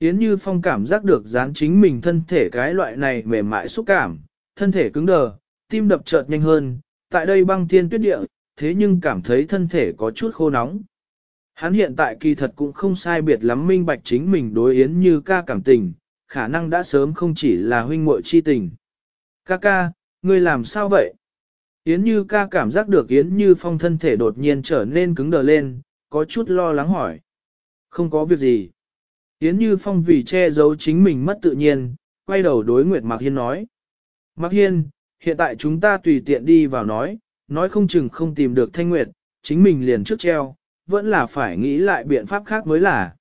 Yến Như Phong cảm giác được dán chính mình thân thể cái loại này mềm mại xúc cảm, thân thể cứng đờ, tim đập chợt nhanh hơn, tại đây băng thiên tuyết địa, thế nhưng cảm thấy thân thể có chút khô nóng. Hắn hiện tại kỳ thật cũng không sai biệt lắm minh bạch chính mình đối Yến Như ca cảm tình, khả năng đã sớm không chỉ là huynh muội chi tình. Ca ca, ngươi làm sao vậy? Yến Như ca cảm giác được Yến Như Phong thân thể đột nhiên trở nên cứng đờ lên, có chút lo lắng hỏi. Không có việc gì. Yến Như Phong vì che giấu chính mình mất tự nhiên, quay đầu đối Nguyệt Mạc Hiên nói. Mạc Hiên, hiện tại chúng ta tùy tiện đi vào nói, nói không chừng không tìm được Thanh Nguyệt, chính mình liền trước treo, vẫn là phải nghĩ lại biện pháp khác mới là.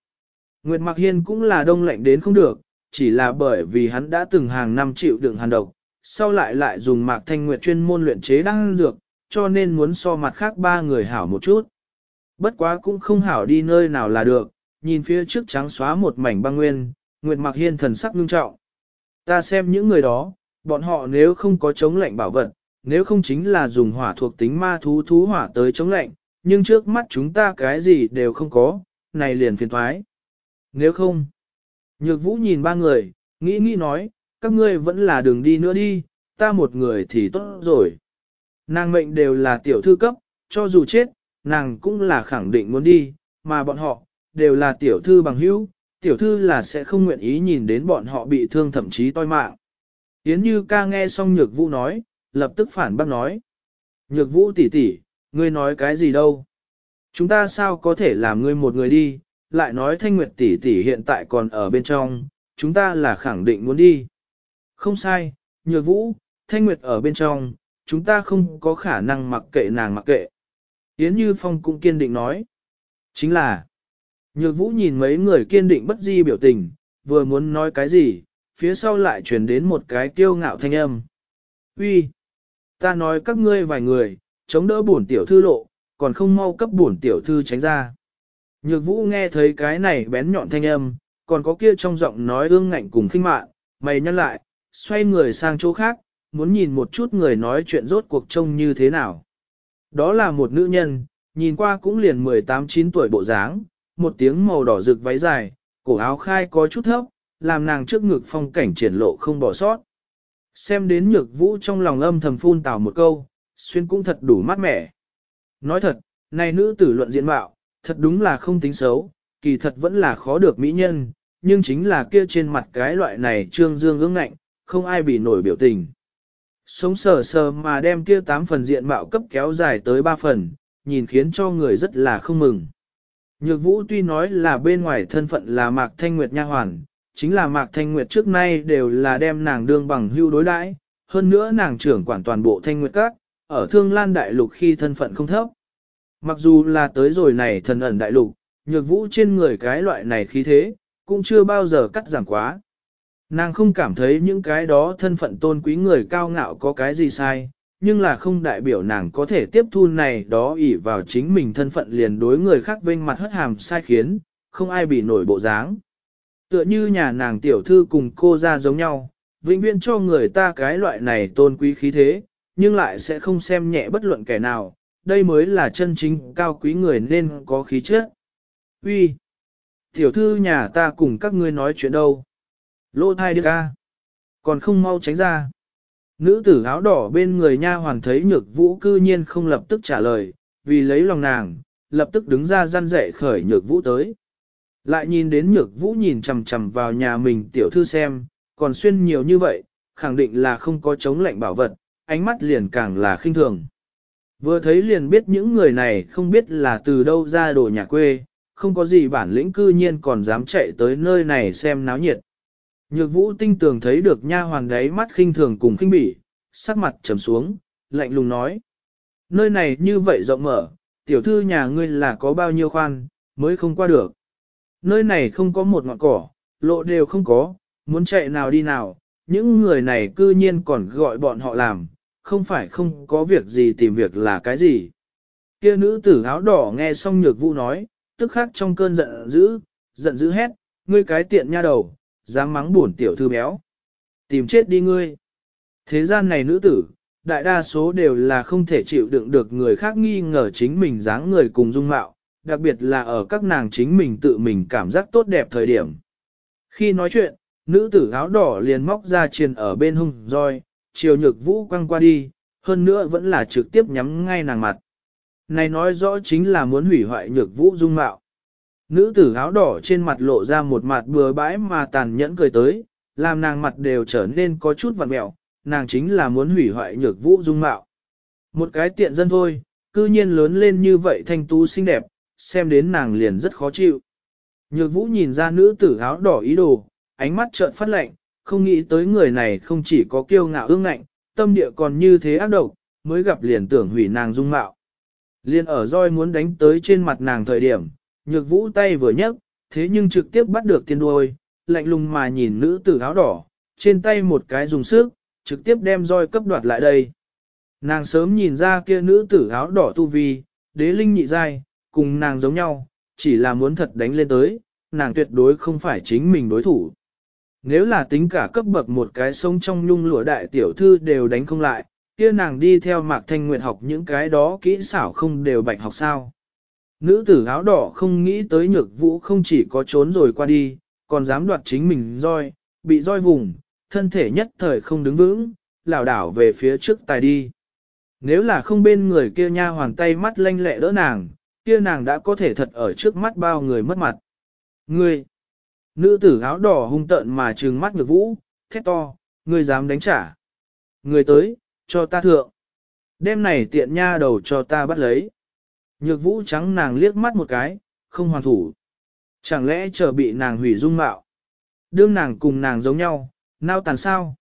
Nguyệt Mạc Hiên cũng là đông lạnh đến không được, chỉ là bởi vì hắn đã từng hàng năm chịu đựng hàn độc, sau lại lại dùng Mạc Thanh Nguyệt chuyên môn luyện chế đăng dược, cho nên muốn so mặt khác ba người hảo một chút. Bất quá cũng không hảo đi nơi nào là được, nhìn phía trước trắng xóa một mảnh băng nguyên, Nguyệt Mạc Hiên thần sắc nghiêm trọng. Ta xem những người đó, bọn họ nếu không có chống lạnh bảo vật, nếu không chính là dùng hỏa thuộc tính ma thú thú hỏa tới chống lạnh, nhưng trước mắt chúng ta cái gì đều không có, này liền phiền thoái. Nếu không, nhược vũ nhìn ba người, nghĩ nghĩ nói, các ngươi vẫn là đường đi nữa đi, ta một người thì tốt rồi. Nàng mệnh đều là tiểu thư cấp, cho dù chết, nàng cũng là khẳng định muốn đi, mà bọn họ, đều là tiểu thư bằng hữu, tiểu thư là sẽ không nguyện ý nhìn đến bọn họ bị thương thậm chí toi mạng. Yến Như ca nghe xong Nhược Vũ nói, lập tức phản bác nói. Nhược Vũ tỷ tỷ, ngươi nói cái gì đâu? Chúng ta sao có thể làm ngươi một người đi, lại nói Thanh Nguyệt tỷ tỷ hiện tại còn ở bên trong, chúng ta là khẳng định muốn đi. Không sai, Nhược Vũ, Thanh Nguyệt ở bên trong, chúng ta không có khả năng mặc kệ nàng mặc kệ. Yến Như Phong cũng kiên định nói. Chính là, Nhược Vũ nhìn mấy người kiên định bất di biểu tình, vừa muốn nói cái gì, phía sau lại truyền đến một cái kiêu ngạo thanh âm. Uy, Ta nói các ngươi vài người, chống đỡ bổn tiểu thư lộ, còn không mau cấp bổn tiểu thư tránh ra. Nhược Vũ nghe thấy cái này bén nhọn thanh âm, còn có kia trong giọng nói ương ngạnh cùng khinh mạn, mày nhăn lại, xoay người sang chỗ khác, muốn nhìn một chút người nói chuyện rốt cuộc trông như thế nào. Đó là một nữ nhân, nhìn qua cũng liền 18-9 tuổi bộ dáng, một tiếng màu đỏ rực váy dài, cổ áo khai có chút thấp, làm nàng trước ngực phong cảnh triển lộ không bỏ sót. Xem đến nhược vũ trong lòng âm thầm phun tào một câu, xuyên cũng thật đủ mát mẻ. Nói thật, này nữ tử luận diện mạo, thật đúng là không tính xấu, kỳ thật vẫn là khó được mỹ nhân, nhưng chính là kia trên mặt cái loại này trương dương ương ngạnh, không ai bị nổi biểu tình. Sống sờ sờ mà đem kia tám phần diện mạo cấp kéo dài tới ba phần, nhìn khiến cho người rất là không mừng. Nhược vũ tuy nói là bên ngoài thân phận là Mạc Thanh Nguyệt nha hoàn, chính là Mạc Thanh Nguyệt trước nay đều là đem nàng đương bằng hưu đối đãi, hơn nữa nàng trưởng quản toàn bộ Thanh Nguyệt Các, ở Thương Lan Đại Lục khi thân phận không thấp. Mặc dù là tới rồi này thần ẩn Đại Lục, nhược vũ trên người cái loại này khí thế, cũng chưa bao giờ cắt giảm quá. Nàng không cảm thấy những cái đó thân phận tôn quý người cao ngạo có cái gì sai, nhưng là không đại biểu nàng có thể tiếp thu này đó ỷ vào chính mình thân phận liền đối người khác vênh mặt hất hàm sai khiến, không ai bị nổi bộ dáng. Tựa như nhà nàng tiểu thư cùng cô ra giống nhau, vĩnh viễn cho người ta cái loại này tôn quý khí thế, nhưng lại sẽ không xem nhẹ bất luận kẻ nào, đây mới là chân chính cao quý người nên có khí chất. Uy, Tiểu thư nhà ta cùng các ngươi nói chuyện đâu? Lô thai đi ca. Còn không mau tránh ra. Nữ tử áo đỏ bên người nha hoàn thấy nhược vũ cư nhiên không lập tức trả lời, vì lấy lòng nàng, lập tức đứng ra răn dạy khởi nhược vũ tới. Lại nhìn đến nhược vũ nhìn chằm chằm vào nhà mình tiểu thư xem, còn xuyên nhiều như vậy, khẳng định là không có chống lệnh bảo vật, ánh mắt liền càng là khinh thường. Vừa thấy liền biết những người này không biết là từ đâu ra đồ nhà quê, không có gì bản lĩnh cư nhiên còn dám chạy tới nơi này xem náo nhiệt. Nhược vũ tinh tường thấy được nha hoàng đấy mắt khinh thường cùng khinh bỉ, sắc mặt trầm xuống, lạnh lùng nói. Nơi này như vậy rộng mở, tiểu thư nhà ngươi là có bao nhiêu khoan, mới không qua được. Nơi này không có một ngọn cỏ, lộ đều không có, muốn chạy nào đi nào, những người này cư nhiên còn gọi bọn họ làm, không phải không có việc gì tìm việc là cái gì. Kia nữ tử áo đỏ nghe xong nhược vũ nói, tức khắc trong cơn giận dữ, giận dữ hét, ngươi cái tiện nha đầu, dám mắng buồn tiểu thư béo. Tìm chết đi ngươi. Thế gian này nữ tử, đại đa số đều là không thể chịu đựng được người khác nghi ngờ chính mình dáng người cùng dung mạo, đặc biệt là ở các nàng chính mình tự mình cảm giác tốt đẹp thời điểm. Khi nói chuyện, nữ tử áo đỏ liền móc ra chiền ở bên hông roi, chiều nhược vũ quăng qua đi, hơn nữa vẫn là trực tiếp nhắm ngay nàng mặt. Này nói rõ chính là muốn hủy hoại nhược vũ dung mạo. Nữ tử áo đỏ trên mặt lộ ra một mặt bừa bãi mà tàn nhẫn cười tới, làm nàng mặt đều trở nên có chút vặn mẹo, nàng chính là muốn hủy hoại nhược vũ dung mạo. Một cái tiện dân thôi, cư nhiên lớn lên như vậy thanh tú xinh đẹp, xem đến nàng liền rất khó chịu. Nhược vũ nhìn ra nữ tử áo đỏ ý đồ, ánh mắt trợn phát lạnh, không nghĩ tới người này không chỉ có kiêu ngạo ương ngạnh, tâm địa còn như thế ác độc, mới gặp liền tưởng hủy nàng dung mạo. Liên ở roi muốn đánh tới trên mặt nàng thời điểm, nhược vũ tay vừa nhấc, thế nhưng trực tiếp bắt được tiên đuôi, lạnh lùng mà nhìn nữ tử áo đỏ, trên tay một cái dùng sức, trực tiếp đem roi cấp đoạt lại đây. Nàng sớm nhìn ra kia nữ tử áo đỏ tu vi, đế linh nhị giai, cùng nàng giống nhau, chỉ là muốn thật đánh lên tới, nàng tuyệt đối không phải chính mình đối thủ. Nếu là tính cả cấp bậc một cái sông trong nhung lụa đại tiểu thư đều đánh không lại, kia nàng đi theo mạc thanh nguyệt học những cái đó kỹ xảo không đều bạch học sao. Nữ tử áo đỏ không nghĩ tới nhược vũ không chỉ có trốn rồi qua đi, còn dám đoạt chính mình roi, bị roi vùng, thân thể nhất thời không đứng vững, lảo đảo về phía trước tài đi. Nếu là không bên người kia nha hoàng tay mắt lanh lẹ đỡ nàng, kia nàng đã có thể thật ở trước mắt bao người mất mặt. Ngươi! Nữ tử áo đỏ hung tợn mà trừng mắt nhược vũ, thét to, ngươi dám đánh trả. Ngươi tới, cho ta thượng. Đêm này tiện nha đầu cho ta bắt lấy. Nhược vũ trắng nàng liếc mắt một cái, không hoàn thủ. Chẳng lẽ chờ bị nàng hủy dung mạo? Đương nàng cùng nàng giống nhau, nao tàn sao?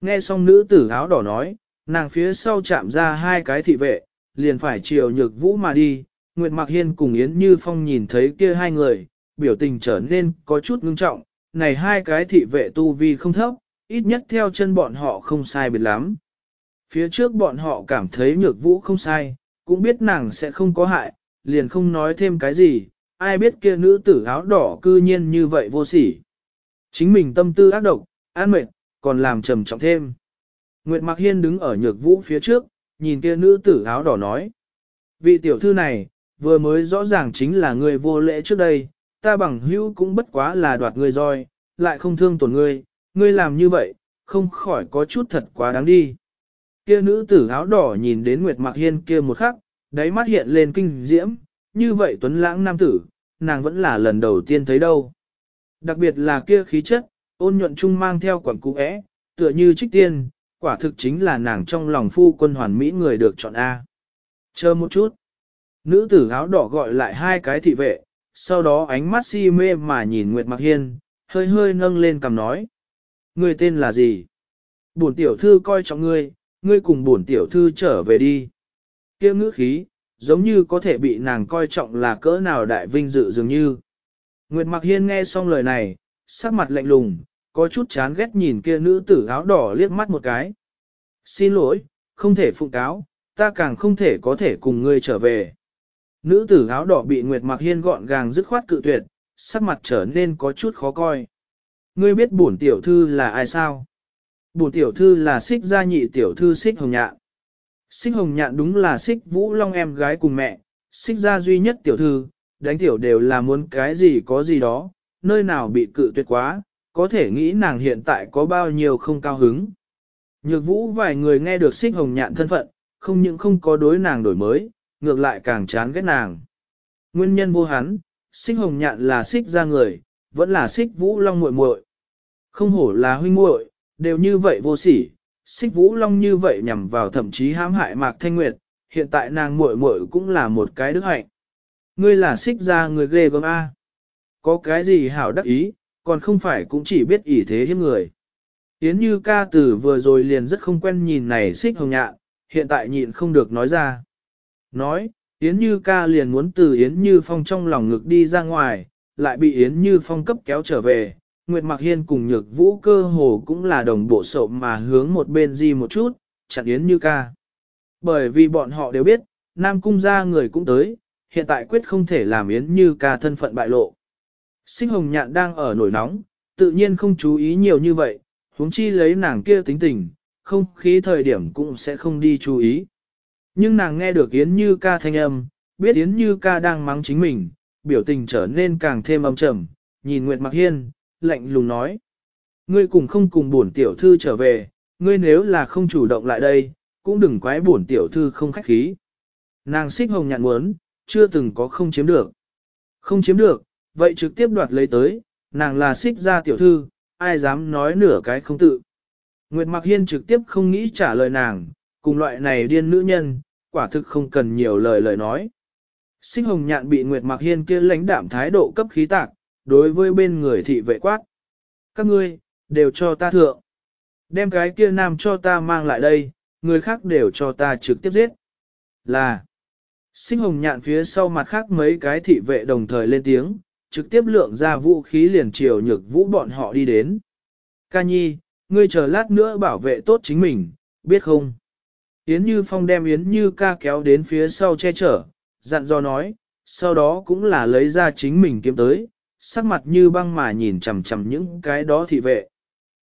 Nghe xong nữ tử áo đỏ nói, nàng phía sau chạm ra hai cái thị vệ, liền phải chiều nhược vũ mà đi. Nguyệt Mạc Hiên cùng Yến Như Phong nhìn thấy kia hai người, biểu tình trở nên có chút ngưng trọng. Này hai cái thị vệ tu vi không thấp, ít nhất theo chân bọn họ không sai biệt lắm. Phía trước bọn họ cảm thấy nhược vũ không sai, cũng biết nàng sẽ không có hại, liền không nói thêm cái gì, ai biết kia nữ tử áo đỏ cư nhiên như vậy vô sỉ. Chính mình tâm tư ác độc, an mệt, còn làm trầm trọng thêm. Nguyệt Mạc Hiên đứng ở nhược vũ phía trước, nhìn kia nữ tử áo đỏ nói. Vị tiểu thư này, vừa mới rõ ràng chính là người vô lễ trước đây, ta bằng hữu cũng bất quá là đoạt người roi, lại không thương tổn ngươi, ngươi làm như vậy, không khỏi có chút thật quá đáng đi. Kia nữ tử áo đỏ nhìn đến Nguyệt Mạc Hiên kia một khắc, đáy mắt hiện lên kinh diễm, như vậy tuấn lãng nam tử, nàng vẫn là lần đầu tiên thấy đâu. Đặc biệt là kia khí chất, ôn nhuận trung mang theo quần cũ ẽ, tựa như trích tiên, quả thực chính là nàng trong lòng phu quân hoàn mỹ người được chọn A. Chờ một chút. Nữ tử áo đỏ gọi lại hai cái thị vệ, sau đó ánh mắt si mê mà nhìn Nguyệt Mạc Hiên, hơi hơi nâng lên cầm nói. Người tên là gì? Bổn tiểu thư coi trọng ngươi, ngươi cùng bổn tiểu thư trở về đi. Kia ngữ khí, giống như có thể bị nàng coi trọng là cỡ nào đại vinh dự dường như. Nguyệt Mặc Hiên nghe xong lời này, sắc mặt lạnh lùng, có chút chán ghét nhìn kia nữ tử áo đỏ liếc mắt một cái. Xin lỗi, không thể phụng cáo, ta càng không thể có thể cùng ngươi trở về. Nữ tử áo đỏ bị Nguyệt Mặc Hiên gọn gàng dứt khoát cự tuyệt, sắc mặt trở nên có chút khó coi. Ngươi biết bổn tiểu thư là ai sao? Bổn tiểu thư là xích gia nhị tiểu thư xích hồng nhạn. Xích hồng nhạn đúng là xích vũ long em gái cùng mẹ, xích gia duy nhất tiểu thư, đánh tiểu đều là muốn cái gì có gì đó, nơi nào bị cự tuyệt quá, có thể nghĩ nàng hiện tại có bao nhiêu không cao hứng. Nhược vũ vài người nghe được xích hồng nhạn thân phận, không những không có đối nàng đổi mới, ngược lại càng chán ghét nàng. Nguyên nhân vô hắn, xích hồng nhạn là xích ra người, vẫn là xích vũ long muội muội. Không hổ là huynh muội, đều như vậy vô sỉ, xích vũ long như vậy nhằm vào thậm chí hãm hại mạc thanh nguyệt, hiện tại nàng muội muội cũng là một cái đức hạnh. Ngươi là xích ra người ghê gớm A. Có cái gì hảo đắc ý, còn không phải cũng chỉ biết ỷ thế hiếp người. Yến như ca tử vừa rồi liền rất không quen nhìn này xích hồng nhạn, hiện tại nhịn không được nói ra. Nói, Yến như ca liền muốn từ Yến như phong trong lòng ngực đi ra ngoài, lại bị Yến như phong cấp kéo trở về. Nguyệt Mạc Hiên cùng nhược vũ cơ hồ cũng là đồng bộ sậu mà hướng một bên di một chút, chặn Yến như ca. Bởi vì bọn họ đều biết, Nam Cung gia người cũng tới, hiện tại quyết không thể làm Yến như ca thân phận bại lộ. Sinh hồng nhạn đang ở nổi nóng, tự nhiên không chú ý nhiều như vậy, huống chi lấy nàng kia tính tình, không khí thời điểm cũng sẽ không đi chú ý. Nhưng nàng nghe được Yến Như ca thanh âm, biết Yến Như ca đang mắng chính mình, biểu tình trở nên càng thêm âm trầm, nhìn Nguyệt Mặc Hiên, lạnh lùng nói. Ngươi cùng không cùng bổn tiểu thư trở về, ngươi nếu là không chủ động lại đây, cũng đừng quái bổn tiểu thư không khách khí. Nàng xích hồng nhạn muốn, chưa từng có không chiếm được. Không chiếm được, vậy trực tiếp đoạt lấy tới, nàng là xích ra tiểu thư, ai dám nói nửa cái không tự. Nguyệt Mạc Hiên trực tiếp không nghĩ trả lời nàng, cùng loại này điên nữ nhân, quả thực không cần nhiều lời lời nói. Xích hồng nhạn bị Nguyệt Mạc Hiên kia lãnh đạm thái độ cấp khí tạc, đối với bên người thị vệ quát. Các ngươi, đều cho ta thượng. Đem cái kia nam cho ta mang lại đây, người khác đều cho ta trực tiếp giết. Là, sinh hồng nhạn phía sau mặt khác mấy cái thị vệ đồng thời lên tiếng, trực tiếp lượng ra vũ khí liền chiều nhược vũ bọn họ đi đến. Ca nhi, ngươi chờ lát nữa bảo vệ tốt chính mình, biết không? Yến Như Phong đem Yến Như ca kéo đến phía sau che chở, dặn dò nói, sau đó cũng là lấy ra chính mình kiếm tới, sắc mặt như băng mà nhìn chằm chằm những cái đó thị vệ.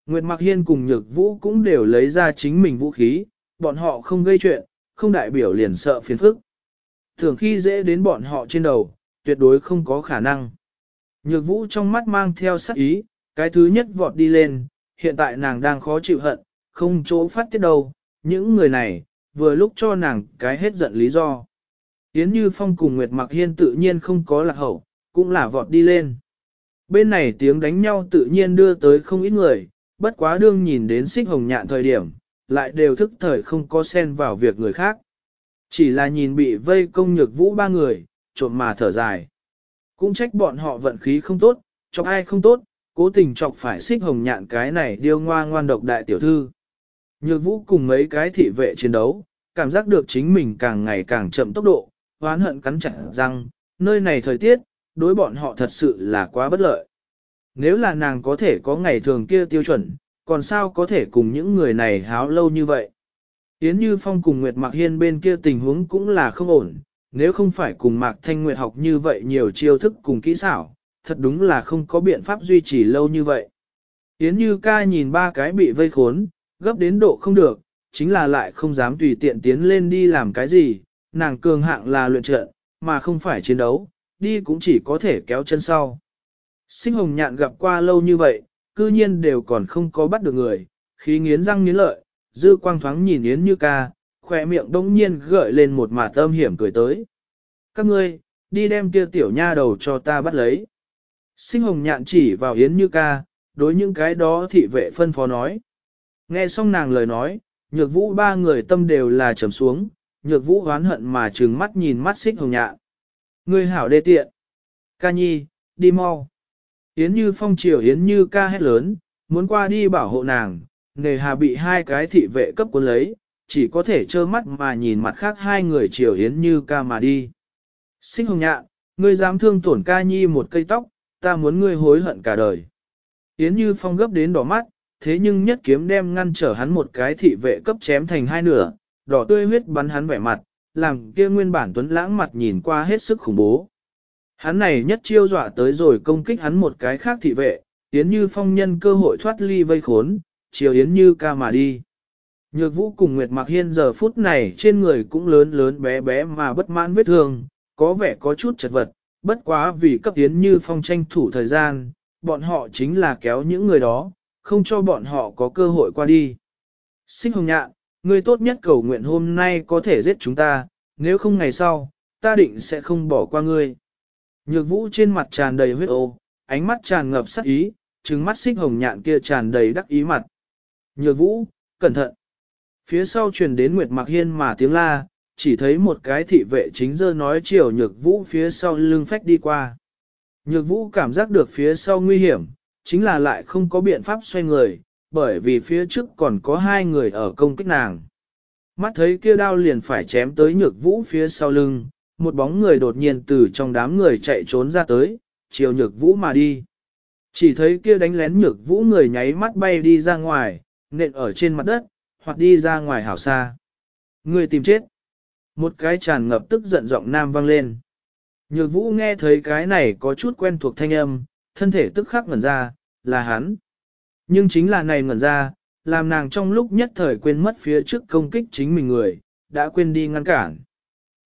Nguyệt Mạc Hiên cùng Nhược Vũ cũng đều lấy ra chính mình vũ khí, bọn họ không gây chuyện, không đại biểu liền sợ phiền phức. Thường khi dễ đến bọn họ trên đầu, tuyệt đối không có khả năng. Nhược Vũ trong mắt mang theo sắc ý, cái thứ nhất vọt đi lên, hiện tại nàng đang khó chịu hận, không chỗ phát tiết đâu, những người này, vừa lúc cho nàng cái hết giận lý do. Yến Như Phong cùng Nguyệt Mạc Hiên tự nhiên không có lạc hậu, cũng là vọt đi lên. Bên này tiếng đánh nhau tự nhiên đưa tới không ít người, bất quá đương nhìn đến xích hồng nhạn thời điểm, lại đều thức thời không có xen vào việc người khác. Chỉ là nhìn bị vây công nhược vũ ba người, trộm mà thở dài. Cũng trách bọn họ vận khí không tốt, chọc ai không tốt, cố tình chọc phải xích hồng nhạn cái này điêu ngoa ngoan độc đại tiểu thư. Nhược vũ cùng mấy cái thị vệ chiến đấu, cảm giác được chính mình càng ngày càng chậm tốc độ, hoán hận cắn chặt răng, nơi này thời tiết, đối bọn họ thật sự là quá bất lợi. Nếu là nàng có thể có ngày thường kia tiêu chuẩn, còn sao có thể cùng những người này háo lâu như vậy. Yến Như Phong cùng Nguyệt Mạc Hiên bên kia tình huống cũng là không ổn, nếu không phải cùng Mạc Thanh Nguyệt học như vậy nhiều chiêu thức cùng kỹ xảo, thật đúng là không có biện pháp duy trì lâu như vậy. Yến Như ca nhìn ba cái bị vây khốn, gấp đến độ không được, chính là lại không dám tùy tiện tiến lên đi làm cái gì, nàng cường hạng là luyện trận, mà không phải chiến đấu, đi cũng chỉ có thể kéo chân sau. Sinh hồng nhạn gặp qua lâu như vậy, cư nhiên đều còn không có bắt được người, khí nghiến răng nghiến lợi, dư quang thoáng nhìn Yến Như ca, khỏe miệng đông nhiên gợi lên một mà tâm hiểm cười tới. Các ngươi, đi đem kia tiểu nha đầu cho ta bắt lấy. Sinh hồng nhạn chỉ vào Yến Như ca, đối những cái đó thị vệ phân phó nói. Nghe xong nàng lời nói, nhược vũ ba người tâm đều là trầm xuống, nhược vũ hoán hận mà trừng mắt nhìn mắt xích hồng nhạn. Ngươi hảo đê tiện. Ca nhi, đi mau. Yến như phong triều Yến như ca hét lớn, muốn qua đi bảo hộ nàng, nề hà bị hai cái thị vệ cấp cuốn lấy, chỉ có thể trơ mắt mà nhìn mặt khác hai người triều Yến như ca mà đi. Sinh hồng nhạn, ngươi dám thương tổn ca nhi một cây tóc, ta muốn ngươi hối hận cả đời. Yến như phong gấp đến đỏ mắt, thế nhưng nhất kiếm đem ngăn trở hắn một cái thị vệ cấp chém thành hai nửa, đỏ tươi huyết bắn hắn vẻ mặt, làm kia nguyên bản tuấn lãng mặt nhìn qua hết sức khủng bố. Hắn này nhất chiêu dọa tới rồi công kích hắn một cái khác thị vệ, Yến Như Phong nhân cơ hội thoát ly vây khốn, chiều Yến Như ca mà đi. Nhược vũ cùng Nguyệt Mạc Hiên giờ phút này trên người cũng lớn lớn bé bé mà bất mãn vết thương, có vẻ có chút chật vật, bất quá vì cấp Yến Như Phong tranh thủ thời gian, bọn họ chính là kéo những người đó, không cho bọn họ có cơ hội qua đi. Sinh hồng nhạn, ngươi tốt nhất cầu nguyện hôm nay có thể giết chúng ta, nếu không ngày sau, ta định sẽ không bỏ qua ngươi. Nhược vũ trên mặt tràn đầy huyết ô, ánh mắt tràn ngập sắc ý, trừng mắt xích hồng nhạn kia tràn đầy đắc ý mặt. Nhược vũ, cẩn thận. Phía sau truyền đến Nguyệt Mạc Hiên mà tiếng la, chỉ thấy một cái thị vệ chính dơ nói chiều nhược vũ phía sau lưng phách đi qua. Nhược vũ cảm giác được phía sau nguy hiểm, chính là lại không có biện pháp xoay người, bởi vì phía trước còn có hai người ở công kích nàng. Mắt thấy kia đao liền phải chém tới nhược vũ phía sau lưng, một bóng người đột nhiên từ trong đám người chạy trốn ra tới, chiều nhược vũ mà đi. Chỉ thấy kia đánh lén nhược vũ người nháy mắt bay đi ra ngoài, nện ở trên mặt đất, hoặc đi ra ngoài hảo xa. Người tìm chết. Một cái tràn ngập tức giận giọng nam vang lên. Nhược vũ nghe thấy cái này có chút quen thuộc thanh âm, thân thể tức khắc ngẩn ra, là hắn. Nhưng chính là này ngẩn ra, làm nàng trong lúc nhất thời quên mất phía trước công kích chính mình người, đã quên đi ngăn cản.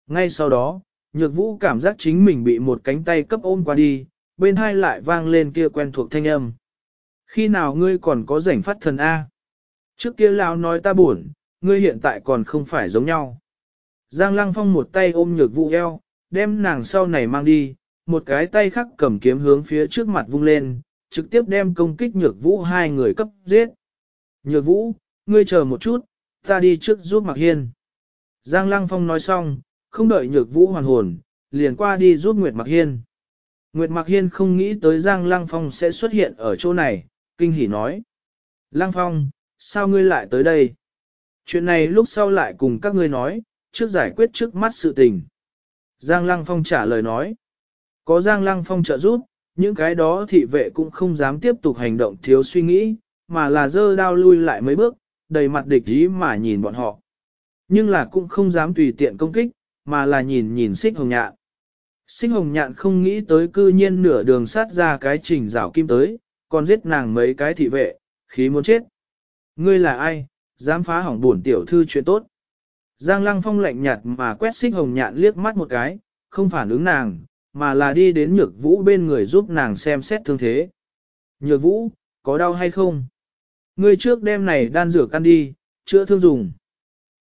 Ngay sau đó, nhược vũ cảm giác chính mình bị một cánh tay cấp ôm qua đi, bên hai lại vang lên kia quen thuộc thanh âm. Khi nào ngươi còn có rảnh phát thần A? Trước kia lão nói ta buồn, ngươi hiện tại còn không phải giống nhau. Giang Lăng Phong một tay ôm nhược vũ eo, đem nàng sau này mang đi, một cái tay khác cầm kiếm hướng phía trước mặt vung lên, trực tiếp đem công kích nhược vũ hai người cấp giết. Nhược vũ, ngươi chờ một chút, ta đi trước giúp Mạc Hiên. Giang Lăng Phong nói xong, không đợi nhược vũ hoàn hồn, liền qua đi giúp Nguyệt Mạc Hiên. Nguyệt Mạc Hiên không nghĩ tới Giang Lăng Phong sẽ xuất hiện ở chỗ này, kinh hỉ nói. Lăng Phong, sao ngươi lại tới đây? Chuyện này lúc sau lại cùng các ngươi nói, trước giải quyết trước mắt sự tình. Giang Lăng Phong trả lời nói. Có Giang Lăng Phong trợ giúp, những cái đó thị vệ cũng không dám tiếp tục hành động thiếu suy nghĩ, mà là dơ đao lui lại mấy bước, đầy mặt địch ý mà nhìn bọn họ. Nhưng là cũng không dám tùy tiện công kích, mà là nhìn nhìn xích hồng nhạn. Xích hồng nhạn không nghĩ tới cư nhiên nửa đường sát ra cái trình rảo kim tới, còn giết nàng mấy cái thị vệ, khí muốn chết. Ngươi là ai, dám phá hỏng bổn tiểu thư chuyện tốt. Giang lăng phong lạnh nhạt mà quét xích hồng nhạn liếc mắt một cái, không phản ứng nàng, mà là đi đến nhược vũ bên người giúp nàng xem xét thương thế. Nhược vũ, có đau hay không? Ngươi trước đêm này đan rửa căn đi, chữa thương dùng.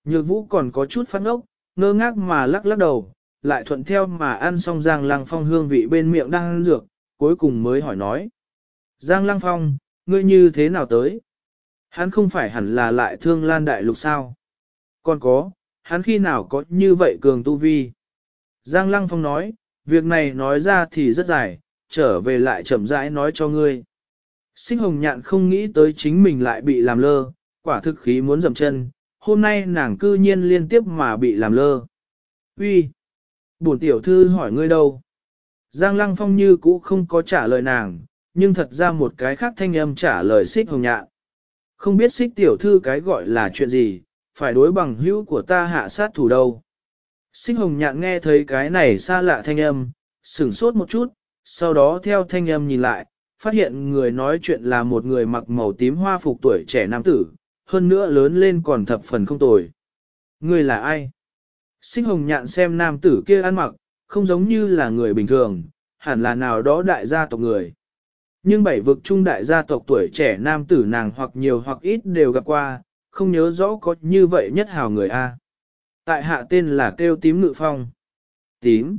Nhược vũ còn có chút phát ốc, ngơ ngác mà lắc lắc đầu, lại thuận theo mà ăn xong Giang Lăng Phong hương vị bên miệng đang ăn dược, cuối cùng mới hỏi nói. Giang Lăng Phong, ngươi như thế nào tới? Hắn không phải hẳn là lại thương lan đại lục sao? Còn có, hắn khi nào có như vậy cường tu vi? Giang Lăng Phong nói, việc này nói ra thì rất dài, trở về lại chậm rãi nói cho ngươi. Sinh hồng nhạn không nghĩ tới chính mình lại bị làm lơ, quả thực khí muốn dầm chân, hôm nay nàng cư nhiên liên tiếp mà bị làm lơ. Uy, Bổn tiểu thư hỏi ngươi đâu? Giang Lăng Phong như cũ không có trả lời nàng, nhưng thật ra một cái khác thanh âm trả lời xích hồng nhạn. Không biết xích tiểu thư cái gọi là chuyện gì, phải đối bằng hữu của ta hạ sát thủ đâu. Sinh hồng nhạn nghe thấy cái này xa lạ thanh âm, sửng sốt một chút, sau đó theo thanh âm nhìn lại, phát hiện người nói chuyện là một người mặc màu tím hoa phục tuổi trẻ nam tử, hơn nữa lớn lên còn thập phần không tồi. Người là ai? Sinh hồng nhạn xem nam tử kia ăn mặc, không giống như là người bình thường, hẳn là nào đó đại gia tộc người. Nhưng bảy vực trung đại gia tộc tuổi trẻ nam tử nàng hoặc nhiều hoặc ít đều gặp qua, không nhớ rõ có như vậy nhất hào người A. Tại hạ tên là kêu tím ngự phong. Tím.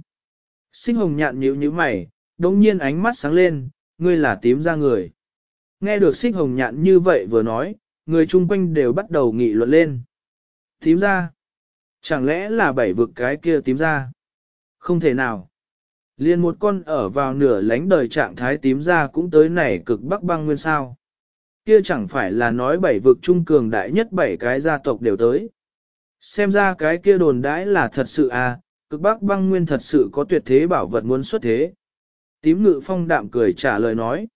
Sinh hồng nhạn nhíu nhíu mày, đồng nhiên ánh mắt sáng lên, ngươi là tím ra người. Nghe được xích hồng nhạn như vậy vừa nói, người chung quanh đều bắt đầu nghị luận lên. Tím ra. Chẳng lẽ là bảy vực cái kia tím ra? Không thể nào. Liên một con ở vào nửa lánh đời trạng thái tím ra cũng tới này cực bắc băng nguyên sao. Kia chẳng phải là nói bảy vực trung cường đại nhất bảy cái gia tộc đều tới. Xem ra cái kia đồn đãi là thật sự à, cực bắc băng nguyên thật sự có tuyệt thế bảo vật muốn xuất thế. Tím ngự phong đạm cười trả lời nói.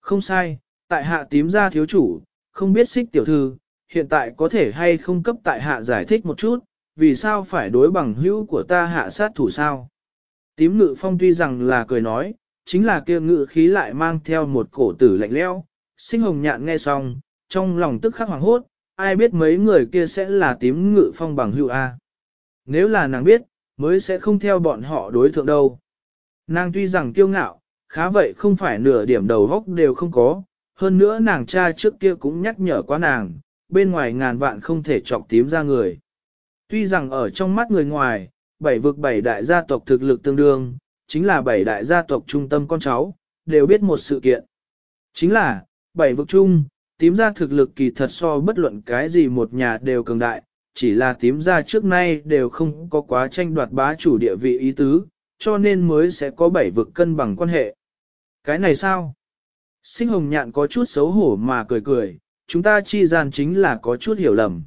Không sai, tại hạ tím gia thiếu chủ, không biết xích tiểu thư, hiện tại có thể hay không cấp tại hạ giải thích một chút, vì sao phải đối bằng hữu của ta hạ sát thủ sao? Tím ngự phong tuy rằng là cười nói, chính là kia ngự khí lại mang theo một cổ tử lạnh leo. Sinh hồng nhạn nghe xong, trong lòng tức khắc hoàng hốt, ai biết mấy người kia sẽ là tím ngự phong bằng hữu A. Nếu là nàng biết, mới sẽ không theo bọn họ đối thượng đâu. Nàng tuy rằng kiêu ngạo, khá vậy không phải nửa điểm đầu góc đều không có, hơn nữa nàng cha trước kia cũng nhắc nhở quá nàng, bên ngoài ngàn vạn không thể chọc tím ra người. Tuy rằng ở trong mắt người ngoài, bảy vực bảy đại gia tộc thực lực tương đương, chính là bảy đại gia tộc trung tâm con cháu, đều biết một sự kiện. Chính là, bảy vực chung, tím ra thực lực kỳ thật so bất luận cái gì một nhà đều cường đại, chỉ là tím ra trước nay đều không có quá tranh đoạt bá chủ địa vị ý tứ, cho nên mới sẽ có bảy vực cân bằng quan hệ. Cái này sao? Sinh hồng nhạn có chút xấu hổ mà cười cười, chúng ta chi gian chính là có chút hiểu lầm.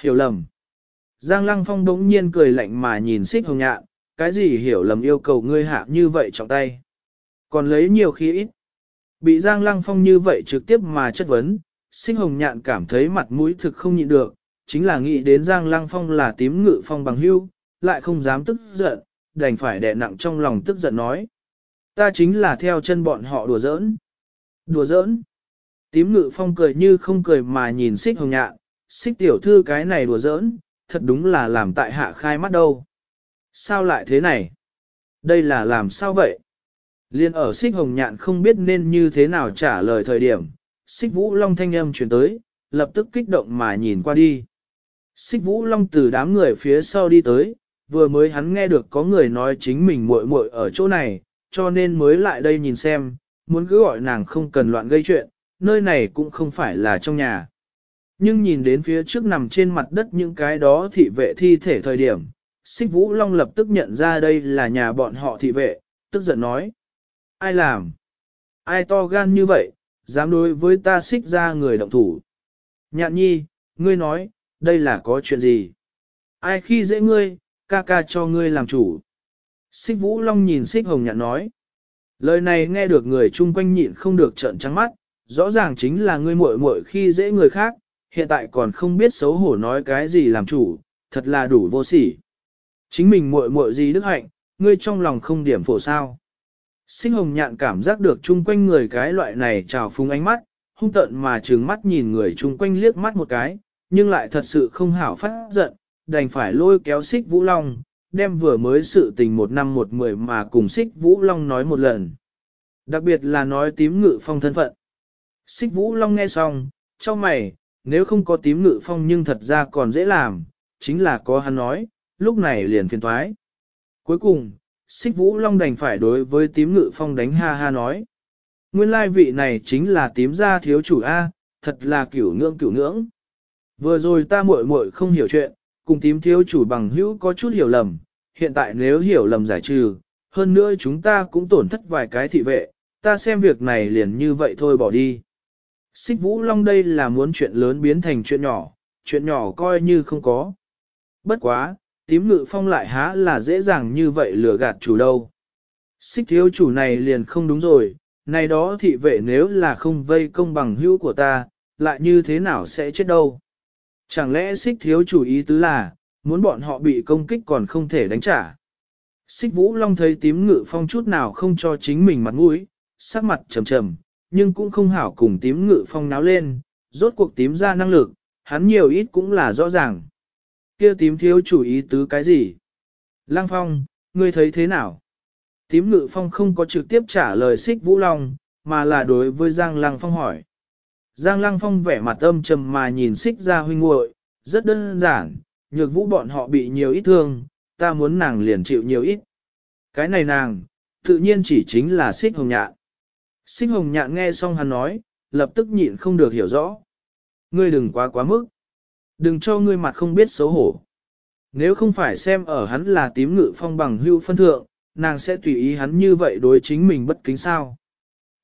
Hiểu lầm. Giang Lăng Phong đống nhiên cười lạnh mà nhìn xích hồng nhạn, cái gì hiểu lầm yêu cầu ngươi hạ như vậy trọng tay. Còn lấy nhiều khi ít. Bị Giang Lăng Phong như vậy trực tiếp mà chất vấn, sinh hồng nhạn cảm thấy mặt mũi thực không nhịn được, chính là nghĩ đến Giang Lăng Phong là tím ngự phong bằng hưu, lại không dám tức giận, đành phải đè nặng trong lòng tức giận nói. Ta chính là theo chân bọn họ đùa giỡn. Đùa giỡn. Tím ngự phong cười như không cười mà nhìn xích hồng nhạn, xích tiểu thư cái này đùa giỡn, thật đúng là làm tại hạ khai mắt đâu. Sao lại thế này? Đây là làm sao vậy? Liên ở xích hồng nhạn không biết nên như thế nào trả lời thời điểm, xích vũ long thanh âm chuyển tới, lập tức kích động mà nhìn qua đi. Xích vũ long từ đám người phía sau đi tới, vừa mới hắn nghe được có người nói chính mình muội muội ở chỗ này, cho nên mới lại đây nhìn xem, muốn cứ gọi nàng không cần loạn gây chuyện, nơi này cũng không phải là trong nhà. Nhưng nhìn đến phía trước nằm trên mặt đất những cái đó thị vệ thi thể thời điểm, xích vũ long lập tức nhận ra đây là nhà bọn họ thị vệ, tức giận nói. Ai làm? Ai to gan như vậy, dám đối với ta xích ra người động thủ? Nhạn nhi, ngươi nói, đây là có chuyện gì? Ai khi dễ ngươi, ca ca cho ngươi làm chủ? Xích vũ long nhìn xích hồng nhạn nói. Lời này nghe được người chung quanh nhịn không được trợn trắng mắt, rõ ràng chính là ngươi muội muội khi dễ người khác, hiện tại còn không biết xấu hổ nói cái gì làm chủ, thật là đủ vô sỉ. Chính mình muội muội gì đức hạnh, ngươi trong lòng không điểm phổ sao. Sinh hồng nhạn cảm giác được chung quanh người cái loại này trào phúng ánh mắt, hung tận mà trừng mắt nhìn người chung quanh liếc mắt một cái, nhưng lại thật sự không hảo phát giận, đành phải lôi kéo xích vũ long, đem vừa mới sự tình một năm một mười mà cùng xích vũ long nói một lần. Đặc biệt là nói tím ngự phong thân phận. Xích vũ long nghe xong, cho mày, nếu không có tím ngự phong nhưng thật ra còn dễ làm, chính là có hắn nói, lúc này liền phiền thoái. Cuối cùng, xích vũ long đành phải đối với tím ngự phong đánh ha ha nói. Nguyên lai vị này chính là tím gia thiếu chủ A, thật là cửu ngưỡng cửu ngưỡng. Vừa rồi ta muội muội không hiểu chuyện, cùng tím thiếu chủ bằng hữu có chút hiểu lầm, hiện tại nếu hiểu lầm giải trừ, hơn nữa chúng ta cũng tổn thất vài cái thị vệ, ta xem việc này liền như vậy thôi bỏ đi. Xích Vũ Long đây là muốn chuyện lớn biến thành chuyện nhỏ, chuyện nhỏ coi như không có. Bất quá, tím ngự phong lại há là dễ dàng như vậy lừa gạt chủ đâu. Xích thiếu chủ này liền không đúng rồi, này đó thị vệ nếu là không vây công bằng hữu của ta, lại như thế nào sẽ chết đâu. Chẳng lẽ xích thiếu chủ ý tứ là, muốn bọn họ bị công kích còn không thể đánh trả. Xích vũ long thấy tím ngự phong chút nào không cho chính mình mặt mũi, sắc mặt trầm trầm, nhưng cũng không hảo cùng tím ngự phong náo lên, rốt cuộc tím ra năng lực, hắn nhiều ít cũng là rõ ràng. Kia tím thiếu chủ ý tứ cái gì? Lăng phong, ngươi thấy thế nào? Tím ngự phong không có trực tiếp trả lời xích vũ long, mà là đối với Giang Lăng Phong hỏi. Giang Lăng Phong vẻ mặt âm trầm mà nhìn xích ra huynh muội, rất đơn giản, nhược vũ bọn họ bị nhiều ít thương, ta muốn nàng liền chịu nhiều ít. Cái này nàng, tự nhiên chỉ chính là xích hồng nhạn. Xích hồng nhạn nghe xong hắn nói, lập tức nhịn không được hiểu rõ. Ngươi đừng quá quá mức. Đừng cho ngươi mặt không biết xấu hổ. Nếu không phải xem ở hắn là tím ngự phong bằng hưu phân thượng, nàng sẽ tùy ý hắn như vậy đối chính mình bất kính sao.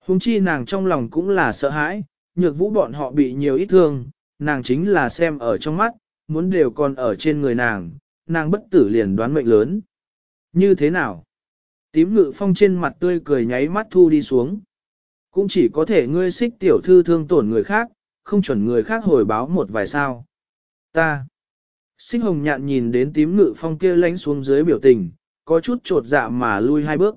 Hùng chi nàng trong lòng cũng là sợ hãi, nhược vũ bọn họ bị nhiều ít thương, nàng chính là xem ở trong mắt, muốn đều còn ở trên người nàng, nàng bất tử liền đoán mệnh lớn. Như thế nào? Tím ngự phong trên mặt tươi cười nháy mắt thu đi xuống. Cũng chỉ có thể ngươi xích tiểu thư thương tổn người khác, không chuẩn người khác hồi báo một vài sao. Ta. Sinh hồng nhạn nhìn đến tím ngự phong kia lánh xuống dưới biểu tình, có chút trột dạ mà lui hai bước.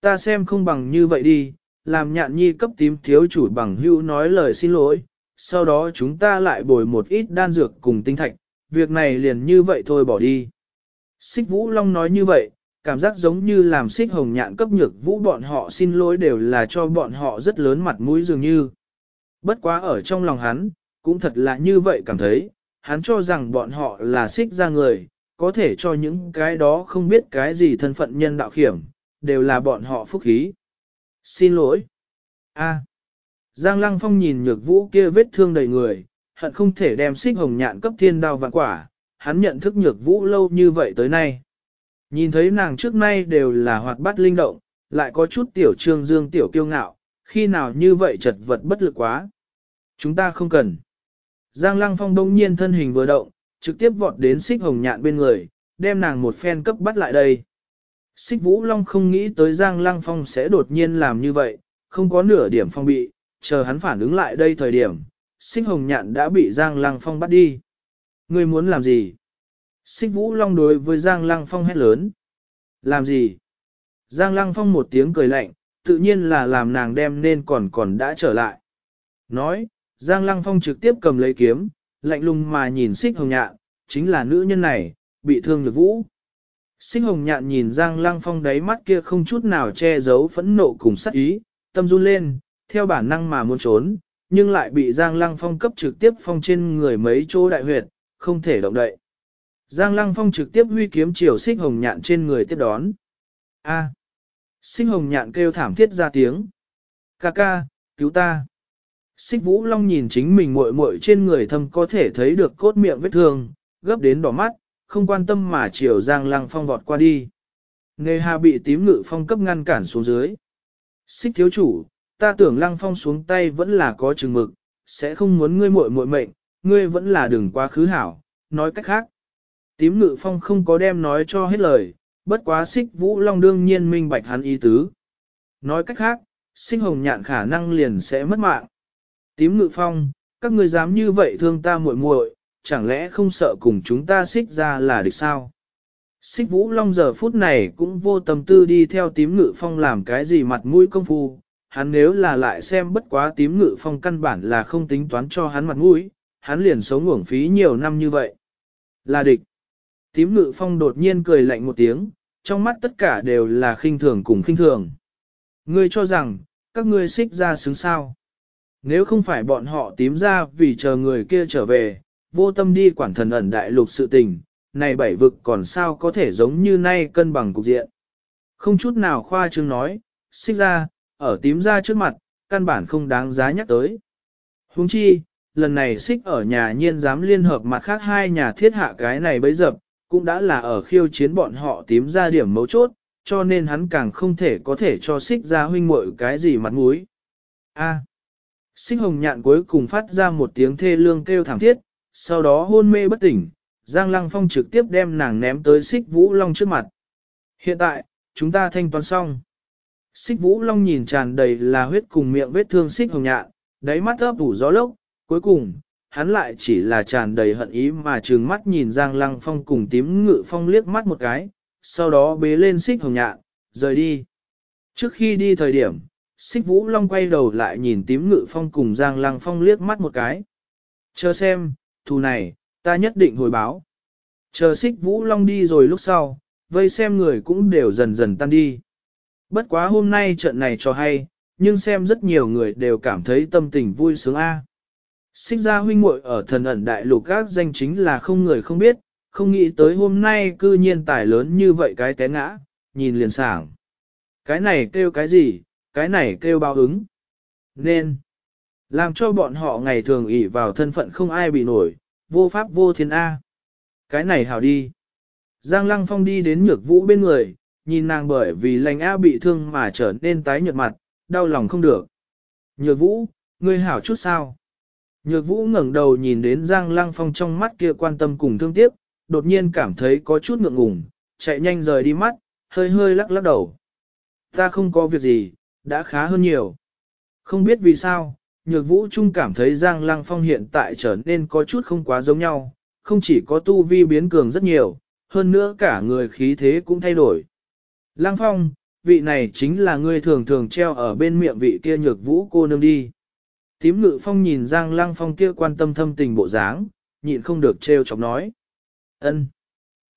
Ta xem không bằng như vậy đi, làm nhạn nhi cấp tím thiếu chủ bằng hữu nói lời xin lỗi, sau đó chúng ta lại bồi một ít đan dược cùng tinh thạch, việc này liền như vậy thôi bỏ đi. Xích Vũ Long nói như vậy, cảm giác giống như làm xích hồng nhạn cấp nhược vũ bọn họ xin lỗi đều là cho bọn họ rất lớn mặt mũi dường như. Bất quá ở trong lòng hắn, cũng thật là như vậy cảm thấy, hắn cho rằng bọn họ là xích ra người, có thể cho những cái đó không biết cái gì thân phận nhân đạo khiểm, đều là bọn họ phúc khí. Xin lỗi. A. Giang Lăng Phong nhìn nhược vũ kia vết thương đầy người, hận không thể đem xích hồng nhạn cấp thiên đao vạn quả, hắn nhận thức nhược vũ lâu như vậy tới nay. Nhìn thấy nàng trước nay đều là hoạt bát linh động, lại có chút tiểu trương dương tiểu kiêu ngạo, khi nào như vậy chật vật bất lực quá. Chúng ta không cần. Giang Lăng Phong đông nhiên thân hình vừa động, trực tiếp vọt đến xích hồng nhạn bên người, đem nàng một phen cấp bắt lại đây. Xích Vũ Long không nghĩ tới Giang Lăng Phong sẽ đột nhiên làm như vậy, không có nửa điểm phong bị, chờ hắn phản ứng lại đây thời điểm, Xích Hồng Nhạn đã bị Giang Lăng Phong bắt đi. Ngươi muốn làm gì? Xích Vũ Long đối với Giang Lăng Phong hét lớn. Làm gì? Giang Lăng Phong một tiếng cười lạnh, tự nhiên là làm nàng đem nên còn còn đã trở lại. Nói, Giang Lăng Phong trực tiếp cầm lấy kiếm, lạnh lùng mà nhìn Xích Hồng Nhạn, chính là nữ nhân này, bị thương lực vũ. Xích Hồng Nhạn nhìn Giang Lăng Phong đáy mắt kia không chút nào che giấu phẫn nộ cùng sắc ý, tâm run lên, theo bản năng mà muốn trốn, nhưng lại bị Giang Lăng Phong cấp trực tiếp phong trên người mấy chỗ đại huyệt, không thể động đậy. Giang Lăng Phong trực tiếp huy kiếm chiều xích hồng nhạn trên người tiếp đón. A. À. Xích hồng nhạn kêu thảm thiết ra tiếng. Ca ca, cứu ta. Xích vũ long nhìn chính mình muội muội trên người thâm có thể thấy được cốt miệng vết thương, gấp đến đỏ mắt, không quan tâm mà chiều Giang Lăng Phong vọt qua đi. Nghề hà bị tím ngự phong cấp ngăn cản xuống dưới. Xích thiếu chủ, ta tưởng Lăng Phong xuống tay vẫn là có chừng mực, sẽ không muốn ngươi muội muội mệnh, ngươi vẫn là đừng quá khứ hảo, nói cách khác. Tím ngự phong không có đem nói cho hết lời, bất quá xích vũ long đương nhiên minh bạch hắn ý tứ. Nói cách khác, sinh hồng nhạn khả năng liền sẽ mất mạng. Tím ngự phong, các ngươi dám như vậy thương ta muội muội, chẳng lẽ không sợ cùng chúng ta xích ra là địch sao? Xích vũ long giờ phút này cũng vô tâm tư đi theo tím ngự phong làm cái gì mặt mũi công phu, hắn nếu là lại xem bất quá tím ngự phong căn bản là không tính toán cho hắn mặt mũi, hắn liền sống uổng phí nhiều năm như vậy. Là địch. Tím ngự phong đột nhiên cười lạnh một tiếng, trong mắt tất cả đều là khinh thường cùng khinh thường. Ngươi cho rằng, các ngươi xích ra xứng sao. Nếu không phải bọn họ tím ra vì chờ người kia trở về, vô tâm đi quản thần ẩn đại lục sự tình, này bảy vực còn sao có thể giống như nay cân bằng cục diện. Không chút nào khoa trương nói, xích ra, ở tím ra trước mặt, căn bản không đáng giá nhắc tới. Huống chi, lần này xích ở nhà nhiên dám liên hợp mặt khác hai nhà thiết hạ cái này bấy dập, cũng đã là ở khiêu chiến bọn họ tím ra điểm mấu chốt, cho nên hắn càng không thể có thể cho xích ra huynh muội cái gì mặt mũi. A. Sinh hồng nhạn cuối cùng phát ra một tiếng thê lương kêu thảm thiết, sau đó hôn mê bất tỉnh, Giang Lăng Phong trực tiếp đem nàng ném tới xích vũ long trước mặt. Hiện tại, chúng ta thanh toán xong. Xích vũ long nhìn tràn đầy là huyết cùng miệng vết thương xích hồng nhạn, đáy mắt ấp ủ gió lốc, cuối cùng, hắn lại chỉ là tràn đầy hận ý mà trừng mắt nhìn Giang Lăng Phong cùng tím ngự phong liếc mắt một cái, sau đó bế lên xích hồng nhạn, rời đi. Trước khi đi thời điểm, xích vũ long quay đầu lại nhìn tím ngự phong cùng Giang Lăng Phong liếc mắt một cái. Chờ xem, thù này, ta nhất định hồi báo. Chờ xích vũ long đi rồi lúc sau, vây xem người cũng đều dần dần tan đi. Bất quá hôm nay trận này cho hay, nhưng xem rất nhiều người đều cảm thấy tâm tình vui sướng a. Xích ra huynh muội ở thần ẩn đại lục các danh chính là không người không biết, không nghĩ tới hôm nay cư nhiên tài lớn như vậy cái té ngã, nhìn liền sảng. Cái này kêu cái gì, cái này kêu bao ứng. Nên, làm cho bọn họ ngày thường ỷ vào thân phận không ai bị nổi, vô pháp vô thiên A. Cái này hảo đi. Giang Lăng Phong đi đến nhược vũ bên người, nhìn nàng bởi vì lành A bị thương mà trở nên tái nhợt mặt, đau lòng không được. Nhược vũ, ngươi hảo chút sao? Nhược vũ ngẩng đầu nhìn đến Giang Lăng Phong trong mắt kia quan tâm cùng thương tiếc, đột nhiên cảm thấy có chút ngượng ngùng, chạy nhanh rời đi mắt, hơi hơi lắc lắc đầu. Ta không có việc gì, đã khá hơn nhiều. Không biết vì sao, nhược vũ trung cảm thấy Giang Lăng Phong hiện tại trở nên có chút không quá giống nhau, không chỉ có tu vi biến cường rất nhiều, hơn nữa cả người khí thế cũng thay đổi. Lăng Phong, vị này chính là người thường thường treo ở bên miệng vị kia nhược vũ cô nương đi. Tím ngự phong nhìn Giang Lăng Phong kia quan tâm thâm tình bộ dáng, nhịn không được trêu chọc nói. ân.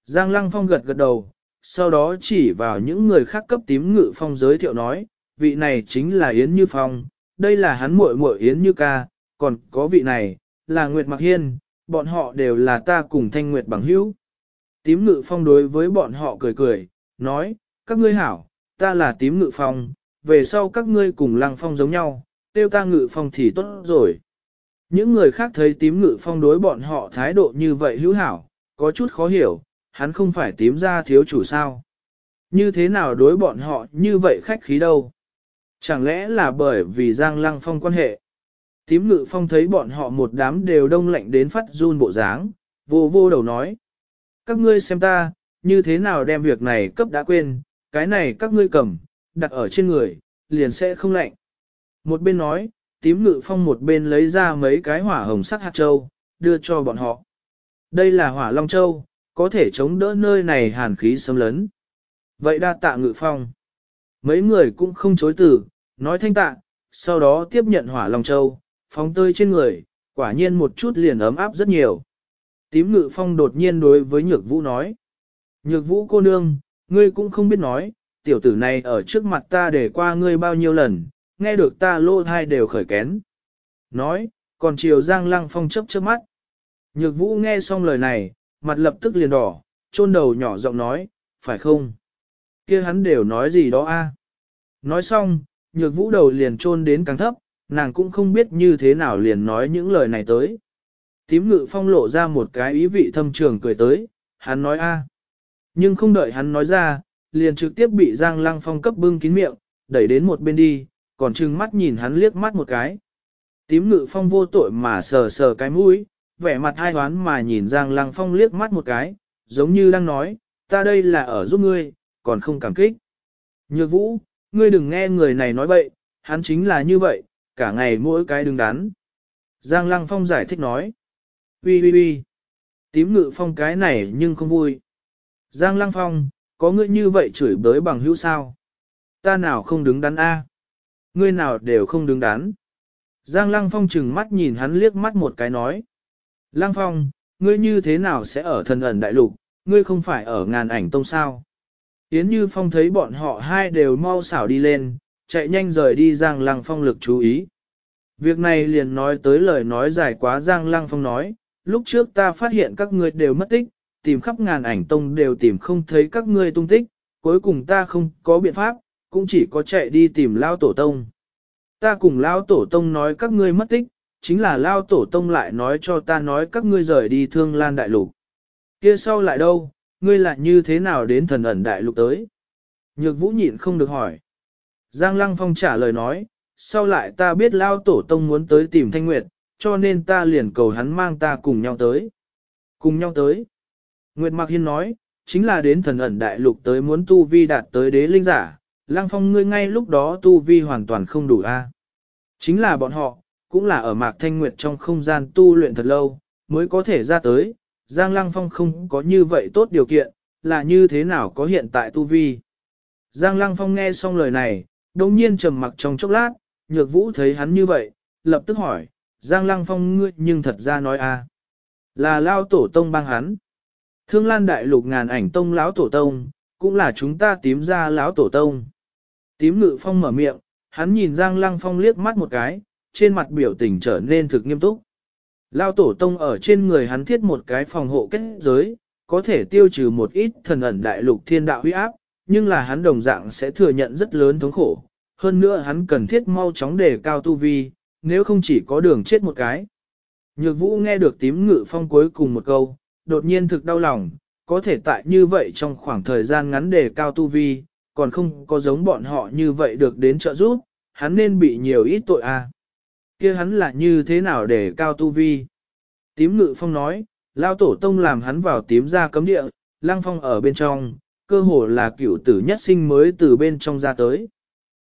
Giang Lăng Phong gật gật đầu, sau đó chỉ vào những người khác cấp tím ngự phong giới thiệu nói, vị này chính là Yến Như Phong, đây là hắn muội muội Yến Như Ca, còn có vị này, là Nguyệt Mặc Hiên, bọn họ đều là ta cùng Thanh Nguyệt bằng hữu. Tím ngự phong đối với bọn họ cười cười, nói, các ngươi hảo, ta là tím ngự phong, về sau các ngươi cùng lăng phong giống nhau, tiêu ta ngự phong thì tốt rồi. Những người khác thấy tím ngự phong đối bọn họ thái độ như vậy hữu hảo, có chút khó hiểu, hắn không phải tím ra thiếu chủ sao. Như thế nào đối bọn họ như vậy khách khí đâu? Chẳng lẽ là bởi vì Giang Lăng Phong quan hệ? Tím ngự phong thấy bọn họ một đám đều đông lạnh đến phát run bộ dáng, vô vô đầu nói. Các ngươi xem ta, như thế nào đem việc này cấp đã quên, cái này các ngươi cầm, đặt ở trên người, liền sẽ không lạnh. Một bên nói, tím ngự phong một bên lấy ra mấy cái hỏa hồng sắc hạt châu, đưa cho bọn họ. Đây là hỏa long châu, có thể chống đỡ nơi này hàn khí xâm lấn. Vậy đa tạ ngự phong. Mấy người cũng không chối từ, nói thanh tạ, sau đó tiếp nhận hỏa long châu, phóng tơi trên người, quả nhiên một chút liền ấm áp rất nhiều. Tím ngự phong đột nhiên đối với nhược vũ nói. Nhược vũ cô nương, ngươi cũng không biết nói, tiểu tử này ở trước mặt ta để qua ngươi bao nhiêu lần, nghe được ta lô thai đều khởi kén. nói, còn chiều Giang Lăng Phong chấp chớp mắt. Nhược vũ nghe xong lời này, mặt lập tức liền đỏ, chôn đầu nhỏ giọng nói, phải không? kia hắn đều nói gì đó a? Nói xong, nhược vũ đầu liền chôn đến càng thấp, nàng cũng không biết như thế nào liền nói những lời này tới. Tím ngự phong lộ ra một cái ý vị thâm trường cười tới, hắn nói a, Nhưng không đợi hắn nói ra, liền trực tiếp bị Giang Lăng Phong cấp bưng kín miệng, đẩy đến một bên đi, còn trừng mắt nhìn hắn liếc mắt một cái. Tím ngự phong vô tội mà sờ sờ cái mũi, vẻ mặt hai hoán mà nhìn Giang Lăng Phong liếc mắt một cái, giống như đang nói, ta đây là ở giúp ngươi, còn không cảm kích. Nhược vũ, ngươi đừng nghe người này nói bậy, hắn chính là như vậy, cả ngày mỗi cái đứng đắn. Giang Lăng Phong giải thích nói. Ui ui ui. Tím ngự phong cái này nhưng không vui. Giang Lăng Phong, có ngươi như vậy chửi bới bằng hữu sao? Ta nào không đứng đắn a? Ngươi nào đều không đứng đắn. Giang Lăng Phong chừng mắt nhìn hắn liếc mắt một cái nói. Lăng Phong, ngươi như thế nào sẽ ở thần ẩn đại lục, ngươi không phải ở ngàn ảnh tông sao? Yến Như Phong thấy bọn họ hai đều mau xảo đi lên, chạy nhanh rời đi Giang Lăng Phong lực chú ý. Việc này liền nói tới lời nói dài quá Giang Lăng Phong nói, lúc trước ta phát hiện các ngươi đều mất tích, tìm khắp ngàn ảnh tông đều tìm không thấy các ngươi tung tích, cuối cùng ta không có biện pháp, cũng chỉ có chạy đi tìm Lao Tổ Tông. Ta cùng Lao Tổ Tông nói các ngươi mất tích, chính là Lao Tổ Tông lại nói cho ta nói các ngươi rời đi thương lan đại lục. Kia sau lại đâu, ngươi lại như thế nào đến thần ẩn đại lục tới? Nhược vũ nhịn không được hỏi. Giang Lăng Phong trả lời nói, sau lại ta biết Lao Tổ Tông muốn tới tìm Thanh Nguyệt, cho nên ta liền cầu hắn mang ta cùng nhau tới. Cùng nhau tới. Nguyệt Mạc Hiên nói, chính là đến thần ẩn đại lục tới muốn tu vi đạt tới đế linh giả, Lăng Phong ngươi ngay lúc đó tu vi hoàn toàn không đủ a. À? Chính là bọn họ, cũng là ở Mạc Thanh Nguyệt trong không gian tu luyện thật lâu, mới có thể ra tới, Giang Lăng Phong không có như vậy tốt điều kiện, là như thế nào có hiện tại tu vi. Giang Lăng Phong nghe xong lời này, đồng nhiên trầm mặc trong chốc lát, nhược vũ thấy hắn như vậy, lập tức hỏi, Giang Lăng Phong ngươi nhưng thật ra nói a là lao tổ tông bang hắn. Thương Lan Đại Lục ngàn ảnh tông lão tổ tông, cũng là chúng ta tím ra lão tổ tông. Tím ngự phong mở miệng, hắn nhìn Giang Lăng Phong liếc mắt một cái, trên mặt biểu tình trở nên thực nghiêm túc. Lao tổ tông ở trên người hắn thiết một cái phòng hộ kết giới, có thể tiêu trừ một ít thần ẩn đại lục thiên đạo huy áp, nhưng là hắn đồng dạng sẽ thừa nhận rất lớn thống khổ. Hơn nữa hắn cần thiết mau chóng đề cao tu vi, nếu không chỉ có đường chết một cái. Nhược vũ nghe được tím ngự phong cuối cùng một câu, đột nhiên thực đau lòng, có thể tại như vậy trong khoảng thời gian ngắn đề cao tu vi, còn không có giống bọn họ như vậy được đến trợ giúp, hắn nên bị nhiều ít tội a. À kia hắn là như thế nào để cao tu vi? Tím ngự phong nói, lao tổ tông làm hắn vào tím ra cấm địa, Lang phong ở bên trong, cơ hồ là cửu tử nhất sinh mới từ bên trong ra tới.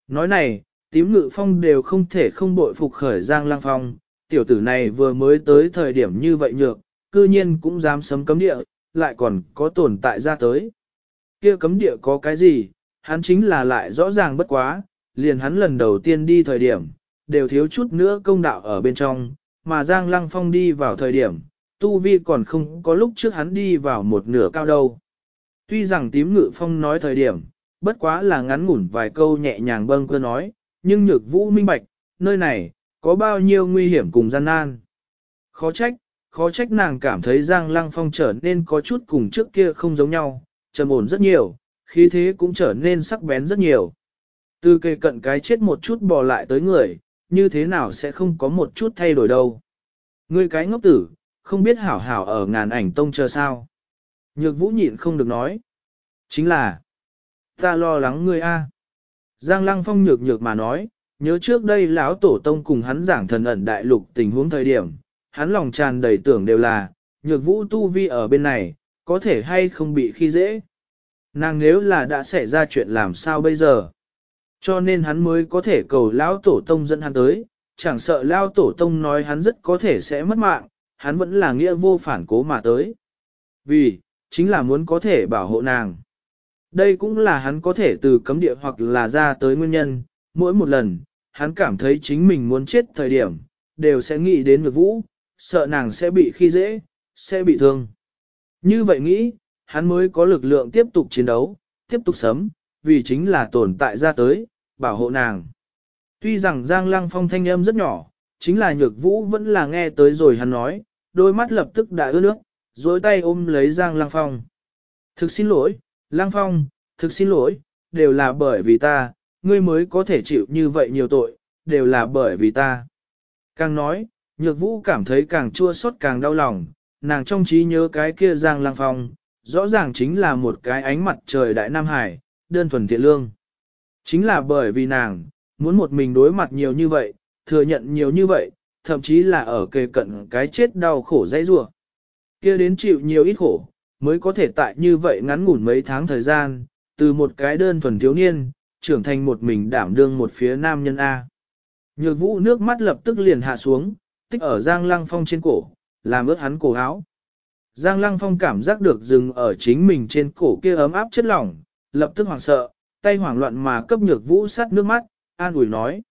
Nói này, tím ngự phong đều không thể không bội phục khởi giang Lang phong, tiểu tử này vừa mới tới thời điểm như vậy nhược, cư nhiên cũng dám sấm cấm địa, lại còn có tồn tại ra tới. kia cấm địa có cái gì, hắn chính là lại rõ ràng bất quá, liền hắn lần đầu tiên đi thời điểm, đều thiếu chút nữa công đạo ở bên trong, mà Giang Lăng Phong đi vào thời điểm, Tu Vi còn không có lúc trước hắn đi vào một nửa cao đâu. Tuy rằng tím ngự phong nói thời điểm, bất quá là ngắn ngủn vài câu nhẹ nhàng bâng cơ nói, nhưng nhược vũ minh bạch, nơi này, có bao nhiêu nguy hiểm cùng gian nan. Khó trách, khó trách nàng cảm thấy Giang Lăng Phong trở nên có chút cùng trước kia không giống nhau, trầm ổn rất nhiều, khí thế cũng trở nên sắc bén rất nhiều. Từ cây cận cái chết một chút bò lại tới người, như thế nào sẽ không có một chút thay đổi đâu. Ngươi cái ngốc tử, không biết hảo hảo ở ngàn ảnh tông chờ sao. Nhược vũ nhịn không được nói. Chính là, ta lo lắng ngươi a. Giang Lăng Phong nhược nhược mà nói, nhớ trước đây lão tổ tông cùng hắn giảng thần ẩn đại lục tình huống thời điểm, hắn lòng tràn đầy tưởng đều là, nhược vũ tu vi ở bên này, có thể hay không bị khi dễ. Nàng nếu là đã xảy ra chuyện làm sao bây giờ? Cho nên hắn mới có thể cầu lão tổ tông dẫn hắn tới, chẳng sợ lão tổ tông nói hắn rất có thể sẽ mất mạng, hắn vẫn là nghĩa vô phản cố mà tới. Vì, chính là muốn có thể bảo hộ nàng. Đây cũng là hắn có thể từ cấm địa hoặc là ra tới nguyên nhân, mỗi một lần, hắn cảm thấy chính mình muốn chết thời điểm, đều sẽ nghĩ đến ngược vũ, sợ nàng sẽ bị khi dễ, sẽ bị thương. Như vậy nghĩ, hắn mới có lực lượng tiếp tục chiến đấu, tiếp tục sấm, vì chính là tồn tại ra tới, bảo hộ nàng. Tuy rằng Giang Lăng Phong thanh âm rất nhỏ, chính là nhược vũ vẫn là nghe tới rồi hắn nói, đôi mắt lập tức đã ướt nước, dối tay ôm lấy Giang Lăng Phong. Thực xin lỗi, Lăng Phong, thực xin lỗi, đều là bởi vì ta, ngươi mới có thể chịu như vậy nhiều tội, đều là bởi vì ta. Càng nói, nhược vũ cảm thấy càng chua xót càng đau lòng, nàng trong trí nhớ cái kia Giang Lăng Phong, rõ ràng chính là một cái ánh mặt trời đại Nam Hải, đơn thuần thiện lương. Chính là bởi vì nàng, muốn một mình đối mặt nhiều như vậy, thừa nhận nhiều như vậy, thậm chí là ở kề cận cái chết đau khổ dãy rủa kia đến chịu nhiều ít khổ, mới có thể tại như vậy ngắn ngủn mấy tháng thời gian, từ một cái đơn thuần thiếu niên, trưởng thành một mình đảm đương một phía nam nhân A. Nhược vũ nước mắt lập tức liền hạ xuống, tích ở Giang Lăng Phong trên cổ, làm ướt hắn cổ áo. Giang Lăng Phong cảm giác được dừng ở chính mình trên cổ kia ấm áp chất lỏng, lập tức hoảng sợ, tay hoảng loạn mà cấp nhược vũ sát nước mắt, an ủi nói.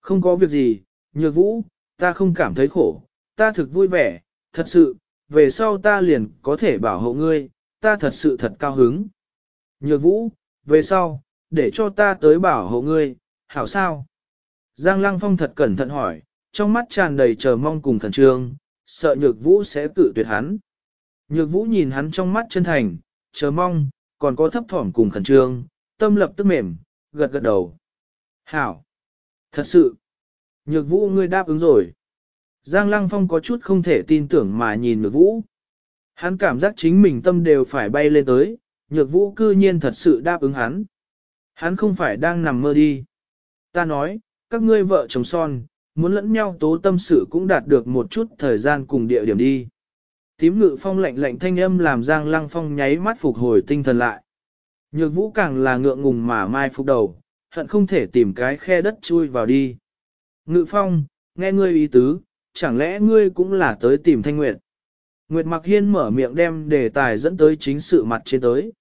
Không có việc gì, nhược vũ, ta không cảm thấy khổ, ta thực vui vẻ, thật sự, về sau ta liền có thể bảo hộ ngươi, ta thật sự thật cao hứng. Nhược vũ, về sau, để cho ta tới bảo hộ ngươi, hảo sao? Giang Lăng Phong thật cẩn thận hỏi, trong mắt tràn đầy chờ mong cùng thần trương, sợ nhược vũ sẽ tự tuyệt hắn. Nhược vũ nhìn hắn trong mắt chân thành, chờ mong, còn có thấp thỏm cùng khẩn trương, tâm lập tức mềm, gật gật đầu. Hảo! Thật sự! Nhược vũ ngươi đáp ứng rồi. Giang Lăng Phong có chút không thể tin tưởng mà nhìn nhược vũ. Hắn cảm giác chính mình tâm đều phải bay lên tới, nhược vũ cư nhiên thật sự đáp ứng hắn. Hắn không phải đang nằm mơ đi. Ta nói, các ngươi vợ chồng son, muốn lẫn nhau tố tâm sự cũng đạt được một chút thời gian cùng địa điểm đi. Tím ngự phong lạnh lạnh thanh âm làm Giang Lăng Phong nháy mắt phục hồi tinh thần lại. Nhược vũ càng là ngượng ngùng mà mai phục đầu, hận không thể tìm cái khe đất chui vào đi. Ngự phong, nghe ngươi ý tứ, chẳng lẽ ngươi cũng là tới tìm thanh nguyệt? Nguyệt Mặc Hiên mở miệng đem đề tài dẫn tới chính sự mặt trên tới.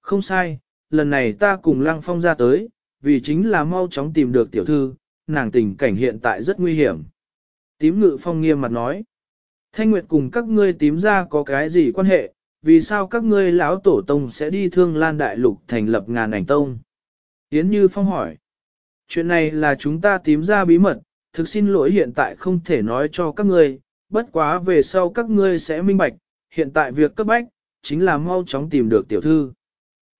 Không sai, lần này ta cùng Lăng Phong ra tới, vì chính là mau chóng tìm được tiểu thư, nàng tình cảnh hiện tại rất nguy hiểm. Tím ngự phong nghiêm mặt nói. Thanh Nguyệt cùng các ngươi tím ra có cái gì quan hệ, vì sao các ngươi lão tổ tông sẽ đi thương lan đại lục thành lập ngàn ảnh tông? Yến Như Phong hỏi. Chuyện này là chúng ta tím ra bí mật, thực xin lỗi hiện tại không thể nói cho các ngươi, bất quá về sau các ngươi sẽ minh bạch, hiện tại việc cấp bách, chính là mau chóng tìm được tiểu thư.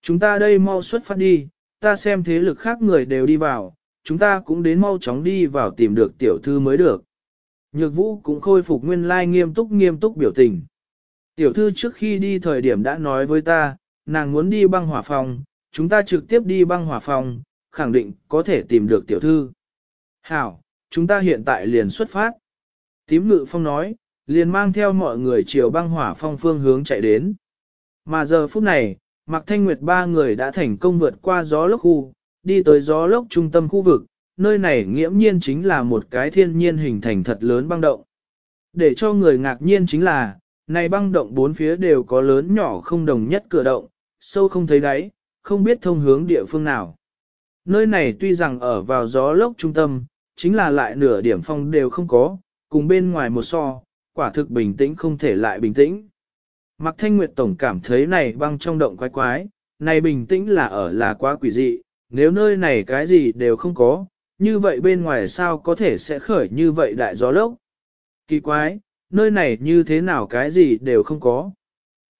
Chúng ta đây mau xuất phát đi, ta xem thế lực khác người đều đi vào, chúng ta cũng đến mau chóng đi vào tìm được tiểu thư mới được. Nhược vũ cũng khôi phục nguyên lai nghiêm túc nghiêm túc biểu tình. Tiểu thư trước khi đi thời điểm đã nói với ta, nàng muốn đi băng hỏa phòng, chúng ta trực tiếp đi băng hỏa phòng, khẳng định có thể tìm được tiểu thư. Hảo, chúng ta hiện tại liền xuất phát. Tím ngự phong nói, liền mang theo mọi người chiều băng hỏa phong phương hướng chạy đến. Mà giờ phút này, Mạc Thanh Nguyệt ba người đã thành công vượt qua gió lốc khu, đi tới gió lốc trung tâm khu vực, nơi này nghiễm nhiên chính là một cái thiên nhiên hình thành thật lớn băng động. Để cho người ngạc nhiên chính là, này băng động bốn phía đều có lớn nhỏ không đồng nhất cửa động, sâu không thấy đáy, không biết thông hướng địa phương nào. Nơi này tuy rằng ở vào gió lốc trung tâm, chính là lại nửa điểm phong đều không có, cùng bên ngoài một so, quả thực bình tĩnh không thể lại bình tĩnh. Mạc Thanh Nguyệt Tổng cảm thấy này băng trong động quái quái, này bình tĩnh là ở là quá quỷ dị, nếu nơi này cái gì đều không có, như vậy bên ngoài sao có thể sẽ khởi như vậy đại gió lốc. Kỳ quái, nơi này như thế nào cái gì đều không có.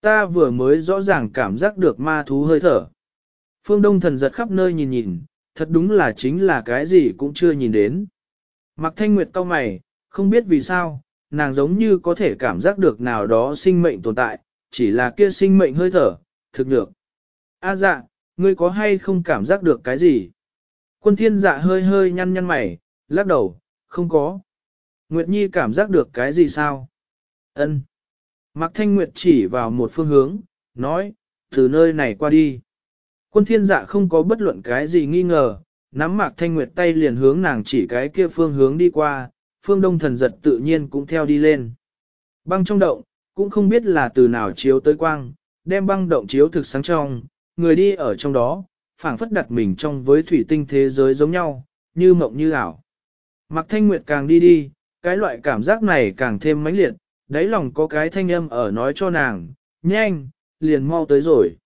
Ta vừa mới rõ ràng cảm giác được ma thú hơi thở. Phương Đông thần giật khắp nơi nhìn nhìn, thật đúng là chính là cái gì cũng chưa nhìn đến. Mặc thanh nguyệt cau mày, không biết vì sao, nàng giống như có thể cảm giác được nào đó sinh mệnh tồn tại, chỉ là kia sinh mệnh hơi thở, thực được. A dạ, ngươi có hay không cảm giác được cái gì? Quân thiên dạ hơi hơi nhăn nhăn mày, lắc đầu, không có. Nguyệt Nhi cảm giác được cái gì sao? Ân. Mạc Thanh Nguyệt chỉ vào một phương hướng, nói, từ nơi này qua đi. Quân thiên dạ không có bất luận cái gì nghi ngờ, nắm Mạc Thanh Nguyệt tay liền hướng nàng chỉ cái kia phương hướng đi qua, phương đông thần giật tự nhiên cũng theo đi lên. Băng trong động, cũng không biết là từ nào chiếu tới quang, đem băng động chiếu thực sáng trong, người đi ở trong đó, phảng phất đặt mình trong với thủy tinh thế giới giống nhau, như mộng như ảo. Mạc Thanh Nguyệt càng đi đi, cái loại cảm giác này càng thêm mãnh liệt, đáy lòng có cái thanh âm ở nói cho nàng, nhanh, liền mau tới rồi.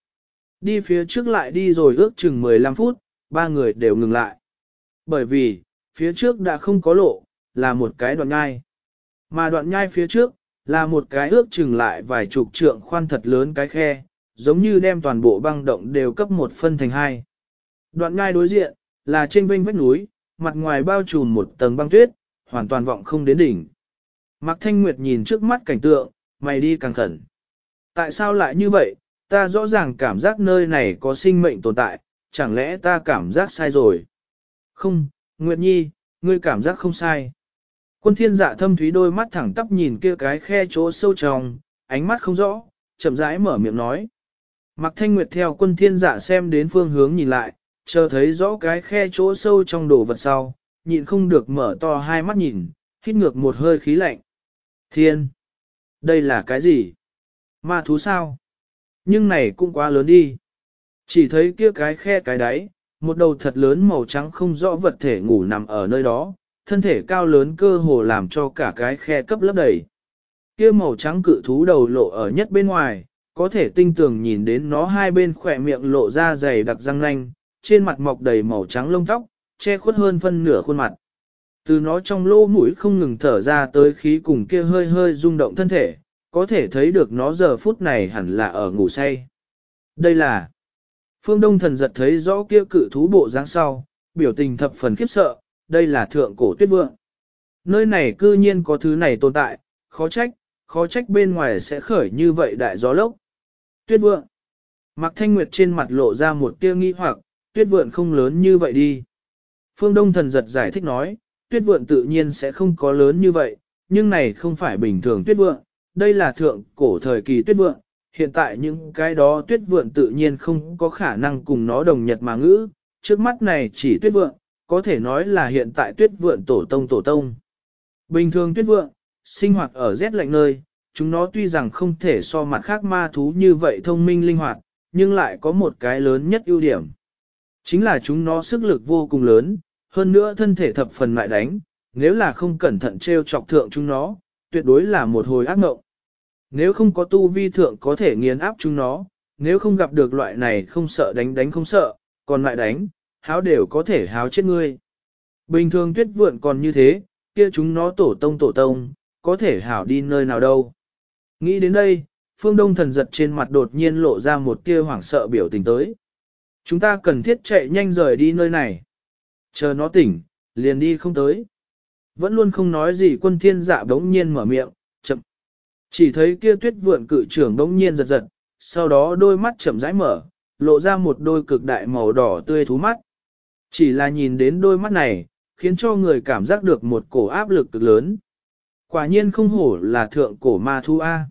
Đi phía trước lại đi rồi ước chừng 15 phút, ba người đều ngừng lại. Bởi vì, phía trước đã không có lộ, là một cái đoạn nhai. Mà đoạn nhai phía trước, là một cái ước chừng lại vài chục trượng khoan thật lớn cái khe, giống như đem toàn bộ băng động đều cấp một phân thành hai. Đoạn ngai đối diện, là trên vênh vách núi, mặt ngoài bao trùm một tầng băng tuyết, hoàn toàn vọng không đến đỉnh. Mạc Thanh Nguyệt nhìn trước mắt cảnh tượng, mày đi càng khẩn. Tại sao lại như vậy, ta rõ ràng cảm giác nơi này có sinh mệnh tồn tại, chẳng lẽ ta cảm giác sai rồi? Không, Nguyệt Nhi, ngươi cảm giác không sai. Quân thiên dạ thâm thúy đôi mắt thẳng tắp nhìn kia cái khe chỗ sâu trong, ánh mắt không rõ, chậm rãi mở miệng nói. Mạc Thanh Nguyệt theo quân thiên dạ xem đến phương hướng nhìn lại, chờ thấy rõ cái khe chỗ sâu trong đồ vật sau, nhịn không được mở to hai mắt nhìn, hít ngược một hơi khí lạnh. Thiên! Đây là cái gì? Ma thú sao? Nhưng này cũng quá lớn đi. Chỉ thấy kia cái khe cái đáy, một đầu thật lớn màu trắng không rõ vật thể ngủ nằm ở nơi đó, thân thể cao lớn cơ hồ làm cho cả cái khe cấp lấp đầy. Kia màu trắng cự thú đầu lộ ở nhất bên ngoài, có thể tinh tường nhìn đến nó hai bên khỏe miệng lộ ra dày đặc răng nanh, trên mặt mọc đầy màu trắng lông tóc, che khuất hơn phân nửa khuôn mặt. Từ nó trong lỗ mũi không ngừng thở ra tới khí cùng kia hơi hơi rung động thân thể, có thể thấy được nó giờ phút này hẳn là ở ngủ say. Đây là Phương Đông thần giật thấy rõ kia cự thú bộ dáng sau, biểu tình thập phần khiếp sợ, đây là thượng cổ tuyết vượng. Nơi này cư nhiên có thứ này tồn tại, khó trách, khó trách bên ngoài sẽ khởi như vậy đại gió lốc. Tuyết vượng. Mạc Thanh Nguyệt trên mặt lộ ra một tia nghi hoặc, tuyết vượng không lớn như vậy đi. Phương Đông thần giật giải thích nói, tuyết vượng tự nhiên sẽ không có lớn như vậy, nhưng này không phải bình thường tuyết vượng, đây là thượng cổ thời kỳ tuyết vượng, hiện tại những cái đó tuyết vượng tự nhiên không có khả năng cùng nó đồng nhật mà ngữ, trước mắt này chỉ tuyết vượng, có thể nói là hiện tại tuyết vượng tổ tông tổ tông. Bình thường tuyết vượng, sinh hoạt ở rét lạnh nơi, chúng nó tuy rằng không thể so mặt khác ma thú như vậy thông minh linh hoạt, nhưng lại có một cái lớn nhất ưu điểm. Chính là chúng nó sức lực vô cùng lớn, hơn nữa thân thể thập phần lại đánh, nếu là không cẩn thận treo chọc thượng chúng nó, tuyệt đối là một hồi ác ngộng. Nếu không có tu vi thượng có thể nghiền áp chúng nó, nếu không gặp được loại này không sợ đánh đánh không sợ, còn lại đánh, háo đều có thể háo chết ngươi. Bình thường tuyết vượn còn như thế, kia chúng nó tổ tông tổ tông, có thể hảo đi nơi nào đâu. Nghĩ đến đây, phương đông thần giật trên mặt đột nhiên lộ ra một tia hoảng sợ biểu tình tới. Chúng ta cần thiết chạy nhanh rời đi nơi này. Chờ nó tỉnh, liền đi không tới. Vẫn luôn không nói gì quân thiên dạ đống nhiên mở miệng, chậm. Chỉ thấy kia tuyết vượn cự trưởng đống nhiên giật giật, sau đó đôi mắt chậm rãi mở, lộ ra một đôi cực đại màu đỏ tươi thú mắt. Chỉ là nhìn đến đôi mắt này, khiến cho người cảm giác được một cổ áp lực cực lớn. Quả nhiên không hổ là thượng cổ ma thu A.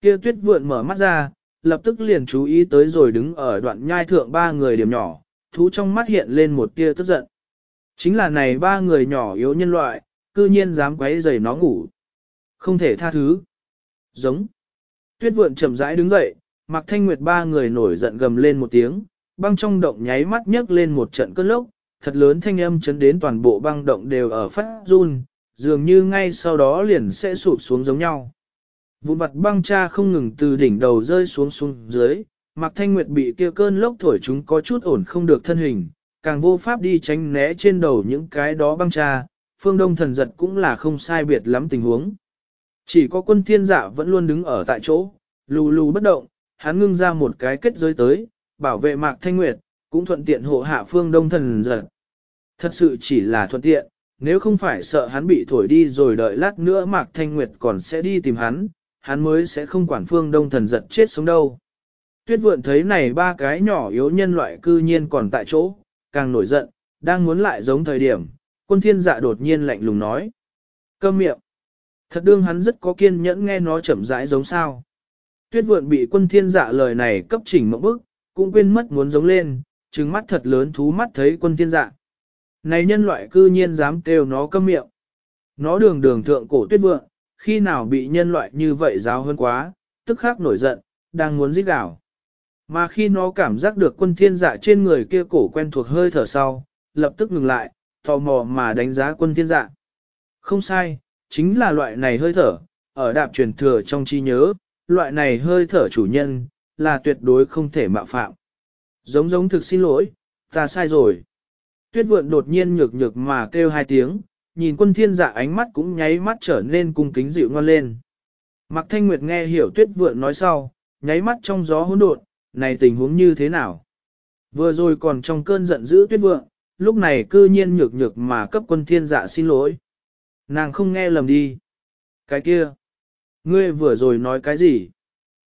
Kia tuyết vượn mở mắt ra, lập tức liền chú ý tới rồi đứng ở đoạn nhai thượng ba người điểm nhỏ, thú trong mắt hiện lên một tia tức giận. Chính là này ba người nhỏ yếu nhân loại, cư nhiên dám quấy rầy nó ngủ. Không thể tha thứ. Giống. Tuyết vượn chậm rãi đứng dậy, mặc thanh nguyệt ba người nổi giận gầm lên một tiếng, băng trong động nháy mắt nhấc lên một trận cơn lốc, thật lớn thanh âm chấn đến toàn bộ băng động đều ở phát run, dường như ngay sau đó liền sẽ sụp xuống giống nhau. Vụn vặt băng cha không ngừng từ đỉnh đầu rơi xuống xuống dưới, mặc thanh nguyệt bị kia cơn lốc thổi chúng có chút ổn không được thân hình, càng vô pháp đi tránh né trên đầu những cái đó băng cha, phương đông thần giật cũng là không sai biệt lắm tình huống. Chỉ có quân thiên dạ vẫn luôn đứng ở tại chỗ, lù lù bất động, hắn ngưng ra một cái kết giới tới, bảo vệ mạc thanh nguyệt, cũng thuận tiện hộ hạ phương đông thần giật. Thật sự chỉ là thuận tiện, nếu không phải sợ hắn bị thổi đi rồi đợi lát nữa mạc thanh nguyệt còn sẽ đi tìm hắn, hắn mới sẽ không quản phương đông thần giật chết sống đâu. Tuyết vượn thấy này ba cái nhỏ yếu nhân loại cư nhiên còn tại chỗ, càng nổi giận, đang muốn lại giống thời điểm, quân thiên dạ đột nhiên lạnh lùng nói. Câm miệng. Thật đương hắn rất có kiên nhẫn nghe nó chậm rãi giống sao. Tuyết vượn bị quân thiên dạ lời này cấp chỉnh mộng bức, cũng quên mất muốn giống lên, trừng mắt thật lớn thú mắt thấy quân thiên dạ. Này nhân loại cư nhiên dám kêu nó câm miệng. Nó đường đường thượng cổ tuyết vượng, khi nào bị nhân loại như vậy giáo hơn quá, tức khắc nổi giận, đang muốn giết đảo. Mà khi nó cảm giác được quân thiên dạ trên người kia cổ quen thuộc hơi thở sau, lập tức ngừng lại, tò mò mà đánh giá quân thiên dạ. Không sai, chính là loại này hơi thở, ở đạp truyền thừa trong trí nhớ, loại này hơi thở chủ nhân, là tuyệt đối không thể mạo phạm. Giống giống thực xin lỗi, ta sai rồi. Tuyết vượn đột nhiên nhược nhược mà kêu hai tiếng, nhìn quân thiên dạ ánh mắt cũng nháy mắt trở nên cung kính dịu ngoan lên. Mạc Thanh Nguyệt nghe hiểu tuyết vượn nói sau, nháy mắt trong gió hỗn độn, này tình huống như thế nào? Vừa rồi còn trong cơn giận dữ tuyết vượng, lúc này cư nhiên nhược nhược mà cấp quân thiên dạ xin lỗi. Nàng không nghe lầm đi. Cái kia. Ngươi vừa rồi nói cái gì?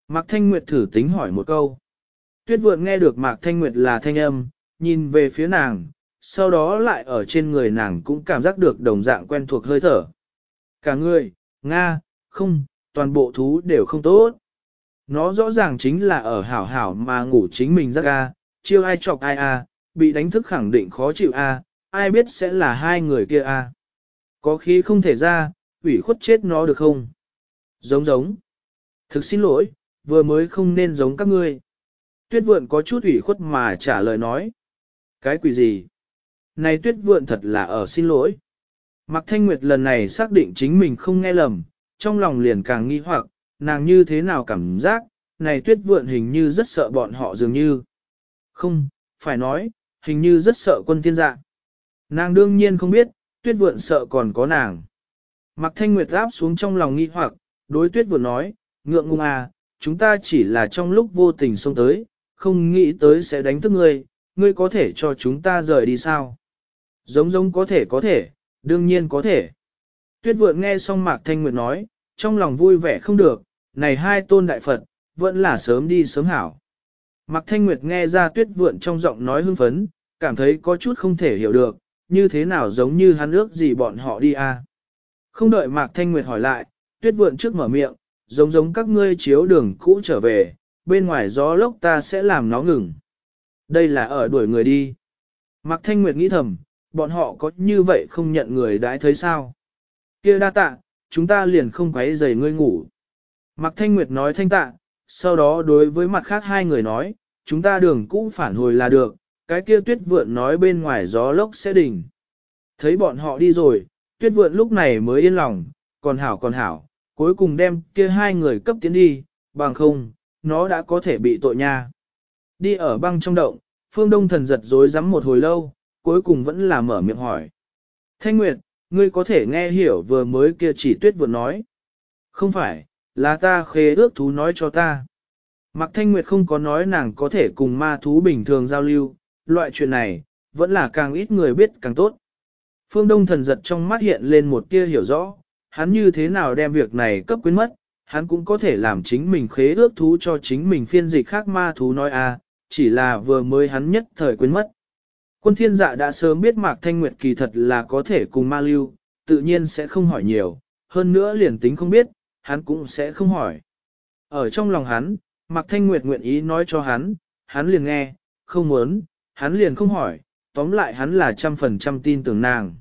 Mạc Thanh Nguyệt thử tính hỏi một câu. Tuyết vượng nghe được Mạc Thanh Nguyệt là thanh âm, nhìn về phía nàng, sau đó lại ở trên người nàng cũng cảm giác được đồng dạng quen thuộc hơi thở. Cả người, Nga, không, toàn bộ thú đều không tốt. Nó rõ ràng chính là ở hảo hảo mà ngủ chính mình giấc a, chiêu ai chọc ai a, bị đánh thức khẳng định khó chịu a, ai biết sẽ là hai người kia a. Có khi không thể ra, ủy khuất chết nó được không? Giống giống. Thực xin lỗi, vừa mới không nên giống các ngươi. Tuyết vượn có chút ủy khuất mà trả lời nói. Cái quỷ gì? Này tuyết vượn thật là ở xin lỗi. Mạc Thanh Nguyệt lần này xác định chính mình không nghe lầm, trong lòng liền càng nghi hoặc, nàng như thế nào cảm giác, này tuyết vượn hình như rất sợ bọn họ dường như. Không, phải nói, hình như rất sợ quân thiên dạ. Nàng đương nhiên không biết, tuyết vượn sợ còn có nàng. Mạc Thanh Nguyệt áp xuống trong lòng nghi hoặc, đối tuyết vượn nói, ngượng ngùng à, chúng ta chỉ là trong lúc vô tình xông tới, không nghĩ tới sẽ đánh thức ngươi, ngươi có thể cho chúng ta rời đi sao? Giống giống có thể có thể, đương nhiên có thể. Tuyết vượn nghe xong Mạc Thanh Nguyệt nói, trong lòng vui vẻ không được, này hai tôn đại Phật, vẫn là sớm đi sớm hảo. Mạc Thanh Nguyệt nghe ra tuyết vượn trong giọng nói hưng phấn, cảm thấy có chút không thể hiểu được, như thế nào giống như hắn ước gì bọn họ đi à. Không đợi Mạc Thanh Nguyệt hỏi lại, tuyết vượn trước mở miệng, giống giống các ngươi chiếu đường cũ trở về, bên ngoài gió lốc ta sẽ làm nó ngừng. Đây là ở đuổi người đi. Mạc Thanh Nguyệt nghĩ thầm, bọn họ có như vậy không nhận người đãi thấy sao? kia đa tạ, chúng ta liền không quấy rầy ngươi ngủ. Mạc Thanh Nguyệt nói thanh tạ, sau đó đối với mặt khác hai người nói, chúng ta đường cũ phản hồi là được, cái kia tuyết vượn nói bên ngoài gió lốc sẽ đỉnh. Thấy bọn họ đi rồi, tuyết vượn lúc này mới yên lòng, còn hảo còn hảo, cuối cùng đem kia hai người cấp tiến đi, bằng không, nó đã có thể bị tội nha. Đi ở băng trong động, phương đông thần giật dối rắm một hồi lâu, cuối cùng vẫn là mở miệng hỏi. Thanh Nguyệt, ngươi có thể nghe hiểu vừa mới kia chỉ tuyết vừa nói. Không phải, là ta khế ước thú nói cho ta. Mạc Thanh Nguyệt không có nói nàng có thể cùng ma thú bình thường giao lưu, loại chuyện này, vẫn là càng ít người biết càng tốt. Phương Đông thần giật trong mắt hiện lên một tia hiểu rõ, hắn như thế nào đem việc này cấp quyến mất, hắn cũng có thể làm chính mình khế ước thú cho chính mình phiên dịch khác ma thú nói à, chỉ là vừa mới hắn nhất thời quên mất. Quân thiên dạ đã sớm biết Mạc Thanh Nguyệt kỳ thật là có thể cùng ma lưu, tự nhiên sẽ không hỏi nhiều, hơn nữa liền tính không biết, hắn cũng sẽ không hỏi. Ở trong lòng hắn, Mạc Thanh Nguyệt nguyện ý nói cho hắn, hắn liền nghe, không muốn, hắn liền không hỏi, tóm lại hắn là trăm phần trăm tin tưởng nàng.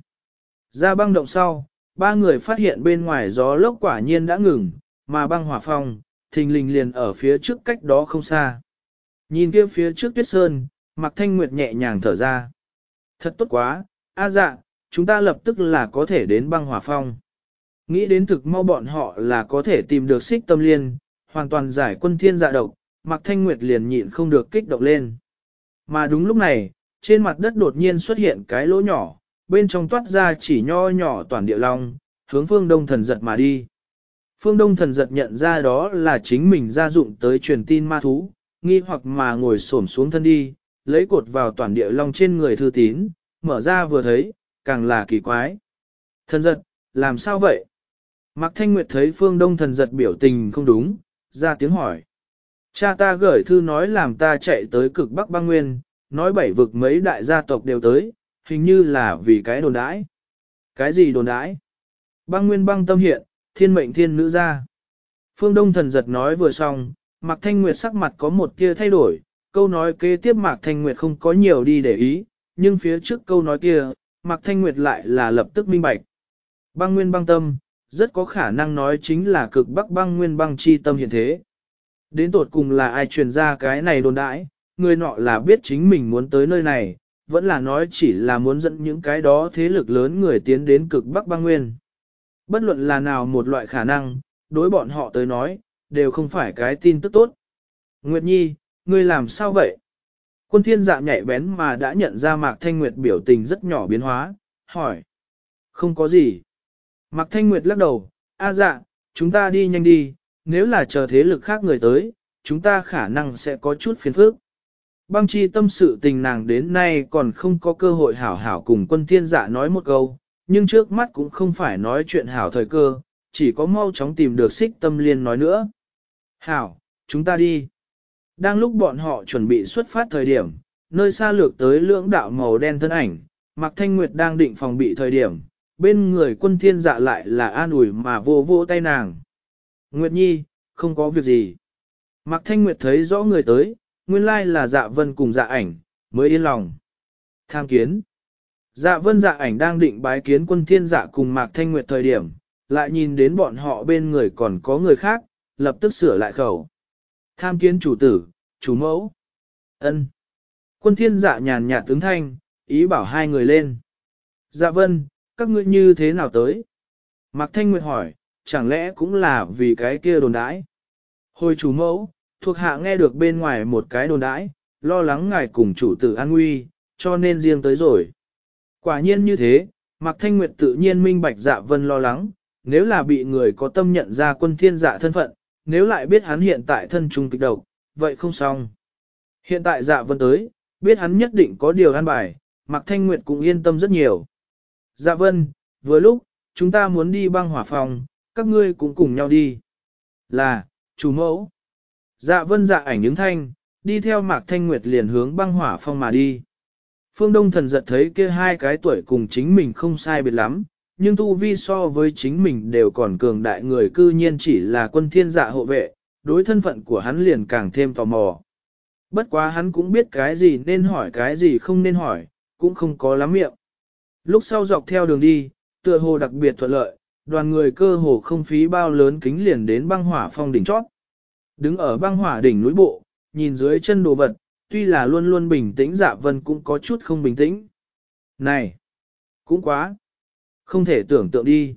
Ra băng động sau, ba người phát hiện bên ngoài gió lốc quả nhiên đã ngừng, mà băng hỏa phong, thình lình liền ở phía trước cách đó không xa. Nhìn kia phía trước tuyết sơn, Mạc Thanh Nguyệt nhẹ nhàng thở ra. Thật tốt quá, a dạ, chúng ta lập tức là có thể đến băng hỏa phong. Nghĩ đến thực mau bọn họ là có thể tìm được xích tâm liên, hoàn toàn giải quân thiên dạ độc, Mạc Thanh Nguyệt liền nhịn không được kích động lên. Mà đúng lúc này, trên mặt đất đột nhiên xuất hiện cái lỗ nhỏ, bên trong toát ra chỉ nho nhỏ toàn địa long, hướng phương đông thần giật mà đi. Phương đông thần giật nhận ra đó là chính mình gia dụng tới truyền tin ma thú, nghi hoặc mà ngồi xổm xuống thân đi, lấy cột vào toàn địa long trên người thư tín, mở ra vừa thấy, càng là kỳ quái. Thần giật, làm sao vậy? Mạc Thanh Nguyệt thấy phương đông thần giật biểu tình không đúng, ra tiếng hỏi. Cha ta gửi thư nói làm ta chạy tới cực Bắc băng nguyên, nói bảy vực mấy đại gia tộc đều tới, hình như là vì cái đồn đãi. Cái gì đồn đãi? Băng nguyên băng tâm hiện, thiên mệnh thiên nữ gia. Phương Đông thần giật nói vừa xong, Mạc Thanh Nguyệt sắc mặt có một kia thay đổi, câu nói kế tiếp Mạc Thanh Nguyệt không có nhiều đi để ý, nhưng phía trước câu nói kia, Mạc Thanh Nguyệt lại là lập tức minh bạch. Băng nguyên băng tâm, rất có khả năng nói chính là cực bắc băng nguyên băng chi tâm hiện thế. Đến tột cùng là ai truyền ra cái này đồn đãi, người nọ là biết chính mình muốn tới nơi này, vẫn là nói chỉ là muốn dẫn những cái đó thế lực lớn người tiến đến cực bắc băng nguyên. Bất luận là nào một loại khả năng, đối bọn họ tới nói, đều không phải cái tin tức tốt. Nguyệt Nhi, ngươi làm sao vậy? Quân thiên dạ nhạy bén mà đã nhận ra Mạc Thanh Nguyệt biểu tình rất nhỏ biến hóa, hỏi. Không có gì. Mạc Thanh Nguyệt lắc đầu, a dạ, chúng ta đi nhanh đi, nếu là chờ thế lực khác người tới, chúng ta khả năng sẽ có chút phiền phức. Băng chi tâm sự tình nàng đến nay còn không có cơ hội hảo hảo cùng quân thiên dạ nói một câu, nhưng trước mắt cũng không phải nói chuyện hảo thời cơ, chỉ có mau chóng tìm được xích tâm liên nói nữa. Hảo, chúng ta đi. Đang lúc bọn họ chuẩn bị xuất phát thời điểm, nơi xa lược tới lưỡng đạo màu đen thân ảnh, Mạc Thanh Nguyệt đang định phòng bị thời điểm, bên người quân thiên dạ lại là an ủi mà vô vô tay nàng. Nguyệt Nhi, không có việc gì. Mạc Thanh Nguyệt thấy rõ người tới, nguyên lai là dạ vân cùng dạ ảnh, mới yên lòng. Tham kiến. Dạ vân dạ ảnh đang định bái kiến quân thiên dạ cùng Mạc Thanh Nguyệt thời điểm, lại nhìn đến bọn họ bên người còn có người khác, lập tức sửa lại khẩu. Tham kiến chủ tử, chủ mẫu. ân. Quân thiên dạ nhàn nhạt tướng thanh, ý bảo hai người lên. Dạ vân, các ngươi như thế nào tới? Mạc Thanh Nguyệt hỏi, chẳng lẽ cũng là vì cái kia đồn đãi? Hồi chủ mẫu, thuộc hạ nghe được bên ngoài một cái đồn đãi, lo lắng ngài cùng chủ tử an nguy, cho nên riêng tới rồi. Quả nhiên như thế, Mạc Thanh Nguyệt tự nhiên minh bạch dạ vân lo lắng, nếu là bị người có tâm nhận ra quân thiên dạ thân phận, nếu lại biết hắn hiện tại thân trung kịch độc, vậy không xong. Hiện tại dạ vân tới, biết hắn nhất định có điều an bài, Mạc Thanh Nguyệt cũng yên tâm rất nhiều. Dạ vân, vừa lúc, chúng ta muốn đi băng hỏa phòng, các ngươi cũng cùng nhau đi. Là, chủ mẫu. Dạ vân dạ ảnh ứng thanh, đi theo Mạc Thanh Nguyệt liền hướng băng hỏa phong mà đi. Phương Đông thần giật thấy kia hai cái tuổi cùng chính mình không sai biệt lắm, nhưng tu vi so với chính mình đều còn cường đại người cư nhiên chỉ là quân thiên dạ hộ vệ, đối thân phận của hắn liền càng thêm tò mò. Bất quá hắn cũng biết cái gì nên hỏi cái gì không nên hỏi, cũng không có lắm miệng. Lúc sau dọc theo đường đi, tựa hồ đặc biệt thuận lợi, đoàn người cơ hồ không phí bao lớn kính liền đến băng hỏa phong đỉnh chót. Đứng ở băng hỏa đỉnh núi bộ, nhìn dưới chân đồ vật, tuy là luôn luôn bình tĩnh dạ vân cũng có chút không bình tĩnh. Này, cũng quá, không thể tưởng tượng đi.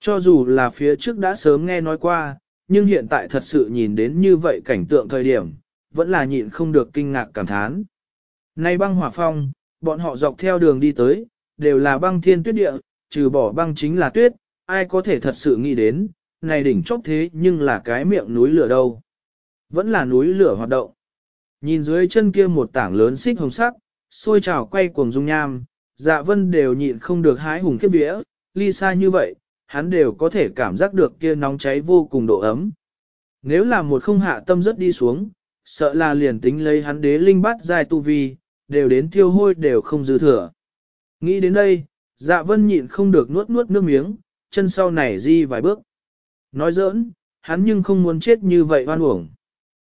Cho dù là phía trước đã sớm nghe nói qua, nhưng hiện tại thật sự nhìn đến như vậy cảnh tượng thời điểm, vẫn là nhịn không được kinh ngạc cảm thán. Nay băng hỏa phong, bọn họ dọc theo đường đi tới, đều là băng thiên tuyết địa, trừ bỏ băng chính là tuyết, ai có thể thật sự nghĩ đến, này đỉnh chóp thế nhưng là cái miệng núi lửa đâu. Vẫn là núi lửa hoạt động. Nhìn dưới chân kia một tảng lớn xích hồng sắc, xôi trào quay cuồng dung nham, dạ vân đều nhịn không được hái hùng kiếp vía, ly xa như vậy, hắn đều có thể cảm giác được kia nóng cháy vô cùng độ ấm. Nếu là một không hạ tâm rất đi xuống, sợ là liền tính lấy hắn đế linh bát dài tu vi, đều đến tiêu hôi đều không dư thừa. Nghĩ đến đây, dạ vân nhịn không được nuốt nuốt nước miếng, chân sau này di vài bước. Nói giỡn, hắn nhưng không muốn chết như vậy oan uổng.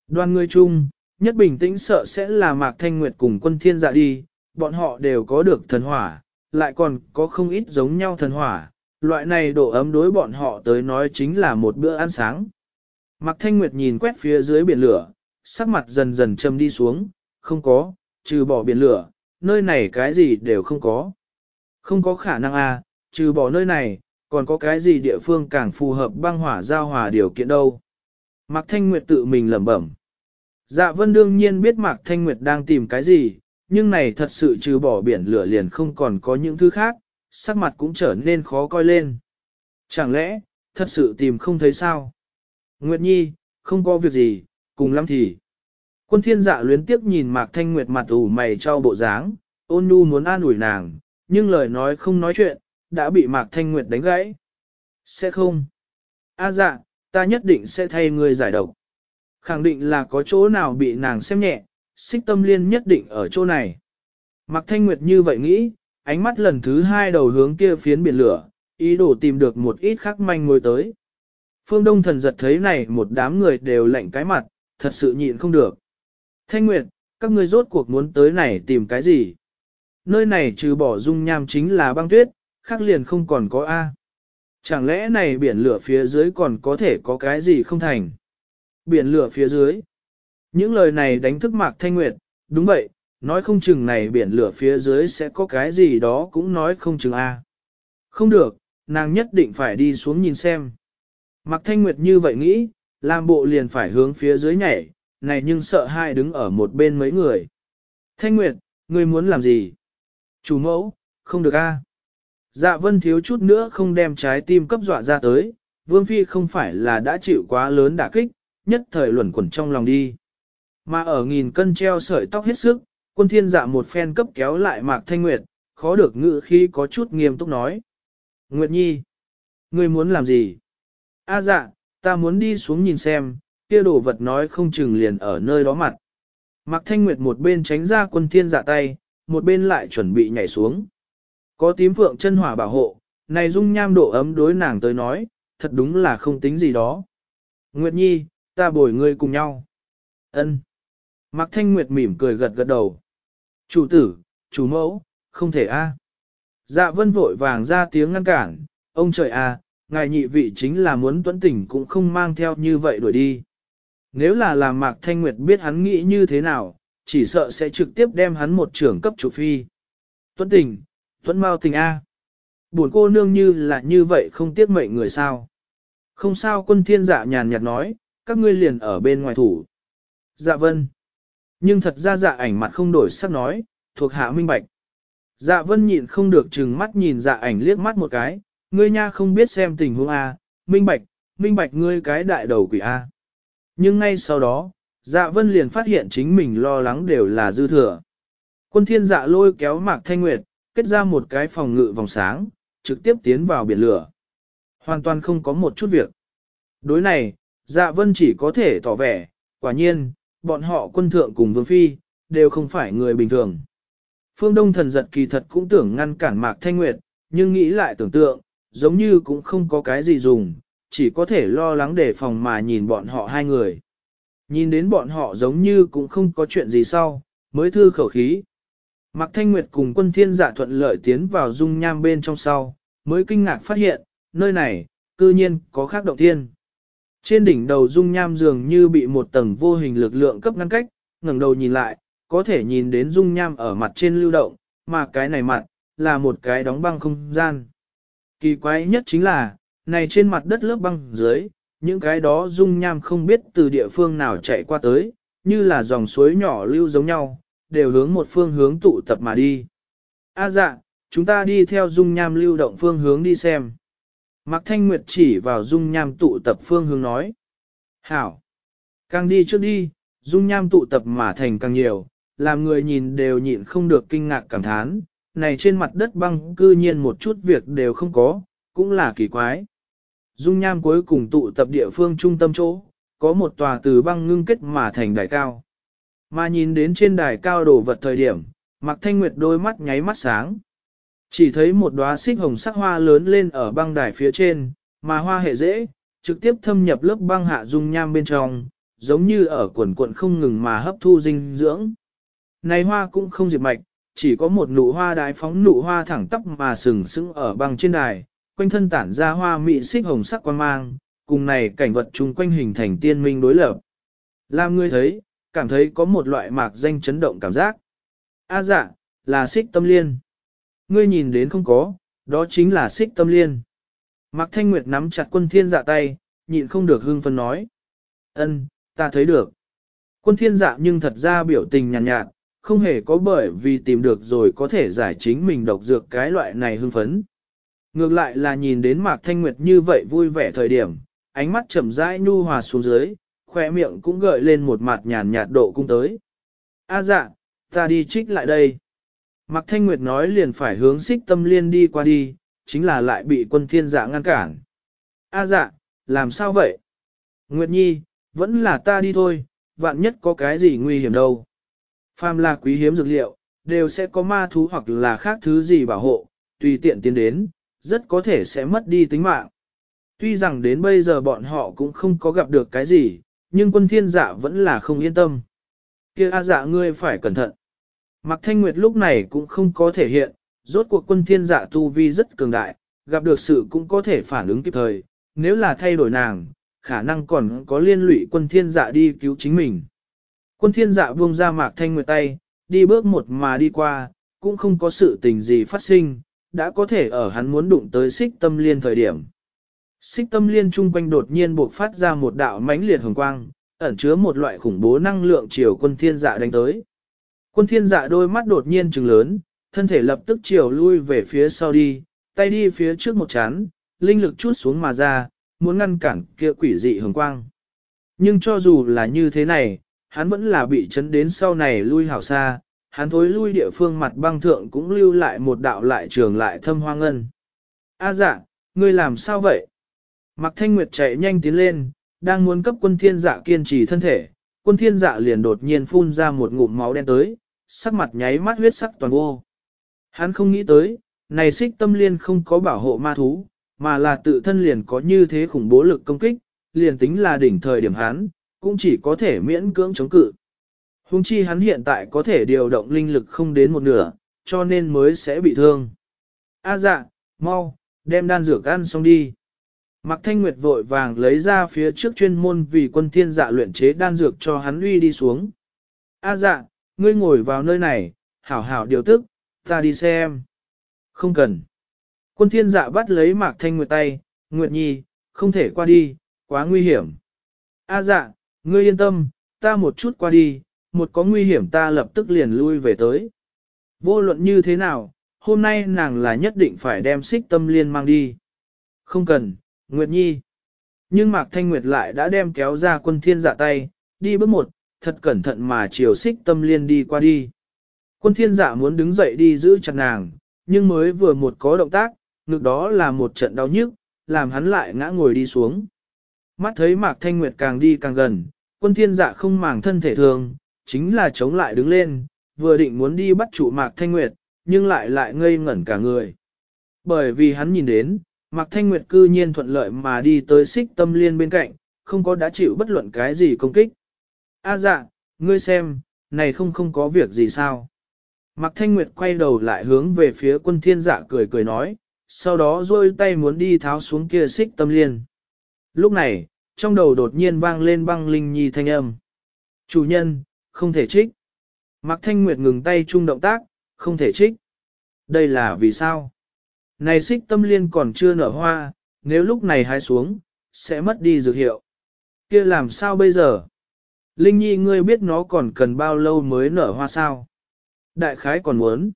Đoàn người chung, nhất bình tĩnh sợ sẽ là Mạc Thanh Nguyệt cùng quân thiên dạ đi, bọn họ đều có được thần hỏa, lại còn có không ít giống nhau thần hỏa, loại này độ ấm đối bọn họ tới nói chính là một bữa ăn sáng. Mạc Thanh Nguyệt nhìn quét phía dưới biển lửa, sắc mặt dần dần châm đi xuống, không có, trừ bỏ biển lửa, nơi này cái gì đều không có. Không có khả năng à, trừ bỏ nơi này, còn có cái gì địa phương càng phù hợp băng hỏa giao hòa điều kiện đâu. Mạc Thanh Nguyệt tự mình lẩm bẩm. Dạ vân đương nhiên biết Mạc Thanh Nguyệt đang tìm cái gì, nhưng này thật sự trừ bỏ biển lửa liền không còn có những thứ khác, sắc mặt cũng trở nên khó coi lên. Chẳng lẽ, thật sự tìm không thấy sao? Nguyệt Nhi, không có việc gì, cùng lắm thì. Quân thiên dạ luyến tiếp nhìn Mạc Thanh Nguyệt mặt ủ mày cho bộ dáng, ôn nhu muốn an ủi nàng, nhưng lời nói không nói chuyện, đã bị Mạc Thanh Nguyệt đánh gãy. Sẽ không. A dạ, ta nhất định sẽ thay người giải độc. Khẳng định là có chỗ nào bị nàng xem nhẹ, xích tâm liên nhất định ở chỗ này. Mạc Thanh Nguyệt như vậy nghĩ, ánh mắt lần thứ hai đầu hướng kia phiến biển lửa, ý đồ tìm được một ít khắc manh ngồi tới. Phương Đông thần giật thấy này một đám người đều lạnh cái mặt, thật sự nhịn không được. Thanh Nguyệt, các ngươi rốt cuộc muốn tới này tìm cái gì? Nơi này trừ bỏ dung nham chính là băng tuyết, khác liền không còn có A. Chẳng lẽ này biển lửa phía dưới còn có thể có cái gì không thành? Biển lửa phía dưới. Những lời này đánh thức Mạc Thanh Nguyệt, đúng vậy, nói không chừng này biển lửa phía dưới sẽ có cái gì đó cũng nói không chừng A. Không được, nàng nhất định phải đi xuống nhìn xem. Mạc Thanh Nguyệt như vậy nghĩ, làm bộ liền phải hướng phía dưới nhảy, này nhưng sợ hai đứng ở một bên mấy người. Thanh Nguyệt, ngươi muốn làm gì? Chủ mẫu, không được a. Dạ vân thiếu chút nữa không đem trái tim cấp dọa ra tới, Vương Phi không phải là đã chịu quá lớn đả kích, nhất thời luẩn quẩn trong lòng đi. Mà ở nghìn cân treo sợi tóc hết sức, quân thiên dạ một phen cấp kéo lại Mạc Thanh Nguyệt, khó được ngự khi có chút nghiêm túc nói. Nguyệt Nhi, ngươi muốn làm gì? A dạ, ta muốn đi xuống nhìn xem, kia đồ vật nói không chừng liền ở nơi đó mặt. Mạc Thanh Nguyệt một bên tránh ra quân thiên dạ tay, một bên lại chuẩn bị nhảy xuống. Có tím phượng chân hỏa bảo hộ, này dung nham độ ấm đối nàng tới nói, thật đúng là không tính gì đó. Nguyệt Nhi, ta bồi ngươi cùng nhau. Ân. Mạc Thanh Nguyệt mỉm cười gật gật đầu. Chủ tử, chủ mẫu, không thể a. Dạ vân vội vàng ra tiếng ngăn cản, ông trời a, ngài nhị vị chính là muốn tuấn tỉnh cũng không mang theo như vậy đuổi đi. Nếu là làm Mạc Thanh Nguyệt biết hắn nghĩ như thế nào, chỉ sợ sẽ trực tiếp đem hắn một trưởng cấp chủ phi. Tuấn tình, tuấn mau tình A. Buồn cô nương như là như vậy không tiếc mệnh người sao. Không sao quân thiên dạ nhàn nhạt nói, các ngươi liền ở bên ngoài thủ. Dạ vân. Nhưng thật ra dạ ảnh mặt không đổi sắc nói, thuộc hạ minh bạch. Dạ vân nhịn không được chừng mắt nhìn dạ ảnh liếc mắt một cái, ngươi nha không biết xem tình huống A, minh bạch, minh bạch ngươi cái đại đầu quỷ A. Nhưng ngay sau đó, dạ vân liền phát hiện chính mình lo lắng đều là dư thừa. Quân thiên dạ lôi kéo mạc thanh nguyệt, kết ra một cái phòng ngự vòng sáng, trực tiếp tiến vào biển lửa. Hoàn toàn không có một chút việc. Đối này, dạ vân chỉ có thể tỏ vẻ, quả nhiên, bọn họ quân thượng cùng vương phi, đều không phải người bình thường. Phương Đông thần giật kỳ thật cũng tưởng ngăn cản Mạc Thanh Nguyệt, nhưng nghĩ lại tưởng tượng, giống như cũng không có cái gì dùng, chỉ có thể lo lắng đề phòng mà nhìn bọn họ hai người. Nhìn đến bọn họ giống như cũng không có chuyện gì sau, mới thư khẩu khí. Mạc Thanh Nguyệt cùng quân thiên giả thuận lợi tiến vào dung nham bên trong sau, mới kinh ngạc phát hiện, nơi này, cư nhiên, có khác động thiên. Trên đỉnh đầu dung nham dường như bị một tầng vô hình lực lượng cấp ngăn cách, ngẩng đầu nhìn lại, có thể nhìn đến dung nham ở mặt trên lưu động, mà cái này mặt, là một cái đóng băng không gian. Kỳ quái nhất chính là, này trên mặt đất lớp băng dưới, những cái đó dung nham không biết từ địa phương nào chạy qua tới, như là dòng suối nhỏ lưu giống nhau, đều hướng một phương hướng tụ tập mà đi. A à dạ, chúng ta đi theo dung nham lưu động phương hướng đi xem. Mạc Thanh Nguyệt chỉ vào dung nham tụ tập phương hướng nói. Hảo! Càng đi trước đi, dung nham tụ tập mà thành càng nhiều, làm người nhìn đều nhịn không được kinh ngạc cảm thán. Này trên mặt đất băng cư nhiên một chút việc đều không có, cũng là kỳ quái. Dung nham cuối cùng tụ tập địa phương trung tâm chỗ, có một tòa từ băng ngưng kết mà thành đài cao. Mà nhìn đến trên đài cao đổ vật thời điểm, Mạc Thanh Nguyệt đôi mắt nháy mắt sáng. Chỉ thấy một đóa xích hồng sắc hoa lớn lên ở băng đài phía trên, mà hoa hệ dễ, trực tiếp thâm nhập lớp băng hạ dung nham bên trong, giống như ở quần quận không ngừng mà hấp thu dinh dưỡng. Này hoa cũng không diệt mạch, chỉ có một nụ hoa đái phóng nụ hoa thẳng tắp mà sừng sững ở băng trên đài, quanh thân tản ra hoa mị xích hồng sắc quan mang, cùng này cảnh vật chung quanh hình thành tiên minh đối lập. Làm người thấy, cảm thấy có một loại mạc danh chấn động cảm giác. A à dạ, là xích tâm liên. Ngươi nhìn đến không có, đó chính là xích tâm liên. Mạc Thanh Nguyệt nắm chặt quân thiên dạ tay, nhịn không được hưng phân nói. Ân, ta thấy được. Quân thiên dạ nhưng thật ra biểu tình nhàn nhạt, nhạt, không hề có bởi vì tìm được rồi có thể giải chính mình độc dược cái loại này hưng phấn. Ngược lại là nhìn đến Mạc Thanh Nguyệt như vậy vui vẻ thời điểm, ánh mắt chậm rãi nhu hòa xuống dưới, khỏe miệng cũng gợi lên một mặt nhàn nhạt độ cung tới. A dạ, ta đi trích lại đây. Mạc Thanh Nguyệt nói liền phải hướng xích tâm liên đi qua đi, chính là lại bị quân thiên dạ ngăn cản. A dạ, làm sao vậy? Nguyệt Nhi, vẫn là ta đi thôi, vạn nhất có cái gì nguy hiểm đâu. Phàm là quý hiếm dược liệu, đều sẽ có ma thú hoặc là khác thứ gì bảo hộ, tùy tiện tiến đến, rất có thể sẽ mất đi tính mạng. Tuy rằng đến bây giờ bọn họ cũng không có gặp được cái gì, nhưng quân thiên dạ vẫn là không yên tâm. kia A dạ ngươi phải cẩn thận. Mạc Thanh Nguyệt lúc này cũng không có thể hiện, rốt cuộc quân thiên dạ tu vi rất cường đại, gặp được sự cũng có thể phản ứng kịp thời, nếu là thay đổi nàng, khả năng còn có liên lụy quân thiên dạ đi cứu chính mình. Quân thiên dạ buông ra Mạc Thanh Nguyệt tay, đi bước một mà đi qua, cũng không có sự tình gì phát sinh, đã có thể ở hắn muốn đụng tới xích tâm liên thời điểm. Xích tâm liên trung quanh đột nhiên buộc phát ra một đạo mãnh liệt hồng quang, ẩn chứa một loại khủng bố năng lượng chiều quân thiên dạ đánh tới. Quân thiên dạ đôi mắt đột nhiên trừng lớn, thân thể lập tức chiều lui về phía sau đi, tay đi phía trước một chán, linh lực chút xuống mà ra, muốn ngăn cản kia quỷ dị hồng quang. Nhưng cho dù là như thế này, hắn vẫn là bị chấn đến sau này lui hảo xa, hắn thối lui địa phương mặt băng thượng cũng lưu lại một đạo lại trường lại thâm hoang ngân. A dạ, ngươi làm sao vậy? Mạc Thanh Nguyệt chạy nhanh tiến lên, đang muốn cấp quân thiên dạ kiên trì thân thể, quân thiên dạ liền đột nhiên phun ra một ngụm máu đen tới, sắc mặt nháy mắt huyết sắc toàn vô. Hắn không nghĩ tới, này xích tâm liên không có bảo hộ ma thú, mà là tự thân liền có như thế khủng bố lực công kích, liền tính là đỉnh thời điểm hắn, cũng chỉ có thể miễn cưỡng chống cự. Hùng chi hắn hiện tại có thể điều động linh lực không đến một nửa, cho nên mới sẽ bị thương. A à dạ, mau, đem đan dược ăn xong đi. Mạc Thanh Nguyệt vội vàng lấy ra phía trước chuyên môn vì quân thiên dạ luyện chế đan dược cho hắn uy đi xuống. A à dạ, ngươi ngồi vào nơi này, hảo hảo điều tức, ta đi xem. Không cần. Quân thiên dạ bắt lấy Mạc Thanh Nguyệt tay, Nguyệt Nhi, không thể qua đi, quá nguy hiểm. A dạ, ngươi yên tâm, ta một chút qua đi, một có nguy hiểm ta lập tức liền lui về tới. Vô luận như thế nào, hôm nay nàng là nhất định phải đem xích tâm liên mang đi. Không cần, Nguyệt Nhi. Nhưng Mạc Thanh Nguyệt lại đã đem kéo ra quân thiên dạ tay, đi bước một, thật cẩn thận mà chiều xích tâm liên đi qua đi. Quân thiên giả muốn đứng dậy đi giữ chặt nàng, nhưng mới vừa một có động tác, ngực đó là một trận đau nhức, làm hắn lại ngã ngồi đi xuống. Mắt thấy Mạc Thanh Nguyệt càng đi càng gần, quân thiên dạ không màng thân thể thường, chính là chống lại đứng lên, vừa định muốn đi bắt trụ Mạc Thanh Nguyệt, nhưng lại lại ngây ngẩn cả người. Bởi vì hắn nhìn đến, Mạc Thanh Nguyệt cư nhiên thuận lợi mà đi tới xích tâm liên bên cạnh, không có đã chịu bất luận cái gì công kích. A dạ, ngươi xem, này không không có việc gì sao. Mạc Thanh Nguyệt quay đầu lại hướng về phía quân thiên dạ cười cười nói, sau đó rôi tay muốn đi tháo xuống kia xích tâm liên. Lúc này, trong đầu đột nhiên vang lên băng linh nhi thanh âm. Chủ nhân, không thể trích. Mạc Thanh Nguyệt ngừng tay chung động tác, không thể trích. Đây là vì sao? Này xích tâm liên còn chưa nở hoa, nếu lúc này hái xuống, sẽ mất đi dược hiệu. kia làm sao bây giờ? Linh Nhi ngươi biết nó còn cần bao lâu mới nở hoa sao? Đại khái còn muốn.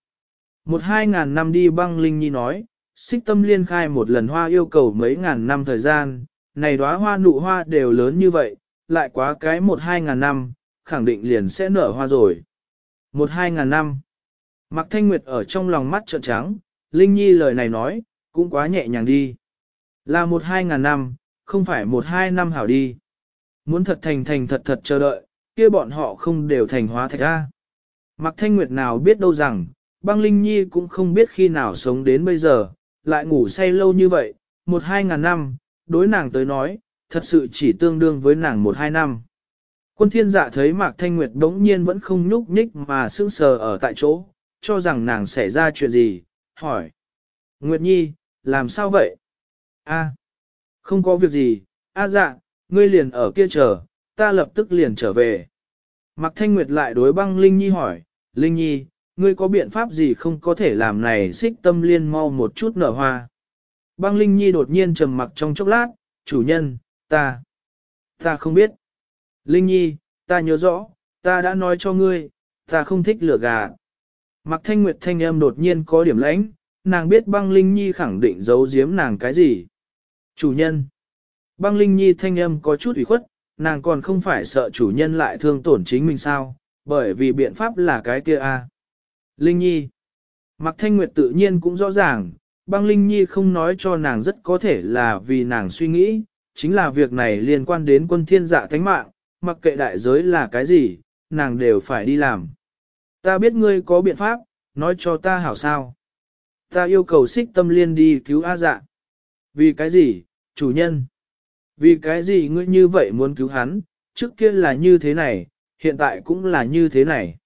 Một hai ngàn năm đi băng Linh Nhi nói, xích tâm liên khai một lần hoa yêu cầu mấy ngàn năm thời gian, này đóa hoa nụ hoa đều lớn như vậy, lại quá cái một hai ngàn năm, khẳng định liền sẽ nở hoa rồi. Một hai ngàn năm. Mạc Thanh Nguyệt ở trong lòng mắt trợn trắng, Linh Nhi lời này nói, cũng quá nhẹ nhàng đi. Là một hai ngàn năm, không phải một hai năm hảo đi. Muốn thật thành thành thật thật chờ đợi, kia bọn họ không đều thành hóa thạch a Mạc Thanh Nguyệt nào biết đâu rằng, băng Linh Nhi cũng không biết khi nào sống đến bây giờ, lại ngủ say lâu như vậy, một hai ngàn năm, đối nàng tới nói, thật sự chỉ tương đương với nàng một hai năm. Quân thiên dạ thấy Mạc Thanh Nguyệt đống nhiên vẫn không nhúc nhích mà sững sờ ở tại chỗ, cho rằng nàng xảy ra chuyện gì, hỏi. Nguyệt Nhi, làm sao vậy? A, không có việc gì, A dạ, ngươi liền ở kia chờ, ta lập tức liền trở về. Mạc Thanh Nguyệt lại đối băng Linh Nhi hỏi, Linh Nhi, ngươi có biện pháp gì không có thể làm này xích tâm liên mau một chút nở hoa? Băng Linh Nhi đột nhiên trầm mặc trong chốc lát, chủ nhân, ta, ta không biết. Linh Nhi, ta nhớ rõ, ta đã nói cho ngươi, ta không thích lửa gà. Mạc Thanh Nguyệt thanh âm đột nhiên có điểm lãnh, nàng biết băng Linh Nhi khẳng định giấu giếm nàng cái gì. Chủ nhân. Băng Linh Nhi thanh âm có chút ủy khuất, nàng còn không phải sợ chủ nhân lại thương tổn chính mình sao, bởi vì biện pháp là cái kia a. Linh Nhi. Mạc Thanh Nguyệt tự nhiên cũng rõ ràng, băng Linh Nhi không nói cho nàng rất có thể là vì nàng suy nghĩ, chính là việc này liên quan đến quân thiên dạ thánh mạng, mặc kệ đại giới là cái gì, nàng đều phải đi làm. Ta biết ngươi có biện pháp, nói cho ta hảo sao. Ta yêu cầu xích tâm liên đi cứu A dạ. Vì cái gì, chủ nhân? Vì cái gì ngươi như vậy muốn cứu hắn, trước kia là như thế này, hiện tại cũng là như thế này.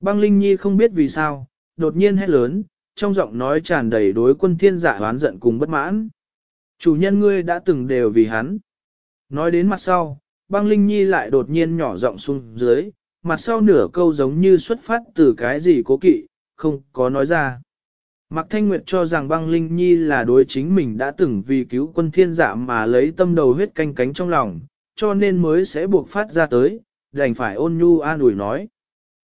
Băng Linh Nhi không biết vì sao, đột nhiên hét lớn, trong giọng nói tràn đầy đối quân thiên dạ hoán giận cùng bất mãn. Chủ nhân ngươi đã từng đều vì hắn. Nói đến mặt sau, băng Linh Nhi lại đột nhiên nhỏ giọng xuống dưới, mặt sau nửa câu giống như xuất phát từ cái gì cố kỵ, không có nói ra. Mạc Thanh Nguyệt cho rằng băng Linh Nhi là đối chính mình đã từng vì cứu quân thiên dạ mà lấy tâm đầu huyết canh cánh trong lòng, cho nên mới sẽ buộc phát ra tới, đành phải ôn nhu an ủi nói.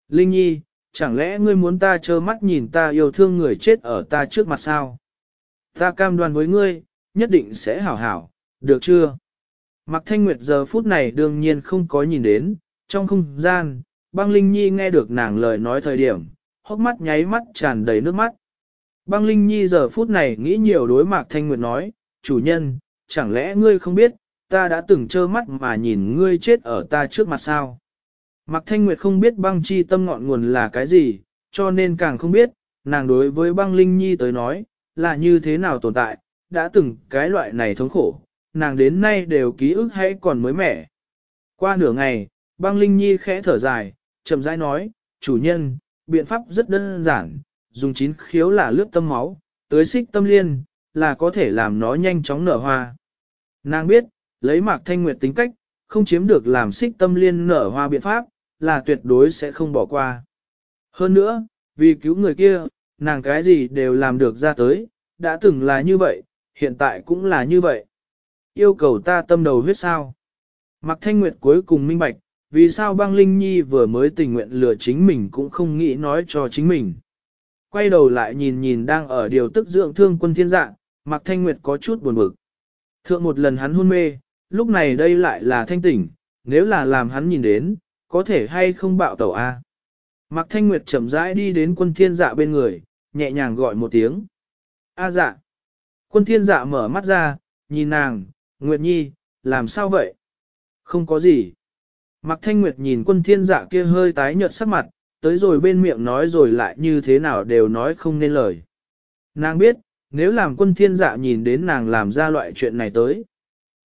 Linh Nhi, chẳng lẽ ngươi muốn ta trơ mắt nhìn ta yêu thương người chết ở ta trước mặt sao? Ta cam đoan với ngươi, nhất định sẽ hảo hảo, được chưa? Mạc Thanh Nguyệt giờ phút này đương nhiên không có nhìn đến, trong không gian, băng Linh Nhi nghe được nàng lời nói thời điểm, hốc mắt nháy mắt tràn đầy nước mắt. Băng Linh Nhi giờ phút này nghĩ nhiều đối Mạc Thanh Nguyệt nói, chủ nhân, chẳng lẽ ngươi không biết, ta đã từng trơ mắt mà nhìn ngươi chết ở ta trước mặt sao? Mạc Thanh Nguyệt không biết băng chi tâm ngọn nguồn là cái gì, cho nên càng không biết, nàng đối với băng Linh Nhi tới nói, là như thế nào tồn tại, đã từng cái loại này thống khổ, nàng đến nay đều ký ức hay còn mới mẻ. Qua nửa ngày, băng Linh Nhi khẽ thở dài, chậm rãi nói, chủ nhân, biện pháp rất đơn giản, dùng chín khiếu là lướt tâm máu, tới xích tâm liên, là có thể làm nó nhanh chóng nở hoa. Nàng biết, lấy mạc thanh nguyệt tính cách, không chiếm được làm xích tâm liên nở hoa biện pháp, là tuyệt đối sẽ không bỏ qua. Hơn nữa, vì cứu người kia, nàng cái gì đều làm được ra tới, đã từng là như vậy, hiện tại cũng là như vậy. Yêu cầu ta tâm đầu huyết sao. Mạc Thanh Nguyệt cuối cùng minh bạch, vì sao băng Linh Nhi vừa mới tình nguyện lừa chính mình cũng không nghĩ nói cho chính mình. Quay đầu lại nhìn nhìn đang ở điều tức dưỡng thương quân thiên dạng, Mạc Thanh Nguyệt có chút buồn bực. Thượng một lần hắn hôn mê, lúc này đây lại là thanh tỉnh, nếu là làm hắn nhìn đến, có thể hay không bạo tẩu A. Mạc Thanh Nguyệt chậm rãi đi đến quân thiên dạ bên người, nhẹ nhàng gọi một tiếng. A dạ. Quân thiên dạ mở mắt ra, nhìn nàng, Nguyệt Nhi, làm sao vậy? Không có gì. Mạc Thanh Nguyệt nhìn quân thiên dạ kia hơi tái nhợt sắc mặt, tới rồi bên miệng nói rồi lại như thế nào đều nói không nên lời. Nàng biết, nếu làm quân thiên dạ nhìn đến nàng làm ra loại chuyện này tới.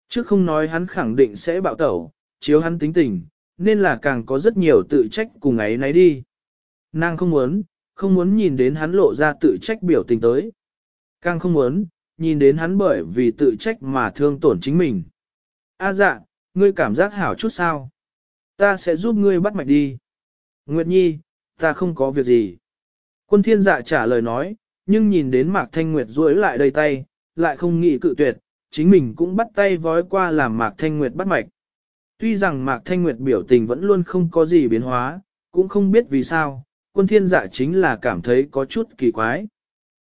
Chứ không nói hắn khẳng định sẽ bạo tẩu, chiếu hắn tính tình, nên là càng có rất nhiều tự trách cùng ấy nấy đi. Nàng không muốn, không muốn nhìn đến hắn lộ ra tự trách biểu tình tới. Càng không muốn, nhìn đến hắn bởi vì tự trách mà thương tổn chính mình. A dạ, ngươi cảm giác hảo chút sao? Ta sẽ giúp ngươi bắt mạch đi. Nguyệt Nhi, ta không có việc gì. Quân thiên dạ trả lời nói, nhưng nhìn đến Mạc Thanh Nguyệt duỗi lại đầy tay, lại không nghĩ cự tuyệt, chính mình cũng bắt tay vói qua làm Mạc Thanh Nguyệt bắt mạch. Tuy rằng Mạc Thanh Nguyệt biểu tình vẫn luôn không có gì biến hóa, cũng không biết vì sao, quân thiên dạ chính là cảm thấy có chút kỳ quái.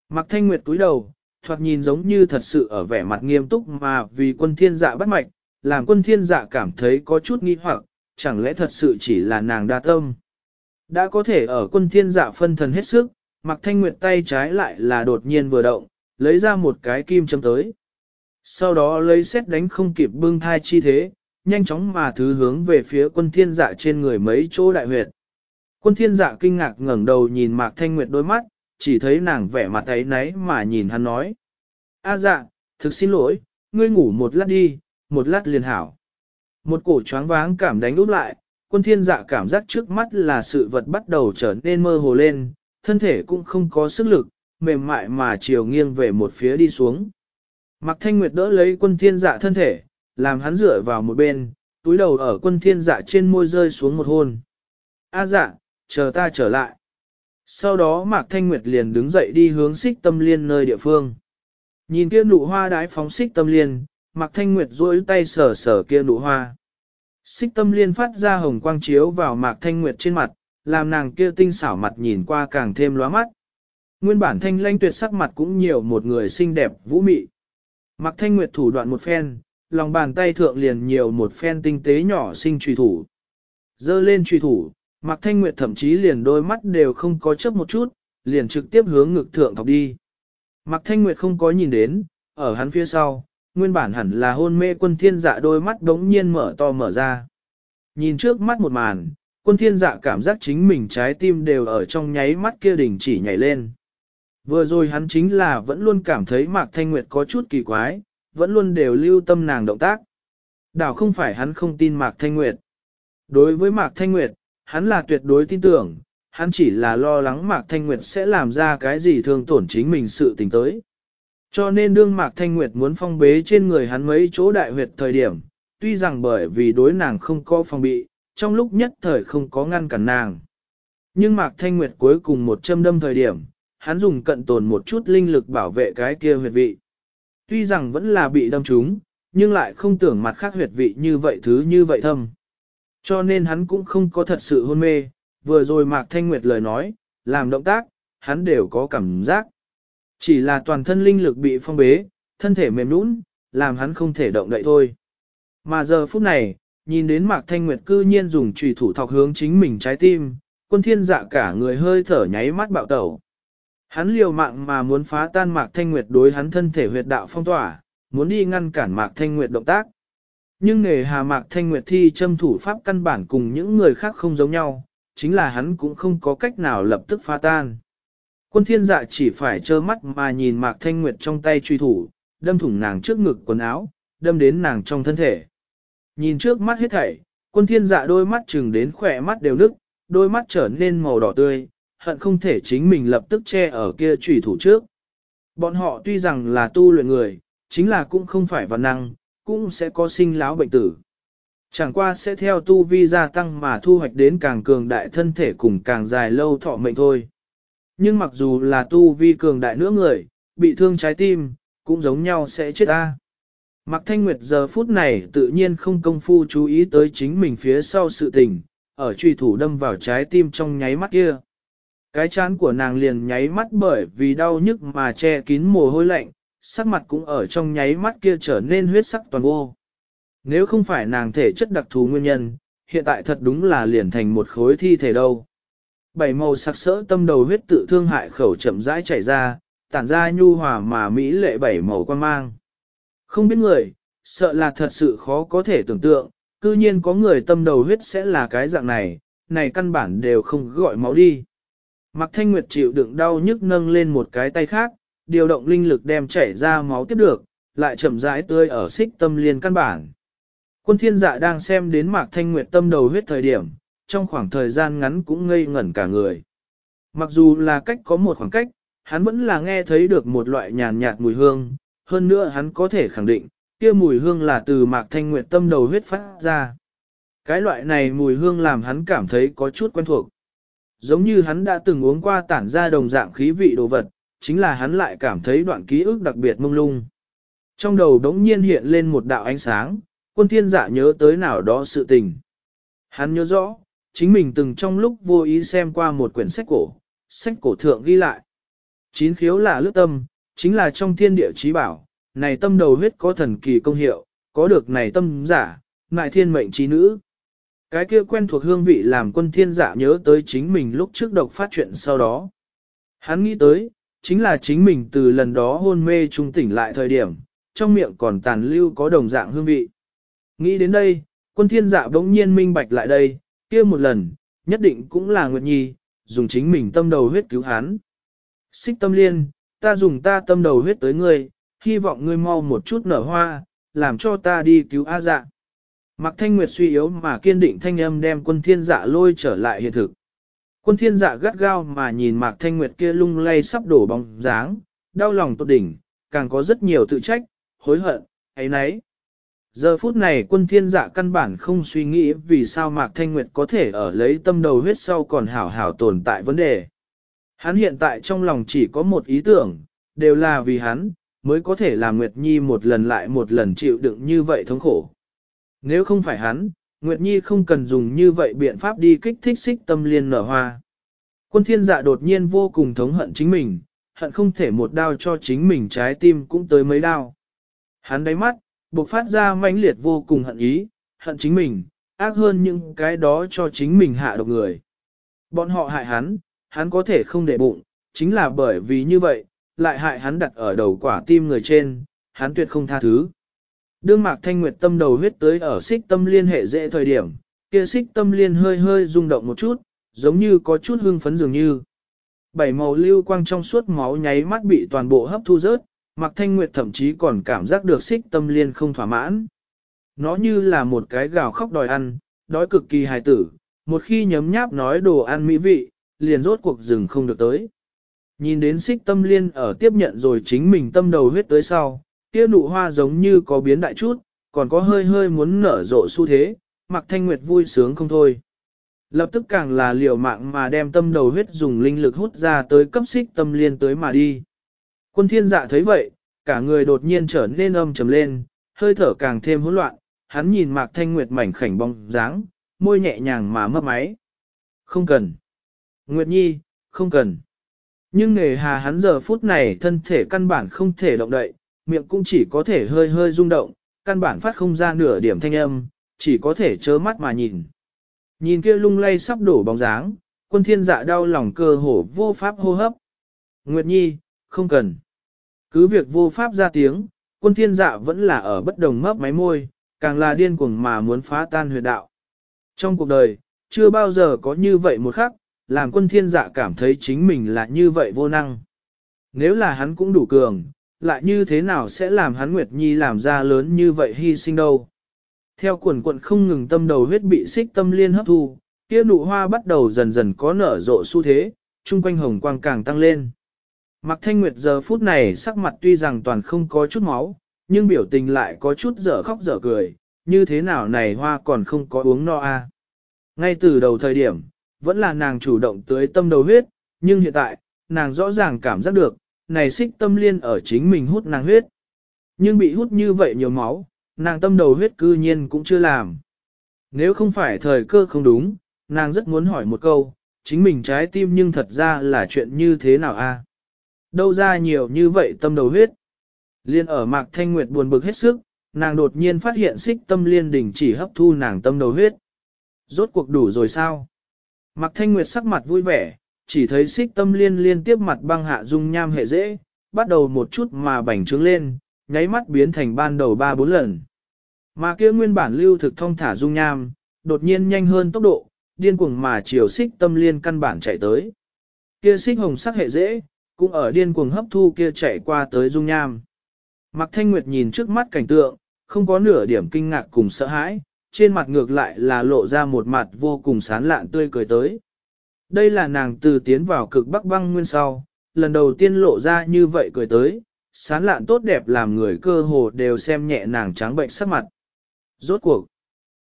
Mạc Thanh Nguyệt cúi đầu, thoạt nhìn giống như thật sự ở vẻ mặt nghiêm túc mà vì quân thiên dạ bắt mạch, làm quân thiên dạ cảm thấy có chút nghi hoặc, chẳng lẽ thật sự chỉ là nàng đa tâm. Đã có thể ở quân thiên dạ phân thần hết sức, Mạc Thanh Nguyệt tay trái lại là đột nhiên vừa động, lấy ra một cái kim châm tới. Sau đó lấy xét đánh không kịp bưng thai chi thế, nhanh chóng mà thứ hướng về phía quân thiên dạ trên người mấy chỗ đại huyệt. Quân thiên dạ kinh ngạc ngẩng đầu nhìn Mạc Thanh Nguyệt đôi mắt, chỉ thấy nàng vẻ mặt ấy nấy mà nhìn hắn nói. A dạ, thực xin lỗi, ngươi ngủ một lát đi, một lát liền hảo. Một cổ choáng váng cảm đánh úp lại, quân thiên dạ cảm giác trước mắt là sự vật bắt đầu trở nên mơ hồ lên, thân thể cũng không có sức lực, mềm mại mà chiều nghiêng về một phía đi xuống. Mạc Thanh Nguyệt đỡ lấy quân thiên dạ thân thể, làm hắn dựa vào một bên, túi đầu ở quân thiên dạ trên môi rơi xuống một hôn. A dạ, chờ ta trở lại. Sau đó Mạc Thanh Nguyệt liền đứng dậy đi hướng xích tâm liên nơi địa phương. Nhìn kia nụ hoa đái phóng xích tâm liên, Mạc Thanh Nguyệt duỗi tay sờ sờ kia nụ hoa. Xích tâm liên phát ra hồng quang chiếu vào Mạc Thanh Nguyệt trên mặt, làm nàng kia tinh xảo mặt nhìn qua càng thêm lóa mắt. Nguyên bản thanh lanh tuyệt sắc mặt cũng nhiều một người xinh đẹp vũ mị. Mạc Thanh Nguyệt thủ đoạn một phen, lòng bàn tay thượng liền nhiều một phen tinh tế nhỏ xinh trùy thủ. Dơ lên trùy thủ, Mạc Thanh Nguyệt thậm chí liền đôi mắt đều không có chấp một chút, liền trực tiếp hướng ngực thượng thọc đi. Mạc Thanh Nguyệt không có nhìn đến, ở hắn phía sau, nguyên bản hẳn là hôn mê quân thiên dạ đôi mắt đống nhiên mở to mở ra. Nhìn trước mắt một màn, quân thiên dạ cảm giác chính mình trái tim đều ở trong nháy mắt kia đỉnh chỉ nhảy lên. Vừa rồi hắn chính là vẫn luôn cảm thấy Mạc Thanh Nguyệt có chút kỳ quái, vẫn luôn đều lưu tâm nàng động tác. Đảo không phải hắn không tin Mạc Thanh Nguyệt. Đối với Mạc Thanh Nguyệt, hắn là tuyệt đối tin tưởng, hắn chỉ là lo lắng Mạc Thanh Nguyệt sẽ làm ra cái gì thương tổn chính mình sự tình tới. Cho nên đương Mạc Thanh Nguyệt muốn phong bế trên người hắn mấy chỗ đại huyệt thời điểm, tuy rằng bởi vì đối nàng không có phòng bị, trong lúc nhất thời không có ngăn cản nàng. Nhưng Mạc Thanh Nguyệt cuối cùng một châm đâm thời điểm, hắn dùng cận tồn một chút linh lực bảo vệ cái kia huyệt vị. Tuy rằng vẫn là bị đâm trúng, nhưng lại không tưởng mặt khác huyệt vị như vậy thứ như vậy thâm. Cho nên hắn cũng không có thật sự hôn mê, vừa rồi Mạc Thanh Nguyệt lời nói, làm động tác, hắn đều có cảm giác. Chỉ là toàn thân linh lực bị phong bế, thân thể mềm nũng, làm hắn không thể động đậy thôi. Mà giờ phút này, nhìn đến Mạc Thanh Nguyệt cư nhiên dùng trùy thủ thọc hướng chính mình trái tim, quân thiên dạ cả người hơi thở nháy mắt bạo tẩu. Hắn liều mạng mà muốn phá tan Mạc Thanh Nguyệt đối hắn thân thể huyệt đạo phong tỏa, muốn đi ngăn cản Mạc Thanh Nguyệt động tác. Nhưng nghề hà Mạc Thanh Nguyệt thi châm thủ pháp căn bản cùng những người khác không giống nhau, chính là hắn cũng không có cách nào lập tức phá tan. Quân thiên dạ chỉ phải trơ mắt mà nhìn Mạc Thanh Nguyệt trong tay truy thủ, đâm thủng nàng trước ngực quần áo, đâm đến nàng trong thân thể. Nhìn trước mắt hết thảy, quân thiên dạ đôi mắt chừng đến khỏe mắt đều nức, đôi mắt trở nên màu đỏ tươi, hận không thể chính mình lập tức che ở kia trùy thủ trước. Bọn họ tuy rằng là tu luyện người, chính là cũng không phải văn năng, cũng sẽ có sinh lão bệnh tử. Chẳng qua sẽ theo tu vi gia tăng mà thu hoạch đến càng cường đại thân thể cùng càng dài lâu thọ mệnh thôi. Nhưng mặc dù là tu vi cường đại nữa người, bị thương trái tim, cũng giống nhau sẽ chết ta. Mạc Thanh Nguyệt giờ phút này tự nhiên không công phu chú ý tới chính mình phía sau sự tình, ở truy thủ đâm vào trái tim trong nháy mắt kia. Cái chán của nàng liền nháy mắt bởi vì đau nhức mà che kín mồ hôi lạnh, sắc mặt cũng ở trong nháy mắt kia trở nên huyết sắc toàn vô. Nếu không phải nàng thể chất đặc thù nguyên nhân, hiện tại thật đúng là liền thành một khối thi thể đâu. Bảy màu sặc sỡ tâm đầu huyết tự thương hại khẩu chậm rãi chảy ra, tản ra nhu hòa mà mỹ lệ bảy màu quan mang. Không biết người, sợ là thật sự khó có thể tưởng tượng, cư nhiên có người tâm đầu huyết sẽ là cái dạng này, này căn bản đều không gọi máu đi. Mạc Thanh Nguyệt chịu đựng đau nhức nâng lên một cái tay khác, điều động linh lực đem chảy ra máu tiếp được, lại chậm rãi tươi ở xích tâm liên căn bản. Quân thiên dạ đang xem đến Mạc Thanh Nguyệt tâm đầu huyết thời điểm, trong khoảng thời gian ngắn cũng ngây ngẩn cả người. Mặc dù là cách có một khoảng cách, hắn vẫn là nghe thấy được một loại nhàn nhạt mùi hương, hơn nữa hắn có thể khẳng định, kia mùi hương là từ Mạc Thanh Nguyệt tâm đầu huyết phát ra. Cái loại này mùi hương làm hắn cảm thấy có chút quen thuộc. Giống như hắn đã từng uống qua tản ra đồng dạng khí vị đồ vật, chính là hắn lại cảm thấy đoạn ký ức đặc biệt mông lung. Trong đầu đống nhiên hiện lên một đạo ánh sáng, quân thiên giả nhớ tới nào đó sự tình. Hắn nhớ rõ, chính mình từng trong lúc vô ý xem qua một quyển sách cổ, sách cổ thượng ghi lại. Chín khiếu là lướt tâm, chính là trong thiên địa trí bảo, này tâm đầu huyết có thần kỳ công hiệu, có được này tâm giả, ngại thiên mệnh trí nữ. Cái kia quen thuộc hương vị làm quân thiên giả nhớ tới chính mình lúc trước độc phát chuyện sau đó. Hắn nghĩ tới, chính là chính mình từ lần đó hôn mê trung tỉnh lại thời điểm, trong miệng còn tàn lưu có đồng dạng hương vị. Nghĩ đến đây, quân thiên dạ bỗng nhiên minh bạch lại đây, kia một lần, nhất định cũng là Nguyệt Nhi, dùng chính mình tâm đầu huyết cứu hắn. Xích tâm liên, ta dùng ta tâm đầu huyết tới ngươi, hy vọng ngươi mau một chút nở hoa, làm cho ta đi cứu A dạ. Mạc Thanh Nguyệt suy yếu mà kiên định thanh âm đem quân thiên dạ lôi trở lại hiện thực. Quân thiên dạ gắt gao mà nhìn Mạc Thanh Nguyệt kia lung lay sắp đổ bóng dáng, đau lòng tột đỉnh, càng có rất nhiều tự trách, hối hận, ấy nấy. Giờ phút này quân thiên dạ căn bản không suy nghĩ vì sao Mạc Thanh Nguyệt có thể ở lấy tâm đầu huyết sau còn hảo hảo tồn tại vấn đề. Hắn hiện tại trong lòng chỉ có một ý tưởng, đều là vì hắn, mới có thể làm Nguyệt Nhi một lần lại một lần chịu đựng như vậy thống khổ. Nếu không phải hắn, Nguyệt Nhi không cần dùng như vậy biện pháp đi kích thích xích tâm liên nở hoa. Quân thiên dạ đột nhiên vô cùng thống hận chính mình, hận không thể một đao cho chính mình trái tim cũng tới mấy đao. Hắn đáy mắt, bộc phát ra mãnh liệt vô cùng hận ý, hận chính mình, ác hơn những cái đó cho chính mình hạ độc người. Bọn họ hại hắn, hắn có thể không để bụng, chính là bởi vì như vậy, lại hại hắn đặt ở đầu quả tim người trên, hắn tuyệt không tha thứ. Đương mạc thanh nguyệt tâm đầu huyết tới ở xích tâm liên hệ dễ thời điểm, kia xích tâm liên hơi hơi rung động một chút, giống như có chút hưng phấn dường như. Bảy màu lưu quang trong suốt máu nháy mắt bị toàn bộ hấp thu rớt, mạc thanh nguyệt thậm chí còn cảm giác được xích tâm liên không thỏa mãn. Nó như là một cái gào khóc đòi ăn, đói cực kỳ hài tử, một khi nhấm nháp nói đồ ăn mỹ vị, liền rốt cuộc rừng không được tới. Nhìn đến xích tâm liên ở tiếp nhận rồi chính mình tâm đầu huyết tới sau, kia nụ hoa giống như có biến đại chút, còn có hơi hơi muốn nở rộ xu thế, Mạc thanh nguyệt vui sướng không thôi. Lập tức càng là liều mạng mà đem tâm đầu huyết dùng linh lực hút ra tới cấp xích tâm liên tới mà đi. Quân thiên dạ thấy vậy, cả người đột nhiên trở nên âm trầm lên, hơi thở càng thêm hỗn loạn, hắn nhìn mạc thanh nguyệt mảnh khảnh bóng dáng, môi nhẹ nhàng mà mấp máy. Không cần. Nguyệt Nhi, không cần. Nhưng nghề hà hắn giờ phút này thân thể căn bản không thể động đậy, miệng cũng chỉ có thể hơi hơi rung động, căn bản phát không ra nửa điểm thanh âm, chỉ có thể chớ mắt mà nhìn. Nhìn kia lung lay sắp đổ bóng dáng, quân thiên dạ đau lòng cơ hổ vô pháp hô hấp. Nguyệt Nhi, không cần. Cứ việc vô pháp ra tiếng, quân thiên dạ vẫn là ở bất đồng mấp máy môi, càng là điên cuồng mà muốn phá tan huyệt đạo. Trong cuộc đời, chưa bao giờ có như vậy một khắc, làm quân thiên dạ cảm thấy chính mình là như vậy vô năng. Nếu là hắn cũng đủ cường, lại như thế nào sẽ làm hắn Nguyệt Nhi làm ra lớn như vậy hy sinh đâu. Theo quần quận không ngừng tâm đầu huyết bị xích tâm liên hấp thu, kia nụ hoa bắt đầu dần dần có nở rộ xu thế, trung quanh hồng quang càng tăng lên. Mạc Thanh Nguyệt giờ phút này sắc mặt tuy rằng toàn không có chút máu, nhưng biểu tình lại có chút dở khóc dở cười, như thế nào này hoa còn không có uống no a. À. Ngay từ đầu thời điểm, vẫn là nàng chủ động tới tâm đầu huyết, nhưng hiện tại, nàng rõ ràng cảm giác được, này xích tâm liên ở chính mình hút nàng huyết. Nhưng bị hút như vậy nhiều máu, nàng tâm đầu huyết cư nhiên cũng chưa làm. Nếu không phải thời cơ không đúng, nàng rất muốn hỏi một câu, chính mình trái tim nhưng thật ra là chuyện như thế nào a? Đâu ra nhiều như vậy tâm đầu huyết. Liên ở Mạc Thanh Nguyệt buồn bực hết sức, nàng đột nhiên phát hiện xích tâm liên đỉnh chỉ hấp thu nàng tâm đầu huyết. Rốt cuộc đủ rồi sao? Mạc Thanh Nguyệt sắc mặt vui vẻ, chỉ thấy xích tâm liên liên tiếp mặt băng hạ dung nham hệ dễ, bắt đầu một chút mà bành trướng lên, nháy mắt biến thành ban đầu ba bốn lần. Mà kia nguyên bản lưu thực thông thả dung nham, đột nhiên nhanh hơn tốc độ, điên cuồng mà chiều xích tâm liên căn bản chạy tới. Kia xích hồng sắc hệ dễ, cũng ở điên cuồng hấp thu kia chạy qua tới dung nham. Mạc Thanh Nguyệt nhìn trước mắt cảnh tượng, không có nửa điểm kinh ngạc cùng sợ hãi, trên mặt ngược lại là lộ ra một mặt vô cùng sán lạn tươi cười tới. Đây là nàng từ tiến vào cực bắc băng nguyên sau, lần đầu tiên lộ ra như vậy cười tới, sán lạn tốt đẹp làm người cơ hồ đều xem nhẹ nàng trắng bệnh sắc mặt. Rốt cuộc,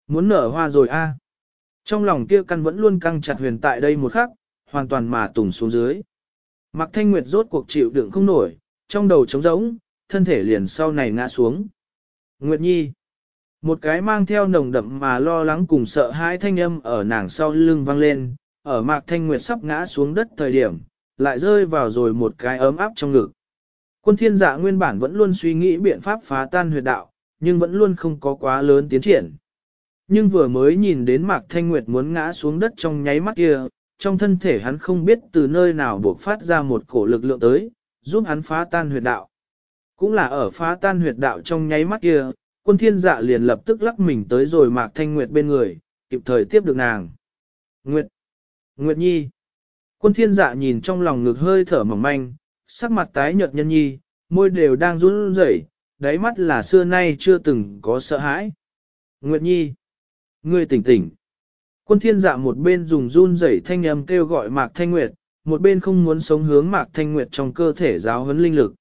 muốn nở hoa rồi a. Trong lòng kia căn vẫn luôn căng chặt huyền tại đây một khắc, hoàn toàn mà tùng xuống dưới. Mạc Thanh Nguyệt rốt cuộc chịu đựng không nổi, trong đầu trống rỗng, thân thể liền sau này ngã xuống. Nguyệt Nhi Một cái mang theo nồng đậm mà lo lắng cùng sợ hãi thanh âm ở nàng sau lưng vang lên, ở Mạc Thanh Nguyệt sắp ngã xuống đất thời điểm, lại rơi vào rồi một cái ấm áp trong ngực. Quân thiên dạ nguyên bản vẫn luôn suy nghĩ biện pháp phá tan huyệt đạo, nhưng vẫn luôn không có quá lớn tiến triển. Nhưng vừa mới nhìn đến Mạc Thanh Nguyệt muốn ngã xuống đất trong nháy mắt kia, trong thân thể hắn không biết từ nơi nào buộc phát ra một cổ lực lượng tới, giúp hắn phá tan huyệt đạo. Cũng là ở phá tan huyệt đạo trong nháy mắt kia, quân thiên dạ liền lập tức lắc mình tới rồi Mạc Thanh Nguyệt bên người, kịp thời tiếp được nàng. Nguyệt! Nguyệt Nhi! Quân thiên dạ nhìn trong lòng ngực hơi thở mỏng manh, sắc mặt tái nhợt nhân nhi, môi đều đang run rẩy, đáy mắt là xưa nay chưa từng có sợ hãi. Nguyệt Nhi! Ngươi tỉnh tỉnh! Quân thiên dạ một bên dùng run rẩy thanh âm kêu gọi Mạc Thanh Nguyệt, một bên không muốn sống hướng Mạc Thanh Nguyệt trong cơ thể giáo huấn linh lực.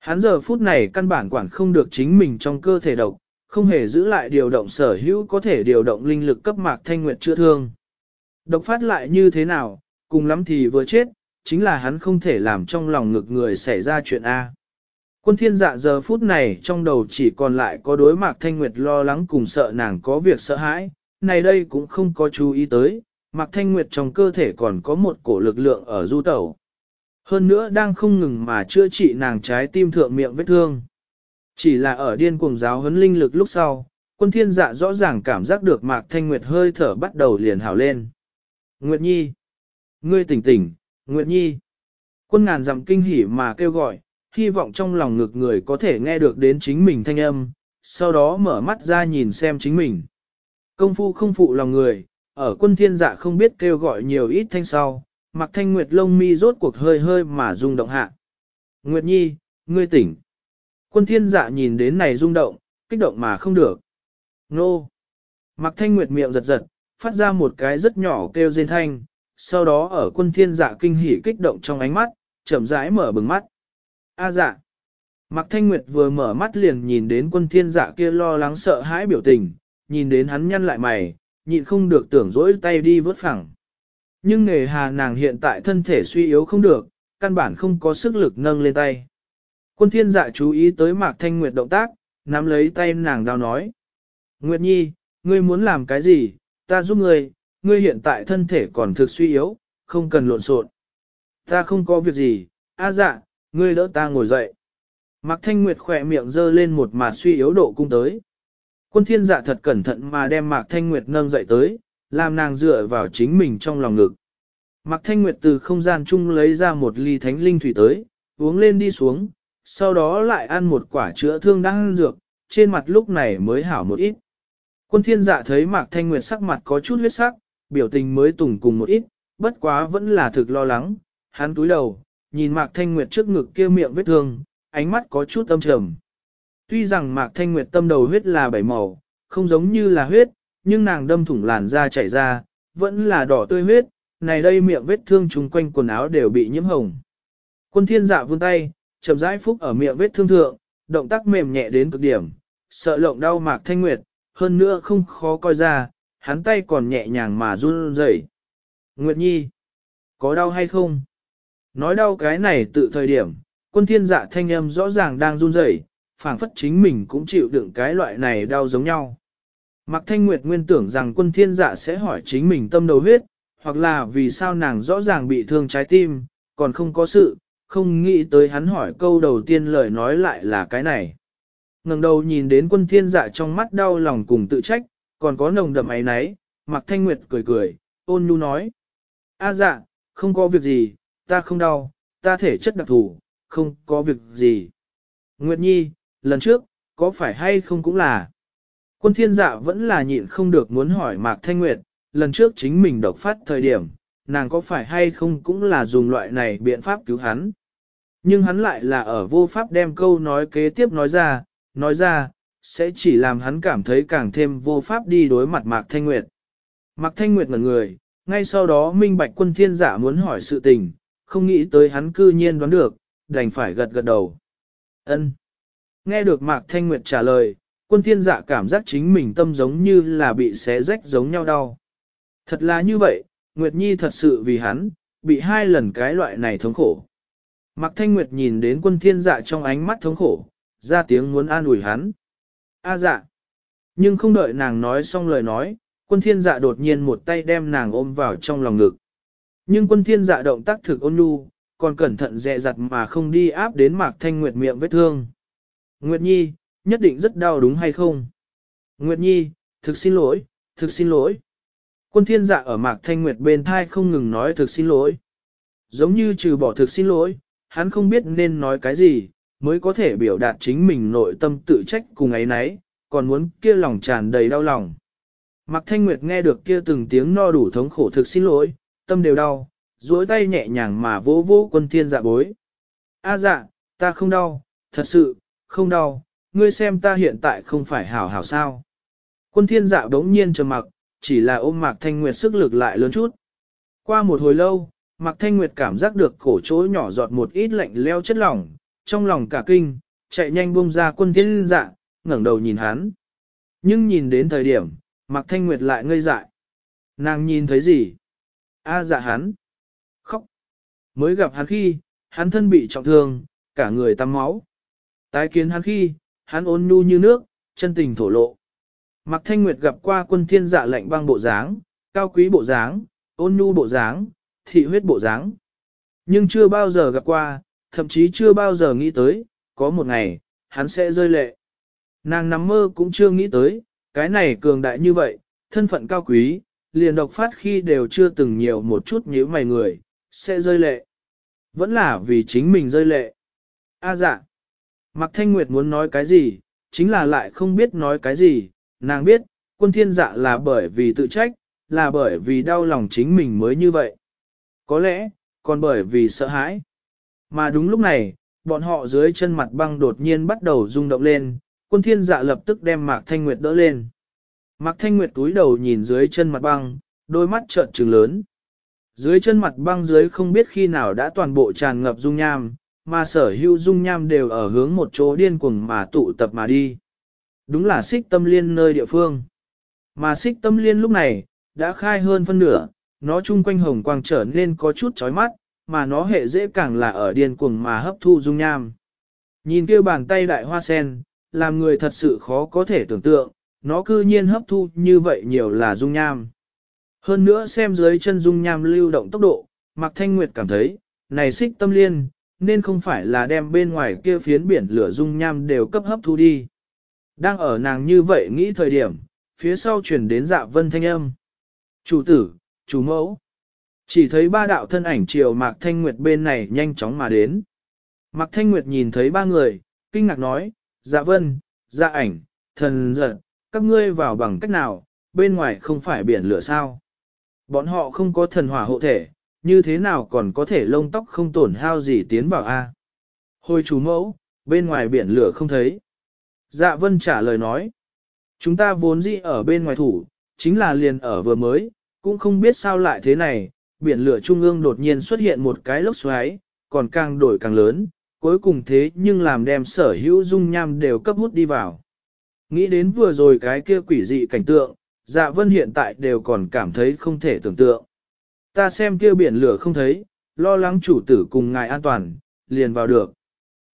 Hắn giờ phút này căn bản quản không được chính mình trong cơ thể độc, không hề giữ lại điều động sở hữu có thể điều động linh lực cấp Mạc Thanh Nguyệt chữa thương. Độc phát lại như thế nào, cùng lắm thì vừa chết, chính là hắn không thể làm trong lòng ngực người xảy ra chuyện A. Quân thiên dạ giờ phút này trong đầu chỉ còn lại có đối Mạc Thanh Nguyệt lo lắng cùng sợ nàng có việc sợ hãi, này đây cũng không có chú ý tới, Mạc Thanh Nguyệt trong cơ thể còn có một cổ lực lượng ở du tẩu. Hơn nữa đang không ngừng mà chữa trị nàng trái tim thượng miệng vết thương. Chỉ là ở điên cuồng giáo huấn linh lực lúc sau, quân thiên dạ rõ ràng cảm giác được Mạc Thanh Nguyệt hơi thở bắt đầu liền hào lên. Nguyệt Nhi! Ngươi tỉnh tỉnh, Nguyệt Nhi! Quân ngàn dặm kinh hỉ mà kêu gọi, hy vọng trong lòng ngực người có thể nghe được đến chính mình thanh âm, sau đó mở mắt ra nhìn xem chính mình. Công phu không phụ lòng người, ở quân thiên dạ không biết kêu gọi nhiều ít thanh sau, mặc thanh nguyệt lông mi rốt cuộc hơi hơi mà rung động hạ. Nguyệt Nhi, ngươi tỉnh. Quân thiên dạ nhìn đến này rung động, kích động mà không được. Nô. Mặc thanh nguyệt miệng giật giật, phát ra một cái rất nhỏ kêu rên thanh, sau đó ở quân thiên dạ kinh hỉ kích động trong ánh mắt, chậm rãi mở bừng mắt. A dạ. Mặc thanh nguyệt vừa mở mắt liền nhìn đến quân thiên dạ kia lo lắng sợ hãi biểu tình, nhìn đến hắn nhăn lại mày, nhịn không được tưởng dỗi tay đi vớt phẳng. Nhưng nghề hà nàng hiện tại thân thể suy yếu không được, căn bản không có sức lực nâng lên tay. Quân thiên dạ chú ý tới Mạc Thanh Nguyệt động tác, nắm lấy tay nàng đau nói. Nguyệt Nhi, ngươi muốn làm cái gì, ta giúp ngươi, ngươi hiện tại thân thể còn thực suy yếu, không cần lộn xộn. Ta không có việc gì, a dạ, ngươi đỡ ta ngồi dậy. Mạc Thanh Nguyệt khỏe miệng dơ lên một mặt suy yếu độ cung tới. Quân thiên dạ thật cẩn thận mà đem Mạc Thanh Nguyệt nâng dậy tới, làm nàng dựa vào chính mình trong lòng ngực. Mạc Thanh Nguyệt từ không gian chung lấy ra một ly thánh linh thủy tới, uống lên đi xuống, sau đó lại ăn một quả chữa thương đang dược, trên mặt lúc này mới hảo một ít. Quân thiên dạ thấy Mạc Thanh Nguyệt sắc mặt có chút huyết sắc, biểu tình mới tùng cùng một ít, bất quá vẫn là thực lo lắng, hắn túi đầu, nhìn Mạc Thanh Nguyệt trước ngực kia miệng vết thương, ánh mắt có chút âm trầm. Tuy rằng Mạc Thanh Nguyệt tâm đầu huyết là bảy màu, không giống như là huyết, nhưng nàng đâm thủng làn da chảy ra, vẫn là đỏ tươi huyết, này đây miệng vết thương chung quanh quần áo đều bị nhiễm hồng. Quân thiên dạ vươn tay, chậm rãi phúc ở miệng vết thương thượng, động tác mềm nhẹ đến cực điểm, sợ lộng đau Mạc Thanh Nguyệt, hơn nữa không khó coi ra, hắn tay còn nhẹ nhàng mà run rẩy. Nguyệt Nhi, có đau hay không? Nói đau cái này tự thời điểm, quân thiên dạ thanh âm rõ ràng đang run rẩy, phảng phất chính mình cũng chịu đựng cái loại này đau giống nhau. Mạc Thanh Nguyệt nguyên tưởng rằng quân thiên dạ sẽ hỏi chính mình tâm đầu huyết, hoặc là vì sao nàng rõ ràng bị thương trái tim, còn không có sự, không nghĩ tới hắn hỏi câu đầu tiên lời nói lại là cái này. ngẩng đầu nhìn đến quân thiên dạ trong mắt đau lòng cùng tự trách, còn có nồng đậm ấy nấy, Mạc Thanh Nguyệt cười cười, ôn nhu nói. A dạ, không có việc gì, ta không đau, ta thể chất đặc thù, không có việc gì. Nguyệt Nhi, lần trước, có phải hay không cũng là. Quân thiên dạ vẫn là nhịn không được muốn hỏi Mạc Thanh Nguyệt, lần trước chính mình độc phát thời điểm, nàng có phải hay không cũng là dùng loại này biện pháp cứu hắn. Nhưng hắn lại là ở vô pháp đem câu nói kế tiếp nói ra, nói ra, sẽ chỉ làm hắn cảm thấy càng thêm vô pháp đi đối mặt Mạc Thanh Nguyệt. Mạc Thanh Nguyệt ngẩn người, ngay sau đó minh bạch quân thiên giả muốn hỏi sự tình, không nghĩ tới hắn cư nhiên đoán được, đành phải gật gật đầu. Ân. Nghe được Mạc Thanh Nguyệt trả lời, quân thiên dạ cảm giác chính mình tâm giống như là bị xé rách giống nhau đau. Thật là như vậy, Nguyệt Nhi thật sự vì hắn, bị hai lần cái loại này thống khổ. Mạc Thanh Nguyệt nhìn đến quân thiên dạ trong ánh mắt thống khổ, ra tiếng muốn an ủi hắn. A dạ. Nhưng không đợi nàng nói xong lời nói, quân thiên dạ đột nhiên một tay đem nàng ôm vào trong lòng ngực. Nhưng quân thiên dạ động tác thực ôn nhu, còn cẩn thận dè dặt mà không đi áp đến Mạc Thanh Nguyệt miệng vết thương. Nguyệt Nhi, nhất định rất đau đúng hay không? Nguyệt Nhi, thực xin lỗi, thực xin lỗi. Quân thiên dạ ở Mạc Thanh Nguyệt bên thai không ngừng nói thực xin lỗi. Giống như trừ bỏ thực xin lỗi, hắn không biết nên nói cái gì, mới có thể biểu đạt chính mình nội tâm tự trách cùng ấy nấy, còn muốn kia lòng tràn đầy đau lòng. Mạc Thanh Nguyệt nghe được kia từng tiếng no đủ thống khổ thực xin lỗi, tâm đều đau, duỗi tay nhẹ nhàng mà vỗ vỗ quân thiên dạ bối. A dạ, ta không đau, thật sự, không đau, ngươi xem ta hiện tại không phải hảo hảo sao. Quân thiên dạ đống nhiên trầm mặc, chỉ là ôm Mạc Thanh Nguyệt sức lực lại lớn chút. Qua một hồi lâu, Mạc Thanh Nguyệt cảm giác được cổ chỗ nhỏ giọt một ít lạnh leo chất lỏng, trong lòng cả kinh, chạy nhanh buông ra quân thiên dạ, ngẩng đầu nhìn hắn. Nhưng nhìn đến thời điểm, Mạc Thanh Nguyệt lại ngây dại. Nàng nhìn thấy gì? A dạ hắn. Khóc. Mới gặp hắn khi, hắn thân bị trọng thương, cả người tắm máu. Tái kiến hắn khi, hắn ôn nhu như nước, chân tình thổ lộ. Mạc Thanh Nguyệt gặp qua quân thiên dạ lệnh băng bộ dáng, cao quý bộ dáng, ôn nhu bộ dáng, thị huyết bộ dáng. Nhưng chưa bao giờ gặp qua, thậm chí chưa bao giờ nghĩ tới, có một ngày, hắn sẽ rơi lệ. Nàng nằm mơ cũng chưa nghĩ tới, cái này cường đại như vậy, thân phận cao quý, liền độc phát khi đều chưa từng nhiều một chút nhíu mày người, sẽ rơi lệ. Vẫn là vì chính mình rơi lệ. A à dạ. Mạc Thanh Nguyệt muốn nói cái gì, chính là lại không biết nói cái gì, nàng biết, quân thiên dạ là bởi vì tự trách, là bởi vì đau lòng chính mình mới như vậy. Có lẽ, còn bởi vì sợ hãi. Mà đúng lúc này, bọn họ dưới chân mặt băng đột nhiên bắt đầu rung động lên, quân thiên dạ lập tức đem Mạc Thanh Nguyệt đỡ lên. Mạc Thanh Nguyệt túi đầu nhìn dưới chân mặt băng, đôi mắt trợn trừng lớn. Dưới chân mặt băng dưới không biết khi nào đã toàn bộ tràn ngập dung nham, mà sở hữu dung nham đều ở hướng một chỗ điên cuồng mà tụ tập mà đi. Đúng là xích tâm liên nơi địa phương. Mà xích tâm liên lúc này, đã khai hơn phân nửa, nó chung quanh hồng quang trở nên có chút chói mắt, mà nó hệ dễ càng là ở điên cuồng mà hấp thu dung nham. Nhìn kêu bàn tay đại hoa sen, làm người thật sự khó có thể tưởng tượng, nó cư nhiên hấp thu như vậy nhiều là dung nham. Hơn nữa xem dưới chân dung nham lưu động tốc độ, Mạc Thanh Nguyệt cảm thấy, này xích tâm liên, nên không phải là đem bên ngoài kia phiến biển lửa dung nham đều cấp hấp thu đi. Đang ở nàng như vậy nghĩ thời điểm, phía sau chuyển đến dạ vân thanh âm. Chủ tử, chủ mẫu. Chỉ thấy ba đạo thân ảnh chiều Mạc Thanh Nguyệt bên này nhanh chóng mà đến. Mạc Thanh Nguyệt nhìn thấy ba người, kinh ngạc nói, dạ vân, dạ ảnh, thần giật, các ngươi vào bằng cách nào, bên ngoài không phải biển lửa sao. Bọn họ không có thần hỏa hộ thể, như thế nào còn có thể lông tóc không tổn hao gì tiến vào A. Hồi chú mẫu, bên ngoài biển lửa không thấy. Dạ vân trả lời nói, chúng ta vốn dĩ ở bên ngoài thủ, chính là liền ở vừa mới, cũng không biết sao lại thế này, biển lửa trung ương đột nhiên xuất hiện một cái lốc xoáy, còn càng đổi càng lớn, cuối cùng thế nhưng làm đem sở hữu dung nham đều cấp hút đi vào. Nghĩ đến vừa rồi cái kia quỷ dị cảnh tượng, dạ vân hiện tại đều còn cảm thấy không thể tưởng tượng. Ta xem kia biển lửa không thấy, lo lắng chủ tử cùng ngài an toàn, liền vào được.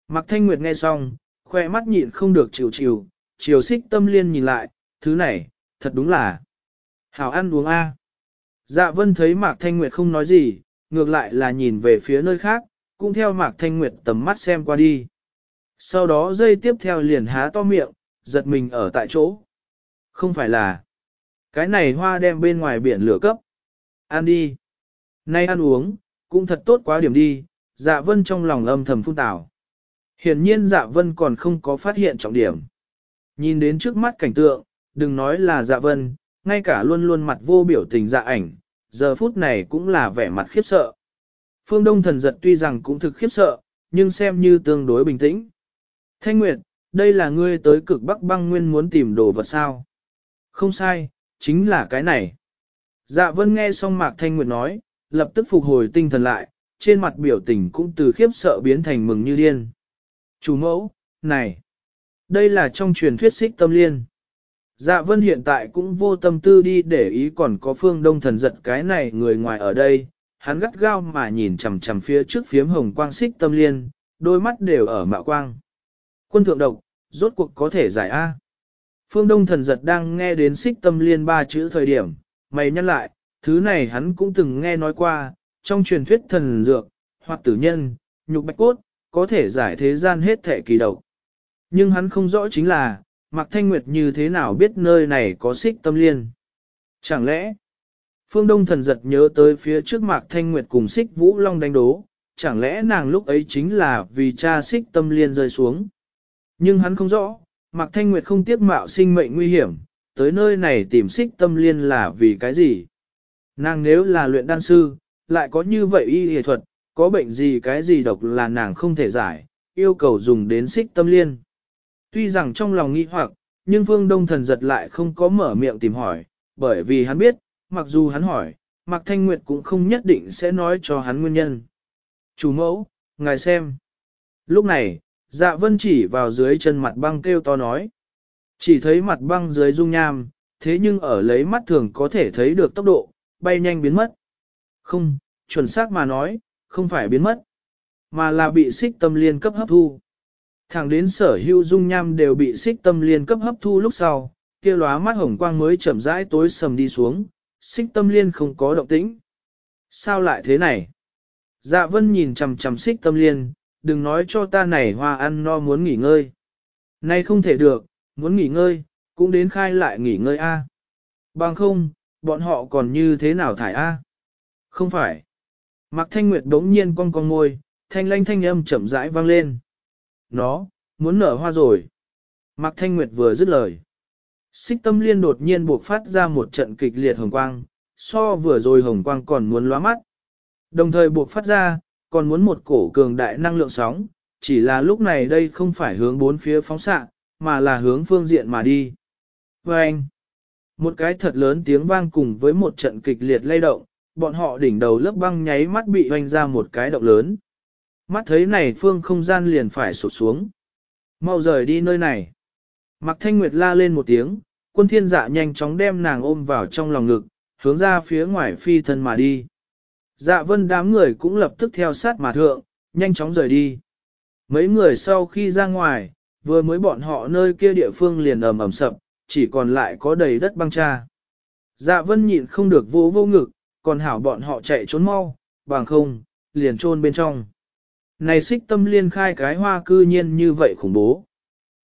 Mạc Thanh Nguyệt nghe xong, khoe mắt nhịn không được chịu chịu, chiều xích tâm liên nhìn lại, thứ này, thật đúng là hảo ăn uống A. Dạ vân thấy Mạc Thanh Nguyệt không nói gì, ngược lại là nhìn về phía nơi khác, cũng theo Mạc Thanh Nguyệt tầm mắt xem qua đi. Sau đó dây tiếp theo liền há to miệng, giật mình ở tại chỗ. Không phải là, cái này hoa đem bên ngoài biển lửa cấp. Ăn đi. Nay ăn uống, cũng thật tốt quá điểm đi, dạ vân trong lòng âm thầm phun tảo. Hiển nhiên dạ vân còn không có phát hiện trọng điểm. Nhìn đến trước mắt cảnh tượng, đừng nói là dạ vân, ngay cả luôn luôn mặt vô biểu tình dạ ảnh, giờ phút này cũng là vẻ mặt khiếp sợ. Phương Đông thần giật tuy rằng cũng thực khiếp sợ, nhưng xem như tương đối bình tĩnh. Thanh Nguyệt, đây là ngươi tới cực Bắc băng nguyên muốn tìm đồ vật sao? Không sai, chính là cái này. Dạ vân nghe xong Mạc Thanh Nguyệt nói, lập tức phục hồi tinh thần lại, trên mặt biểu tình cũng từ khiếp sợ biến thành mừng như điên. Chủ mẫu, này, đây là trong truyền thuyết xích tâm liên. Dạ vân hiện tại cũng vô tâm tư đi để ý còn có phương đông thần giật cái này người ngoài ở đây, hắn gắt gao mà nhìn chằm chằm phía trước phiếm hồng quang xích tâm liên, đôi mắt đều ở mạo quang. Quân thượng độc, rốt cuộc có thể giải A. Phương Đông thần giật đang nghe đến xích tâm liên ba chữ thời điểm, mày nhắc lại, thứ này hắn cũng từng nghe nói qua, trong truyền thuyết thần dược, hoặc tử nhân, nhục bạch cốt, có thể giải thế gian hết thể kỳ độc. Nhưng hắn không rõ chính là, Mạc Thanh Nguyệt như thế nào biết nơi này có xích tâm liên. Chẳng lẽ, Phương Đông thần giật nhớ tới phía trước Mạc Thanh Nguyệt cùng xích Vũ Long đánh đố, chẳng lẽ nàng lúc ấy chính là vì cha xích tâm liên rơi xuống. Nhưng hắn không rõ, Mạc Thanh Nguyệt không tiếc mạo sinh mệnh nguy hiểm, tới nơi này tìm xích tâm liên là vì cái gì. Nàng nếu là luyện đan sư, lại có như vậy y y thuật, có bệnh gì cái gì độc là nàng không thể giải, yêu cầu dùng đến xích tâm liên. Tuy rằng trong lòng nghi hoặc, nhưng Phương Đông Thần giật lại không có mở miệng tìm hỏi, bởi vì hắn biết, mặc dù hắn hỏi, Mạc Thanh Nguyệt cũng không nhất định sẽ nói cho hắn nguyên nhân. Chủ mẫu, ngài xem. Lúc này, dạ vân chỉ vào dưới chân mặt băng kêu to nói. Chỉ thấy mặt băng dưới dung nham, thế nhưng ở lấy mắt thường có thể thấy được tốc độ, bay nhanh biến mất. Không, chuẩn xác mà nói, không phải biến mất, mà là bị xích tâm liên cấp hấp thu. Thẳng đến sở hữu dung nham đều bị xích tâm liên cấp hấp thu lúc sau, kia lóa mắt hồng quang mới chậm rãi tối sầm đi xuống, xích tâm liên không có động tĩnh. Sao lại thế này? Dạ vân nhìn chằm chằm xích tâm liên, đừng nói cho ta này hoa ăn no muốn nghỉ ngơi. Nay không thể được, muốn nghỉ ngơi, cũng đến khai lại nghỉ ngơi a. Bằng không, bọn họ còn như thế nào thải a? Không phải. Mạc Thanh Nguyệt đống nhiên cong cong môi, thanh lanh thanh âm chậm rãi vang lên. Nó, muốn nở hoa rồi. Mạc Thanh Nguyệt vừa dứt lời. Xích tâm liên đột nhiên buộc phát ra một trận kịch liệt hồng quang, so vừa rồi hồng quang còn muốn lóa mắt. Đồng thời buộc phát ra, còn muốn một cổ cường đại năng lượng sóng, chỉ là lúc này đây không phải hướng bốn phía phóng xạ, mà là hướng phương diện mà đi. Và anh, một cái thật lớn tiếng vang cùng với một trận kịch liệt lay động, bọn họ đỉnh đầu lớp băng nháy mắt bị hoanh ra một cái động lớn. Mắt thấy này phương không gian liền phải sụt xuống. Mau rời đi nơi này. Mạc Thanh Nguyệt la lên một tiếng, quân thiên dạ nhanh chóng đem nàng ôm vào trong lòng ngực, hướng ra phía ngoài phi thân mà đi. Dạ vân đám người cũng lập tức theo sát mà thượng, nhanh chóng rời đi. Mấy người sau khi ra ngoài, vừa mới bọn họ nơi kia địa phương liền ầm ầm sập, chỉ còn lại có đầy đất băng cha. Dạ vân nhịn không được vô vô ngực, còn hảo bọn họ chạy trốn mau, bằng không, liền trôn bên trong. Này xích tâm liên khai cái hoa cư nhiên như vậy khủng bố.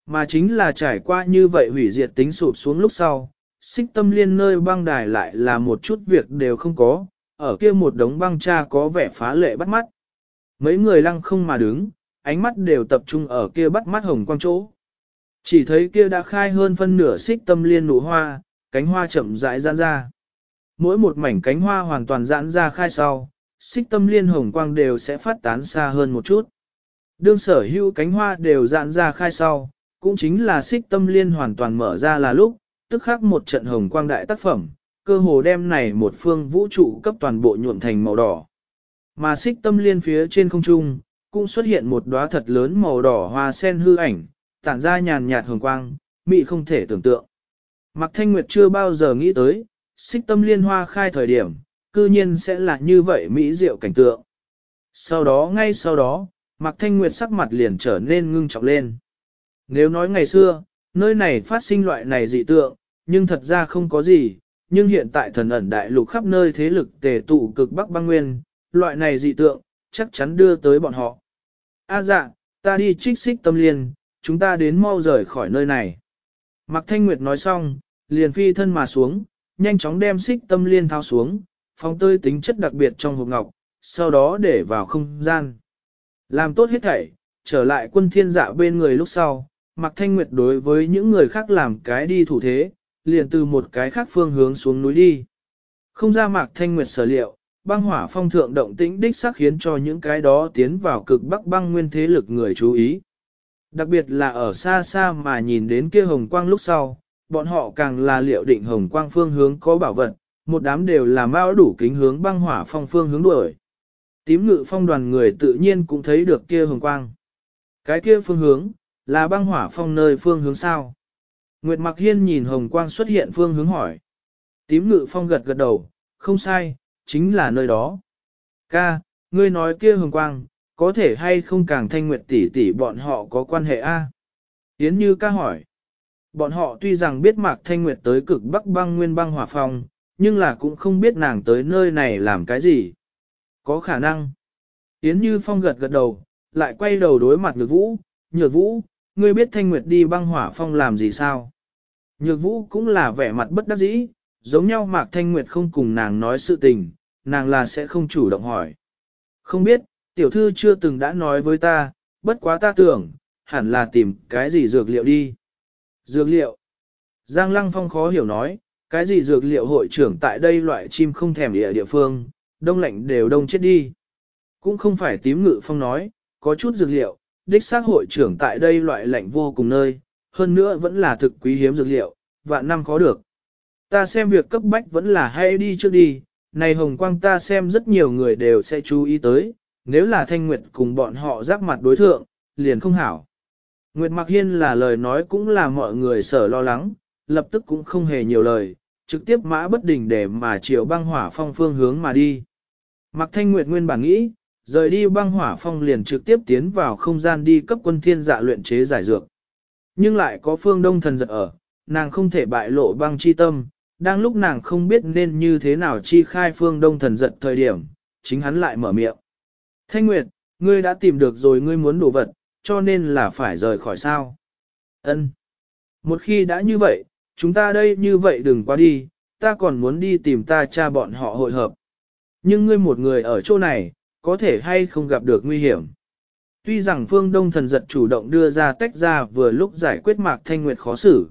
Mà chính là trải qua như vậy hủy diệt tính sụp xuống lúc sau, xích tâm liên nơi băng đài lại là một chút việc đều không có, ở kia một đống băng cha có vẻ phá lệ bắt mắt. Mấy người lăng không mà đứng, ánh mắt đều tập trung ở kia bắt mắt hồng quang chỗ. Chỉ thấy kia đã khai hơn phân nửa xích tâm liên nụ hoa, cánh hoa chậm rãi giãn ra. Mỗi một mảnh cánh hoa hoàn toàn giãn ra khai sau, xích tâm liên hồng quang đều sẽ phát tán xa hơn một chút. Đương sở hữu cánh hoa đều giãn ra khai sau, cũng chính là xích tâm liên hoàn toàn mở ra là lúc, tức khắc một trận hồng quang đại tác phẩm, cơ hồ đem này một phương vũ trụ cấp toàn bộ nhuộm thành màu đỏ. Mà xích tâm liên phía trên không trung, cũng xuất hiện một đóa thật lớn màu đỏ hoa sen hư ảnh, tản ra nhàn nhạt hồng quang, mị không thể tưởng tượng. Mạc Thanh Nguyệt chưa bao giờ nghĩ tới, xích tâm liên hoa khai thời điểm, cư nhiên sẽ là như vậy mỹ diệu cảnh tượng. Sau đó ngay sau đó, Mạc Thanh Nguyệt sắc mặt liền trở nên ngưng trọng lên. Nếu nói ngày xưa, nơi này phát sinh loại này dị tượng, nhưng thật ra không có gì, nhưng hiện tại thần ẩn đại lục khắp nơi thế lực tề tụ cực Bắc băng nguyên, loại này dị tượng, chắc chắn đưa tới bọn họ. A dạ, ta đi trích xích tâm liên, chúng ta đến mau rời khỏi nơi này. Mạc Thanh Nguyệt nói xong, liền phi thân mà xuống, nhanh chóng đem xích tâm liên thao xuống, phóng tơi tính chất đặc biệt trong hộp ngọc, sau đó để vào không gian. Làm tốt hết thảy, trở lại quân thiên dạ bên người lúc sau, Mạc Thanh Nguyệt đối với những người khác làm cái đi thủ thế, liền từ một cái khác phương hướng xuống núi đi. Không ra Mạc Thanh Nguyệt sở liệu, băng hỏa phong thượng động tĩnh đích xác khiến cho những cái đó tiến vào cực bắc băng nguyên thế lực người chú ý. Đặc biệt là ở xa xa mà nhìn đến kia hồng quang lúc sau, bọn họ càng là liệu định hồng quang phương hướng có bảo vật, một đám đều là mao đủ kính hướng băng hỏa phong phương hướng đuổi. Tím ngự phong đoàn người tự nhiên cũng thấy được kia hồng quang. Cái kia phương hướng, là băng hỏa phong nơi phương hướng sao? Nguyệt Mặc Hiên nhìn hồng quang xuất hiện phương hướng hỏi. Tím ngự phong gật gật đầu, không sai, chính là nơi đó. Ca, ngươi nói kia hồng quang, có thể hay không càng thanh nguyệt tỷ tỷ bọn họ có quan hệ a? Yến Như ca hỏi. Bọn họ tuy rằng biết Mạc Thanh Nguyệt tới cực Bắc băng nguyên băng hỏa phong, nhưng là cũng không biết nàng tới nơi này làm cái gì. Có khả năng. Yến Như Phong gật gật đầu, lại quay đầu đối mặt Nhược Vũ. Nhược Vũ, ngươi biết Thanh Nguyệt đi băng hỏa phong làm gì sao? Nhược Vũ cũng là vẻ mặt bất đắc dĩ, giống nhau Mạc Thanh Nguyệt không cùng nàng nói sự tình, nàng là sẽ không chủ động hỏi. Không biết, tiểu thư chưa từng đã nói với ta, bất quá ta tưởng, hẳn là tìm cái gì dược liệu đi. Dược liệu. Giang Lăng Phong khó hiểu nói, cái gì dược liệu hội trưởng tại đây loại chim không thèm địa địa phương, đông lạnh đều đông chết đi. Cũng không phải tím ngự phong nói, có chút dược liệu, đích xác hội trưởng tại đây loại lạnh vô cùng nơi, hơn nữa vẫn là thực quý hiếm dược liệu, vạn năm khó được. Ta xem việc cấp bách vẫn là hay đi trước đi, này hồng quang ta xem rất nhiều người đều sẽ chú ý tới, nếu là thanh nguyệt cùng bọn họ giáp mặt đối thượng, liền không hảo. Nguyệt Mạc Hiên là lời nói cũng là mọi người sở lo lắng, lập tức cũng không hề nhiều lời, trực tiếp mã bất đình để mà chiều băng hỏa phong phương hướng mà đi. Mạc Thanh Nguyệt nguyên bản nghĩ, rời đi băng hỏa phong liền trực tiếp tiến vào không gian đi cấp quân thiên dạ luyện chế giải dược. Nhưng lại có phương đông thần giật ở, nàng không thể bại lộ băng chi tâm, đang lúc nàng không biết nên như thế nào chi khai phương đông thần giật thời điểm, chính hắn lại mở miệng. Thanh Nguyệt, ngươi đã tìm được rồi ngươi muốn đồ vật, cho nên là phải rời khỏi sao. Ân. Một khi đã như vậy, chúng ta đây như vậy đừng qua đi, ta còn muốn đi tìm ta cha bọn họ hội hợp. Nhưng ngươi một người ở chỗ này, có thể hay không gặp được nguy hiểm. Tuy rằng phương Đông thần giật chủ động đưa ra tách ra vừa lúc giải quyết mạc thanh nguyệt khó xử.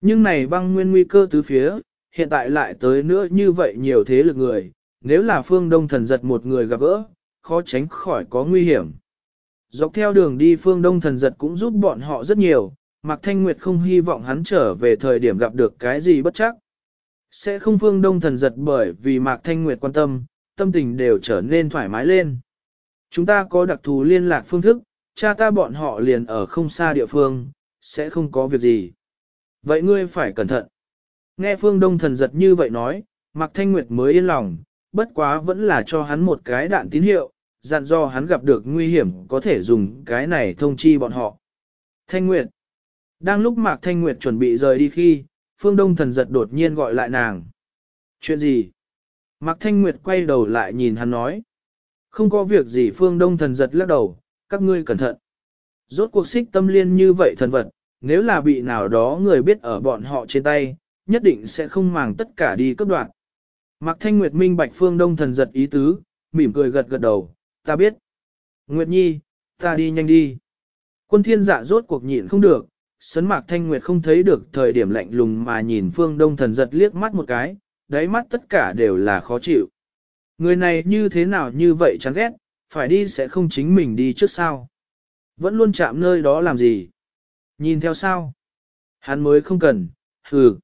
Nhưng này băng nguyên nguy cơ tứ phía, hiện tại lại tới nữa như vậy nhiều thế lực người, nếu là phương Đông thần giật một người gặp gỡ, khó tránh khỏi có nguy hiểm. Dọc theo đường đi phương Đông thần giật cũng giúp bọn họ rất nhiều, Mạc Thanh Nguyệt không hy vọng hắn trở về thời điểm gặp được cái gì bất chắc. Sẽ không phương Đông thần giật bởi vì Mạc Thanh Nguyệt quan tâm, tâm tình đều trở nên thoải mái lên. Chúng ta có đặc thù liên lạc phương thức, cha ta bọn họ liền ở không xa địa phương, sẽ không có việc gì. Vậy ngươi phải cẩn thận. Nghe phương Đông thần giật như vậy nói, Mạc Thanh Nguyệt mới yên lòng, bất quá vẫn là cho hắn một cái đạn tín hiệu, dặn do hắn gặp được nguy hiểm có thể dùng cái này thông chi bọn họ. Thanh Nguyệt Đang lúc Mạc Thanh Nguyệt chuẩn bị rời đi khi, Phương Đông thần giật đột nhiên gọi lại nàng. Chuyện gì? Mạc Thanh Nguyệt quay đầu lại nhìn hắn nói. Không có việc gì phương đông thần giật lắc đầu, các ngươi cẩn thận. Rốt cuộc xích tâm liên như vậy thần vật, nếu là bị nào đó người biết ở bọn họ trên tay, nhất định sẽ không màng tất cả đi cấp đoạn. Mạc Thanh Nguyệt minh bạch phương đông thần giật ý tứ, mỉm cười gật gật đầu, ta biết. Nguyệt Nhi, ta đi nhanh đi. Quân thiên dạ rốt cuộc nhịn không được, sấn Mạc Thanh Nguyệt không thấy được thời điểm lạnh lùng mà nhìn phương đông thần giật liếc mắt một cái, đáy mắt tất cả đều là khó chịu. Người này như thế nào như vậy chán ghét, phải đi sẽ không chính mình đi trước sao. Vẫn luôn chạm nơi đó làm gì. Nhìn theo sao? Hắn mới không cần, hừ.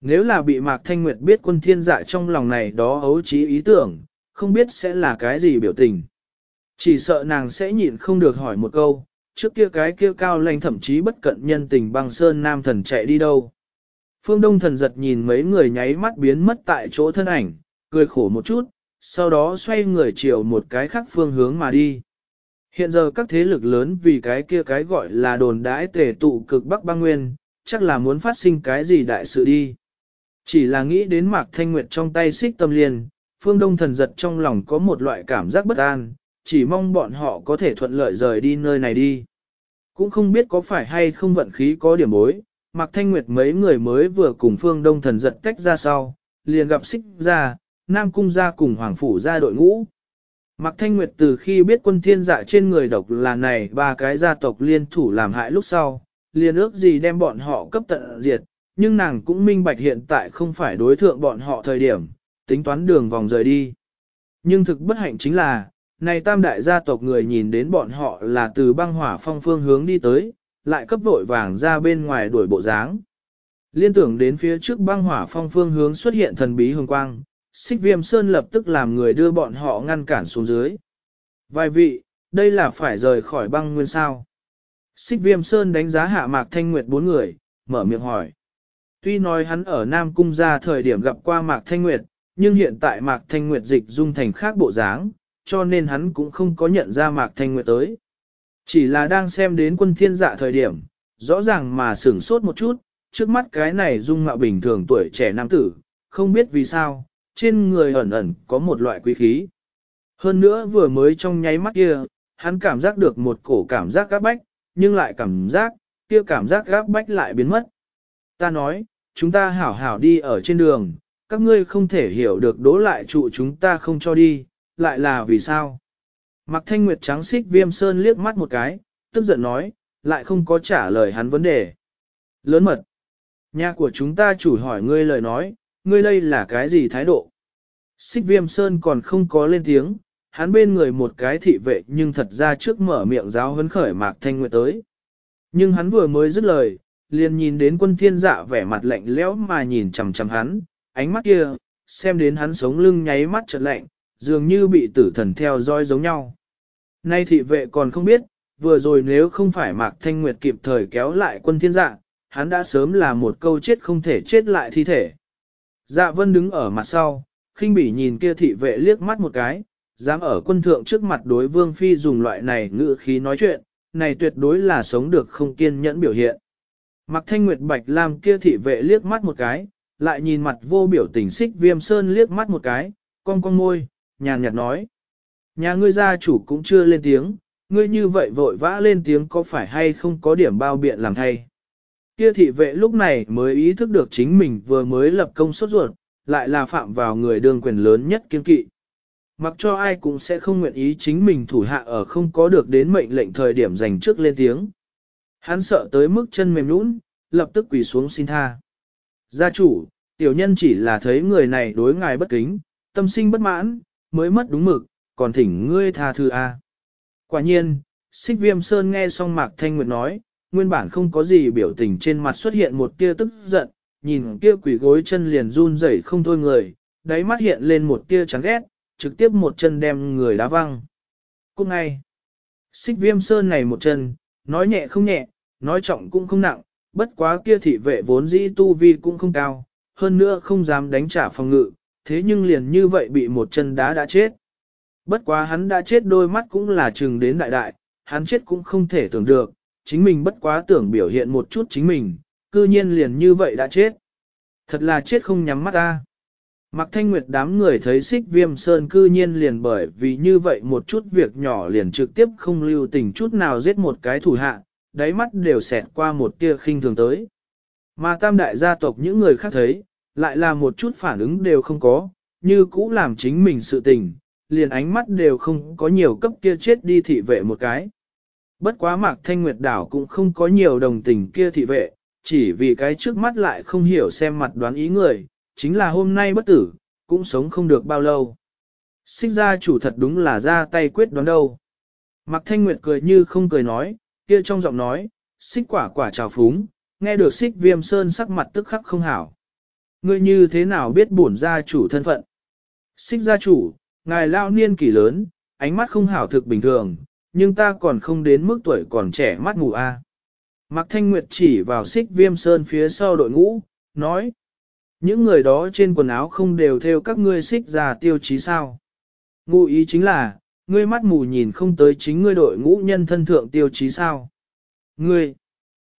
Nếu là bị Mạc Thanh Nguyệt biết quân thiên dạ trong lòng này đó ấu trí ý tưởng, không biết sẽ là cái gì biểu tình. Chỉ sợ nàng sẽ nhịn không được hỏi một câu, trước kia cái kia cao lanh thậm chí bất cận nhân tình băng sơn nam thần chạy đi đâu. Phương Đông thần giật nhìn mấy người nháy mắt biến mất tại chỗ thân ảnh, cười khổ một chút, sau đó xoay người chiều một cái khác phương hướng mà đi. Hiện giờ các thế lực lớn vì cái kia cái gọi là đồn đãi tề tụ cực Bắc băng nguyên, chắc là muốn phát sinh cái gì đại sự đi. Chỉ là nghĩ đến Mạc Thanh Nguyệt trong tay xích tâm liên, phương đông thần giật trong lòng có một loại cảm giác bất an, chỉ mong bọn họ có thể thuận lợi rời đi nơi này đi. Cũng không biết có phải hay không vận khí có điểm bối, Mạc Thanh Nguyệt mấy người mới vừa cùng phương đông thần giật tách ra sau, liền gặp xích ra, Nam Cung ra cùng Hoàng Phủ ra đội ngũ. Mạc Thanh Nguyệt từ khi biết quân thiên dạ trên người độc là này ba cái gia tộc liên thủ làm hại lúc sau, liền ước gì đem bọn họ cấp tận diệt, nhưng nàng cũng minh bạch hiện tại không phải đối thượng bọn họ thời điểm, tính toán đường vòng rời đi. Nhưng thực bất hạnh chính là, này tam đại gia tộc người nhìn đến bọn họ là từ băng hỏa phong phương hướng đi tới, lại cấp vội vàng ra bên ngoài đuổi bộ dáng. Liên tưởng đến phía trước băng hỏa phong phương hướng xuất hiện thần bí hương quang, xích viêm sơn lập tức làm người đưa bọn họ ngăn cản xuống dưới. Vài vị, đây là phải rời khỏi băng nguyên sao. Xích viêm sơn đánh giá hạ mạc thanh nguyệt bốn người, mở miệng hỏi. Tuy nói hắn ở Nam Cung ra thời điểm gặp qua Mạc Thanh Nguyệt, nhưng hiện tại Mạc Thanh Nguyệt dịch dung thành khác bộ dáng, cho nên hắn cũng không có nhận ra Mạc Thanh Nguyệt tới. Chỉ là đang xem đến quân thiên dạ thời điểm, rõ ràng mà sửng sốt một chút, trước mắt cái này dung mạo bình thường tuổi trẻ nam tử, không biết vì sao, trên người ẩn ẩn có một loại quý khí. Hơn nữa vừa mới trong nháy mắt kia, hắn cảm giác được một cổ cảm giác gáp bách, nhưng lại cảm giác, kia cảm giác gáp bách lại biến mất. Ta nói, chúng ta hảo hảo đi ở trên đường, các ngươi không thể hiểu được đố lại trụ chúng ta không cho đi, lại là vì sao? Mặc thanh nguyệt trắng xích viêm sơn liếc mắt một cái, tức giận nói, lại không có trả lời hắn vấn đề. Lớn mật. Nhà của chúng ta chủ hỏi ngươi lời nói, ngươi đây là cái gì thái độ? Xích viêm sơn còn không có lên tiếng, hắn bên người một cái thị vệ nhưng thật ra trước mở miệng giáo hấn khởi mạc thanh nguyệt tới. Nhưng hắn vừa mới dứt lời, liền nhìn đến quân thiên dạ vẻ mặt lạnh lẽo mà nhìn chằm chằm hắn, ánh mắt kia, xem đến hắn sống lưng nháy mắt chợt lạnh, dường như bị tử thần theo dõi giống nhau. Nay thị vệ còn không biết, vừa rồi nếu không phải Mạc Thanh Nguyệt kịp thời kéo lại quân thiên dạ, hắn đã sớm là một câu chết không thể chết lại thi thể. Dạ vân đứng ở mặt sau, khinh bỉ nhìn kia thị vệ liếc mắt một cái, dám ở quân thượng trước mặt đối vương phi dùng loại này ngữ khí nói chuyện, này tuyệt đối là sống được không kiên nhẫn biểu hiện. Mặc thanh nguyệt bạch lam kia thị vệ liếc mắt một cái, lại nhìn mặt vô biểu tình xích viêm sơn liếc mắt một cái, cong cong môi, nhàn nhạt nói. Nhà ngươi gia chủ cũng chưa lên tiếng, ngươi như vậy vội vã lên tiếng có phải hay không có điểm bao biện làm thay. Kia thị vệ lúc này mới ý thức được chính mình vừa mới lập công sốt ruột, lại là phạm vào người đương quyền lớn nhất kiên kỵ. Mặc cho ai cũng sẽ không nguyện ý chính mình thủ hạ ở không có được đến mệnh lệnh thời điểm dành trước lên tiếng. Hắn sợ tới mức chân mềm nũng, lập tức quỳ xuống xin tha. Gia chủ, tiểu nhân chỉ là thấy người này đối ngài bất kính, tâm sinh bất mãn, mới mất đúng mực, còn thỉnh ngươi tha thư a. Quả nhiên, xích viêm sơn nghe xong Mạc Thanh Nguyệt nói, nguyên bản không có gì biểu tình trên mặt xuất hiện một tia tức giận, nhìn kia quỷ gối chân liền run rẩy không thôi người, đáy mắt hiện lên một tia chán ghét, trực tiếp một chân đem người đá văng. Cũng ngay, xích viêm sơn này một chân, nói nhẹ không nhẹ, nói trọng cũng không nặng, bất quá kia thị vệ vốn dĩ tu vi cũng không cao, hơn nữa không dám đánh trả phòng ngự, thế nhưng liền như vậy bị một chân đá đã chết. Bất quá hắn đã chết đôi mắt cũng là chừng đến đại đại, hắn chết cũng không thể tưởng được, chính mình bất quá tưởng biểu hiện một chút chính mình, cư nhiên liền như vậy đã chết. Thật là chết không nhắm mắt ta. Mạc Thanh Nguyệt đám người thấy xích viêm sơn cư nhiên liền bởi vì như vậy một chút việc nhỏ liền trực tiếp không lưu tình chút nào giết một cái thủ hạ, đáy mắt đều xẹt qua một tia khinh thường tới. Mà tam đại gia tộc những người khác thấy, lại là một chút phản ứng đều không có, như cũ làm chính mình sự tình, liền ánh mắt đều không có nhiều cấp kia chết đi thị vệ một cái. Bất quá mạc thanh nguyệt đảo cũng không có nhiều đồng tình kia thị vệ, chỉ vì cái trước mắt lại không hiểu xem mặt đoán ý người, chính là hôm nay bất tử, cũng sống không được bao lâu. Xích ra chủ thật đúng là ra tay quyết đoán đâu. Mạc thanh nguyệt cười như không cười nói, kia trong giọng nói, xích quả quả trào phúng, nghe được xích viêm sơn sắc mặt tức khắc không hảo. Ngươi như thế nào biết bổn gia chủ thân phận? Xích gia chủ, ngài lao niên kỷ lớn, ánh mắt không hảo thực bình thường, nhưng ta còn không đến mức tuổi còn trẻ mắt mù a. À. Mạc Thanh Nguyệt chỉ vào xích viêm sơn phía sau đội ngũ, nói. Những người đó trên quần áo không đều theo các ngươi xích ra tiêu chí sao. Ngụ ý chính là, ngươi mắt mù nhìn không tới chính ngươi đội ngũ nhân thân thượng tiêu chí sao. Ngươi.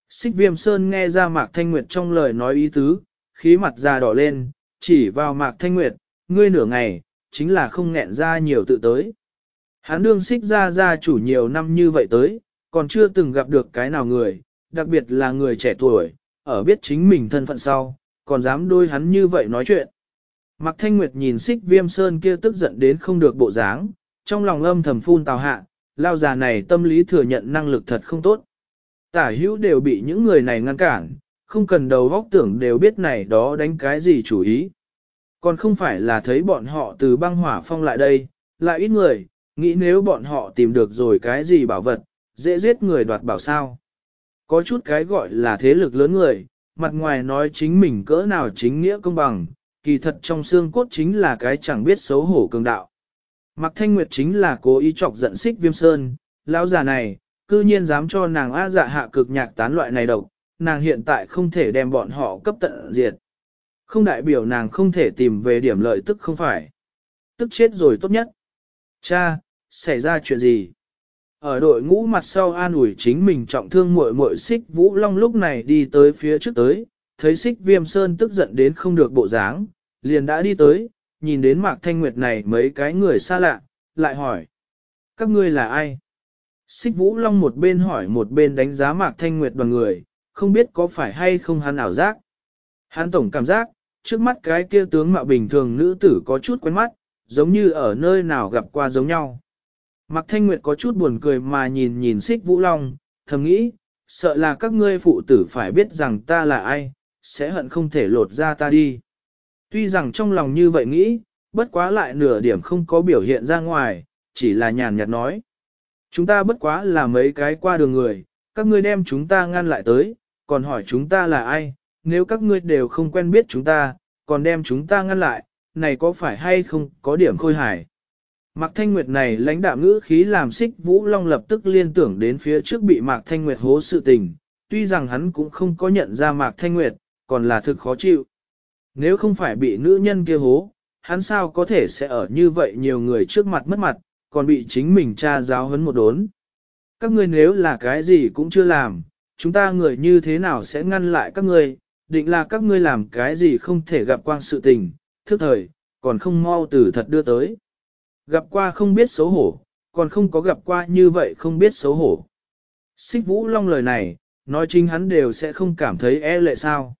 Xích viêm sơn nghe ra Mạc Thanh Nguyệt trong lời nói ý tứ, khí mặt già đỏ lên, chỉ vào Mạc Thanh Nguyệt, ngươi nửa ngày, chính là không nghẹn ra nhiều tự tới. Hắn đương xích ra ra chủ nhiều năm như vậy tới, còn chưa từng gặp được cái nào người, đặc biệt là người trẻ tuổi, ở biết chính mình thân phận sau, còn dám đôi hắn như vậy nói chuyện. Mạc Thanh Nguyệt nhìn xích viêm sơn kia tức giận đến không được bộ dáng, trong lòng âm thầm phun tào hạ, lao già này tâm lý thừa nhận năng lực thật không tốt. Tả hữu đều bị những người này ngăn cản, không cần đầu vóc tưởng đều biết này đó đánh cái gì chủ ý. Còn không phải là thấy bọn họ từ băng hỏa phong lại đây, lại ít người, nghĩ nếu bọn họ tìm được rồi cái gì bảo vật, dễ giết người đoạt bảo sao. Có chút cái gọi là thế lực lớn người, mặt ngoài nói chính mình cỡ nào chính nghĩa công bằng, kỳ thật trong xương cốt chính là cái chẳng biết xấu hổ cường đạo. Mạc Thanh Nguyệt chính là cố ý chọc giận xích viêm sơn, lão già này, cư nhiên dám cho nàng A dạ hạ cực nhạc tán loại này độc, nàng hiện tại không thể đem bọn họ cấp tận diệt. Không đại biểu nàng không thể tìm về điểm lợi tức không phải. Tức chết rồi tốt nhất. Cha, xảy ra chuyện gì? Ở đội ngũ mặt sau an ủi chính mình trọng thương muội muội xích vũ long lúc này đi tới phía trước tới, thấy xích viêm sơn tức giận đến không được bộ dáng, liền đã đi tới, nhìn đến mạc thanh nguyệt này mấy cái người xa lạ, lại hỏi. Các ngươi là ai? Xích vũ long một bên hỏi một bên đánh giá mạc thanh nguyệt đoàn người, không biết có phải hay không hắn ảo giác. Hắn tổng cảm giác, trước mắt cái kia tướng mạo bình thường nữ tử có chút quen mắt, giống như ở nơi nào gặp qua giống nhau. Mạc Thanh Nguyệt có chút buồn cười mà nhìn nhìn xích Vũ Long, thầm nghĩ, sợ là các ngươi phụ tử phải biết rằng ta là ai, sẽ hận không thể lột ra ta đi. Tuy rằng trong lòng như vậy nghĩ, bất quá lại nửa điểm không có biểu hiện ra ngoài, chỉ là nhàn nhạt nói. Chúng ta bất quá là mấy cái qua đường người, các ngươi đem chúng ta ngăn lại tới, còn hỏi chúng ta là ai, nếu các ngươi đều không quen biết chúng ta, còn đem chúng ta ngăn lại, này có phải hay không có điểm khôi hài. Mạc Thanh Nguyệt này lãnh đạo ngữ khí làm xích Vũ Long lập tức liên tưởng đến phía trước bị Mạc Thanh Nguyệt hố sự tình, tuy rằng hắn cũng không có nhận ra Mạc Thanh Nguyệt, còn là thực khó chịu. Nếu không phải bị nữ nhân kia hố, hắn sao có thể sẽ ở như vậy nhiều người trước mặt mất mặt, còn bị chính mình cha giáo hấn một đốn. Các ngươi nếu là cái gì cũng chưa làm, chúng ta người như thế nào sẽ ngăn lại các ngươi, định là các ngươi làm cái gì không thể gặp quang sự tình, thức thời, còn không mau từ thật đưa tới. Gặp qua không biết xấu hổ, còn không có gặp qua như vậy không biết xấu hổ. Xích Vũ Long lời này, nói chính hắn đều sẽ không cảm thấy e lệ sao.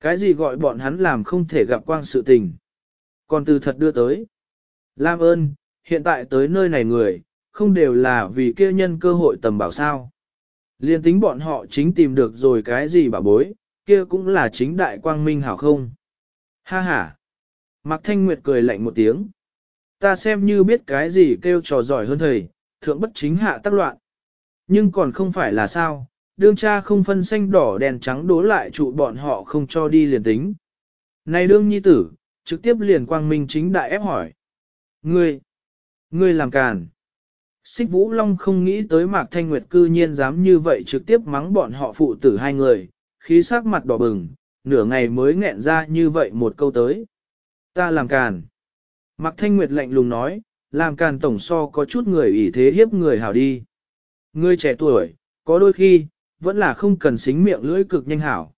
Cái gì gọi bọn hắn làm không thể gặp quang sự tình. Còn từ thật đưa tới. Lam ơn, hiện tại tới nơi này người, không đều là vì kia nhân cơ hội tầm bảo sao. Liên tính bọn họ chính tìm được rồi cái gì bảo bối, kia cũng là chính đại quang minh hảo không. Ha ha. Mạc Thanh Nguyệt cười lạnh một tiếng. Ta xem như biết cái gì kêu trò giỏi hơn thầy, thượng bất chính hạ tác loạn. Nhưng còn không phải là sao, đương cha không phân xanh đỏ đèn trắng đố lại trụ bọn họ không cho đi liền tính. Này đương nhi tử, trực tiếp liền quang minh chính đại ép hỏi. Ngươi, ngươi làm càn. Xích Vũ Long không nghĩ tới Mạc Thanh Nguyệt cư nhiên dám như vậy trực tiếp mắng bọn họ phụ tử hai người, khí sắc mặt đỏ bừng, nửa ngày mới nghẹn ra như vậy một câu tới. Ta làm càn. Mạc Thanh Nguyệt lạnh lùng nói, làm càn tổng so có chút người ủy thế hiếp người hảo đi. Người trẻ tuổi, có đôi khi, vẫn là không cần xính miệng lưỡi cực nhanh hảo.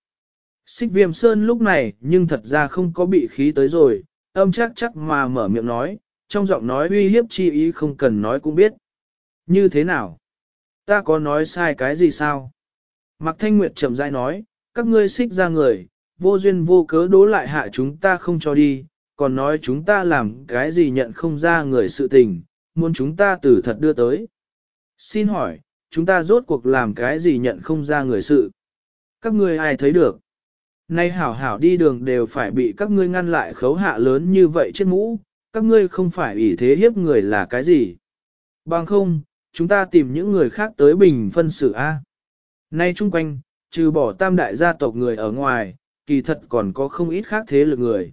Xích viêm sơn lúc này nhưng thật ra không có bị khí tới rồi, âm chắc chắc mà mở miệng nói, trong giọng nói uy hiếp chi ý không cần nói cũng biết. Như thế nào? Ta có nói sai cái gì sao? Mạc Thanh Nguyệt chậm rãi nói, các ngươi xích ra người, vô duyên vô cớ đố lại hạ chúng ta không cho đi, còn nói chúng ta làm cái gì nhận không ra người sự tình, muốn chúng ta tử thật đưa tới. Xin hỏi, chúng ta rốt cuộc làm cái gì nhận không ra người sự? Các ngươi ai thấy được? Nay hảo hảo đi đường đều phải bị các ngươi ngăn lại khấu hạ lớn như vậy trên mũ, các ngươi không phải ủy thế hiếp người là cái gì? Bằng không, chúng ta tìm những người khác tới bình phân xử A. Nay chung quanh, trừ bỏ tam đại gia tộc người ở ngoài, kỳ thật còn có không ít khác thế lực người.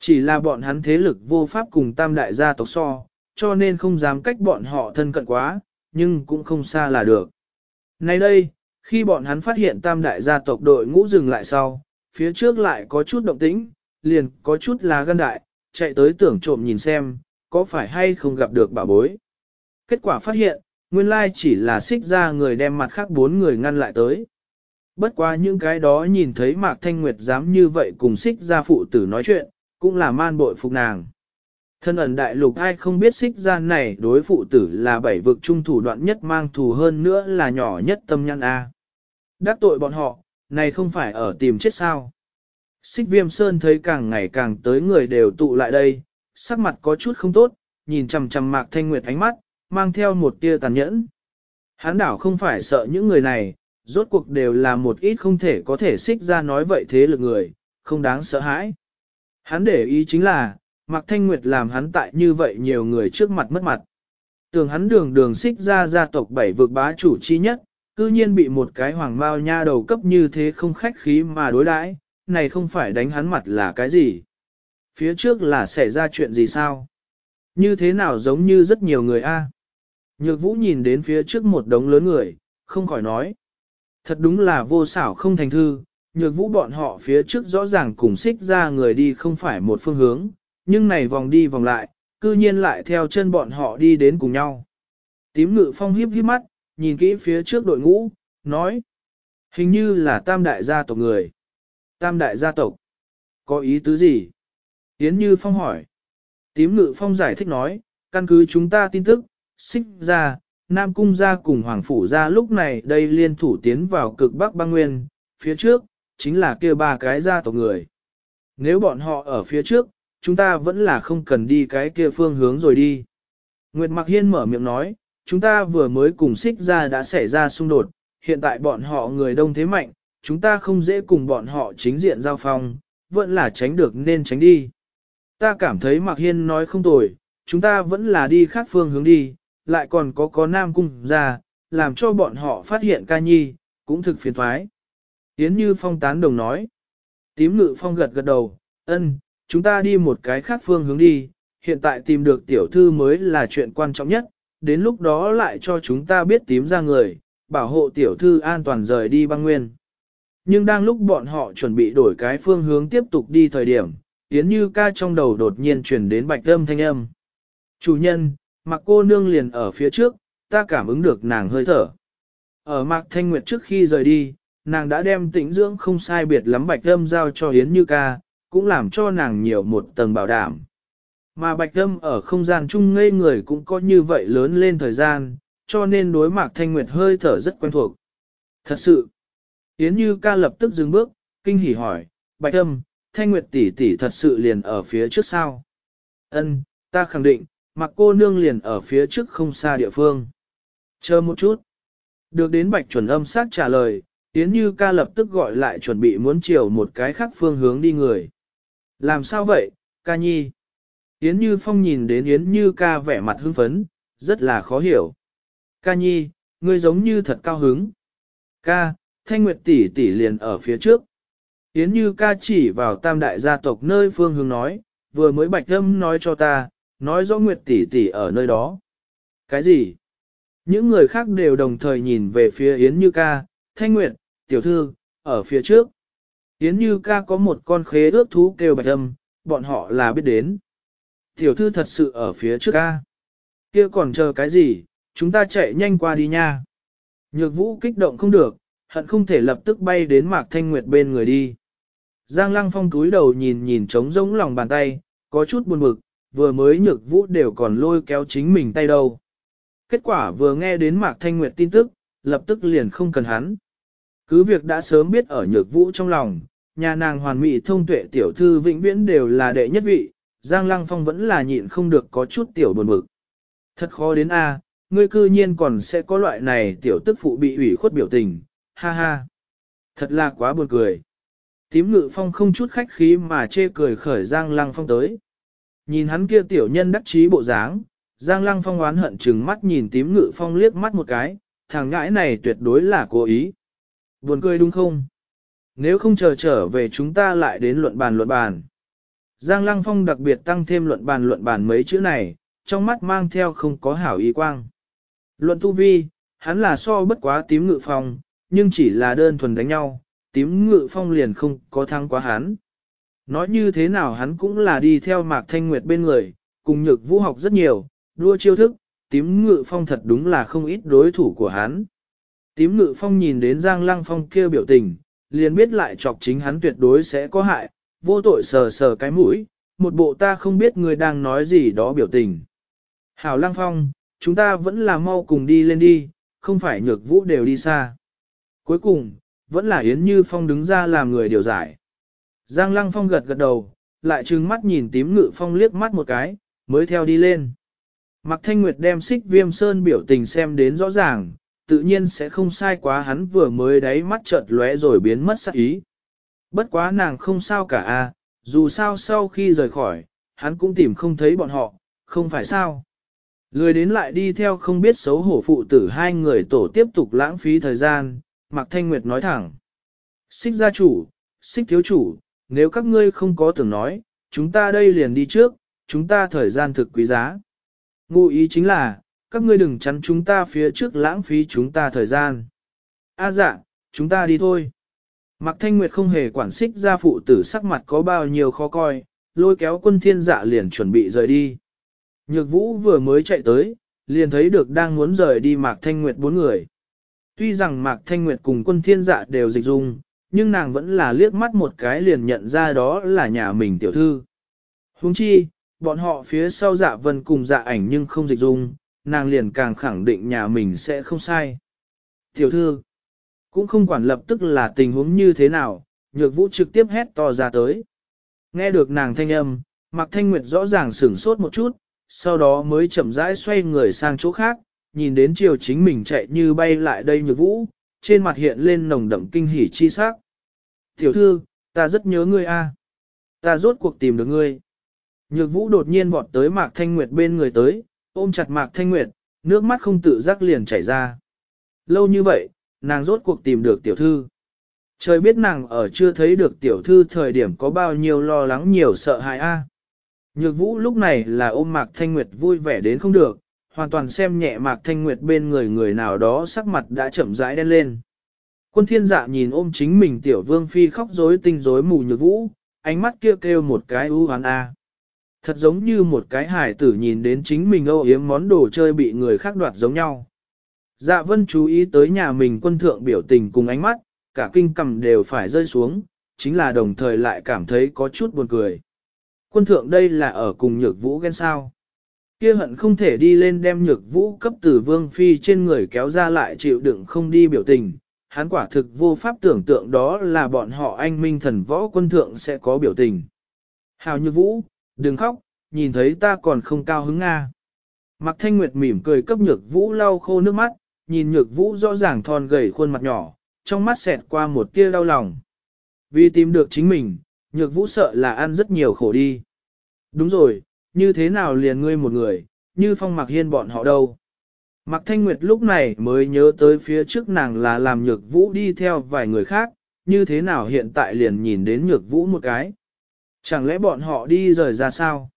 Chỉ là bọn hắn thế lực vô pháp cùng tam đại gia tộc so, cho nên không dám cách bọn họ thân cận quá, nhưng cũng không xa là được. Nay đây, khi bọn hắn phát hiện tam đại gia tộc đội ngũ dừng lại sau, phía trước lại có chút động tĩnh, liền có chút là gân đại, chạy tới tưởng trộm nhìn xem, có phải hay không gặp được bà bối. Kết quả phát hiện, nguyên lai chỉ là xích ra người đem mặt khác bốn người ngăn lại tới. Bất quá những cái đó nhìn thấy Mạc Thanh Nguyệt dám như vậy cùng xích ra phụ tử nói chuyện, cũng là man bội phục nàng. Thân ẩn đại lục ai không biết xích ra này đối phụ tử là bảy vực trung thủ đoạn nhất mang thù hơn nữa là nhỏ nhất tâm nhăn A. Đắc tội bọn họ, này không phải ở tìm chết sao. Xích viêm sơn thấy càng ngày càng tới người đều tụ lại đây, sắc mặt có chút không tốt, nhìn chằm chằm mạc thanh nguyệt ánh mắt, mang theo một tia tàn nhẫn. Hán đảo không phải sợ những người này, rốt cuộc đều là một ít không thể có thể xích ra nói vậy thế lực người, không đáng sợ hãi. Hắn để ý chính là, Mạc Thanh Nguyệt làm hắn tại như vậy nhiều người trước mặt mất mặt. Tưởng hắn đường đường xích ra gia tộc bảy vực bá chủ chi nhất, cư nhiên bị một cái hoàng mao nha đầu cấp như thế không khách khí mà đối đãi, này không phải đánh hắn mặt là cái gì. Phía trước là xảy ra chuyện gì sao? Như thế nào giống như rất nhiều người a? Nhược vũ nhìn đến phía trước một đống lớn người, không khỏi nói. Thật đúng là vô xảo không thành thư, nhược vũ bọn họ phía trước rõ ràng cùng xích ra người đi không phải một phương hướng, nhưng này vòng đi vòng lại, cư nhiên lại theo chân bọn họ đi đến cùng nhau. Tím ngự phong hiếp hiếp mắt, nhìn kỹ phía trước đội ngũ, nói. Hình như là tam đại gia tộc người. Tam đại gia tộc. Có ý tứ gì? Yến Như Phong hỏi. Tím ngự phong giải thích nói, căn cứ chúng ta tin tức, xích ra, Nam Cung gia cùng Hoàng Phủ gia lúc này đây liên thủ tiến vào cực Bắc băng nguyên, phía trước, chính là kia ba cái gia tộc người. Nếu bọn họ ở phía trước, chúng ta vẫn là không cần đi cái kia phương hướng rồi đi. Nguyệt Mạc Hiên mở miệng nói, chúng ta vừa mới cùng xích ra đã xảy ra xung đột, hiện tại bọn họ người đông thế mạnh, chúng ta không dễ cùng bọn họ chính diện giao phong, vẫn là tránh được nên tránh đi. Ta cảm thấy Mạc Hiên nói không tồi, chúng ta vẫn là đi khác phương hướng đi, lại còn có có nam cung ra, làm cho bọn họ phát hiện ca nhi, cũng thực phiền thoái. Yến Như Phong tán đồng nói. Tím ngự phong gật gật đầu, ân, chúng ta đi một cái khác phương hướng đi, hiện tại tìm được tiểu thư mới là chuyện quan trọng nhất, đến lúc đó lại cho chúng ta biết tím ra người, bảo hộ tiểu thư an toàn rời đi băng nguyên. Nhưng đang lúc bọn họ chuẩn bị đổi cái phương hướng tiếp tục đi thời điểm, Yến Như ca trong đầu đột nhiên chuyển đến bạch âm thanh âm. Chủ nhân, mặc cô nương liền ở phía trước, ta cảm ứng được nàng hơi thở. Ở mạc thanh nguyệt trước khi rời đi, nàng đã đem tĩnh dưỡng không sai biệt lắm bạch âm giao cho Yến Như ca, cũng làm cho nàng nhiều một tầng bảo đảm. Mà bạch âm ở không gian chung ngây người cũng có như vậy lớn lên thời gian, cho nên đối mạc thanh nguyệt hơi thở rất quen thuộc. Thật sự, Yến Như ca lập tức dừng bước, kinh hỉ hỏi, bạch âm, thanh nguyệt tỷ tỷ thật sự liền ở phía trước sao? Ân, ta khẳng định, mặc cô nương liền ở phía trước không xa địa phương. Chờ một chút. Được đến bạch chuẩn âm sát trả lời, Yến Như ca lập tức gọi lại chuẩn bị muốn chiều một cái khác phương hướng đi người. Làm sao vậy, ca nhi? Yến Như Phong nhìn đến Yến Như ca vẻ mặt hưng phấn, rất là khó hiểu. Ca nhi, ngươi giống như thật cao hứng. Ca, Thanh Nguyệt tỷ tỷ liền ở phía trước. Yến Như ca chỉ vào tam đại gia tộc nơi phương hướng nói, vừa mới bạch âm nói cho ta, nói rõ Nguyệt tỷ tỷ ở nơi đó. Cái gì? Những người khác đều đồng thời nhìn về phía Yến Như ca, Thanh Nguyệt, tiểu thư, ở phía trước. Yến Như ca có một con khế ước thú kêu bạch âm, bọn họ là biết đến. Tiểu thư thật sự ở phía trước ca. Kia còn chờ cái gì, chúng ta chạy nhanh qua đi nha. Nhược vũ kích động không được, hận không thể lập tức bay đến Mạc Thanh Nguyệt bên người đi. Giang Lăng Phong túi đầu nhìn nhìn trống rỗng lòng bàn tay, có chút buồn bực, vừa mới nhược vũ đều còn lôi kéo chính mình tay đâu. Kết quả vừa nghe đến Mạc Thanh Nguyệt tin tức, lập tức liền không cần hắn. Cứ việc đã sớm biết ở nhược vũ trong lòng, nhà nàng hoàn mỹ thông tuệ tiểu thư vĩnh viễn đều là đệ nhất vị, Giang Lăng Phong vẫn là nhịn không được có chút tiểu buồn bực. Thật khó đến a, ngươi cư nhiên còn sẽ có loại này tiểu tức phụ bị ủy khuất biểu tình, ha ha. Thật là quá buồn cười. Tím ngự phong không chút khách khí mà chê cười khởi Giang Lăng Phong tới. Nhìn hắn kia tiểu nhân đắc chí bộ dáng, Giang Lăng Phong oán hận chừng mắt nhìn tím ngự phong liếc mắt một cái, thằng ngãi này tuyệt đối là cố ý. Buồn cười đúng không? Nếu không chờ trở về chúng ta lại đến luận bàn luận bàn. Giang Lăng Phong đặc biệt tăng thêm luận bàn luận bàn mấy chữ này, trong mắt mang theo không có hảo ý quang. Luận tu vi, hắn là so bất quá tím ngự phong, nhưng chỉ là đơn thuần đánh nhau, tím ngự phong liền không có thắng quá hắn. Nói như thế nào hắn cũng là đi theo Mạc Thanh Nguyệt bên người, cùng nhược vũ học rất nhiều, đua chiêu thức, tím ngự phong thật đúng là không ít đối thủ của hắn. Tím ngự phong nhìn đến Giang Lăng Phong kia biểu tình, liền biết lại chọc chính hắn tuyệt đối sẽ có hại, vô tội sờ sờ cái mũi, một bộ ta không biết người đang nói gì đó biểu tình. Hảo Lăng Phong, chúng ta vẫn là mau cùng đi lên đi, không phải nhược vũ đều đi xa. Cuối cùng, vẫn là Yến Như Phong đứng ra làm người điều giải. Giang Lăng Phong gật gật đầu, lại trừng mắt nhìn tím ngự phong liếc mắt một cái, mới theo đi lên. Mạc Thanh Nguyệt đem xích viêm sơn biểu tình xem đến rõ ràng, tự nhiên sẽ không sai quá hắn vừa mới đáy mắt chợt lóe rồi biến mất sắc ý. Bất quá nàng không sao cả a, dù sao sau khi rời khỏi, hắn cũng tìm không thấy bọn họ, không phải sao. Lười đến lại đi theo không biết xấu hổ phụ tử hai người tổ tiếp tục lãng phí thời gian, Mạc Thanh Nguyệt nói thẳng. Xích gia chủ, xích thiếu chủ, nếu các ngươi không có tưởng nói, chúng ta đây liền đi trước, chúng ta thời gian thực quý giá. Ngụ ý chính là, các ngươi đừng chắn chúng ta phía trước lãng phí chúng ta thời gian. A à dạ, chúng ta đi thôi. Mạc Thanh Nguyệt không hề quản xích ra phụ tử sắc mặt có bao nhiêu khó coi, lôi kéo quân thiên dạ liền chuẩn bị rời đi. Nhược vũ vừa mới chạy tới, liền thấy được đang muốn rời đi Mạc Thanh Nguyệt bốn người. Tuy rằng Mạc Thanh Nguyệt cùng quân thiên dạ đều dịch dung, nhưng nàng vẫn là liếc mắt một cái liền nhận ra đó là nhà mình tiểu thư. Huống chi, bọn họ phía sau dạ vân cùng dạ ảnh nhưng không dịch dung, nàng liền càng khẳng định nhà mình sẽ không sai. Tiểu thư, cũng không quản lập tức là tình huống như thế nào, nhược vũ trực tiếp hét to ra tới. Nghe được nàng thanh âm, Mạc Thanh Nguyệt rõ ràng sửng sốt một chút, sau đó mới chậm rãi xoay người sang chỗ khác, nhìn đến chiều chính mình chạy như bay lại đây nhược vũ, trên mặt hiện lên nồng đậm kinh hỉ chi sắc. Tiểu thư, ta rất nhớ ngươi a. Ta rốt cuộc tìm được ngươi. Nhược vũ đột nhiên vọt tới Mạc Thanh Nguyệt bên người tới, ôm chặt Mạc Thanh Nguyệt, nước mắt không tự giác liền chảy ra. Lâu như vậy, nàng rốt cuộc tìm được tiểu thư. Trời biết nàng ở chưa thấy được tiểu thư thời điểm có bao nhiêu lo lắng nhiều sợ hãi a. Nhược vũ lúc này là ôm Mạc Thanh Nguyệt vui vẻ đến không được, hoàn toàn xem nhẹ Mạc Thanh Nguyệt bên người người nào đó sắc mặt đã chậm rãi đen lên. Quân thiên dạ nhìn ôm chính mình tiểu vương phi khóc rối tinh rối mù nhược vũ, ánh mắt kia kêu, kêu một cái ưu hoán a. À. Thật giống như một cái hải tử nhìn đến chính mình âu yếm món đồ chơi bị người khác đoạt giống nhau. Dạ vân chú ý tới nhà mình quân thượng biểu tình cùng ánh mắt, cả kinh cầm đều phải rơi xuống, chính là đồng thời lại cảm thấy có chút buồn cười. Quân thượng đây là ở cùng nhược vũ ghen sao. Kia hận không thể đi lên đem nhược vũ cấp tử vương phi trên người kéo ra lại chịu đựng không đi biểu tình. Hắn quả thực vô pháp tưởng tượng đó là bọn họ anh minh thần võ quân thượng sẽ có biểu tình. Hào như vũ, đừng khóc, nhìn thấy ta còn không cao hứng Nga. Mạc Thanh Nguyệt mỉm cười cấp nhược vũ lau khô nước mắt, nhìn nhược vũ rõ ràng thon gầy khuôn mặt nhỏ, trong mắt xẹt qua một tia đau lòng. Vì tìm được chính mình, nhược vũ sợ là ăn rất nhiều khổ đi. Đúng rồi, như thế nào liền ngươi một người, như phong mặc hiên bọn họ đâu. Mạc Thanh Nguyệt lúc này mới nhớ tới phía trước nàng là làm nhược vũ đi theo vài người khác, như thế nào hiện tại liền nhìn đến nhược vũ một cái. Chẳng lẽ bọn họ đi rời ra sao?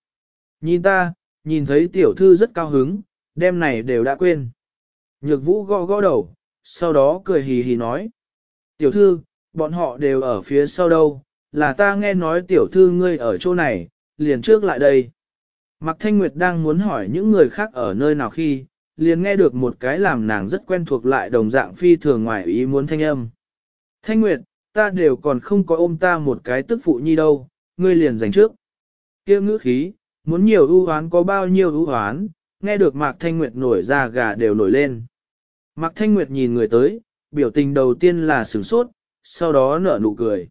Nhìn ta, nhìn thấy tiểu thư rất cao hứng, đêm này đều đã quên. Nhược vũ gõ gõ đầu, sau đó cười hì hì nói. Tiểu thư, bọn họ đều ở phía sau đâu, là ta nghe nói tiểu thư ngươi ở chỗ này, liền trước lại đây. Mạc Thanh Nguyệt đang muốn hỏi những người khác ở nơi nào khi, liền nghe được một cái làm nàng rất quen thuộc lại đồng dạng phi thường ngoài ý muốn thanh âm. Thanh Nguyệt, ta đều còn không có ôm ta một cái tức phụ nhi đâu, ngươi liền giành trước. kia ngữ khí, muốn nhiều ưu hoán có bao nhiêu ưu hoán, nghe được Mạc Thanh Nguyệt nổi ra gà đều nổi lên. Mạc Thanh Nguyệt nhìn người tới, biểu tình đầu tiên là sửng sốt, sau đó nở nụ cười.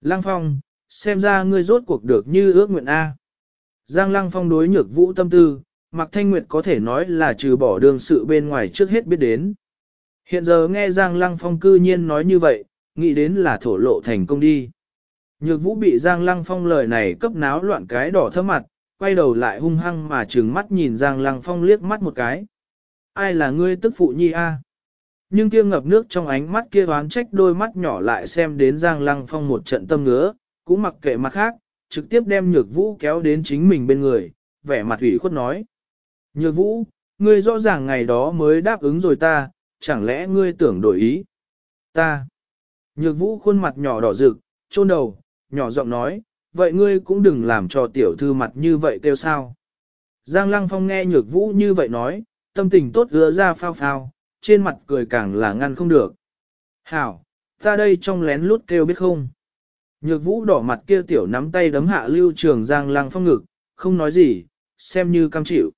Lăng Phong, xem ra ngươi rốt cuộc được như ước nguyện A. Giang Lăng Phong đối nhược vũ tâm tư, Mạc Thanh Nguyệt có thể nói là trừ bỏ đường sự bên ngoài trước hết biết đến. Hiện giờ nghe Giang Lăng Phong cư nhiên nói như vậy, nghĩ đến là thổ lộ thành công đi. Nhược vũ bị Giang Lăng Phong lời này cấp náo loạn cái đỏ thơm mặt, quay đầu lại hung hăng mà trừng mắt nhìn Giang Lăng Phong liếc mắt một cái. Ai là ngươi tức phụ nhi a? Nhưng kia ngập nước trong ánh mắt kia oán trách đôi mắt nhỏ lại xem đến Giang Lăng Phong một trận tâm ngứa, cũng mặc kệ mặt khác, trực tiếp đem nhược vũ kéo đến chính mình bên người, vẻ mặt ủy khuất nói. Nhược vũ, ngươi rõ ràng ngày đó mới đáp ứng rồi ta, chẳng lẽ ngươi tưởng đổi ý? Ta. Nhược vũ khuôn mặt nhỏ đỏ rực, trôn đầu, nhỏ giọng nói, vậy ngươi cũng đừng làm cho tiểu thư mặt như vậy kêu sao. Giang Lăng Phong nghe nhược vũ như vậy nói, tâm tình tốt gỡ ra phao phao, trên mặt cười càng là ngăn không được. Hảo, ta đây trong lén lút kêu biết không. Nhược vũ đỏ mặt kia tiểu nắm tay đấm hạ lưu trường Giang Lăng Phong ngực, không nói gì, xem như cam chịu.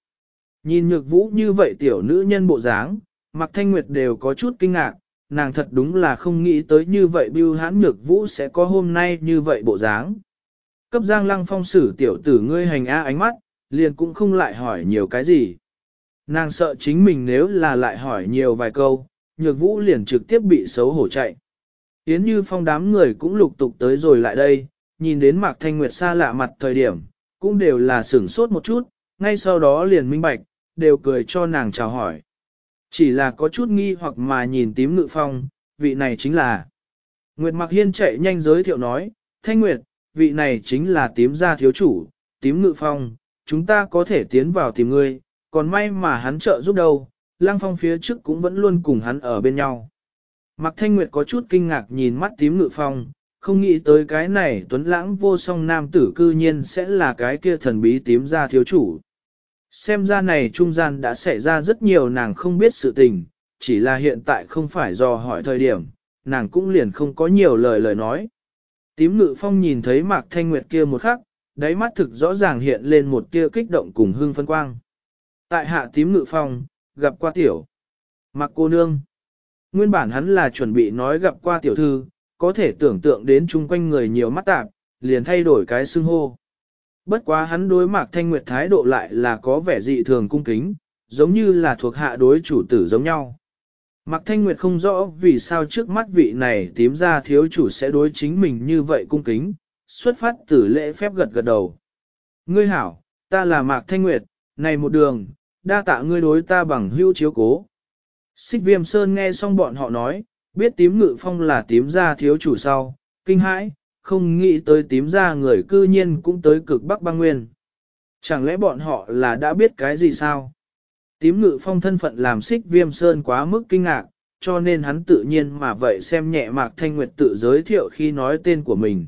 Nhìn nhược vũ như vậy tiểu nữ nhân bộ dáng, Mạc Thanh Nguyệt đều có chút kinh ngạc, nàng thật đúng là không nghĩ tới như vậy bưu hãn nhược vũ sẽ có hôm nay như vậy bộ dáng. Cấp Giang Lăng Phong sử tiểu tử ngươi hành a ánh mắt, liền cũng không lại hỏi nhiều cái gì. Nàng sợ chính mình nếu là lại hỏi nhiều vài câu, nhược vũ liền trực tiếp bị xấu hổ chạy. Yến như phong đám người cũng lục tục tới rồi lại đây, nhìn đến Mạc Thanh Nguyệt xa lạ mặt thời điểm, cũng đều là sửng sốt một chút, ngay sau đó liền minh bạch, đều cười cho nàng chào hỏi. Chỉ là có chút nghi hoặc mà nhìn tím ngự phong, vị này chính là. Nguyệt Mạc Hiên chạy nhanh giới thiệu nói, Thanh Nguyệt, vị này chính là tím gia thiếu chủ, tím ngự phong, chúng ta có thể tiến vào tìm ngươi, còn may mà hắn trợ giúp đâu, lang phong phía trước cũng vẫn luôn cùng hắn ở bên nhau. Mạc Thanh Nguyệt có chút kinh ngạc nhìn mắt tím ngự phong, không nghĩ tới cái này tuấn lãng vô song nam tử cư nhiên sẽ là cái kia thần bí tím gia thiếu chủ. Xem ra này trung gian đã xảy ra rất nhiều nàng không biết sự tình, chỉ là hiện tại không phải do hỏi thời điểm, nàng cũng liền không có nhiều lời lời nói. Tím ngự phong nhìn thấy mạc thanh nguyệt kia một khắc, đáy mắt thực rõ ràng hiện lên một tia kích động cùng hương phân quang. Tại hạ tím ngự phong, gặp qua tiểu. Mạc cô nương. Nguyên bản hắn là chuẩn bị nói gặp qua tiểu thư, có thể tưởng tượng đến chung quanh người nhiều mắt tạp, liền thay đổi cái xưng hô. Bất quá hắn đối mạc thanh nguyệt thái độ lại là có vẻ dị thường cung kính, giống như là thuộc hạ đối chủ tử giống nhau. Mạc Thanh Nguyệt không rõ vì sao trước mắt vị này tím ra thiếu chủ sẽ đối chính mình như vậy cung kính, xuất phát từ lễ phép gật gật đầu. Ngươi hảo, ta là Mạc Thanh Nguyệt, này một đường, đa tạ ngươi đối ta bằng hữu chiếu cố. Xích viêm sơn nghe xong bọn họ nói, biết tím ngự phong là tím ra thiếu chủ sau, kinh hãi, không nghĩ tới tím ra người cư nhiên cũng tới cực Bắc băng nguyên. Chẳng lẽ bọn họ là đã biết cái gì sao? Tím ngự phong thân phận làm xích viêm sơn quá mức kinh ngạc, cho nên hắn tự nhiên mà vậy xem nhẹ mạc thanh nguyệt tự giới thiệu khi nói tên của mình.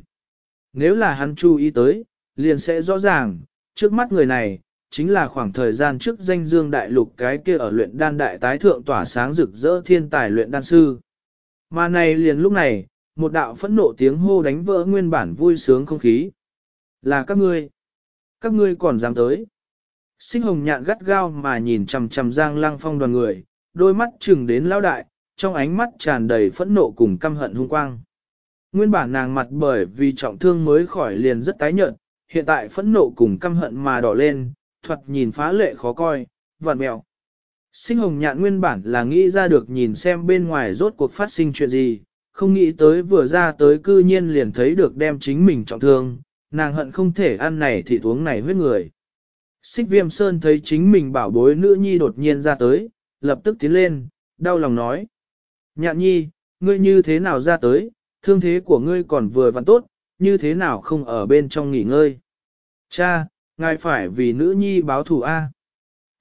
Nếu là hắn chú ý tới, liền sẽ rõ ràng, trước mắt người này, chính là khoảng thời gian trước danh dương đại lục cái kia ở luyện đan đại tái thượng tỏa sáng rực rỡ thiên tài luyện đan sư. Mà này liền lúc này, một đạo phẫn nộ tiếng hô đánh vỡ nguyên bản vui sướng không khí. Là các ngươi. Các ngươi còn dám tới. Sinh hồng nhạn gắt gao mà nhìn chằm chằm giang lăng phong đoàn người, đôi mắt chừng đến lao đại, trong ánh mắt tràn đầy phẫn nộ cùng căm hận hung quang. Nguyên bản nàng mặt bởi vì trọng thương mới khỏi liền rất tái nhợt, hiện tại phẫn nộ cùng căm hận mà đỏ lên, thuật nhìn phá lệ khó coi, vặn mẹo. Sinh hồng nhạn nguyên bản là nghĩ ra được nhìn xem bên ngoài rốt cuộc phát sinh chuyện gì, không nghĩ tới vừa ra tới cư nhiên liền thấy được đem chính mình trọng thương, nàng hận không thể ăn này thì uống này huyết người. Xích viêm sơn thấy chính mình bảo bối nữ nhi đột nhiên ra tới, lập tức tiến lên, đau lòng nói. Nhạn nhi, ngươi như thế nào ra tới, thương thế của ngươi còn vừa vặn tốt, như thế nào không ở bên trong nghỉ ngơi. Cha, ngài phải vì nữ nhi báo thù A.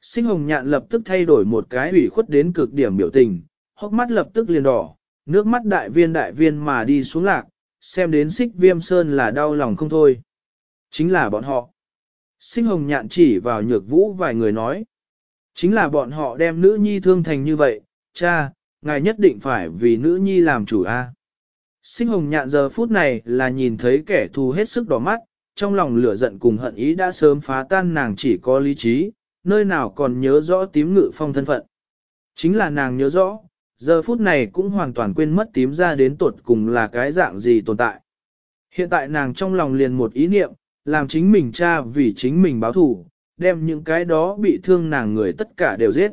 Sinh hồng nhạn lập tức thay đổi một cái ủy khuất đến cực điểm biểu tình, hốc mắt lập tức liền đỏ, nước mắt đại viên đại viên mà đi xuống lạc, xem đến xích viêm sơn là đau lòng không thôi. Chính là bọn họ. Sinh hồng nhạn chỉ vào nhược vũ vài người nói. Chính là bọn họ đem nữ nhi thương thành như vậy, cha, ngài nhất định phải vì nữ nhi làm chủ a. Sinh hồng nhạn giờ phút này là nhìn thấy kẻ thù hết sức đỏ mắt, trong lòng lửa giận cùng hận ý đã sớm phá tan nàng chỉ có lý trí, nơi nào còn nhớ rõ tím ngự phong thân phận. Chính là nàng nhớ rõ, giờ phút này cũng hoàn toàn quên mất tím ra đến tuột cùng là cái dạng gì tồn tại. Hiện tại nàng trong lòng liền một ý niệm, làm chính mình cha vì chính mình báo thù, đem những cái đó bị thương nàng người tất cả đều giết.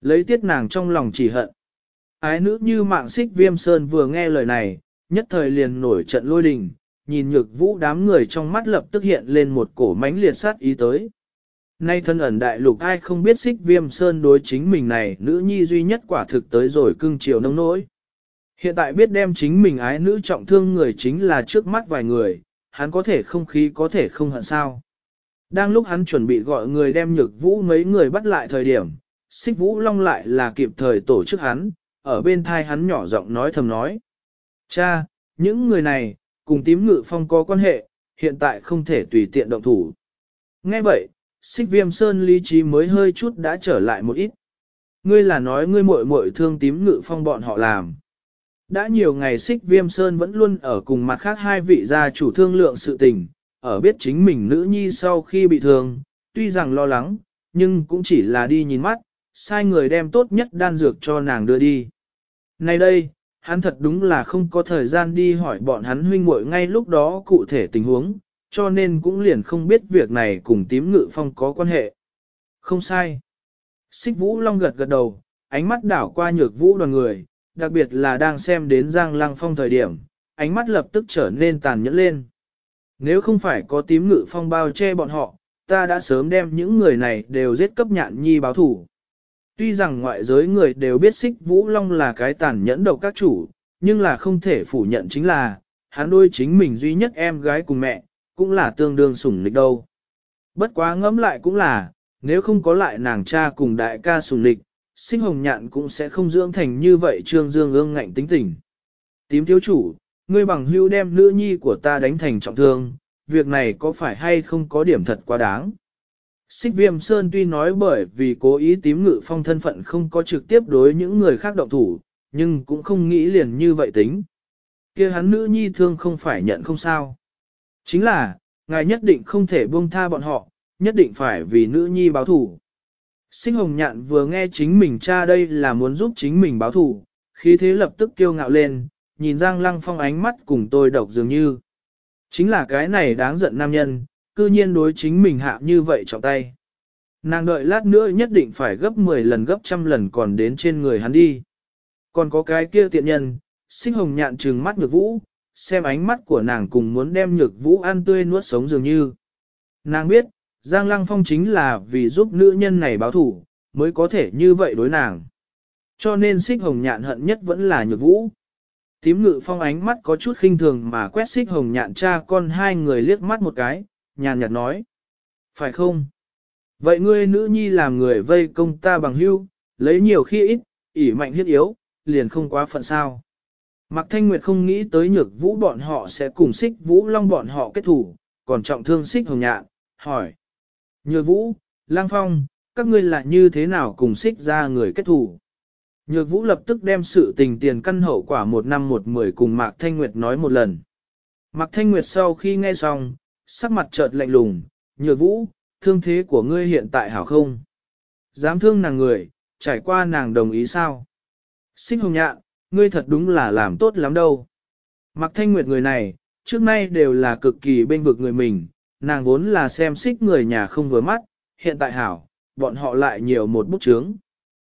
Lấy tiết nàng trong lòng chỉ hận. Ái nữ như mạng xích viêm sơn vừa nghe lời này, nhất thời liền nổi trận lôi đình, nhìn nhược vũ đám người trong mắt lập tức hiện lên một cổ mánh liệt sát ý tới. Nay thân ẩn đại lục ai không biết xích viêm sơn đối chính mình này nữ nhi duy nhất quả thực tới rồi cưng chiều nông nỗi. Hiện tại biết đem chính mình ái nữ trọng thương người chính là trước mắt vài người, hắn có thể không khí có thể không hận sao. Đang lúc hắn chuẩn bị gọi người đem nhược vũ mấy người bắt lại thời điểm, xích vũ long lại là kịp thời tổ chức hắn, ở bên thai hắn nhỏ giọng nói thầm nói. Cha, những người này, cùng tím ngự phong có quan hệ, hiện tại không thể tùy tiện động thủ. Nghe vậy, xích viêm sơn lý trí mới hơi chút đã trở lại một ít. Ngươi là nói ngươi muội muội thương tím ngự phong bọn họ làm. Đã nhiều ngày xích viêm sơn vẫn luôn ở cùng mặt khác hai vị gia chủ thương lượng sự tình, ở biết chính mình nữ nhi sau khi bị thương, tuy rằng lo lắng, nhưng cũng chỉ là đi nhìn mắt, sai người đem tốt nhất đan dược cho nàng đưa đi. Nay đây, hắn thật đúng là không có thời gian đi hỏi bọn hắn huynh muội ngay lúc đó cụ thể tình huống, cho nên cũng liền không biết việc này cùng tím ngự phong có quan hệ. Không sai. Xích vũ long gật gật đầu, ánh mắt đảo qua nhược vũ đoàn người, đặc biệt là đang xem đến Giang Lăng Phong thời điểm, ánh mắt lập tức trở nên tàn nhẫn lên. Nếu không phải có tím ngự phong bao che bọn họ, ta đã sớm đem những người này đều giết cấp nhạn nhi báo thủ. Tuy rằng ngoại giới người đều biết xích Vũ Long là cái tàn nhẫn độc các chủ, nhưng là không thể phủ nhận chính là, hắn đôi chính mình duy nhất em gái cùng mẹ, cũng là tương đương sủng lịch đâu. Bất quá ngẫm lại cũng là, nếu không có lại nàng cha cùng đại ca sủng lịch, sinh hồng nhạn cũng sẽ không dưỡng thành như vậy trương dương ương ngạnh tính tình. Tím thiếu chủ, ngươi bằng hưu đem nữ nhi của ta đánh thành trọng thương, việc này có phải hay không có điểm thật quá đáng. Xích viêm sơn tuy nói bởi vì cố ý tím ngự phong thân phận không có trực tiếp đối những người khác động thủ, nhưng cũng không nghĩ liền như vậy tính. kia hắn nữ nhi thương không phải nhận không sao. Chính là, ngài nhất định không thể buông tha bọn họ, nhất định phải vì nữ nhi báo thủ. Sinh hồng nhạn vừa nghe chính mình cha đây là muốn giúp chính mình báo thủ, khí thế lập tức kiêu ngạo lên, nhìn Giang Lăng Phong ánh mắt cùng tôi độc dường như. Chính là cái này đáng giận nam nhân, cư nhiên đối chính mình hạ như vậy trọng tay. Nàng đợi lát nữa nhất định phải gấp 10 lần gấp trăm lần còn đến trên người hắn đi. Còn có cái kia tiện nhân, sinh hồng nhạn trừng mắt ngược vũ, xem ánh mắt của nàng cùng muốn đem nhược vũ ăn tươi nuốt sống dường như. Nàng biết, Giang Lăng Phong chính là vì giúp nữ nhân này báo thủ, mới có thể như vậy đối nàng. Cho nên xích hồng nhạn hận nhất vẫn là nhược vũ. Tím ngự phong ánh mắt có chút khinh thường mà quét xích hồng nhạn cha con hai người liếc mắt một cái, nhàn nhạt nói. Phải không? Vậy ngươi nữ nhi làm người vây công ta bằng hưu, lấy nhiều khi ít, ỉ mạnh hiết yếu, liền không quá phận sao. Mạc Thanh Nguyệt không nghĩ tới nhược vũ bọn họ sẽ cùng xích vũ long bọn họ kết thủ, còn trọng thương xích hồng nhạn, hỏi. Nhược vũ, lang phong, các ngươi là như thế nào cùng xích ra người kết thủ? Nhược vũ lập tức đem sự tình tiền căn hậu quả một năm một mười cùng Mạc Thanh Nguyệt nói một lần. Mạc Thanh Nguyệt sau khi nghe xong, sắc mặt chợt lạnh lùng, nhược vũ, thương thế của ngươi hiện tại hảo không? Dám thương nàng người, trải qua nàng đồng ý sao? Xích hồng nhạn, ngươi thật đúng là làm tốt lắm đâu. Mặc Thanh Nguyệt người này, trước nay đều là cực kỳ bên vực người mình, nàng vốn là xem xích người nhà không vừa mắt, hiện tại hảo, bọn họ lại nhiều một bút chướng.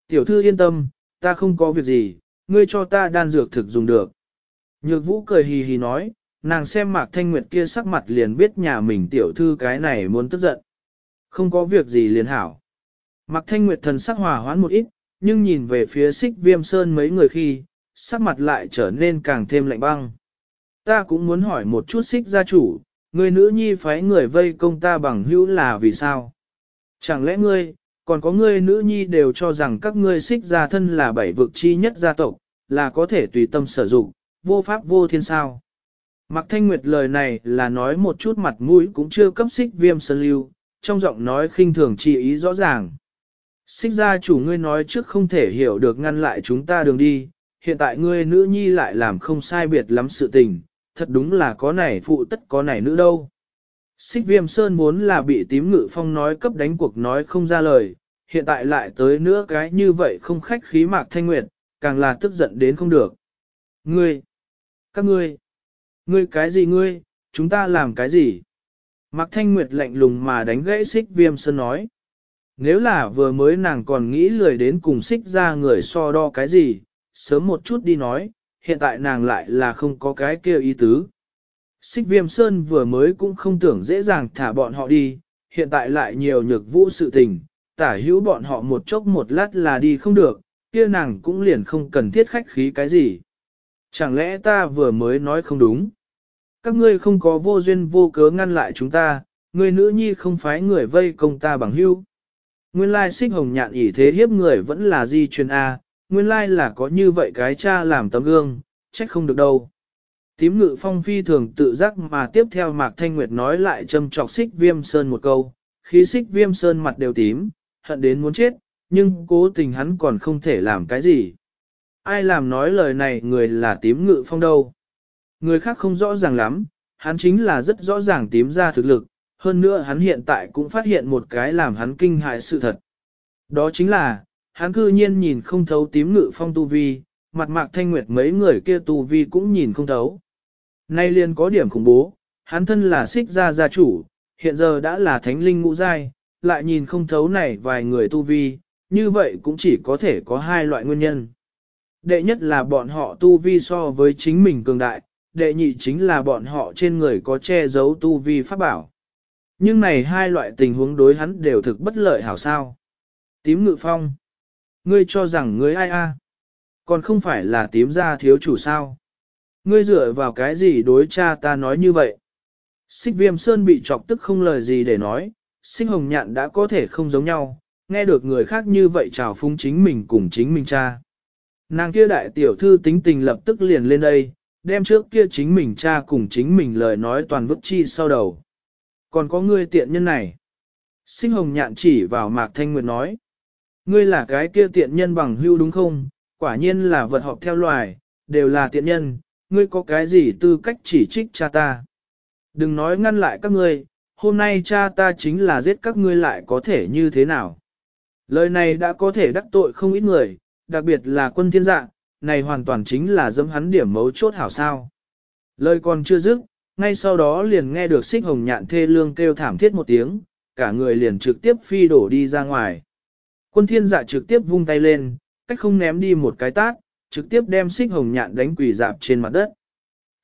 Tiểu thư yên tâm, ta không có việc gì, ngươi cho ta đan dược thực dùng được. Nhược vũ cười hì hì nói, nàng xem mạc thanh nguyệt kia sắc mặt liền biết nhà mình tiểu thư cái này muốn tức giận. Không có việc gì liền hảo. Mạc thanh nguyệt thần sắc hòa hoãn một ít, nhưng nhìn về phía xích viêm sơn mấy người khi, sắc mặt lại trở nên càng thêm lạnh băng. Ta cũng muốn hỏi một chút xích gia chủ, người nữ nhi phái người vây công ta bằng hữu là vì sao? Chẳng lẽ ngươi, còn có ngươi nữ nhi đều cho rằng các ngươi xích gia thân là bảy vực chi nhất gia tộc, là có thể tùy tâm sử dụng, vô pháp vô thiên sao? Mạc Thanh Nguyệt lời này là nói một chút mặt mũi cũng chưa cấp xích viêm sơn lưu, trong giọng nói khinh thường chỉ ý rõ ràng. Xích gia chủ ngươi nói trước không thể hiểu được ngăn lại chúng ta đường đi, hiện tại ngươi nữ nhi lại làm không sai biệt lắm sự tình, thật đúng là có này phụ tất có này nữ đâu. Xích viêm sơn muốn là bị tím ngự phong nói cấp đánh cuộc nói không ra lời, hiện tại lại tới nữa cái như vậy không khách khí mạc thanh nguyệt, càng là tức giận đến không được. Ngươi! Các ngươi! Ngươi cái gì ngươi? Chúng ta làm cái gì? Mạc thanh nguyệt lạnh lùng mà đánh gãy xích viêm sơn nói. Nếu là vừa mới nàng còn nghĩ lười đến cùng xích ra người so đo cái gì, sớm một chút đi nói, hiện tại nàng lại là không có cái kia ý tứ. Xích viêm sơn vừa mới cũng không tưởng dễ dàng thả bọn họ đi, hiện tại lại nhiều nhược vũ sự tình, tả hữu bọn họ một chốc một lát là đi không được, kia nàng cũng liền không cần thiết khách khí cái gì. Chẳng lẽ ta vừa mới nói không đúng? Các ngươi không có vô duyên vô cớ ngăn lại chúng ta, người nữ nhi không phái người vây công ta bằng hữu. Nguyên lai xích hồng nhạn ỷ thế hiếp người vẫn là di truyền A, nguyên lai là có như vậy cái cha làm tấm gương, trách không được đâu. Tím ngự phong phi thường tự giác mà tiếp theo Mạc Thanh Nguyệt nói lại châm trọc xích viêm sơn một câu, khí xích viêm sơn mặt đều tím, hận đến muốn chết, nhưng cố tình hắn còn không thể làm cái gì. Ai làm nói lời này người là tím ngự phong đâu. Người khác không rõ ràng lắm, hắn chính là rất rõ ràng tím ra thực lực, hơn nữa hắn hiện tại cũng phát hiện một cái làm hắn kinh hại sự thật. Đó chính là, hắn cư nhiên nhìn không thấu tím ngự phong tu vi, mặt mạc thanh nguyệt mấy người kia tu vi cũng nhìn không thấu. Nay liền có điểm khủng bố, hắn thân là xích gia gia chủ, hiện giờ đã là thánh linh ngũ giai, lại nhìn không thấu này vài người tu vi, như vậy cũng chỉ có thể có hai loại nguyên nhân. Đệ nhất là bọn họ tu vi so với chính mình cường đại, đệ nhị chính là bọn họ trên người có che giấu tu vi pháp bảo. Nhưng này hai loại tình huống đối hắn đều thực bất lợi hảo sao. Tím ngự phong. Ngươi cho rằng ngươi ai a? Còn không phải là tím gia thiếu chủ sao? Ngươi dựa vào cái gì đối cha ta nói như vậy? Xích viêm sơn bị chọc tức không lời gì để nói, sinh hồng nhạn đã có thể không giống nhau, nghe được người khác như vậy chào phúng chính mình cùng chính mình cha. Nàng kia đại tiểu thư tính tình lập tức liền lên đây, đem trước kia chính mình cha cùng chính mình lời nói toàn vứt chi sau đầu. Còn có ngươi tiện nhân này. Sinh hồng nhạn chỉ vào Mạc Thanh Nguyệt nói. Ngươi là cái kia tiện nhân bằng hưu đúng không? Quả nhiên là vật họp theo loài, đều là tiện nhân, ngươi có cái gì tư cách chỉ trích cha ta? Đừng nói ngăn lại các ngươi, hôm nay cha ta chính là giết các ngươi lại có thể như thế nào? Lời này đã có thể đắc tội không ít người, đặc biệt là quân thiên dạ, này hoàn toàn chính là dâm hắn điểm mấu chốt hảo sao. Lời còn chưa dứt, ngay sau đó liền nghe được xích hồng nhạn thê lương kêu thảm thiết một tiếng, cả người liền trực tiếp phi đổ đi ra ngoài. Quân thiên dạ trực tiếp vung tay lên, cách không ném đi một cái tát, trực tiếp đem xích hồng nhạn đánh quỳ dạp trên mặt đất.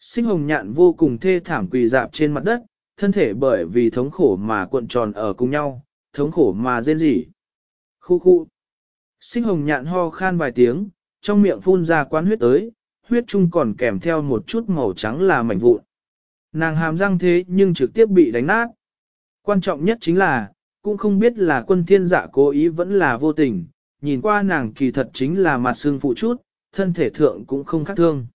Xích hồng nhạn vô cùng thê thảm quỳ dạp trên mặt đất, thân thể bởi vì thống khổ mà cuộn tròn ở cùng nhau, thống khổ mà rên rỉ. Khu khu. Xích hồng nhạn ho khan vài tiếng, trong miệng phun ra quán huyết tới, huyết chung còn kèm theo một chút màu trắng là mảnh vụn. Nàng hàm răng thế nhưng trực tiếp bị đánh nát. Quan trọng nhất chính là, cũng không biết là quân thiên dạ cố ý vẫn là vô tình, nhìn qua nàng kỳ thật chính là mặt xương phụ chút, thân thể thượng cũng không khác thương.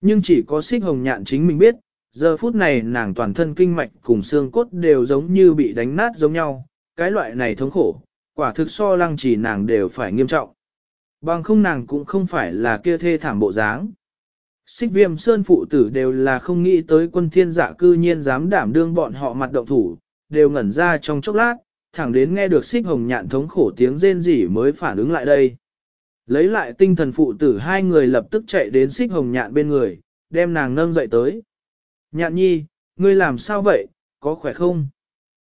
Nhưng chỉ có xích hồng nhạn chính mình biết, giờ phút này nàng toàn thân kinh mạch cùng xương cốt đều giống như bị đánh nát giống nhau, cái loại này thống khổ, quả thực so lăng chỉ nàng đều phải nghiêm trọng. Bằng không nàng cũng không phải là kia thê thảm bộ dáng. Xích viêm sơn phụ tử đều là không nghĩ tới quân thiên dạ cư nhiên dám đảm đương bọn họ mặt động thủ, đều ngẩn ra trong chốc lát, thẳng đến nghe được xích hồng nhạn thống khổ tiếng rên rỉ mới phản ứng lại đây. Lấy lại tinh thần phụ tử hai người lập tức chạy đến xích hồng nhạn bên người, đem nàng nâng dậy tới. Nhạn nhi, ngươi làm sao vậy, có khỏe không?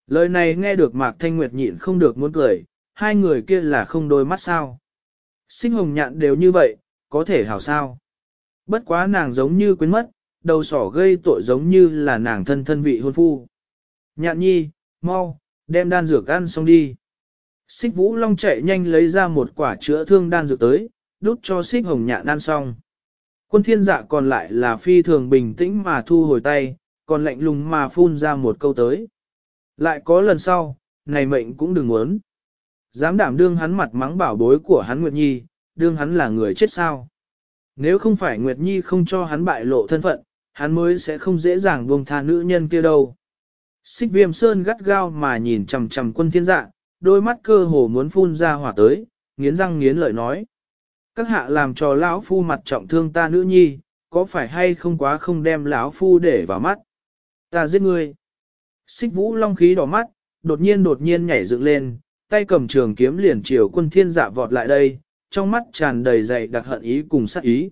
Lời này nghe được Mạc Thanh Nguyệt nhịn không được muốn cười, hai người kia là không đôi mắt sao. Xích hồng nhạn đều như vậy, có thể hảo sao. Bất quá nàng giống như quên mất, đầu sỏ gây tội giống như là nàng thân thân vị hôn phu. Nhạn nhi, mau, đem đan dược ăn xong đi. Xích vũ long chạy nhanh lấy ra một quả chữa thương đan dược tới, đút cho xích hồng nhạn ăn xong. Quân thiên dạ còn lại là phi thường bình tĩnh mà thu hồi tay, còn lạnh lùng mà phun ra một câu tới. Lại có lần sau, này mệnh cũng đừng muốn. Dám đảm đương hắn mặt mắng bảo bối của hắn Nguyệt Nhi, đương hắn là người chết sao. Nếu không phải Nguyệt Nhi không cho hắn bại lộ thân phận, hắn mới sẽ không dễ dàng buông tha nữ nhân kia đâu. Xích viêm sơn gắt gao mà nhìn chằm chằm quân thiên dạ, đôi mắt cơ hồ muốn phun ra hỏa tới, nghiến răng nghiến lợi nói. Các hạ làm cho lão phu mặt trọng thương ta nữ nhi, có phải hay không quá không đem lão phu để vào mắt? Ta giết ngươi. Xích vũ long khí đỏ mắt, đột nhiên đột nhiên nhảy dựng lên, tay cầm trường kiếm liền chiều quân thiên dạ vọt lại đây, trong mắt tràn đầy dày đặc hận ý cùng sát ý.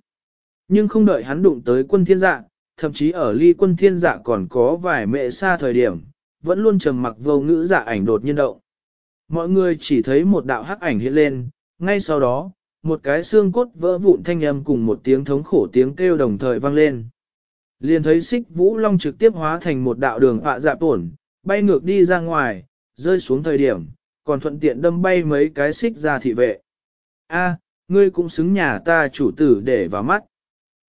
Nhưng không đợi hắn đụng tới quân thiên dạ, thậm chí ở ly quân thiên dạ còn có vài mẹ xa thời điểm, vẫn luôn trầm mặc vô ngữ dạ ảnh đột nhiên động. Mọi người chỉ thấy một đạo hắc ảnh hiện lên, ngay sau đó, một cái xương cốt vỡ vụn thanh âm cùng một tiếng thống khổ tiếng kêu đồng thời vang lên. Liền thấy xích vũ long trực tiếp hóa thành một đạo đường họa dạ tổn, bay ngược đi ra ngoài, rơi xuống thời điểm, còn thuận tiện đâm bay mấy cái xích ra thị vệ. A, ngươi cũng xứng nhà ta chủ tử để vào mắt.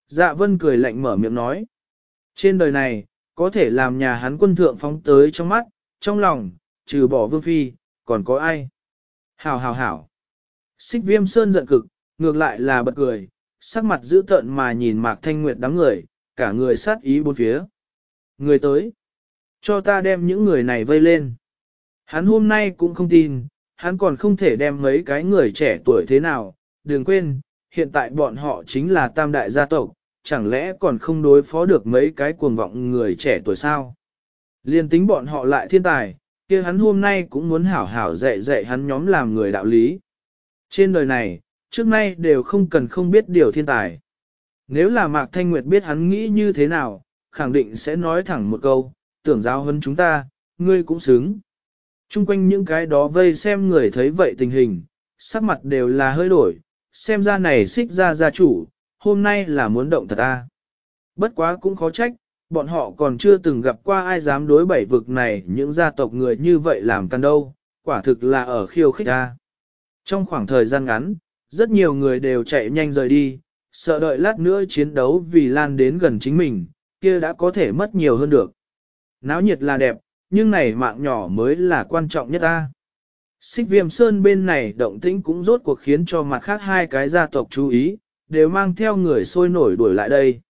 Dạ vân cười lạnh mở miệng nói. Trên đời này, có thể làm nhà hắn quân thượng phóng tới trong mắt, trong lòng, trừ bỏ vương phi, còn có ai? Hảo hảo hảo. Xích viêm sơn giận cực, ngược lại là bật cười, sắc mặt dữ tợn mà nhìn mạc thanh nguyệt đám người, cả người sát ý bốn phía. Người tới. Cho ta đem những người này vây lên. Hắn hôm nay cũng không tin, hắn còn không thể đem mấy cái người trẻ tuổi thế nào, đừng quên, hiện tại bọn họ chính là tam đại gia tộc, chẳng lẽ còn không đối phó được mấy cái cuồng vọng người trẻ tuổi sao? Liên tính bọn họ lại thiên tài, kia hắn hôm nay cũng muốn hảo hảo dạy dạy hắn nhóm làm người đạo lý. Trên đời này, trước nay đều không cần không biết điều thiên tài. Nếu là Mạc Thanh Nguyệt biết hắn nghĩ như thế nào, khẳng định sẽ nói thẳng một câu, tưởng giáo hơn chúng ta, ngươi cũng xứng. Trung quanh những cái đó vây xem người thấy vậy tình hình, sắc mặt đều là hơi đổi, xem ra này xích ra gia chủ, hôm nay là muốn động thật ta. Bất quá cũng khó trách, bọn họ còn chưa từng gặp qua ai dám đối bảy vực này những gia tộc người như vậy làm căn đâu, quả thực là ở khiêu khích ta. Trong khoảng thời gian ngắn, rất nhiều người đều chạy nhanh rời đi, sợ đợi lát nữa chiến đấu vì lan đến gần chính mình, kia đã có thể mất nhiều hơn được. Náo nhiệt là đẹp, nhưng này mạng nhỏ mới là quan trọng nhất ta. Xích viêm sơn bên này động tĩnh cũng rốt cuộc khiến cho mặt khác hai cái gia tộc chú ý, đều mang theo người sôi nổi đuổi lại đây.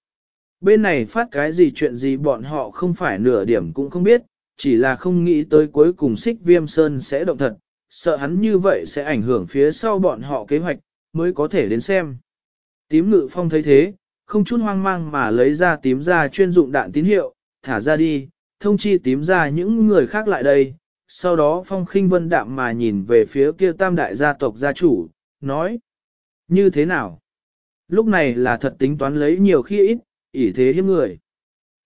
Bên này phát cái gì chuyện gì bọn họ không phải nửa điểm cũng không biết, chỉ là không nghĩ tới cuối cùng xích viêm sơn sẽ động thật, sợ hắn như vậy sẽ ảnh hưởng phía sau bọn họ kế hoạch, mới có thể đến xem. Tím ngự phong thấy thế, không chút hoang mang mà lấy ra tím ra chuyên dụng đạn tín hiệu, thả ra đi, thông chi tím ra những người khác lại đây. Sau đó phong khinh vân đạm mà nhìn về phía kia tam đại gia tộc gia chủ, nói, như thế nào? Lúc này là thật tính toán lấy nhiều khi ít, ỷ thế hiếp người.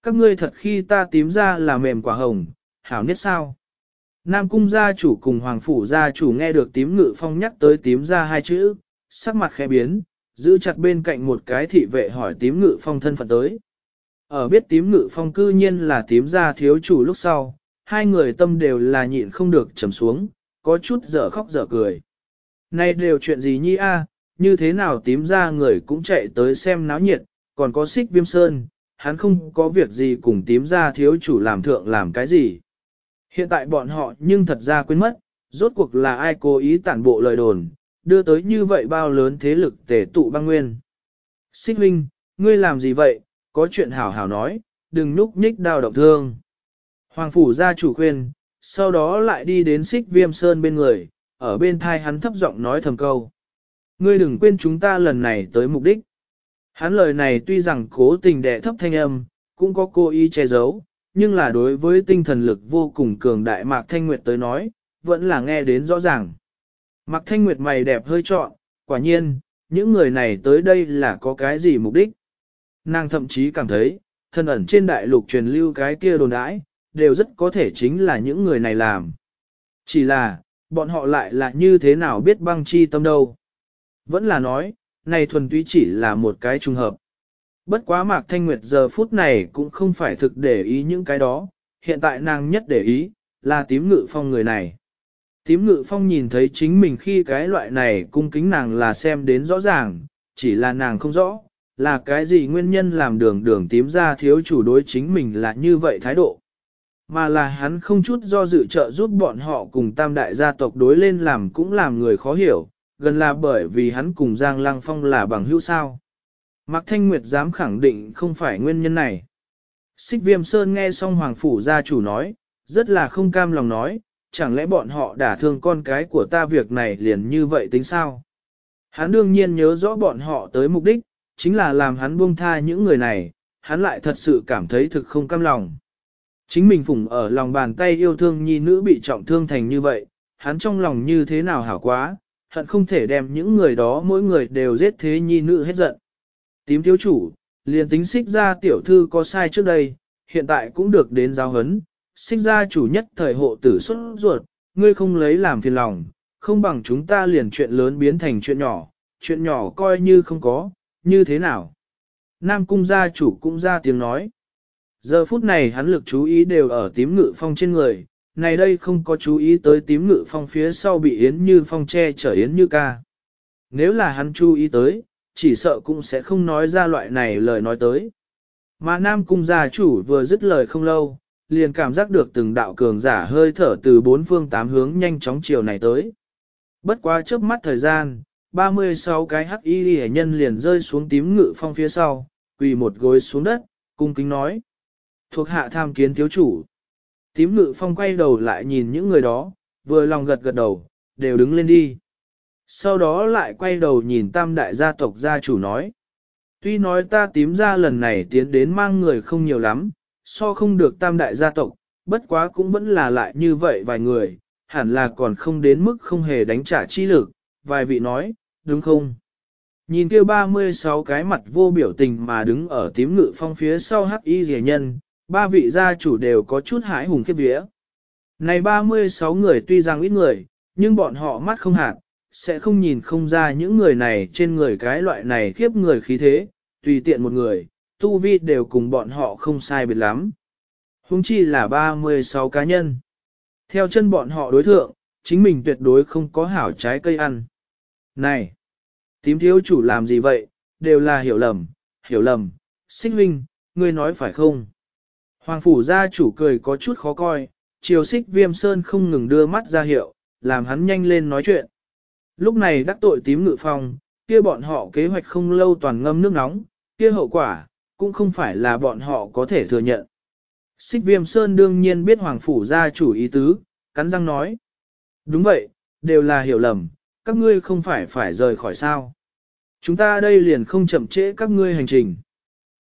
Các ngươi thật khi ta tím ra là mềm quả hồng, hảo nhất sao? Nam cung gia chủ cùng hoàng phủ gia chủ nghe được tím ngự phong nhắc tới tím ra hai chữ, sắc mặt khẽ biến, giữ chặt bên cạnh một cái thị vệ hỏi tím ngự phong thân phận tới. Ở biết tím ngự phong cư nhiên là tím gia thiếu chủ lúc sau, hai người tâm đều là nhịn không được trầm xuống, có chút dở khóc dở cười. Này đều chuyện gì nhi a? Như thế nào tím ra người cũng chạy tới xem náo nhiệt, còn có xích viêm sơn, hắn không có việc gì cùng tím ra thiếu chủ làm thượng làm cái gì. Hiện tại bọn họ nhưng thật ra quên mất, rốt cuộc là ai cố ý tản bộ lời đồn, đưa tới như vậy bao lớn thế lực tể tụ băng nguyên. Xích huynh, ngươi làm gì vậy, có chuyện hảo hảo nói, đừng núp nhích đào động thương. Hoàng phủ gia chủ khuyên, sau đó lại đi đến xích viêm sơn bên người, ở bên thai hắn thấp giọng nói thầm câu. Ngươi đừng quên chúng ta lần này tới mục đích. Hắn lời này tuy rằng cố tình đẻ thấp thanh âm, cũng có cố ý che giấu, nhưng là đối với tinh thần lực vô cùng cường đại Mạc Thanh Nguyệt tới nói, vẫn là nghe đến rõ ràng. Mạc Thanh Nguyệt mày đẹp hơi trọn, quả nhiên, những người này tới đây là có cái gì mục đích. Nàng thậm chí cảm thấy, thân ẩn trên đại lục truyền lưu cái kia đồn đãi, đều rất có thể chính là những người này làm. Chỉ là, bọn họ lại là như thế nào biết băng chi tâm đâu. Vẫn là nói, này thuần túy chỉ là một cái trùng hợp. Bất quá Mạc Thanh Nguyệt giờ phút này cũng không phải thực để ý những cái đó, hiện tại nàng nhất để ý, là tím ngự phong người này. Tím ngự phong nhìn thấy chính mình khi cái loại này cung kính nàng là xem đến rõ ràng, chỉ là nàng không rõ, là cái gì nguyên nhân làm đường đường tím ra thiếu chủ đối chính mình là như vậy thái độ. Mà là hắn không chút do dự trợ giúp bọn họ cùng tam đại gia tộc đối lên làm cũng làm người khó hiểu, gần là bởi vì hắn cùng Giang Lăng Phong là bằng hữu sao. Mạc Thanh Nguyệt dám khẳng định không phải nguyên nhân này. Xích Viêm Sơn nghe xong Hoàng Phủ gia chủ nói, rất là không cam lòng nói, chẳng lẽ bọn họ đả thương con cái của ta việc này liền như vậy tính sao? Hắn đương nhiên nhớ rõ bọn họ tới mục đích, chính là làm hắn buông tha những người này, hắn lại thật sự cảm thấy thực không cam lòng. Chính mình phụng ở lòng bàn tay yêu thương nhi nữ bị trọng thương thành như vậy, hắn trong lòng như thế nào hảo quá, hận không thể đem những người đó mỗi người đều giết thế nhi nữ hết giận. Tím thiếu chủ, liền tính xích ra tiểu thư có sai trước đây, hiện tại cũng được đến giáo hấn, xích ra chủ nhất thời hộ tử xuất ruột, ngươi không lấy làm phiền lòng, không bằng chúng ta liền chuyện lớn biến thành chuyện nhỏ, chuyện nhỏ coi như không có, như thế nào. Nam cung gia chủ cũng ra tiếng nói. Giờ phút này hắn lực chú ý đều ở tím ngự phong trên người, này đây không có chú ý tới tím ngự phong phía sau bị Yến Như Phong che chở Yến Như ca. Nếu là hắn chú ý tới, chỉ sợ cũng sẽ không nói ra loại này lời nói tới. Mà Nam Cung gia chủ vừa dứt lời không lâu, liền cảm giác được từng đạo cường giả hơi thở từ bốn phương tám hướng nhanh chóng chiều này tới. Bất quá chớp mắt thời gian, 36 cái hắc y hệ nhân liền rơi xuống tím ngự phong phía sau, quỳ một gối xuống đất, cung kính nói. Thuộc hạ tham kiến thiếu chủ. Tím ngự phong quay đầu lại nhìn những người đó, vừa lòng gật gật đầu, đều đứng lên đi. Sau đó lại quay đầu nhìn tam đại gia tộc gia chủ nói. Tuy nói ta tím ra lần này tiến đến mang người không nhiều lắm, so không được tam đại gia tộc, bất quá cũng vẫn là lại như vậy vài người, hẳn là còn không đến mức không hề đánh trả chi lực, vài vị nói, đúng không? Nhìn kia 36 cái mặt vô biểu tình mà đứng ở tím ngự phong phía sau hắc y rẻ nhân, ba vị gia chủ đều có chút hãi hùng khiếp vía. Này 36 người tuy rằng ít người, nhưng bọn họ mắt không hạt, sẽ không nhìn không ra những người này trên người cái loại này khiếp người khí thế, tùy tiện một người, tu vi đều cùng bọn họ không sai biệt lắm. Hùng chi là 36 cá nhân. Theo chân bọn họ đối thượng, chính mình tuyệt đối không có hảo trái cây ăn. Này! Tím thiếu chủ làm gì vậy? Đều là hiểu lầm, hiểu lầm. Xích huynh, ngươi nói phải không? Hoàng phủ gia chủ cười có chút khó coi, chiều xích viêm sơn không ngừng đưa mắt ra hiệu, làm hắn nhanh lên nói chuyện. Lúc này đắc tội tím ngự phong, kia bọn họ kế hoạch không lâu toàn ngâm nước nóng, kia hậu quả, cũng không phải là bọn họ có thể thừa nhận. Xích viêm sơn đương nhiên biết hoàng phủ gia chủ ý tứ, cắn răng nói. Đúng vậy, đều là hiểu lầm, các ngươi không phải phải rời khỏi sao. Chúng ta đây liền không chậm trễ các ngươi hành trình.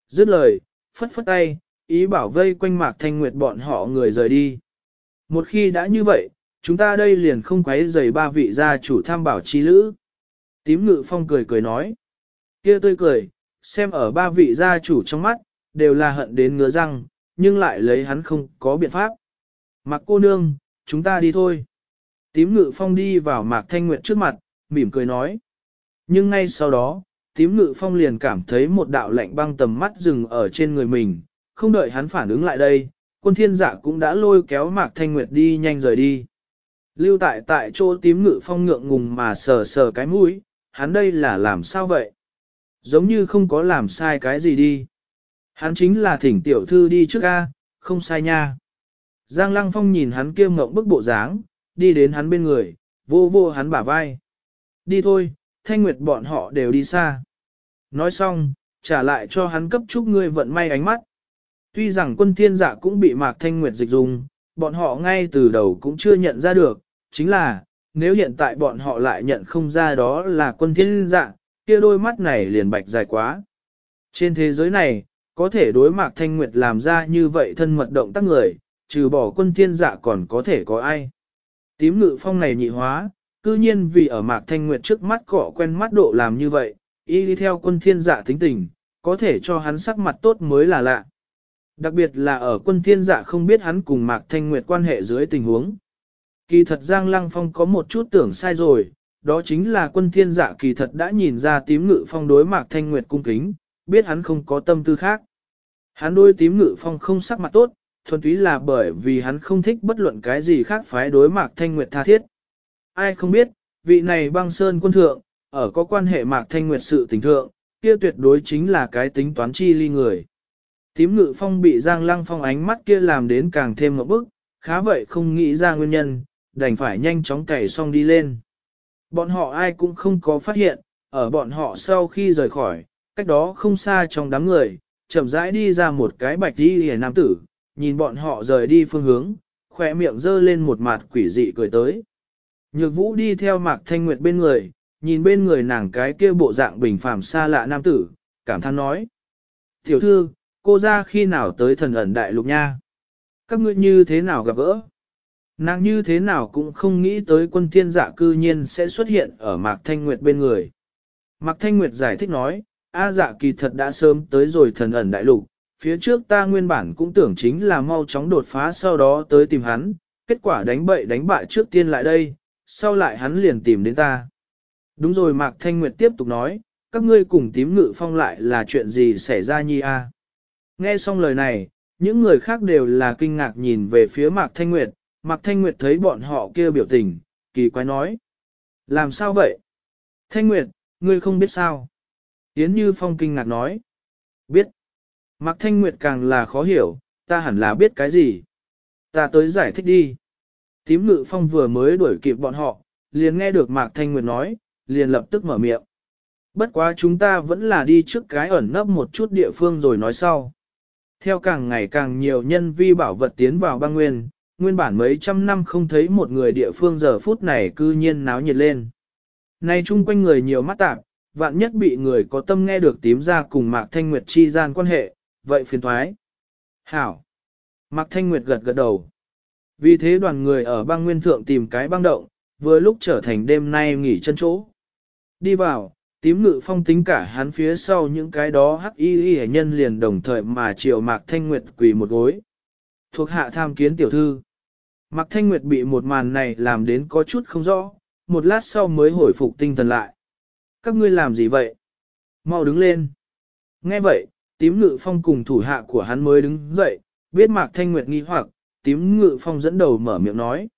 Dứt lời, phất phất tay, ý bảo vây quanh mạc thanh nguyệt bọn họ người rời đi. Một khi đã như vậy, chúng ta đây liền không quấy rầy ba vị gia chủ tham bảo chi lữ. Tím ngự phong cười cười nói. kia tươi cười, xem ở ba vị gia chủ trong mắt, đều là hận đến ngứa răng, nhưng lại lấy hắn không có biện pháp. Mạc cô nương, chúng ta đi thôi. Tím ngự phong đi vào mạc thanh nguyệt trước mặt, mỉm cười nói. Nhưng ngay sau đó, tím ngự phong liền cảm thấy một đạo lạnh băng tầm mắt dừng ở trên người mình, không đợi hắn phản ứng lại đây, quân thiên giả cũng đã lôi kéo mạc thanh nguyệt đi nhanh rời đi. Lưu tại tại chỗ tím ngự phong ngượng ngùng mà sờ sờ cái mũi, hắn đây là làm sao vậy? Giống như không có làm sai cái gì đi. Hắn chính là thỉnh tiểu thư đi trước A, không sai nha. Giang Lăng Phong nhìn hắn kia ngộng bức bộ dáng, đi đến hắn bên người, vô vô hắn bả vai. Đi thôi, thanh nguyệt bọn họ đều đi xa. Nói xong, trả lại cho hắn cấp chúc ngươi vận may ánh mắt. Tuy rằng quân thiên dạ cũng bị mạc thanh nguyệt dịch dùng, bọn họ ngay từ đầu cũng chưa nhận ra được, chính là, nếu hiện tại bọn họ lại nhận không ra đó là quân thiên dạ, kia đôi mắt này liền bạch dài quá. Trên thế giới này, có thể đối mạc thanh nguyệt làm ra như vậy thân mật động tác người, trừ bỏ quân thiên dạ còn có thể có ai. Tím ngự phong này nhị hóa, cư nhiên vì ở mạc thanh nguyệt trước mắt cọ quen mắt độ làm như vậy, y đi theo quân thiên dạ tính tình, có thể cho hắn sắc mặt tốt mới là lạ. Đặc biệt là ở quân thiên dạ không biết hắn cùng mạc thanh nguyệt quan hệ dưới tình huống. Kỳ thật Giang Lăng Phong có một chút tưởng sai rồi, đó chính là quân thiên dạ kỳ thật đã nhìn ra tím ngự phong đối mạc thanh nguyệt cung kính, biết hắn không có tâm tư khác. Hắn đối tím ngự phong không sắc mặt tốt, thuần túy là bởi vì hắn không thích bất luận cái gì khác phái đối mạc thanh nguyệt tha thiết. Ai không biết, vị này băng sơn quân thượng, ở có quan hệ mạc thanh nguyệt sự tình thượng, kia tuyệt đối chính là cái tính toán chi ly người. Tím ngự phong bị giang lăng phong ánh mắt kia làm đến càng thêm một bức, khá vậy không nghĩ ra nguyên nhân, đành phải nhanh chóng cày xong đi lên. Bọn họ ai cũng không có phát hiện, ở bọn họ sau khi rời khỏi, cách đó không xa trong đám người, chậm rãi đi ra một cái bạch đi hề nam tử, nhìn bọn họ rời đi phương hướng, khỏe miệng dơ lên một mặt quỷ dị cười tới. Nhược vũ đi theo mạc thanh nguyệt bên người, nhìn bên người nàng cái kia bộ dạng bình phàm xa lạ nam tử, cảm thán nói. Tiểu thư, cô ra khi nào tới thần ẩn đại lục nha? Các ngươi như thế nào gặp gỡ? Nàng như thế nào cũng không nghĩ tới quân thiên dạ cư nhiên sẽ xuất hiện ở Mạc Thanh Nguyệt bên người. Mạc Thanh Nguyệt giải thích nói, A dạ kỳ thật đã sớm tới rồi thần ẩn đại lục, phía trước ta nguyên bản cũng tưởng chính là mau chóng đột phá sau đó tới tìm hắn, kết quả đánh bậy đánh bại trước tiên lại đây, sau lại hắn liền tìm đến ta. Đúng rồi Mạc Thanh Nguyệt tiếp tục nói, các ngươi cùng tím ngự phong lại là chuyện gì xảy ra nhi a? Nghe xong lời này, những người khác đều là kinh ngạc nhìn về phía Mạc Thanh Nguyệt, Mạc Thanh Nguyệt thấy bọn họ kia biểu tình, kỳ quái nói. Làm sao vậy? Thanh Nguyệt, ngươi không biết sao? Yến Như Phong kinh ngạc nói. Biết. Mạc Thanh Nguyệt càng là khó hiểu, ta hẳn là biết cái gì. Ta tới giải thích đi. Tím ngự phong vừa mới đuổi kịp bọn họ, liền nghe được Mạc Thanh Nguyệt nói, liền lập tức mở miệng. Bất quá chúng ta vẫn là đi trước cái ẩn nấp một chút địa phương rồi nói sau. Theo càng ngày càng nhiều nhân vi bảo vật tiến vào băng nguyên, nguyên bản mấy trăm năm không thấy một người địa phương giờ phút này cư nhiên náo nhiệt lên. Nay chung quanh người nhiều mắt tạp, vạn nhất bị người có tâm nghe được tím ra cùng Mạc Thanh Nguyệt chi gian quan hệ, vậy phiền thoái. Hảo! Mạc Thanh Nguyệt gật gật đầu. Vì thế đoàn người ở băng nguyên thượng tìm cái băng động, vừa lúc trở thành đêm nay nghỉ chân chỗ. Đi vào, tím ngự phong tính cả hắn phía sau những cái đó hắc y y nhân liền đồng thời mà triệu Mạc Thanh Nguyệt quỳ một gối. Thuộc hạ tham kiến tiểu thư. Mạc Thanh Nguyệt bị một màn này làm đến có chút không rõ, một lát sau mới hồi phục tinh thần lại. Các ngươi làm gì vậy? Mau đứng lên. Nghe vậy, tím ngự phong cùng thủ hạ của hắn mới đứng dậy, biết Mạc Thanh Nguyệt nghi hoặc, tím ngự phong dẫn đầu mở miệng nói.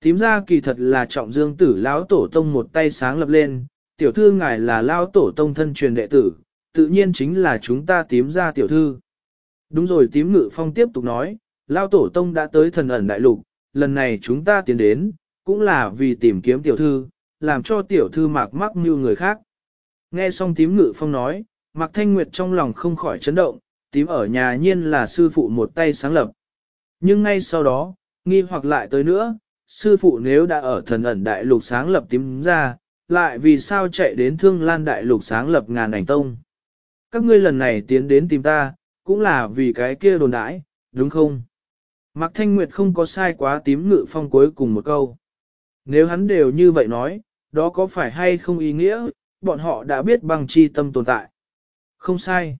Tím ra kỳ thật là trọng dương tử lão tổ tông một tay sáng lập lên, tiểu thư ngài là lão tổ tông thân truyền đệ tử, tự nhiên chính là chúng ta tím ra tiểu thư. Đúng rồi tím ngự phong tiếp tục nói, lão tổ tông đã tới thần ẩn đại lục, lần này chúng ta tiến đến, cũng là vì tìm kiếm tiểu thư, làm cho tiểu thư mạc mắc mưu người khác. Nghe xong tím ngự phong nói, Mạc Thanh Nguyệt trong lòng không khỏi chấn động, tím ở nhà nhiên là sư phụ một tay sáng lập. Nhưng ngay sau đó, nghi hoặc lại tới nữa, sư phụ nếu đã ở thần ẩn đại lục sáng lập tím ra, lại vì sao chạy đến thương lan đại lục sáng lập ngàn ảnh tông. Các ngươi lần này tiến đến tìm ta, cũng là vì cái kia đồn đãi, đúng không? Mạc Thanh Nguyệt không có sai quá tím ngự phong cuối cùng một câu. Nếu hắn đều như vậy nói, đó có phải hay không ý nghĩa, bọn họ đã biết bằng chi tâm tồn tại. Không sai.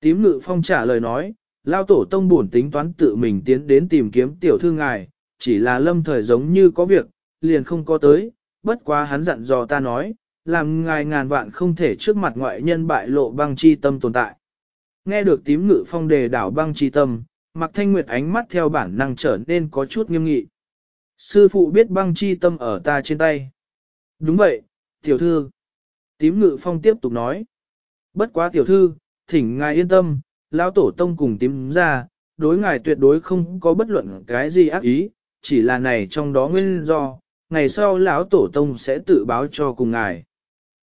Tím ngự phong trả lời nói, lao tổ tông buồn tính toán tự mình tiến đến tìm kiếm tiểu thư ngài, chỉ là lâm thời giống như có việc, liền không có tới, bất quá hắn dặn dò ta nói, làm ngài ngàn vạn không thể trước mặt ngoại nhân bại lộ băng chi tâm tồn tại. Nghe được tím ngự phong đề đảo băng chi tâm, Mạc Thanh Nguyệt ánh mắt theo bản năng trở nên có chút nghiêm nghị. Sư phụ biết băng chi tâm ở ta trên tay. Đúng vậy, tiểu thư. Tím ngự phong tiếp tục nói. Bất quá tiểu thư, thỉnh ngài yên tâm, lão tổ tông cùng tím ra, đối ngài tuyệt đối không có bất luận cái gì ác ý, chỉ là này trong đó nguyên do, ngày sau lão tổ tông sẽ tự báo cho cùng ngài.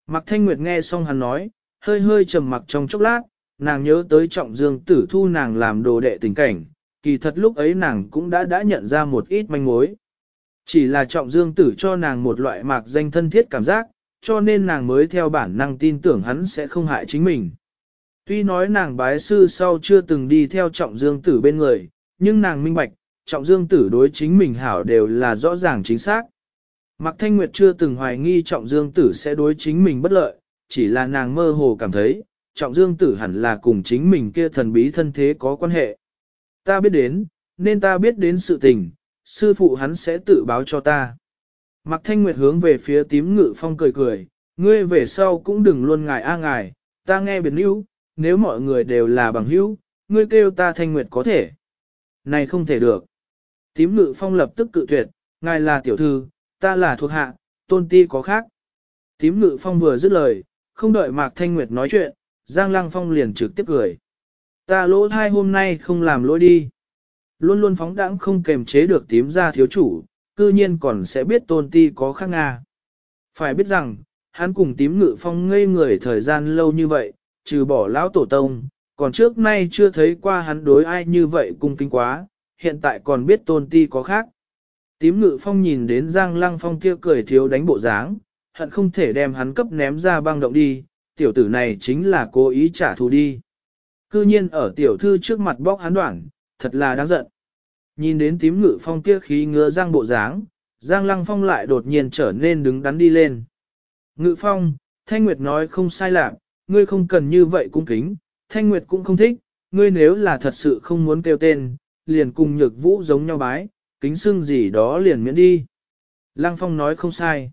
Mạc Thanh Nguyệt nghe xong hắn nói, hơi hơi trầm mặc trong chốc lát, nàng nhớ tới trọng dương tử thu nàng làm đồ đệ tình cảnh, kỳ thật lúc ấy nàng cũng đã đã nhận ra một ít manh mối. Chỉ là trọng dương tử cho nàng một loại mạc danh thân thiết cảm giác, cho nên nàng mới theo bản năng tin tưởng hắn sẽ không hại chính mình. Tuy nói nàng bái sư sau chưa từng đi theo trọng dương tử bên người, nhưng nàng minh bạch, trọng dương tử đối chính mình hảo đều là rõ ràng chính xác. Mạc Thanh Nguyệt chưa từng hoài nghi trọng dương tử sẽ đối chính mình bất lợi, chỉ là nàng mơ hồ cảm thấy, trọng dương tử hẳn là cùng chính mình kia thần bí thân thế có quan hệ. Ta biết đến, nên ta biết đến sự tình, sư phụ hắn sẽ tự báo cho ta. Mạc Thanh Nguyệt hướng về phía tím ngự phong cười cười, ngươi về sau cũng đừng luôn ngài a ngài, ta nghe biệt hữu, nếu mọi người đều là bằng hữu, ngươi kêu ta Thanh Nguyệt có thể. Này không thể được. Tím ngự phong lập tức cự tuyệt, ngài là tiểu thư, ta là thuộc hạ, tôn ti có khác. Tím ngự phong vừa dứt lời, không đợi Mạc Thanh Nguyệt nói chuyện, Giang Lăng Phong liền trực tiếp cười. Ta lỗ thai hôm nay không làm lỗi đi. Luôn luôn phóng đãng không kềm chế được tím ra thiếu chủ, cư nhiên còn sẽ biết tôn ti có khác Nga. Phải biết rằng, hắn cùng tím ngự phong ngây người thời gian lâu như vậy, trừ bỏ lão tổ tông, còn trước nay chưa thấy qua hắn đối ai như vậy cung kinh quá, hiện tại còn biết tôn ti có khác. Tím ngự phong nhìn đến Giang Lăng Phong kia cười thiếu đánh bộ dáng, hận không thể đem hắn cấp ném ra băng động đi, tiểu tử này chính là cố ý trả thù đi. Cư nhiên ở tiểu thư trước mặt bóc hắn đoạn, thật là đáng giận. Nhìn đến tím ngự phong kia khí ngứa giang bộ dáng, Giang Lăng Phong lại đột nhiên trở nên đứng đắn đi lên. Ngự Phong, Thanh Nguyệt nói không sai lạc, ngươi không cần như vậy cung kính, Thanh Nguyệt cũng không thích, ngươi nếu là thật sự không muốn kêu tên, liền cùng nhược vũ giống nhau bái, kính xưng gì đó liền miễn đi. Lăng Phong nói không sai.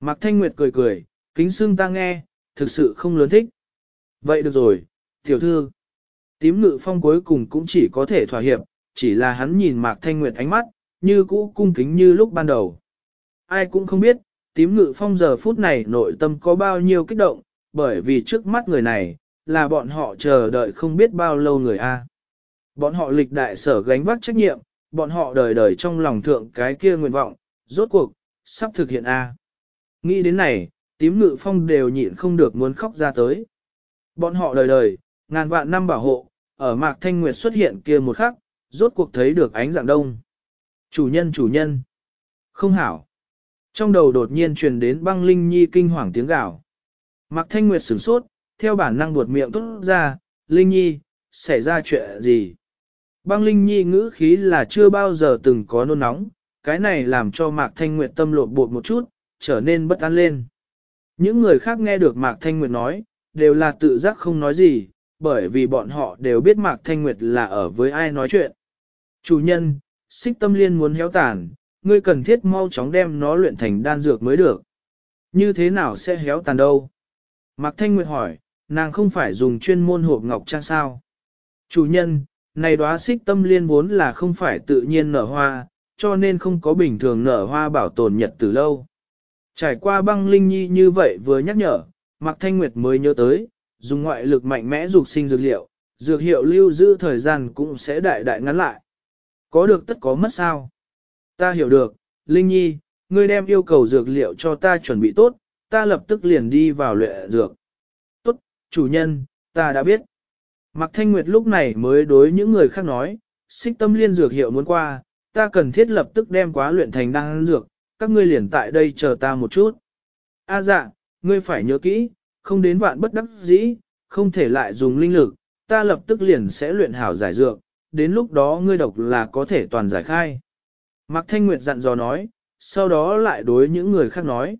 Mạc Thanh Nguyệt cười cười, kính xưng ta nghe, thực sự không lớn thích. Vậy được rồi, tiểu thư. Tím ngự phong cuối cùng cũng chỉ có thể thỏa hiệp, chỉ là hắn nhìn Mạc Thanh Nguyệt ánh mắt, như cũ cung kính như lúc ban đầu. Ai cũng không biết, tím ngự phong giờ phút này nội tâm có bao nhiêu kích động, bởi vì trước mắt người này, là bọn họ chờ đợi không biết bao lâu người A. Bọn họ lịch đại sở gánh vác trách nhiệm, bọn họ đời đời trong lòng thượng cái kia nguyện vọng, rốt cuộc, sắp thực hiện A. Nghĩ đến này, tím ngự phong đều nhịn không được muốn khóc ra tới. Bọn họ đời đời, ngàn vạn năm bảo hộ, ở mạc thanh nguyệt xuất hiện kia một khắc, rốt cuộc thấy được ánh dạng đông. Chủ nhân chủ nhân. Không hảo. Trong đầu đột nhiên truyền đến băng linh nhi kinh hoàng tiếng gào. Mạc thanh nguyệt sửng sốt, theo bản năng buột miệng tốt ra, linh nhi, xảy ra chuyện gì? Băng linh nhi ngữ khí là chưa bao giờ từng có nôn nóng, cái này làm cho Mạc Thanh Nguyệt tâm lột bột một chút, trở nên bất an lên. Những người khác nghe được Mạc Thanh Nguyệt nói, đều là tự giác không nói gì, bởi vì bọn họ đều biết Mạc Thanh Nguyệt là ở với ai nói chuyện. Chủ nhân, xích tâm liên muốn héo tàn, ngươi cần thiết mau chóng đem nó luyện thành đan dược mới được. Như thế nào sẽ héo tàn đâu? Mạc Thanh Nguyệt hỏi, nàng không phải dùng chuyên môn hộp ngọc trang sao? Chủ nhân, này đóa xích tâm liên vốn là không phải tự nhiên nở hoa, cho nên không có bình thường nở hoa bảo tồn nhật từ lâu. Trải qua băng linh nhi như vậy vừa nhắc nhở, Mạc Thanh Nguyệt mới nhớ tới, dùng ngoại lực mạnh mẽ dục sinh dược liệu, dược hiệu lưu giữ thời gian cũng sẽ đại đại ngắn lại. Có được tất có mất sao? Ta hiểu được, Linh Nhi, ngươi đem yêu cầu dược liệu cho ta chuẩn bị tốt, ta lập tức liền đi vào luyện dược. Tốt, chủ nhân, ta đã biết. Mạc Thanh Nguyệt lúc này mới đối những người khác nói, xích tâm liên dược hiệu muốn qua, ta cần thiết lập tức đem quá luyện thành đan dược, các ngươi liền tại đây chờ ta một chút. A dạ, ngươi phải nhớ kỹ, không đến vạn bất đắc dĩ, không thể lại dùng linh lực, ta lập tức liền sẽ luyện hảo giải dược, đến lúc đó ngươi độc là có thể toàn giải khai. Mạc Thanh Nguyệt dặn dò nói, sau đó lại đối những người khác nói.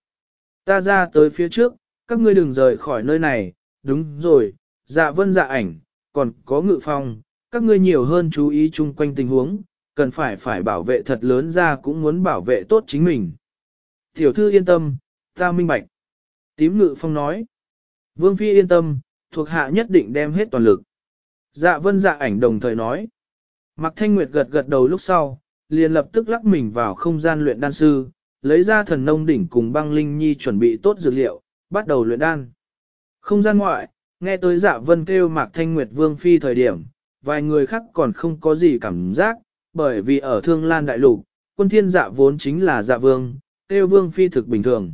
Ta ra tới phía trước, các ngươi đừng rời khỏi nơi này, đúng rồi, dạ vân dạ ảnh, còn có ngự phong, các ngươi nhiều hơn chú ý chung quanh tình huống, cần phải phải bảo vệ thật lớn ra cũng muốn bảo vệ tốt chính mình. Tiểu thư yên tâm, ta minh bạch. Tím ngự phong nói. Vương phi yên tâm, thuộc hạ nhất định đem hết toàn lực. Dạ vân dạ ảnh đồng thời nói. Mạc Thanh Nguyệt gật gật đầu lúc sau, liền lập tức lắc mình vào không gian luyện đan sư, lấy ra thần nông đỉnh cùng băng linh nhi chuẩn bị tốt dược liệu, bắt đầu luyện đan. Không gian ngoại, nghe tới dạ vân kêu Mạc Thanh Nguyệt Vương Phi thời điểm, vài người khác còn không có gì cảm giác, bởi vì ở Thương Lan Đại Lục, quân thiên dạ vốn chính là dạ vương, kêu Vương Phi thực bình thường.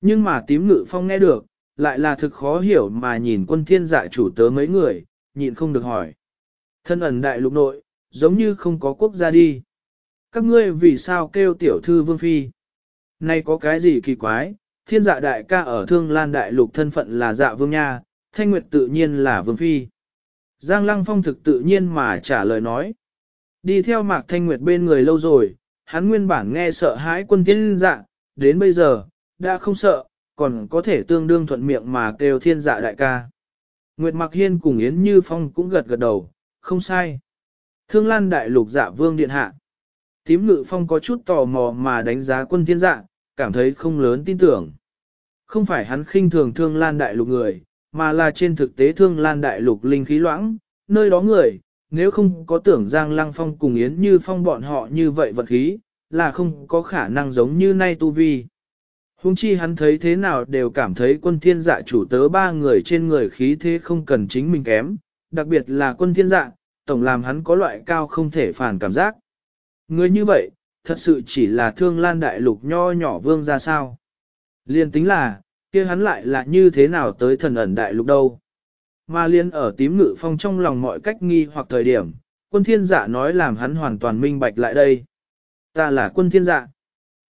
Nhưng mà tím ngự phong nghe được, lại là thực khó hiểu mà nhìn quân thiên dạ chủ tớ mấy người, nhịn không được hỏi. Thân ẩn đại lục nội, giống như không có quốc gia đi. Các ngươi vì sao kêu tiểu thư vương phi? nay có cái gì kỳ quái, thiên dạ đại ca ở thương lan đại lục thân phận là dạ vương nha, thanh nguyệt tự nhiên là vương phi. Giang lăng phong thực tự nhiên mà trả lời nói. Đi theo mạc thanh nguyệt bên người lâu rồi, hắn nguyên bản nghe sợ hãi quân thiên dạ, đến bây giờ, đã không sợ, còn có thể tương đương thuận miệng mà kêu thiên dạ đại ca. Nguyệt Mạc Hiên cùng Yến Như Phong cũng gật gật đầu, không sai. Thương Lan Đại Lục dạ vương điện hạ. Tím ngự phong có chút tò mò mà đánh giá quân thiên dạ, cảm thấy không lớn tin tưởng. Không phải hắn khinh thường Thương Lan Đại Lục người, mà là trên thực tế Thương Lan Đại Lục linh khí loãng, nơi đó người, nếu không có tưởng Giang Lăng Phong cùng Yến Như Phong bọn họ như vậy vật khí, là không có khả năng giống như nay tu vi. Hùng chi hắn thấy thế nào đều cảm thấy quân thiên dạ chủ tớ ba người trên người khí thế không cần chính mình kém, đặc biệt là quân thiên dạ, tổng làm hắn có loại cao không thể phản cảm giác. Người như vậy, thật sự chỉ là thương lan đại lục nho nhỏ vương ra sao. Liên tính là, kia hắn lại là như thế nào tới thần ẩn đại lục đâu. Mà liên ở tím ngự phong trong lòng mọi cách nghi hoặc thời điểm, quân thiên dạ nói làm hắn hoàn toàn minh bạch lại đây. Ta là quân thiên dạ.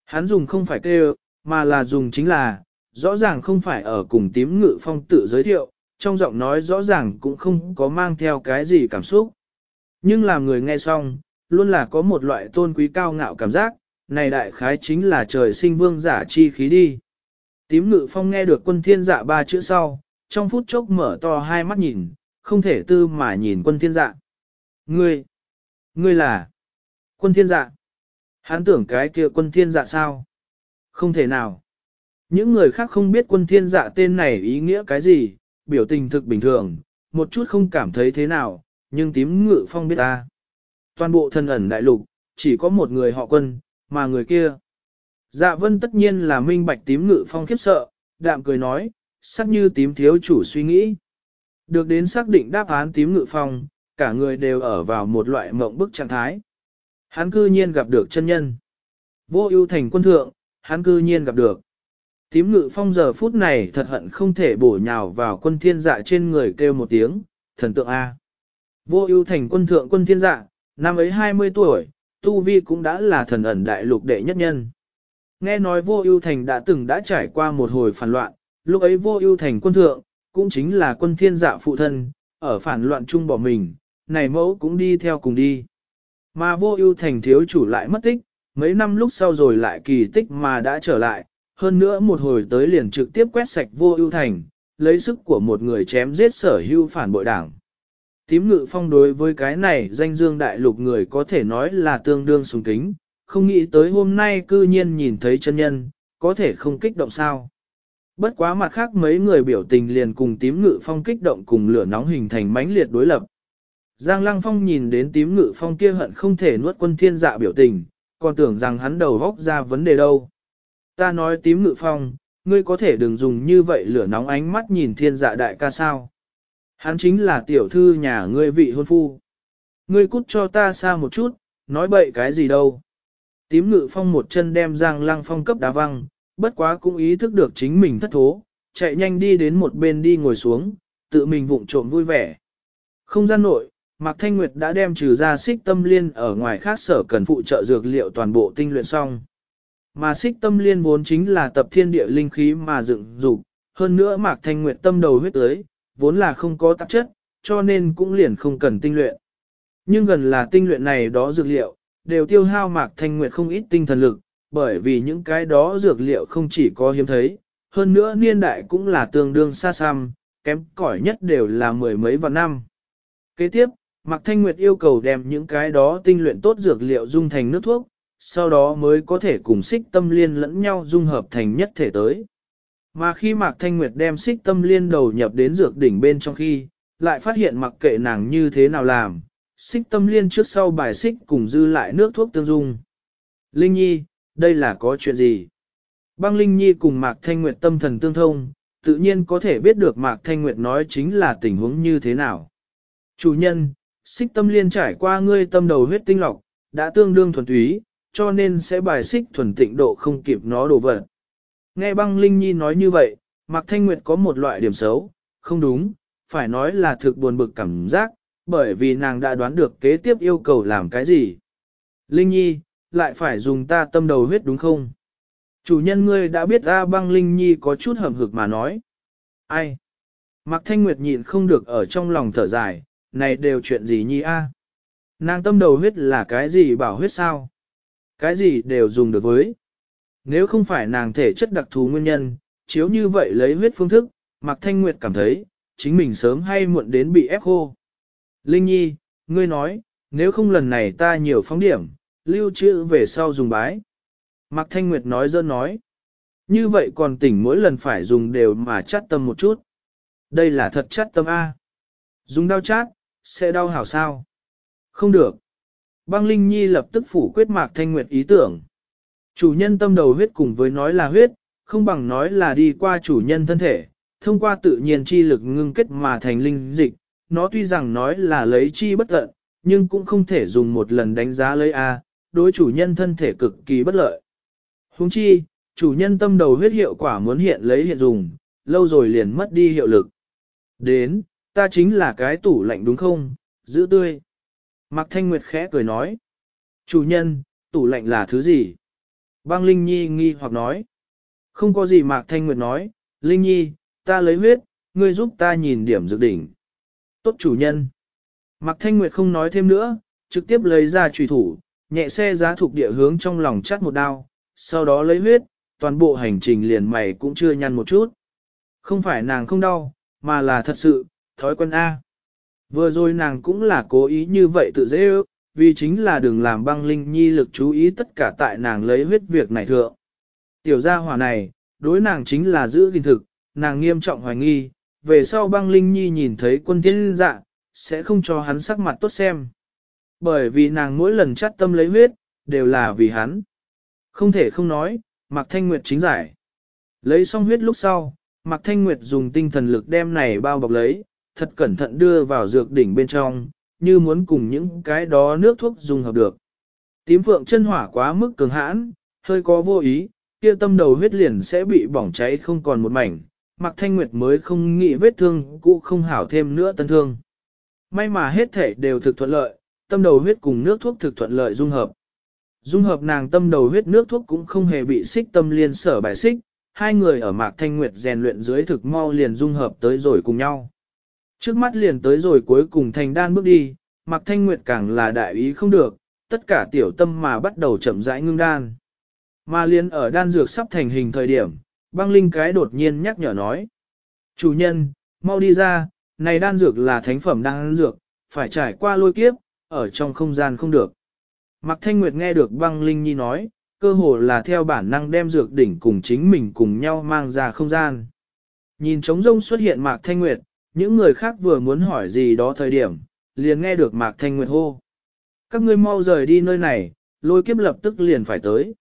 Hắn dùng không phải kêu, mà là dùng chính là, rõ ràng không phải ở cùng tím ngự phong tự giới thiệu, trong giọng nói rõ ràng cũng không có mang theo cái gì cảm xúc. Nhưng làm người nghe xong, luôn là có một loại tôn quý cao ngạo cảm giác, này đại khái chính là trời sinh vương giả chi khí đi. Tím ngự phong nghe được quân thiên dạ ba chữ sau, trong phút chốc mở to hai mắt nhìn, không thể tư mà nhìn quân thiên dạ. Ngươi, ngươi là quân thiên dạ. Hắn tưởng cái kia quân thiên dạ sao? Không thể nào. Những người khác không biết quân thiên dạ tên này ý nghĩa cái gì, biểu tình thực bình thường, một chút không cảm thấy thế nào, nhưng tím ngự phong biết ta. Toàn bộ thân ẩn đại lục, chỉ có một người họ quân, mà người kia. Dạ vân tất nhiên là minh bạch tím ngự phong khiếp sợ, đạm cười nói, sắc như tím thiếu chủ suy nghĩ. Được đến xác định đáp án tím ngự phong, cả người đều ở vào một loại mộng bức trạng thái. Hắn cư nhiên gặp được chân nhân. Vô ưu thành quân thượng, hắn cư nhiên gặp được. Tím ngự phong giờ phút này thật hận không thể bổ nhào vào quân thiên dạ trên người kêu một tiếng, thần tượng A. Vô ưu thành quân thượng quân thiên dạ, năm ấy 20 tuổi, Tu Vi cũng đã là thần ẩn đại lục đệ nhất nhân. Nghe nói vô ưu thành đã từng đã trải qua một hồi phản loạn, lúc ấy vô ưu thành quân thượng, cũng chính là quân thiên dạ phụ thân, ở phản loạn chung bỏ mình, này mẫu cũng đi theo cùng đi. Mà vô ưu thành thiếu chủ lại mất tích, mấy năm lúc sau rồi lại kỳ tích mà đã trở lại, hơn nữa một hồi tới liền trực tiếp quét sạch vô ưu thành, lấy sức của một người chém giết sở hưu phản bội đảng. Tím ngự phong đối với cái này danh dương đại lục người có thể nói là tương đương sùng kính, không nghĩ tới hôm nay cư nhiên nhìn thấy chân nhân, có thể không kích động sao. Bất quá mặt khác mấy người biểu tình liền cùng tím ngự phong kích động cùng lửa nóng hình thành mãnh liệt đối lập. Giang Lăng Phong nhìn đến tím ngự phong kia hận không thể nuốt quân thiên dạ biểu tình, còn tưởng rằng hắn đầu góc ra vấn đề đâu. Ta nói tím ngự phong, ngươi có thể đừng dùng như vậy lửa nóng ánh mắt nhìn thiên dạ đại ca sao. Hắn chính là tiểu thư nhà ngươi vị hôn phu. Ngươi cút cho ta xa một chút, nói bậy cái gì đâu. Tím ngự phong một chân đem Giang Lăng Phong cấp đá văng, bất quá cũng ý thức được chính mình thất thố, chạy nhanh đi đến một bên đi ngồi xuống, tự mình vụng trộm vui vẻ. Không gian nội, Mạc Thanh Nguyệt đã đem trừ ra xích tâm liên ở ngoài khác sở cần phụ trợ dược liệu toàn bộ tinh luyện xong. Mà xích tâm liên vốn chính là tập thiên địa linh khí mà dựng dục, hơn nữa Mạc Thanh Nguyệt tâm đầu huyết tới, vốn là không có tạp chất, cho nên cũng liền không cần tinh luyện. Nhưng gần là tinh luyện này đó dược liệu, đều tiêu hao Mạc Thanh Nguyệt không ít tinh thần lực, bởi vì những cái đó dược liệu không chỉ có hiếm thấy, hơn nữa niên đại cũng là tương đương xa xăm, kém cỏi nhất đều là mười mấy vạn năm. Kế tiếp, Mạc Thanh Nguyệt yêu cầu đem những cái đó tinh luyện tốt dược liệu dung thành nước thuốc, sau đó mới có thể cùng xích tâm liên lẫn nhau dung hợp thành nhất thể tới. Mà khi Mạc Thanh Nguyệt đem xích tâm liên đầu nhập đến dược đỉnh bên trong khi, lại phát hiện mặc kệ nàng như thế nào làm, xích tâm liên trước sau bài xích cùng dư lại nước thuốc tương dung. Linh Nhi, đây là có chuyện gì? Băng Linh Nhi cùng Mạc Thanh Nguyệt tâm thần tương thông, tự nhiên có thể biết được Mạc Thanh Nguyệt nói chính là tình huống như thế nào. Chủ nhân, xích tâm liên trải qua ngươi tâm đầu huyết tinh lọc, đã tương đương thuần túy, cho nên sẽ bài xích thuần tịnh độ không kịp nó đổ vật. Nghe băng Linh Nhi nói như vậy, Mạc Thanh Nguyệt có một loại điểm xấu, không đúng, phải nói là thực buồn bực cảm giác, bởi vì nàng đã đoán được kế tiếp yêu cầu làm cái gì. Linh Nhi, lại phải dùng ta tâm đầu huyết đúng không? Chủ nhân ngươi đã biết ra băng Linh Nhi có chút hầm hực mà nói. Ai? Mạc Thanh Nguyệt nhịn không được ở trong lòng thở dài, này đều chuyện gì Nhi A? Nàng tâm đầu huyết là cái gì bảo huyết sao? Cái gì đều dùng được với. Nếu không phải nàng thể chất đặc thù nguyên nhân, chiếu như vậy lấy huyết phương thức, Mạc Thanh Nguyệt cảm thấy, chính mình sớm hay muộn đến bị ép khô. Linh Nhi, ngươi nói, nếu không lần này ta nhiều phóng điểm, lưu trữ về sau dùng bái. Mạc Thanh Nguyệt nói dơ nói. Như vậy còn tỉnh mỗi lần phải dùng đều mà chát tâm một chút. Đây là thật chát tâm A. Dùng đau chát, sẽ đau hảo sao? Không được. Băng Linh Nhi lập tức phủ quyết Mạc Thanh Nguyệt ý tưởng. Chủ nhân tâm đầu huyết cùng với nói là huyết, không bằng nói là đi qua chủ nhân thân thể, thông qua tự nhiên chi lực ngưng kết mà thành linh dịch. Nó tuy rằng nói là lấy chi bất tận, nhưng cũng không thể dùng một lần đánh giá lấy A, đối chủ nhân thân thể cực kỳ bất lợi. Huống chi, chủ nhân tâm đầu huyết hiệu quả muốn hiện lấy hiện dùng, lâu rồi liền mất đi hiệu lực. Đến, ta chính là cái tủ lạnh đúng không, giữ tươi. Mạc Thanh Nguyệt khẽ cười nói. Chủ nhân, tủ lạnh là thứ gì? Băng Linh Nhi nghi hoặc nói. Không có gì Mạc Thanh Nguyệt nói, Linh Nhi, ta lấy huyết, ngươi giúp ta nhìn điểm dược đỉnh. Tốt chủ nhân. Mạc Thanh Nguyệt không nói thêm nữa, trực tiếp lấy ra trùy thủ, nhẹ xe giá thuộc địa hướng trong lòng chắt một đao, sau đó lấy huyết, toàn bộ hành trình liền mày cũng chưa nhăn một chút. Không phải nàng không đau, mà là thật sự, thói quen A. Vừa rồi nàng cũng là cố ý như vậy tự dễ ước, vì chính là đừng làm băng linh nhi lực chú ý tất cả tại nàng lấy huyết việc này thượng. Tiểu gia hỏa này, đối nàng chính là giữ gìn thực, nàng nghiêm trọng hoài nghi, về sau băng linh nhi nhìn thấy quân thiên dạ, sẽ không cho hắn sắc mặt tốt xem. Bởi vì nàng mỗi lần chắt tâm lấy huyết, đều là vì hắn. Không thể không nói, Mạc Thanh Nguyệt chính giải. Lấy xong huyết lúc sau, Mạc Thanh Nguyệt dùng tinh thần lực đem này bao bọc lấy, thật cẩn thận đưa vào dược đỉnh bên trong, như muốn cùng những cái đó nước thuốc dùng hợp được. Tím phượng chân hỏa quá mức cường hãn, hơi có vô ý, kia tâm đầu huyết liền sẽ bị bỏng cháy không còn một mảnh, Mạc Thanh Nguyệt mới không nghĩ vết thương cũ không hảo thêm nữa tân thương. May mà hết thể đều thực thuận lợi, tâm đầu huyết cùng nước thuốc thực thuận lợi dung hợp. Dung hợp nàng tâm đầu huyết nước thuốc cũng không hề bị xích tâm liên sở bài xích, hai người ở Mạc Thanh Nguyệt rèn luyện dưới thực mau liền dung hợp tới rồi cùng nhau. Trước mắt liền tới rồi cuối cùng thành đan bước đi, Mạc Thanh Nguyệt càng là đại ý không được, tất cả tiểu tâm mà bắt đầu chậm rãi ngưng đan. Mà liền ở đan dược sắp thành hình thời điểm, băng linh cái đột nhiên nhắc nhở nói. Chủ nhân, mau đi ra, này đan dược là thánh phẩm đan dược, phải trải qua lôi kiếp, ở trong không gian không được. Mạc Thanh Nguyệt nghe được băng linh nhi nói, cơ hồ là theo bản năng đem dược đỉnh cùng chính mình cùng nhau mang ra không gian. Nhìn trống rông xuất hiện Mạc Thanh Nguyệt, những người khác vừa muốn hỏi gì đó thời điểm, liền nghe được Mạc Thanh Nguyệt hô. Các ngươi mau rời đi nơi này, lôi kiếp lập tức liền phải tới.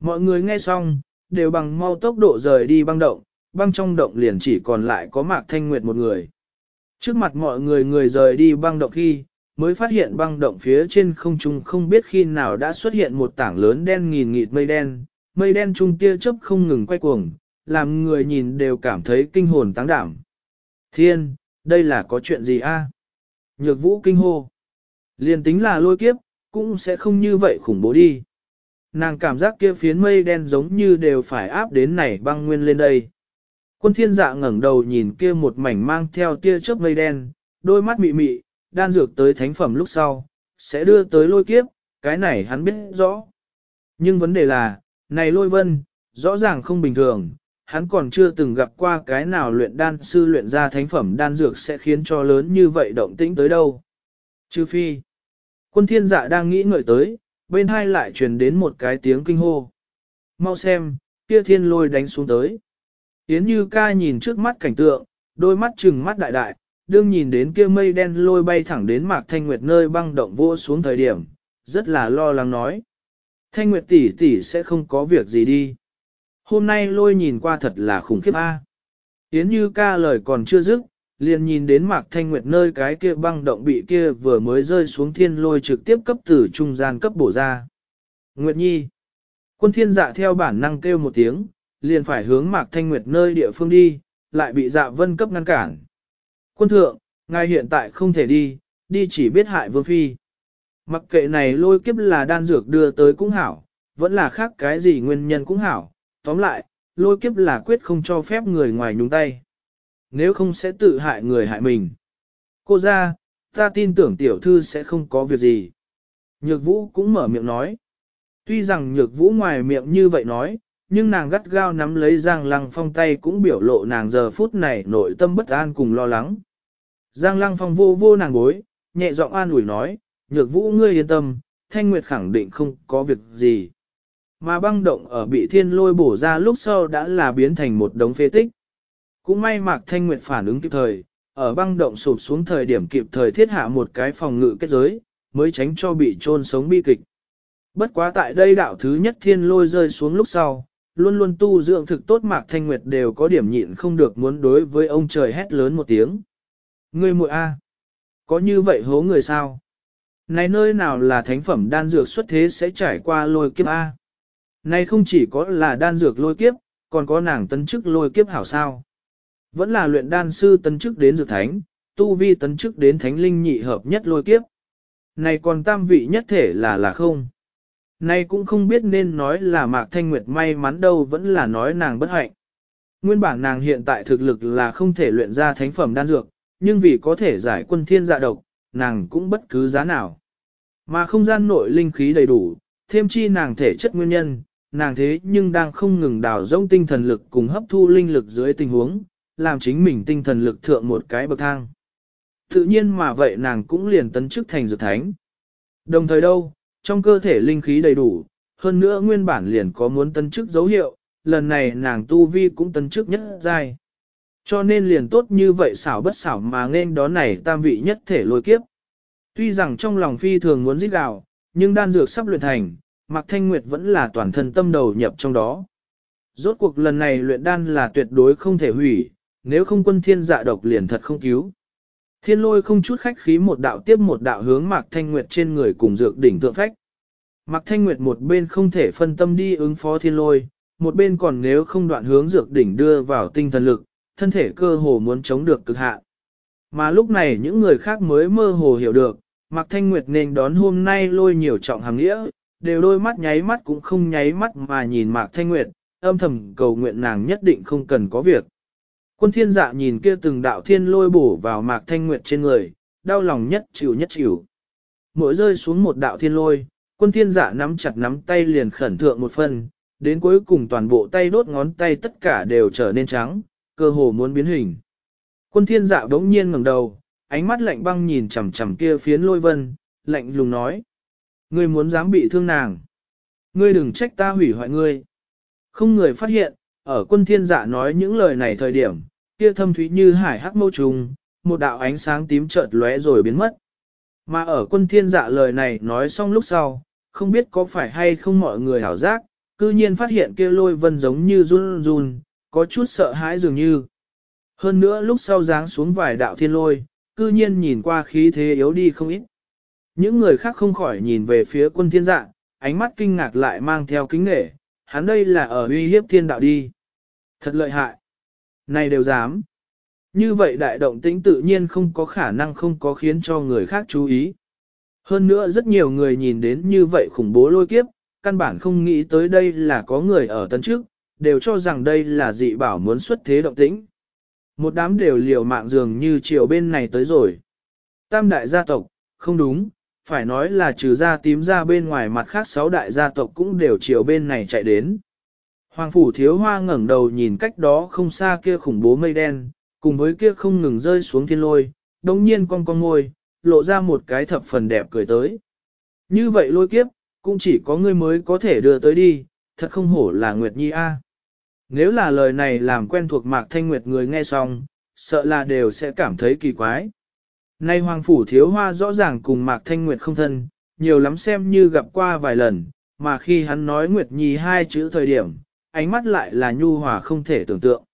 Mọi người nghe xong, đều bằng mau tốc độ rời đi băng động, băng trong động liền chỉ còn lại có Mạc Thanh Nguyệt một người. Trước mặt mọi người người rời đi băng động khi, mới phát hiện băng động phía trên không trung không biết khi nào đã xuất hiện một tảng lớn đen nghìn nghịt mây đen, mây đen trung tia chớp không ngừng quay cuồng, làm người nhìn đều cảm thấy kinh hồn táng đảm. Thiên, đây là có chuyện gì a? Nhược vũ kinh hô. Liên tính là lôi kiếp, cũng sẽ không như vậy khủng bố đi. Nàng cảm giác kia phiến mây đen giống như đều phải áp đến này băng nguyên lên đây. Quân thiên dạ ngẩng đầu nhìn kia một mảnh mang theo tia chớp mây đen, đôi mắt mị mị, đan dược tới thánh phẩm lúc sau, sẽ đưa tới lôi kiếp, cái này hắn biết rõ. Nhưng vấn đề là, này lôi vân, rõ ràng không bình thường, hắn còn chưa từng gặp qua cái nào luyện đan sư luyện ra thánh phẩm đan dược sẽ khiến cho lớn như vậy động tĩnh tới đâu. Chư phi, quân thiên dạ đang nghĩ ngợi tới, bên hai lại truyền đến một cái tiếng kinh hô. Mau xem, kia thiên lôi đánh xuống tới. Yến như ca nhìn trước mắt cảnh tượng, đôi mắt trừng mắt đại đại, đương nhìn đến kia mây đen lôi bay thẳng đến mạc thanh nguyệt nơi băng động vô xuống thời điểm, rất là lo lắng nói. Thanh nguyệt tỷ tỷ sẽ không có việc gì đi. Hôm nay lôi nhìn qua thật là khủng khiếp a. Yến như ca lời còn chưa dứt, liền nhìn đến mạc thanh nguyệt nơi cái kia băng động bị kia vừa mới rơi xuống thiên lôi trực tiếp cấp từ trung gian cấp bổ ra. Nguyệt nhi. Quân thiên dạ theo bản năng kêu một tiếng, liền phải hướng mạc thanh nguyệt nơi địa phương đi, lại bị dạ vân cấp ngăn cản. Quân thượng, ngài hiện tại không thể đi, đi chỉ biết hại vương phi. Mặc kệ này lôi kiếp là đan dược đưa tới cũng hảo, vẫn là khác cái gì nguyên nhân cũng hảo, tóm lại, lôi kiếp là quyết không cho phép người ngoài nhúng tay. Nếu không sẽ tự hại người hại mình. Cô ra, ta tin tưởng tiểu thư sẽ không có việc gì. Nhược vũ cũng mở miệng nói. Tuy rằng nhược vũ ngoài miệng như vậy nói, nhưng nàng gắt gao nắm lấy Giang Lăng Phong tay cũng biểu lộ nàng giờ phút này nội tâm bất an cùng lo lắng. Giang Lăng Phong vô vô nàng bối, nhẹ giọng an ủi nói, nhược vũ ngươi yên tâm, Thanh Nguyệt khẳng định không có việc gì. Mà băng động ở bị thiên lôi bổ ra lúc sau đã là biến thành một đống phế tích. Cũng may Mạc Thanh Nguyệt phản ứng kịp thời, ở băng động sụp xuống thời điểm kịp thời thiết hạ một cái phòng ngự kết giới, mới tránh cho bị trôn sống bi kịch. Bất quá tại đây đạo thứ nhất thiên lôi rơi xuống lúc sau, luôn luôn tu dưỡng thực tốt Mạc Thanh Nguyệt đều có điểm nhịn không được muốn đối với ông trời hét lớn một tiếng. Ngươi muội A. Có như vậy hố người sao? Này nơi nào là thánh phẩm đan dược xuất thế sẽ trải qua lôi kiếp A. Này không chỉ có là đan dược lôi kiếp, còn có nàng tấn chức lôi kiếp hảo sao. Vẫn là luyện đan sư tấn chức đến dược thánh, tu vi tấn chức đến thánh linh nhị hợp nhất lôi kiếp. Này còn tam vị nhất thể là là không. Nay cũng không biết nên nói là Mạc Thanh Nguyệt may mắn đâu vẫn là nói nàng bất hạnh. Nguyên bản nàng hiện tại thực lực là không thể luyện ra thánh phẩm đan dược, nhưng vì có thể giải quân thiên dạ độc, nàng cũng bất cứ giá nào. Mà không gian nội linh khí đầy đủ, thêm chi nàng thể chất nguyên nhân, nàng thế nhưng đang không ngừng đào rỗng tinh thần lực cùng hấp thu linh lực dưới tình huống, làm chính mình tinh thần lực thượng một cái bậc thang. Tự nhiên mà vậy nàng cũng liền tấn chức thành dược thánh. Đồng thời đâu, trong cơ thể linh khí đầy đủ, hơn nữa nguyên bản liền có muốn tấn chức dấu hiệu, lần này nàng tu vi cũng tấn chức nhất giai. Cho nên liền tốt như vậy xảo bất xảo mà nên đó này tam vị nhất thể lôi kiếp. Tuy rằng trong lòng phi thường muốn giết gạo, nhưng đan dược sắp luyện thành, Mạc Thanh Nguyệt vẫn là toàn thân tâm đầu nhập trong đó. Rốt cuộc lần này luyện đan là tuyệt đối không thể hủy, nếu không quân thiên dạ độc liền thật không cứu. Thiên lôi không chút khách khí một đạo tiếp một đạo hướng Mạc Thanh Nguyệt trên người cùng dược đỉnh thượng phách. Mạc Thanh Nguyệt một bên không thể phân tâm đi ứng phó thiên lôi, một bên còn nếu không đoạn hướng dược đỉnh đưa vào tinh thần lực, thân thể cơ hồ muốn chống được cực hạn. Mà lúc này những người khác mới mơ hồ hiểu được, Mạc Thanh Nguyệt nên đón hôm nay lôi nhiều trọng hàng nghĩa, đều đôi mắt nháy mắt cũng không nháy mắt mà nhìn Mạc Thanh Nguyệt, âm thầm cầu nguyện nàng nhất định không cần có việc. Quân thiên dạ nhìn kia từng đạo thiên lôi bổ vào Mạc Thanh Nguyệt trên người, đau lòng nhất chịu nhất chịu. Mỗi rơi xuống một đạo thiên lôi, quân thiên dạ nắm chặt nắm tay liền khẩn thượng một phần, đến cuối cùng toàn bộ tay đốt ngón tay tất cả đều trở nên trắng, cơ hồ muốn biến hình. Quân thiên dạ đống nhiên ngẩng đầu, ánh mắt lạnh băng nhìn chằm chằm kia phiến lôi vân, lạnh lùng nói. Ngươi muốn dám bị thương nàng. Ngươi đừng trách ta hủy hoại ngươi. Không người phát hiện, ở quân thiên dạ nói những lời này thời điểm, kia thâm thúy như hải hắc mâu trùng, một đạo ánh sáng tím chợt lóe rồi biến mất. Mà ở quân thiên dạ lời này nói xong lúc sau, không biết có phải hay không mọi người hảo giác, cư nhiên phát hiện kia lôi vân giống như run run, có chút sợ hãi dường như. Hơn nữa lúc sau giáng xuống vài đạo thiên lôi, cư nhiên nhìn qua khí thế yếu đi không ít. Những người khác không khỏi nhìn về phía quân thiên dạ, ánh mắt kinh ngạc lại mang theo kính nghệ, hắn đây là ở uy hiếp thiên đạo đi. Thật lợi hại. Này đều dám. Như vậy đại động tĩnh tự nhiên không có khả năng không có khiến cho người khác chú ý. Hơn nữa rất nhiều người nhìn đến như vậy khủng bố lôi kiếp, căn bản không nghĩ tới đây là có người ở tấn trước, đều cho rằng đây là dị bảo muốn xuất thế động tĩnh. Một đám đều liều mạng dường như chiều bên này tới rồi. Tam đại gia tộc, không đúng, phải nói là trừ ra tím ra bên ngoài mặt khác sáu đại gia tộc cũng đều chiều bên này chạy đến. Hoàng phủ thiếu hoa ngẩng đầu nhìn cách đó không xa kia khủng bố mây đen, cùng với kia không ngừng rơi xuống thiên lôi, đồng nhiên con con ngôi, lộ ra một cái thập phần đẹp cười tới. Như vậy lôi kiếp, cũng chỉ có ngươi mới có thể đưa tới đi, thật không hổ là Nguyệt Nhi A. Nếu là lời này làm quen thuộc Mạc Thanh Nguyệt người nghe xong, sợ là đều sẽ cảm thấy kỳ quái. Nay Hoàng Phủ Thiếu Hoa rõ ràng cùng Mạc Thanh Nguyệt không thân, nhiều lắm xem như gặp qua vài lần, mà khi hắn nói Nguyệt Nhi hai chữ thời điểm, ánh mắt lại là nhu hòa không thể tưởng tượng.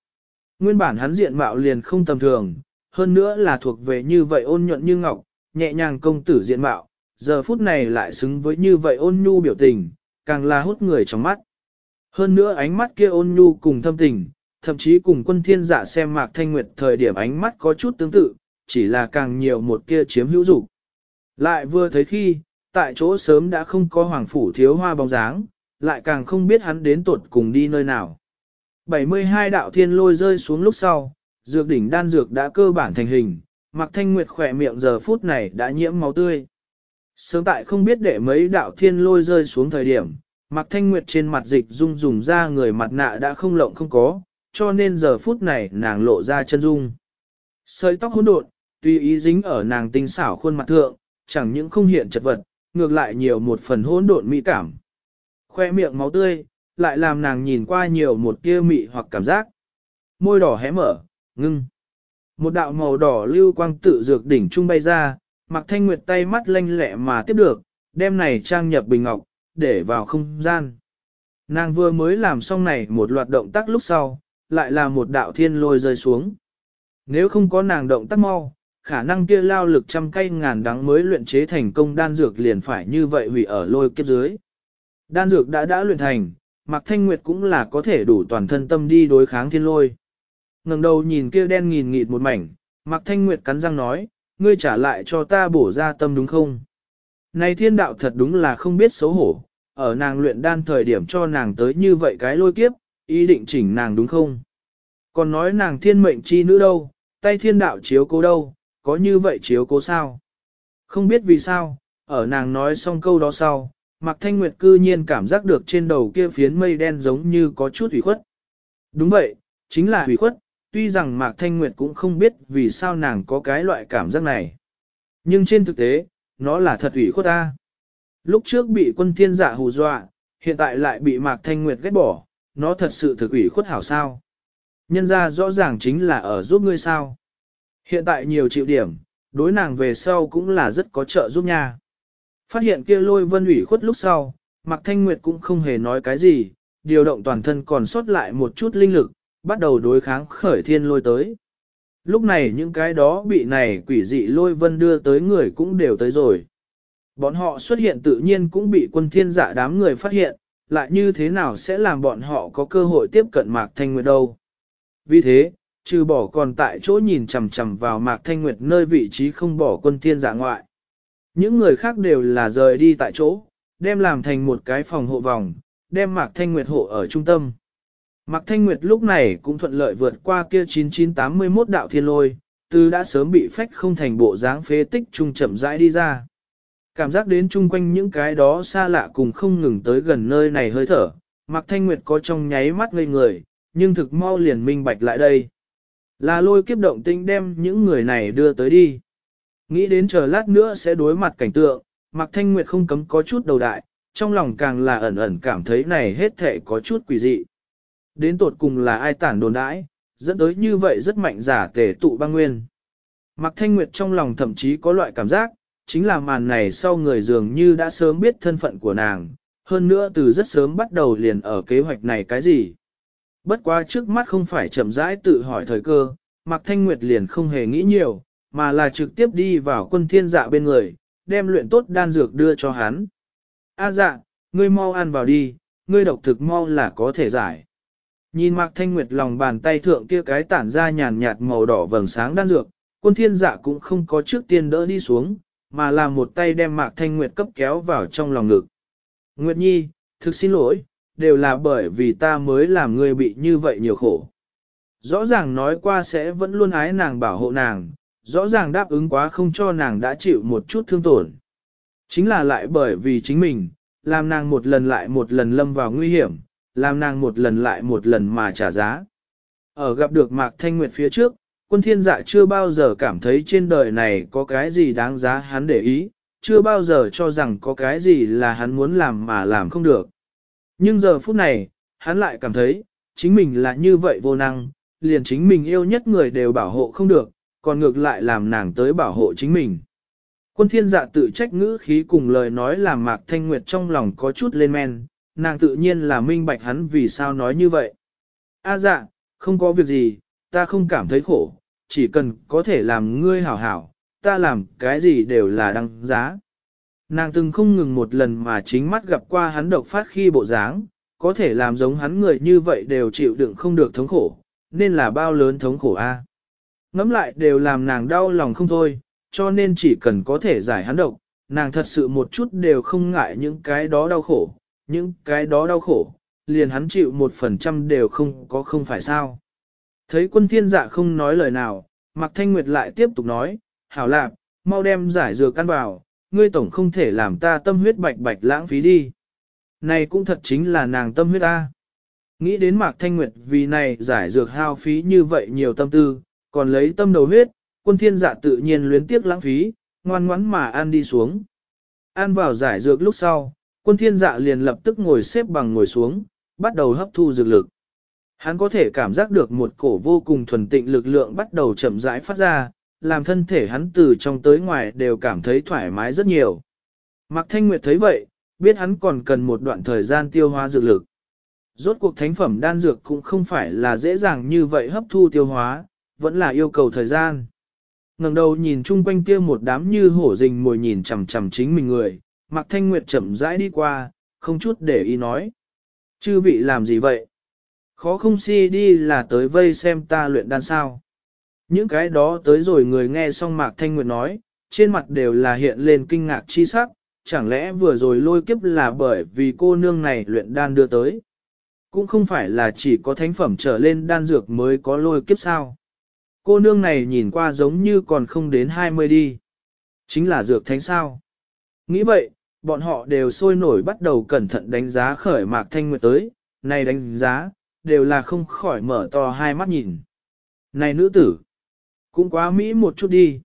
Nguyên bản hắn diện mạo liền không tầm thường, hơn nữa là thuộc về như vậy ôn nhuận như ngọc, nhẹ nhàng công tử diện mạo, giờ phút này lại xứng với như vậy ôn nhu biểu tình, càng là hút người trong mắt. Hơn nữa ánh mắt kia ôn nhu cùng thâm tình, thậm chí cùng quân thiên giả xem mạc thanh nguyệt thời điểm ánh mắt có chút tương tự, chỉ là càng nhiều một kia chiếm hữu dục. Lại vừa thấy khi, tại chỗ sớm đã không có hoàng phủ thiếu hoa bóng dáng, lại càng không biết hắn đến tuột cùng đi nơi nào. 72 đạo thiên lôi rơi xuống lúc sau, dược đỉnh đan dược đã cơ bản thành hình, Mạc Thanh Nguyệt khỏe miệng giờ phút này đã nhiễm máu tươi. Sớm tại không biết để mấy đạo thiên lôi rơi xuống thời điểm, Mạc Thanh Nguyệt trên mặt dịch dung dùng ra người mặt nạ đã không lộng không có, cho nên giờ phút này nàng lộ ra chân dung. Sợi tóc hỗn độn, tuy ý dính ở nàng tinh xảo khuôn mặt thượng, chẳng những không hiện chật vật, ngược lại nhiều một phần hỗn độn mỹ cảm. Khoe miệng máu tươi, lại làm nàng nhìn qua nhiều một kia mị hoặc cảm giác. Môi đỏ hé mở, ngưng. Một đạo màu đỏ lưu quang tự dược đỉnh trung bay ra, mặc Thanh Nguyệt tay mắt lanh lẹ mà tiếp được, đem này trang nhập bình ngọc, để vào không gian. Nàng vừa mới làm xong này một loạt động tác lúc sau, lại là một đạo thiên lôi rơi xuống. Nếu không có nàng động tác mau, khả năng kia lao lực trăm cây ngàn đắng mới luyện chế thành công đan dược liền phải như vậy hủy ở lôi kiếp dưới. Đan dược đã đã luyện thành, Mạc Thanh Nguyệt cũng là có thể đủ toàn thân tâm đi đối kháng thiên lôi. ngẩng đầu nhìn kia đen nghìn nghịt một mảnh, Mạc Thanh Nguyệt cắn răng nói, ngươi trả lại cho ta bổ ra tâm đúng không? Này thiên đạo thật đúng là không biết xấu hổ, ở nàng luyện đan thời điểm cho nàng tới như vậy cái lôi kiếp, ý định chỉnh nàng đúng không? Còn nói nàng thiên mệnh chi nữ đâu, tay thiên đạo chiếu cố đâu, có như vậy chiếu cố sao? Không biết vì sao, ở nàng nói xong câu đó sau, Mạc Thanh Nguyệt cư nhiên cảm giác được trên đầu kia phiến mây đen giống như có chút ủy khuất. Đúng vậy, chính là ủy khuất, tuy rằng Mạc Thanh Nguyệt cũng không biết vì sao nàng có cái loại cảm giác này. Nhưng trên thực tế, nó là thật ủy khuất ta. Lúc trước bị quân thiên giả hù dọa, hiện tại lại bị Mạc Thanh Nguyệt ghét bỏ, nó thật sự thực ủy khuất hảo sao. Nhân ra rõ ràng chính là ở giúp ngươi sao. Hiện tại nhiều chịu điểm, đối nàng về sau cũng là rất có trợ giúp nha. Phát hiện kia lôi vân ủy khuất lúc sau, Mạc Thanh Nguyệt cũng không hề nói cái gì, điều động toàn thân còn sót lại một chút linh lực, bắt đầu đối kháng khởi thiên lôi tới. Lúc này những cái đó bị này quỷ dị lôi vân đưa tới người cũng đều tới rồi. Bọn họ xuất hiện tự nhiên cũng bị quân thiên giả đám người phát hiện, lại như thế nào sẽ làm bọn họ có cơ hội tiếp cận Mạc Thanh Nguyệt đâu. Vì thế, trừ bỏ còn tại chỗ nhìn chằm chằm vào Mạc Thanh Nguyệt nơi vị trí không bỏ quân thiên giả ngoại. Những người khác đều là rời đi tại chỗ, đem làm thành một cái phòng hộ vòng, đem Mạc Thanh Nguyệt hộ ở trung tâm. Mạc Thanh Nguyệt lúc này cũng thuận lợi vượt qua kia 9981 đạo thiên lôi, từ đã sớm bị phách không thành bộ dáng phế tích trung chậm rãi đi ra. Cảm giác đến chung quanh những cái đó xa lạ cùng không ngừng tới gần nơi này hơi thở, Mạc Thanh Nguyệt có trong nháy mắt ngây người, nhưng thực mau liền minh bạch lại đây. Là lôi kiếp động tinh đem những người này đưa tới đi. Nghĩ đến chờ lát nữa sẽ đối mặt cảnh tượng, Mạc Thanh Nguyệt không cấm có chút đầu đại, trong lòng càng là ẩn ẩn cảm thấy này hết thể có chút quỷ dị. Đến tột cùng là ai tản đồn đãi, dẫn tới như vậy rất mạnh giả tề tụ băng nguyên. Mạc Thanh Nguyệt trong lòng thậm chí có loại cảm giác, chính là màn này sau người dường như đã sớm biết thân phận của nàng, hơn nữa từ rất sớm bắt đầu liền ở kế hoạch này cái gì. Bất quá trước mắt không phải chậm rãi tự hỏi thời cơ, Mạc Thanh Nguyệt liền không hề nghĩ nhiều, mà là trực tiếp đi vào quân thiên dạ bên người, đem luyện tốt đan dược đưa cho hắn. A dạ, ngươi mau ăn vào đi, ngươi độc thực mau là có thể giải. Nhìn Mạc Thanh Nguyệt lòng bàn tay thượng kia cái tản ra nhàn nhạt màu đỏ vầng sáng đan dược, quân thiên dạ cũng không có trước tiên đỡ đi xuống, mà là một tay đem Mạc Thanh Nguyệt cấp kéo vào trong lòng ngực. Nguyệt Nhi, thực xin lỗi, đều là bởi vì ta mới làm ngươi bị như vậy nhiều khổ. Rõ ràng nói qua sẽ vẫn luôn ái nàng bảo hộ nàng, rõ ràng đáp ứng quá không cho nàng đã chịu một chút thương tổn. Chính là lại bởi vì chính mình, làm nàng một lần lại một lần lâm vào nguy hiểm, làm nàng một lần lại một lần mà trả giá. Ở gặp được Mạc Thanh Nguyệt phía trước, quân thiên dạ chưa bao giờ cảm thấy trên đời này có cái gì đáng giá hắn để ý, chưa bao giờ cho rằng có cái gì là hắn muốn làm mà làm không được. Nhưng giờ phút này, hắn lại cảm thấy, chính mình là như vậy vô năng, liền chính mình yêu nhất người đều bảo hộ không được, còn ngược lại làm nàng tới bảo hộ chính mình. Quân thiên dạ tự trách ngữ khí cùng lời nói làm Mạc Thanh Nguyệt trong lòng có chút lên men, nàng tự nhiên là minh bạch hắn vì sao nói như vậy. A dạ, không có việc gì, ta không cảm thấy khổ, chỉ cần có thể làm ngươi hảo hảo, ta làm cái gì đều là đăng giá. Nàng từng không ngừng một lần mà chính mắt gặp qua hắn độc phát khi bộ dáng, có thể làm giống hắn người như vậy đều chịu đựng không được thống khổ, nên là bao lớn thống khổ a. Ngắm lại đều làm nàng đau lòng không thôi, cho nên chỉ cần có thể giải hắn độc, nàng thật sự một chút đều không ngại những cái đó đau khổ, những cái đó đau khổ, liền hắn chịu một phần trăm đều không có không phải sao. Thấy quân thiên dạ không nói lời nào, Mạc Thanh Nguyệt lại tiếp tục nói, hảo lạp, mau đem giải dược căn vào, ngươi tổng không thể làm ta tâm huyết bạch bạch lãng phí đi. Này cũng thật chính là nàng tâm huyết ta. Nghĩ đến Mạc Thanh Nguyệt vì này giải dược hao phí như vậy nhiều tâm tư, còn lấy tâm đầu huyết, quân thiên dạ tự nhiên luyến tiếc lãng phí, ngoan ngoãn mà ăn đi xuống. Ăn vào giải dược lúc sau, quân thiên dạ liền lập tức ngồi xếp bằng ngồi xuống, bắt đầu hấp thu dược lực. Hắn có thể cảm giác được một cổ vô cùng thuần tịnh lực lượng bắt đầu chậm rãi phát ra, làm thân thể hắn từ trong tới ngoài đều cảm thấy thoải mái rất nhiều. Mạc Thanh Nguyệt thấy vậy, biết hắn còn cần một đoạn thời gian tiêu hóa dược lực. Rốt cuộc thánh phẩm đan dược cũng không phải là dễ dàng như vậy hấp thu tiêu hóa, vẫn là yêu cầu thời gian. ngẩng đầu nhìn chung quanh kia một đám như hổ rình mồi nhìn chằm chằm chính mình người, Mạc Thanh Nguyệt chậm rãi đi qua, không chút để ý nói. Chư vị làm gì vậy? Khó không si đi là tới vây xem ta luyện đan sao. Những cái đó tới rồi người nghe xong Mạc Thanh Nguyệt nói, trên mặt đều là hiện lên kinh ngạc chi sắc, chẳng lẽ vừa rồi lôi kiếp là bởi vì cô nương này luyện đan đưa tới. Cũng không phải là chỉ có thánh phẩm trở lên đan dược mới có lôi kiếp sao. Cô nương này nhìn qua giống như còn không đến 20 đi. Chính là dược thánh sao. Nghĩ vậy, bọn họ đều sôi nổi bắt đầu cẩn thận đánh giá khởi Mạc Thanh Nguyệt tới, này đánh giá, đều là không khỏi mở to hai mắt nhìn. Này nữ tử, cũng quá mỹ một chút đi.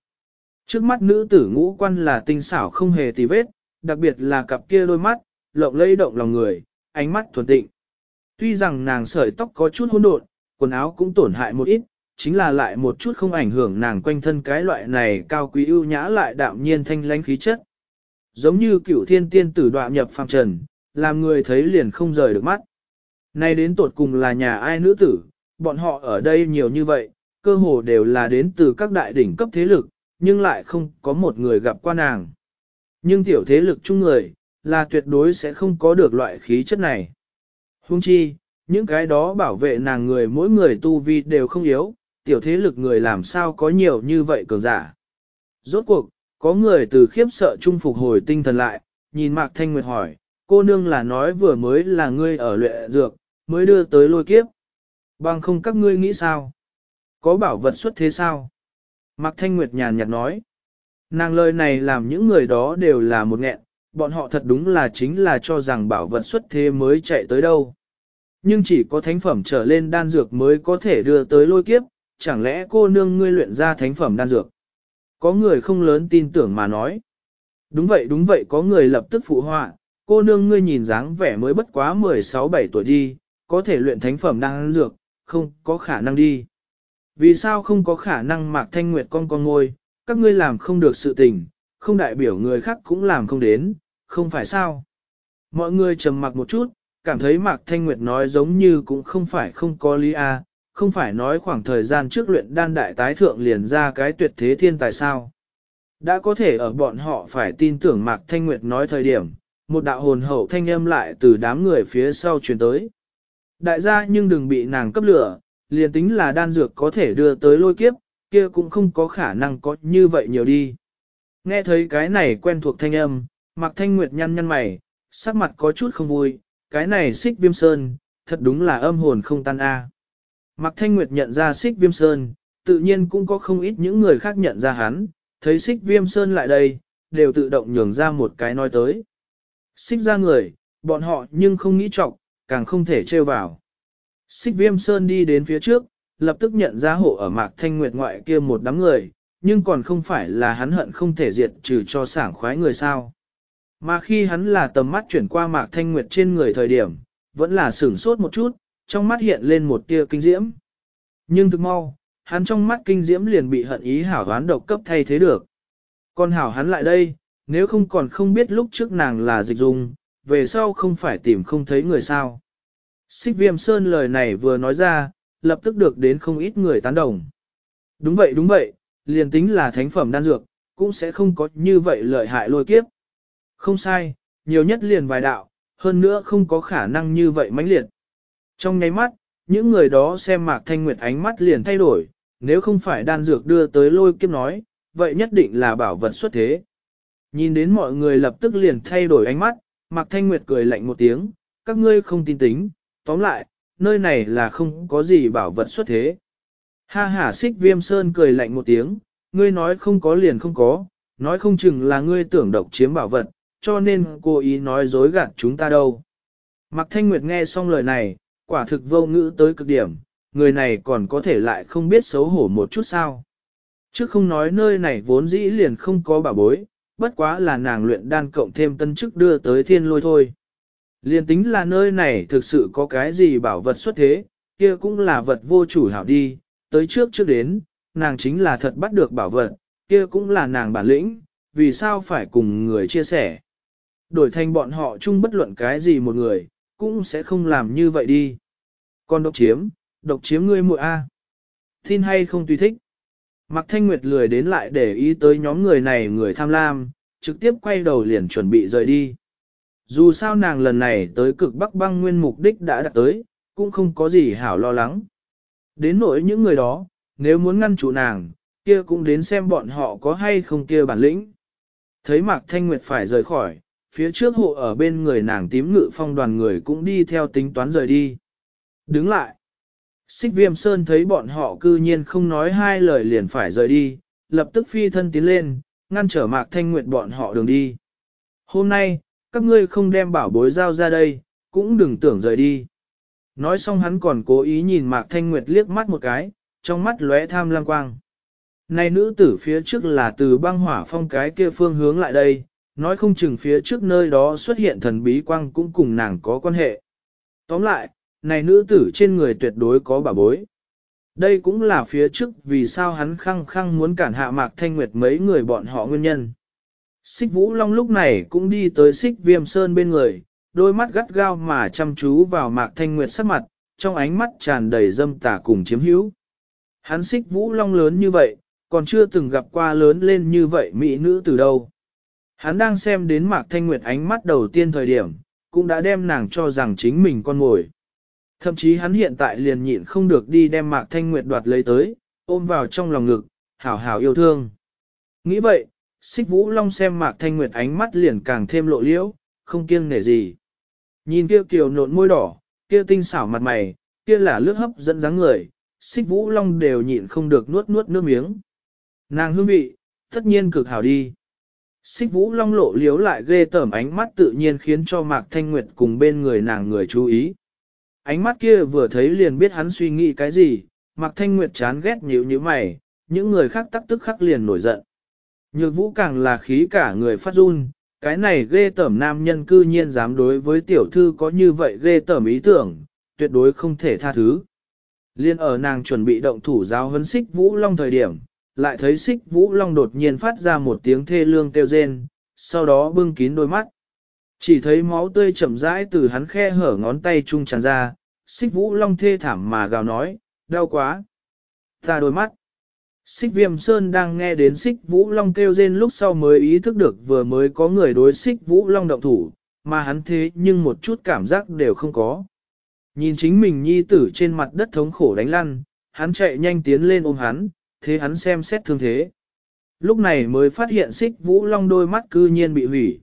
Trước mắt nữ tử ngũ quan là tinh xảo không hề tì vết, đặc biệt là cặp kia đôi mắt, lộng lẫy động lòng người, ánh mắt thuần tịnh. Tuy rằng nàng sợi tóc có chút hỗn độn, quần áo cũng tổn hại một ít, chính là lại một chút không ảnh hưởng nàng quanh thân cái loại này cao quý ưu nhã lại đạm nhiên thanh lãnh khí chất. Giống như cựu thiên tiên tử đọa nhập phàm trần, làm người thấy liền không rời được mắt. Nay đến tột cùng là nhà ai nữ tử, bọn họ ở đây nhiều như vậy, cơ hồ đều là đến từ các đại đỉnh cấp thế lực, nhưng lại không có một người gặp qua nàng. Nhưng tiểu thế lực chung người, là tuyệt đối sẽ không có được loại khí chất này. Hung chi, những cái đó bảo vệ nàng người mỗi người tu vi đều không yếu, tiểu thế lực người làm sao có nhiều như vậy cường giả. Rốt cuộc, có người từ khiếp sợ trung phục hồi tinh thần lại, nhìn Mạc Thanh Nguyệt hỏi, cô nương là nói vừa mới là ngươi ở luyện dược, mới đưa tới lôi kiếp. Bằng không các ngươi nghĩ sao? Có bảo vật xuất thế sao? Mạc Thanh Nguyệt nhàn nhạt nói. Nàng lời này làm những người đó đều là một nghẹn, bọn họ thật đúng là chính là cho rằng bảo vật xuất thế mới chạy tới đâu. Nhưng chỉ có thánh phẩm trở lên đan dược mới có thể đưa tới lôi kiếp, chẳng lẽ cô nương ngươi luyện ra thánh phẩm đan dược? Có người không lớn tin tưởng mà nói. Đúng vậy đúng vậy có người lập tức phụ họa, cô nương ngươi nhìn dáng vẻ mới bất quá 16-17 tuổi đi, có thể luyện thánh phẩm đan dược, không có khả năng đi. Vì sao không có khả năng mạc thanh nguyệt con con ngôi, các ngươi làm không được sự tình, không đại biểu người khác cũng làm không đến, không phải sao. Mọi người trầm mặc một chút, cảm thấy mạc thanh nguyệt nói giống như cũng không phải không có lý a không phải nói khoảng thời gian trước luyện đan đại tái thượng liền ra cái tuyệt thế thiên tài sao. Đã có thể ở bọn họ phải tin tưởng Mạc Thanh Nguyệt nói thời điểm, một đạo hồn hậu thanh âm lại từ đám người phía sau truyền tới. Đại gia nhưng đừng bị nàng cấp lửa, liền tính là đan dược có thể đưa tới lôi kiếp, kia cũng không có khả năng có như vậy nhiều đi. Nghe thấy cái này quen thuộc thanh âm, Mạc Thanh Nguyệt nhăn nhăn mày, sắc mặt có chút không vui, cái này xích viêm sơn, thật đúng là âm hồn không tan a. Mạc Thanh Nguyệt nhận ra Sích viêm sơn, tự nhiên cũng có không ít những người khác nhận ra hắn, thấy Sích viêm sơn lại đây, đều tự động nhường ra một cái nói tới. Sích ra người, bọn họ nhưng không nghĩ trọng, càng không thể trêu vào. Sích viêm sơn đi đến phía trước, lập tức nhận ra hộ ở Mạc Thanh Nguyệt ngoại kia một đám người, nhưng còn không phải là hắn hận không thể diệt trừ cho sảng khoái người sao. Mà khi hắn là tầm mắt chuyển qua Mạc Thanh Nguyệt trên người thời điểm, vẫn là sửng sốt một chút, trong mắt hiện lên một tia kinh diễm. Nhưng thực mau, hắn trong mắt kinh diễm liền bị hận ý hảo đoán độc cấp thay thế được. Còn hảo hắn lại đây, nếu không còn không biết lúc trước nàng là dịch dung, về sau không phải tìm không thấy người sao. Xích viêm sơn lời này vừa nói ra, lập tức được đến không ít người tán đồng. Đúng vậy đúng vậy, liền tính là thánh phẩm đan dược, cũng sẽ không có như vậy lợi hại lôi kiếp. Không sai, nhiều nhất liền vài đạo, hơn nữa không có khả năng như vậy mãnh liệt. Trong nháy mắt, những người đó xem Mạc Thanh Nguyệt ánh mắt liền thay đổi, nếu không phải đan dược đưa tới lôi kiếp nói, vậy nhất định là bảo vật xuất thế. Nhìn đến mọi người lập tức liền thay đổi ánh mắt, Mạc Thanh Nguyệt cười lạnh một tiếng, các ngươi không tin tính, tóm lại, nơi này là không có gì bảo vật xuất thế. Ha ha xích viêm sơn cười lạnh một tiếng, ngươi nói không có liền không có, nói không chừng là ngươi tưởng độc chiếm bảo vật, cho nên cô ý nói dối gạt chúng ta đâu. Mạc Thanh Nguyệt nghe xong lời này, quả thực vô ngữ tới cực điểm, người này còn có thể lại không biết xấu hổ một chút sao. Chứ không nói nơi này vốn dĩ liền không có bảo bối, bất quá là nàng luyện đan cộng thêm tân chức đưa tới thiên lôi thôi. liền tính là nơi này thực sự có cái gì bảo vật xuất thế, kia cũng là vật vô chủ hảo đi, tới trước trước đến, nàng chính là thật bắt được bảo vật, kia cũng là nàng bản lĩnh, vì sao phải cùng người chia sẻ. Đổi thành bọn họ chung bất luận cái gì một người, cũng sẽ không làm như vậy đi. Còn độc chiếm, độc chiếm ngươi muội A. Tin hay không tùy thích. Mạc Thanh Nguyệt lười đến lại để ý tới nhóm người này người tham lam, trực tiếp quay đầu liền chuẩn bị rời đi. Dù sao nàng lần này tới cực Bắc băng nguyên mục đích đã đạt tới, cũng không có gì hảo lo lắng. Đến nỗi những người đó, nếu muốn ngăn chủ nàng, kia cũng đến xem bọn họ có hay không kia bản lĩnh. Thấy Mạc Thanh Nguyệt phải rời khỏi, phía trước hộ ở bên người nàng tím ngự phong đoàn người cũng đi theo tính toán rời đi. Đứng lại. Xích viêm sơn thấy bọn họ cư nhiên không nói hai lời liền phải rời đi, lập tức phi thân tiến lên, ngăn trở mạc thanh nguyệt bọn họ đường đi. Hôm nay, các ngươi không đem bảo bối giao ra đây, cũng đừng tưởng rời đi. Nói xong hắn còn cố ý nhìn Mạc Thanh Nguyệt liếc mắt một cái, trong mắt lóe tham lam quang. Này nữ tử phía trước là từ băng hỏa phong cái kia phương hướng lại đây, nói không chừng phía trước nơi đó xuất hiện thần bí quang cũng cùng nàng có quan hệ. Tóm lại, này nữ tử trên người tuyệt đối có bà bối. Đây cũng là phía trước vì sao hắn khăng khăng muốn cản hạ Mạc Thanh Nguyệt mấy người bọn họ nguyên nhân. Xích Vũ Long lúc này cũng đi tới xích viêm sơn bên người, đôi mắt gắt gao mà chăm chú vào Mạc Thanh Nguyệt sắc mặt, trong ánh mắt tràn đầy dâm tà cùng chiếm hữu. Hắn xích Vũ Long lớn như vậy, còn chưa từng gặp qua lớn lên như vậy mỹ nữ từ đâu. Hắn đang xem đến Mạc Thanh Nguyệt ánh mắt đầu tiên thời điểm, cũng đã đem nàng cho rằng chính mình con ngồi. Thậm chí hắn hiện tại liền nhịn không được đi đem Mạc Thanh Nguyệt đoạt lấy tới, ôm vào trong lòng ngực, hảo hảo yêu thương. Nghĩ vậy, xích vũ long xem Mạc Thanh Nguyệt ánh mắt liền càng thêm lộ liễu, không kiêng nể gì. Nhìn kia kiều nộn môi đỏ, kia tinh xảo mặt mày, kia là lướt hấp dẫn dáng người, xích vũ long đều nhịn không được nuốt nuốt nước miếng. Nàng hương vị, tất nhiên cực hảo đi. Xích vũ long lộ liếu lại ghê tởm ánh mắt tự nhiên khiến cho Mạc Thanh Nguyệt cùng bên người nàng người chú ý. Ánh mắt kia vừa thấy liền biết hắn suy nghĩ cái gì, Mạc Thanh Nguyệt chán ghét nhíu như mày, những người khác tắc tức khắc liền nổi giận. Nhược vũ càng là khí cả người phát run, cái này ghê tởm nam nhân cư nhiên dám đối với tiểu thư có như vậy ghê tởm ý tưởng, tuyệt đối không thể tha thứ. Liên ở nàng chuẩn bị động thủ giáo huấn xích vũ long thời điểm, lại thấy xích vũ long đột nhiên phát ra một tiếng thê lương kêu rên, sau đó bưng kín đôi mắt. Chỉ thấy máu tươi chậm rãi từ hắn khe hở ngón tay trung tràn ra, xích vũ long thê thảm mà gào nói, đau quá. Ta đôi mắt. Xích viêm sơn đang nghe đến xích vũ long kêu rên lúc sau mới ý thức được vừa mới có người đối xích vũ long động thủ, mà hắn thế nhưng một chút cảm giác đều không có. Nhìn chính mình nhi tử trên mặt đất thống khổ đánh lăn, hắn chạy nhanh tiến lên ôm hắn, thế hắn xem xét thương thế. Lúc này mới phát hiện xích vũ long đôi mắt cư nhiên bị hủy.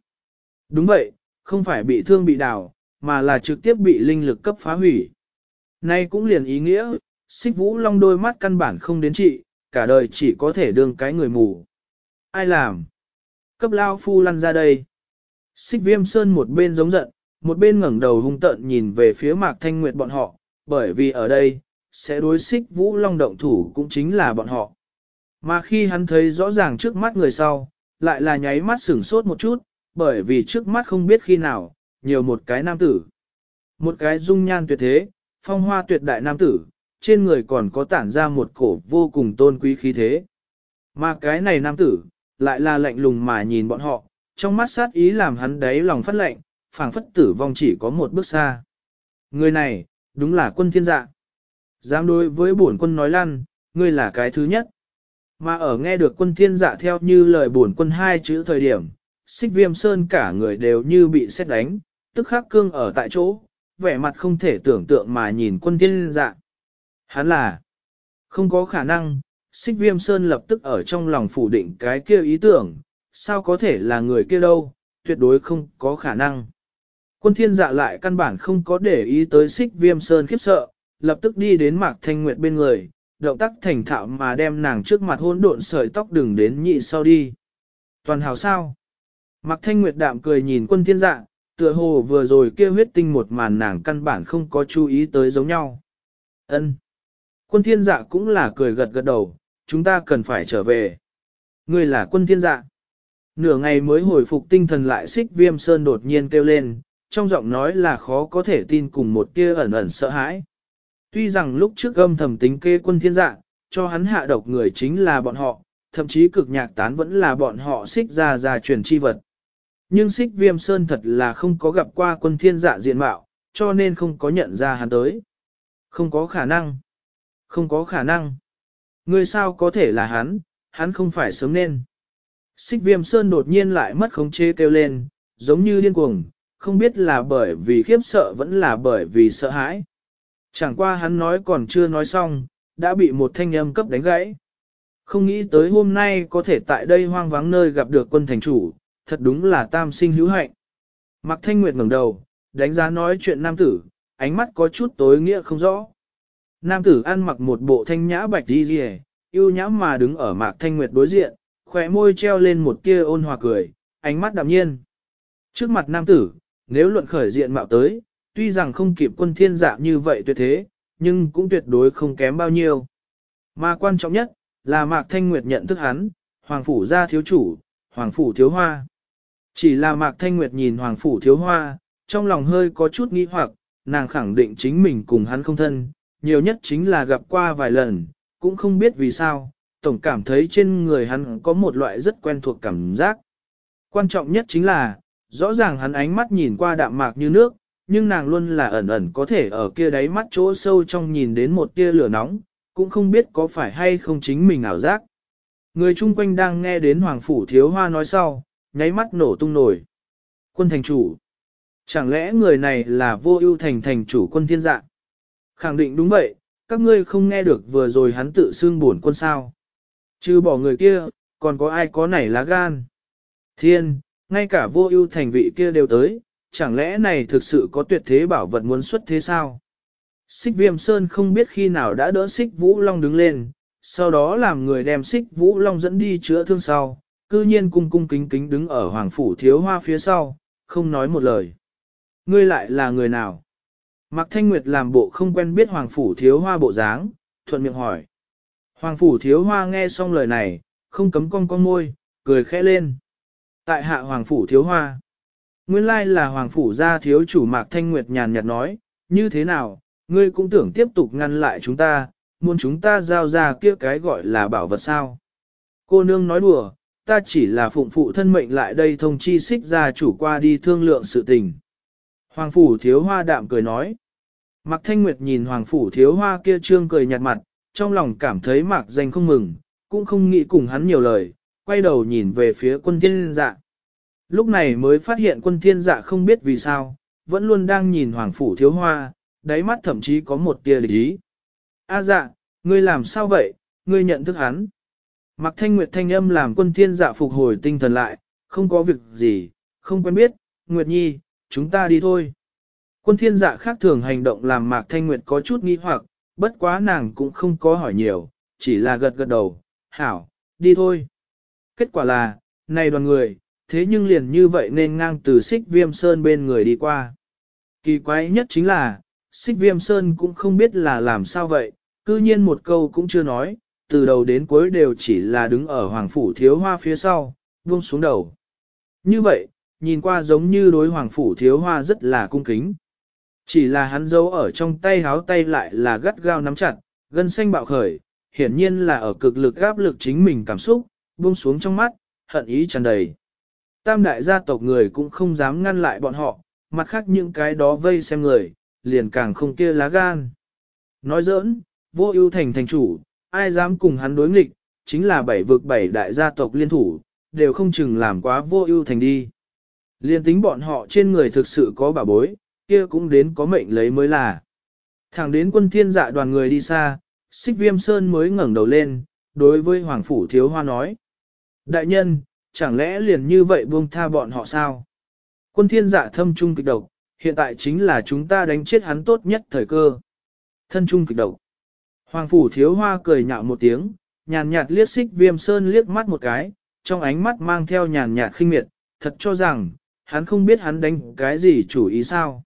Đúng vậy, không phải bị thương bị đào, mà là trực tiếp bị linh lực cấp phá hủy. Nay cũng liền ý nghĩa, xích vũ long đôi mắt căn bản không đến trị, cả đời chỉ có thể đương cái người mù. Ai làm? Cấp lao phu lăn ra đây. Xích viêm sơn một bên giống giận, một bên ngẩng đầu hung tợn nhìn về phía mạc thanh nguyệt bọn họ, bởi vì ở đây, sẽ đối xích vũ long động thủ cũng chính là bọn họ. Mà khi hắn thấy rõ ràng trước mắt người sau, lại là nháy mắt sửng sốt một chút, bởi vì trước mắt không biết khi nào, nhiều một cái nam tử. Một cái dung nhan tuyệt thế, phong hoa tuyệt đại nam tử, trên người còn có tản ra một cổ vô cùng tôn quý khí thế. Mà cái này nam tử, lại là lạnh lùng mà nhìn bọn họ, trong mắt sát ý làm hắn đáy lòng phát lạnh, phảng phất tử vong chỉ có một bước xa. Người này, đúng là quân thiên dạ. Dám đối với bổn quân nói lăn, ngươi là cái thứ nhất. Mà ở nghe được quân thiên dạ theo như lời bổn quân hai chữ thời điểm, xích viêm sơn cả người đều như bị xét đánh, tức khắc cương ở tại chỗ, vẻ mặt không thể tưởng tượng mà nhìn quân thiên dạ. Hắn là, không có khả năng, xích viêm sơn lập tức ở trong lòng phủ định cái kia ý tưởng, sao có thể là người kia đâu, tuyệt đối không có khả năng. Quân thiên dạ lại căn bản không có để ý tới xích viêm sơn khiếp sợ, lập tức đi đến mạc thanh nguyệt bên người, động tác thành thạo mà đem nàng trước mặt hỗn độn sợi tóc đừng đến nhị sau đi. Toàn hào sao? Mạc thanh nguyệt đạm cười nhìn quân thiên dạ, tựa hồ vừa rồi kia huyết tinh một màn nàng căn bản không có chú ý tới giống nhau. Ân. Quân thiên dạ cũng là cười gật gật đầu, chúng ta cần phải trở về. Ngươi là quân thiên dạ. Nửa ngày mới hồi phục tinh thần lại xích viêm sơn đột nhiên kêu lên, trong giọng nói là khó có thể tin cùng một tia ẩn ẩn sợ hãi. Tuy rằng lúc trước âm thầm tính kê quân thiên dạ, cho hắn hạ độc người chính là bọn họ, thậm chí cực nhạc tán vẫn là bọn họ xích ra ra truyền chi vật. Nhưng xích viêm sơn thật là không có gặp qua quân thiên dạ diện mạo, cho nên không có nhận ra hắn tới. Không có khả năng. Không có khả năng. Người sao có thể là hắn, hắn không phải sớm nên. Xích viêm sơn đột nhiên lại mất khống chế kêu lên, giống như điên cuồng, không biết là bởi vì khiếp sợ vẫn là bởi vì sợ hãi. Chẳng qua hắn nói còn chưa nói xong, đã bị một thanh âm cấp đánh gãy. Không nghĩ tới hôm nay có thể tại đây hoang vắng nơi gặp được quân thành chủ, thật đúng là tam sinh hữu hạnh. Mặc thanh nguyệt ngẩng đầu, đánh giá nói chuyện nam tử, ánh mắt có chút tối nghĩa không rõ. Nam tử ăn mặc một bộ thanh nhã bạch đi rìa, yêu nhã mà đứng ở mạc thanh nguyệt đối diện, khỏe môi treo lên một tia ôn hòa cười, ánh mắt đạm nhiên. Trước mặt nam tử, nếu luận khởi diện mạo tới, tuy rằng không kịp quân thiên dạ như vậy tuyệt thế, nhưng cũng tuyệt đối không kém bao nhiêu. Mà quan trọng nhất, là Mạc Thanh Nguyệt nhận thức hắn, Hoàng Phủ gia thiếu chủ, Hoàng Phủ thiếu hoa. Chỉ là Mạc Thanh Nguyệt nhìn Hoàng Phủ thiếu hoa, trong lòng hơi có chút nghi hoặc, nàng khẳng định chính mình cùng hắn không thân, nhiều nhất chính là gặp qua vài lần, cũng không biết vì sao, tổng cảm thấy trên người hắn có một loại rất quen thuộc cảm giác. Quan trọng nhất chính là, rõ ràng hắn ánh mắt nhìn qua đạm mạc như nước, nhưng nàng luôn là ẩn ẩn có thể ở kia đáy mắt chỗ sâu trong nhìn đến một tia lửa nóng, cũng không biết có phải hay không chính mình ảo giác. Người chung quanh đang nghe đến Hoàng Phủ Thiếu Hoa nói sau, nháy mắt nổ tung nổi. Quân thành chủ. Chẳng lẽ người này là vô ưu thành thành chủ quân thiên dạ? Khẳng định đúng vậy, các ngươi không nghe được vừa rồi hắn tự xưng buồn quân sao. Chứ bỏ người kia, còn có ai có nảy lá gan. Thiên, ngay cả vô ưu thành vị kia đều tới, chẳng lẽ này thực sự có tuyệt thế bảo vật muốn xuất thế sao? Xích viêm sơn không biết khi nào đã đỡ xích vũ long đứng lên, sau đó làm người đem xích vũ long dẫn đi chữa thương sau, cư nhiên cung cung kính kính đứng ở hoàng phủ thiếu hoa phía sau, không nói một lời. Ngươi lại là người nào? Mạc Thanh Nguyệt làm bộ không quen biết hoàng phủ thiếu hoa bộ dáng, thuận miệng hỏi. Hoàng phủ thiếu hoa nghe xong lời này, không cấm cong con môi, cười khẽ lên. Tại hạ hoàng phủ thiếu hoa. Nguyên lai là hoàng phủ gia thiếu chủ Mạc Thanh Nguyệt nhàn nhạt nói, như thế nào, ngươi cũng tưởng tiếp tục ngăn lại chúng ta, muốn chúng ta giao ra kia cái gọi là bảo vật sao. Cô nương nói đùa, ta chỉ là phụng phụ thân mệnh lại đây thông chi xích gia chủ qua đi thương lượng sự tình. Hoàng phủ thiếu hoa đạm cười nói. Mạc Thanh Nguyệt nhìn hoàng phủ thiếu hoa kia trương cười nhạt mặt, trong lòng cảm thấy mạc danh không mừng, cũng không nghĩ cùng hắn nhiều lời, quay đầu nhìn về phía quân thiên dạ. Lúc này mới phát hiện quân thiên dạ không biết vì sao, vẫn luôn đang nhìn hoàng phủ thiếu hoa, đáy mắt thậm chí có một tia địch ý. A dạ, ngươi làm sao vậy, ngươi nhận thức hắn. Mặc thanh nguyệt thanh âm làm quân thiên dạ phục hồi tinh thần lại, không có việc gì, không quen biết, Nguyệt Nhi, chúng ta đi thôi. Quân thiên dạ khác thường hành động làm Mạc Thanh Nguyệt có chút nghi hoặc, bất quá nàng cũng không có hỏi nhiều, chỉ là gật gật đầu, hảo, đi thôi. Kết quả là, này đoàn người, thế nhưng liền như vậy nên ngang từ xích viêm sơn bên người đi qua. Kỳ quái nhất chính là, xích viêm sơn cũng không biết là làm sao vậy, cư nhiên một câu cũng chưa nói, từ đầu đến cuối đều chỉ là đứng ở hoàng phủ thiếu hoa phía sau, buông xuống đầu. Như vậy, nhìn qua giống như đối hoàng phủ thiếu hoa rất là cung kính. Chỉ là hắn giấu ở trong tay háo tay lại là gắt gao nắm chặt, gân xanh bạo khởi, hiển nhiên là ở cực lực áp lực chính mình cảm xúc, buông xuống trong mắt, hận ý tràn đầy. Tam đại gia tộc người cũng không dám ngăn lại bọn họ, mặt khác những cái đó vây xem người, liền càng không kia lá gan. Nói giỡn, vô ưu thành thành chủ, ai dám cùng hắn đối nghịch, chính là bảy vực bảy đại gia tộc liên thủ, đều không chừng làm quá vô ưu thành đi. Liên tính bọn họ trên người thực sự có bảo bối, kia cũng đến có mệnh lấy mới là. Thẳng đến quân thiên dạ đoàn người đi xa, xích viêm sơn mới ngẩng đầu lên, đối với Hoàng Phủ Thiếu Hoa nói. Đại nhân, chẳng lẽ liền như vậy buông tha bọn họ sao? Quân thiên dạ thâm trung kịch độc, hiện tại chính là chúng ta đánh chết hắn tốt nhất thời cơ. Thân trung kịch độc. Hoàng phủ thiếu hoa cười nhạo một tiếng, nhàn nhạt liếc xích viêm sơn liếc mắt một cái, trong ánh mắt mang theo nhàn nhạt khinh miệt, thật cho rằng, hắn không biết hắn đánh cái gì chủ ý sao.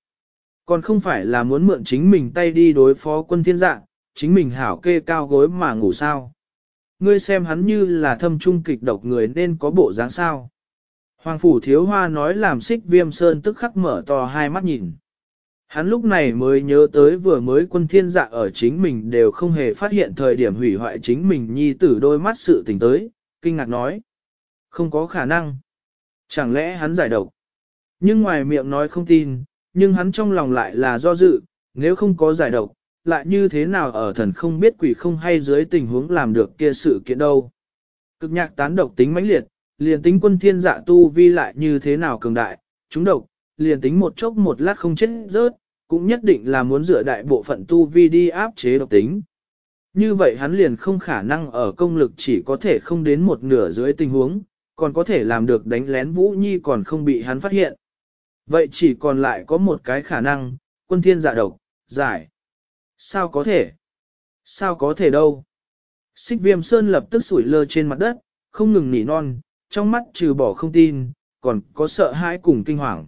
Còn không phải là muốn mượn chính mình tay đi đối phó quân thiên dạ, chính mình hảo kê cao gối mà ngủ sao. Ngươi xem hắn như là thâm trung kịch độc người nên có bộ dáng sao. Hoàng phủ thiếu hoa nói làm xích viêm sơn tức khắc mở to hai mắt nhìn. Hắn lúc này mới nhớ tới vừa mới quân thiên dạ ở chính mình đều không hề phát hiện thời điểm hủy hoại chính mình nhi tử đôi mắt sự tình tới, kinh ngạc nói. Không có khả năng. Chẳng lẽ hắn giải độc? Nhưng ngoài miệng nói không tin, nhưng hắn trong lòng lại là do dự, nếu không có giải độc, lại như thế nào ở thần không biết quỷ không hay dưới tình huống làm được kia sự kiện đâu. Cực nhạc tán độc tính mãnh liệt, liền tính quân thiên dạ tu vi lại như thế nào cường đại, chúng độc, liền tính một chốc một lát không chết rớt, cũng nhất định là muốn dựa đại bộ phận tu vi đi áp chế độc tính. Như vậy hắn liền không khả năng ở công lực chỉ có thể không đến một nửa dưới tình huống, còn có thể làm được đánh lén Vũ Nhi còn không bị hắn phát hiện. Vậy chỉ còn lại có một cái khả năng, quân thiên dạ độc, giải. Sao có thể? Sao có thể đâu? Xích viêm sơn lập tức sủi lơ trên mặt đất, không ngừng nỉ non, trong mắt trừ bỏ không tin, còn có sợ hãi cùng kinh hoàng.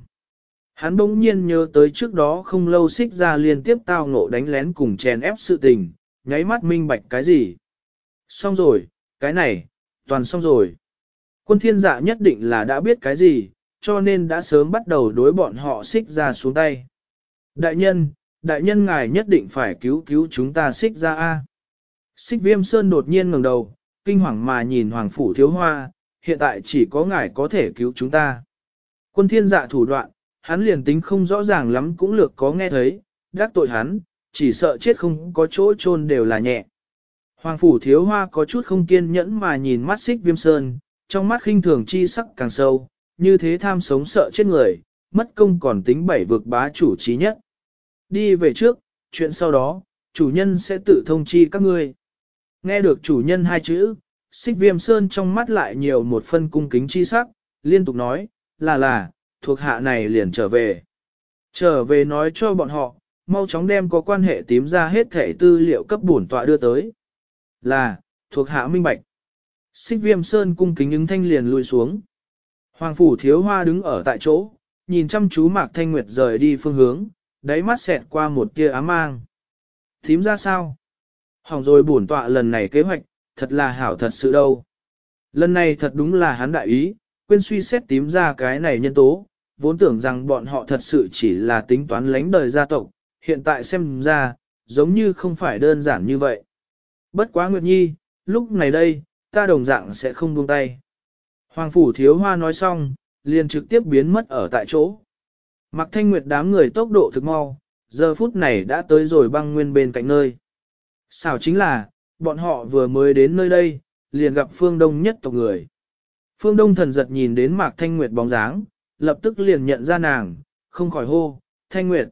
Hắn bỗng nhiên nhớ tới trước đó không lâu xích ra liên tiếp tao ngộ đánh lén cùng chèn ép sự tình, nháy mắt minh bạch cái gì. Xong rồi, cái này, toàn xong rồi. Quân thiên dạ nhất định là đã biết cái gì, cho nên đã sớm bắt đầu đối bọn họ xích ra xuống tay. Đại nhân, đại nhân ngài nhất định phải cứu cứu chúng ta xích ra A. Xích viêm sơn đột nhiên ngẩng đầu, kinh hoàng mà nhìn hoàng phủ thiếu hoa, hiện tại chỉ có ngài có thể cứu chúng ta. Quân thiên dạ thủ đoạn, hắn liền tính không rõ ràng lắm cũng lược có nghe thấy, đắc tội hắn, chỉ sợ chết không có chỗ chôn đều là nhẹ. Hoàng phủ thiếu hoa có chút không kiên nhẫn mà nhìn mắt xích viêm sơn, trong mắt khinh thường chi sắc càng sâu, như thế tham sống sợ chết người, mất công còn tính bảy vực bá chủ trí nhất. Đi về trước, chuyện sau đó, chủ nhân sẽ tự thông chi các ngươi. Nghe được chủ nhân hai chữ, xích viêm sơn trong mắt lại nhiều một phân cung kính chi sắc, liên tục nói, là là, thuộc hạ này liền trở về. Trở về nói cho bọn họ, mau chóng đem có quan hệ tím ra hết thể tư liệu cấp bổn tọa đưa tới. Là, thuộc hạ minh bạch. Xích viêm sơn cung kính ứng thanh liền lùi xuống. Hoàng phủ thiếu hoa đứng ở tại chỗ, nhìn chăm chú mạc thanh nguyệt rời đi phương hướng, đáy mắt xẹt qua một tia ám mang. Thím ra sao? Hỏng rồi bổn tọa lần này kế hoạch, thật là hảo thật sự đâu. Lần này thật đúng là hắn đại ý, quên suy xét tím ra cái này nhân tố, vốn tưởng rằng bọn họ thật sự chỉ là tính toán lánh đời gia tộc, hiện tại xem ra, giống như không phải đơn giản như vậy. Bất quá Nguyệt Nhi, lúc này đây, ta đồng dạng sẽ không buông tay. Hoàng phủ thiếu hoa nói xong, liền trực tiếp biến mất ở tại chỗ. Mặc thanh nguyệt đám người tốc độ thực mau, giờ phút này đã tới rồi băng nguyên bên cạnh nơi. Xảo chính là, bọn họ vừa mới đến nơi đây, liền gặp phương đông nhất tộc người. Phương đông thần giật nhìn đến mạc thanh nguyệt bóng dáng, lập tức liền nhận ra nàng, không khỏi hô, thanh nguyệt.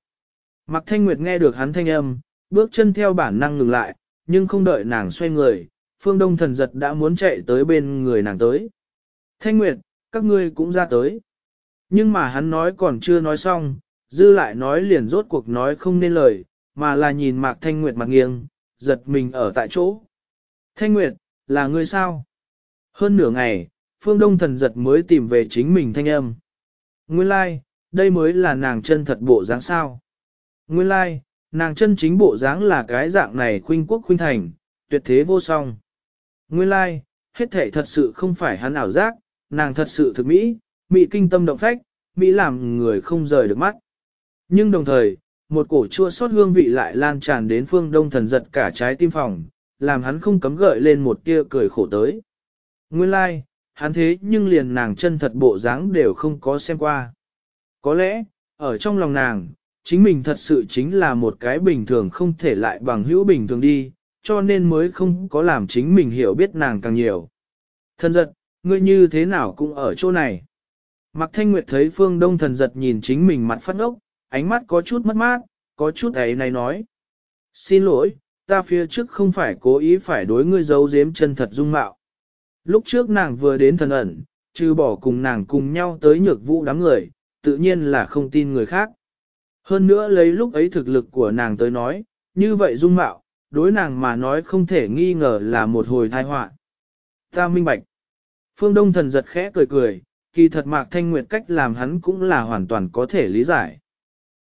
Mạc thanh nguyệt nghe được hắn thanh âm, bước chân theo bản năng ngừng lại, nhưng không đợi nàng xoay người, phương đông thần giật đã muốn chạy tới bên người nàng tới. Thanh nguyệt, các ngươi cũng ra tới. Nhưng mà hắn nói còn chưa nói xong, dư lại nói liền rốt cuộc nói không nên lời, mà là nhìn mạc thanh nguyệt mặt nghiêng, giật mình ở tại chỗ. Thanh nguyệt, là người sao? Hơn nửa ngày, phương đông thần giật mới tìm về chính mình thanh âm. Nguyên lai, like, đây mới là nàng chân thật bộ dáng sao. Nguyên lai, like, nàng chân chính bộ dáng là cái dạng này khuynh quốc khuynh thành, tuyệt thế vô song. Nguyên lai, like, hết thể thật sự không phải hắn ảo giác, nàng thật sự thực mỹ, Mị kinh tâm động phách, mỹ làm người không rời được mắt. Nhưng đồng thời, một cổ chua xót hương vị lại lan tràn đến phương đông thần giật cả trái tim phòng, làm hắn không cấm gợi lên một tia cười khổ tới. Nguyên lai, like, hắn thế nhưng liền nàng chân thật bộ dáng đều không có xem qua. Có lẽ, ở trong lòng nàng, chính mình thật sự chính là một cái bình thường không thể lại bằng hữu bình thường đi, cho nên mới không có làm chính mình hiểu biết nàng càng nhiều. Thần giật, ngươi như thế nào cũng ở chỗ này. Mạc Thanh Nguyệt thấy Phương Đông thần giật nhìn chính mình mặt phát ốc, ánh mắt có chút mất mát, có chút ấy này nói. Xin lỗi, ta phía trước không phải cố ý phải đối ngươi giấu giếm chân thật dung mạo. Lúc trước nàng vừa đến thần ẩn, trừ bỏ cùng nàng cùng nhau tới nhược vũ đám người, tự nhiên là không tin người khác. Hơn nữa lấy lúc ấy thực lực của nàng tới nói, như vậy dung mạo, đối nàng mà nói không thể nghi ngờ là một hồi tai họa. Ta minh bạch. Phương Đông thần giật khẽ cười cười, kỳ thật Mạc Thanh Nguyệt cách làm hắn cũng là hoàn toàn có thể lý giải.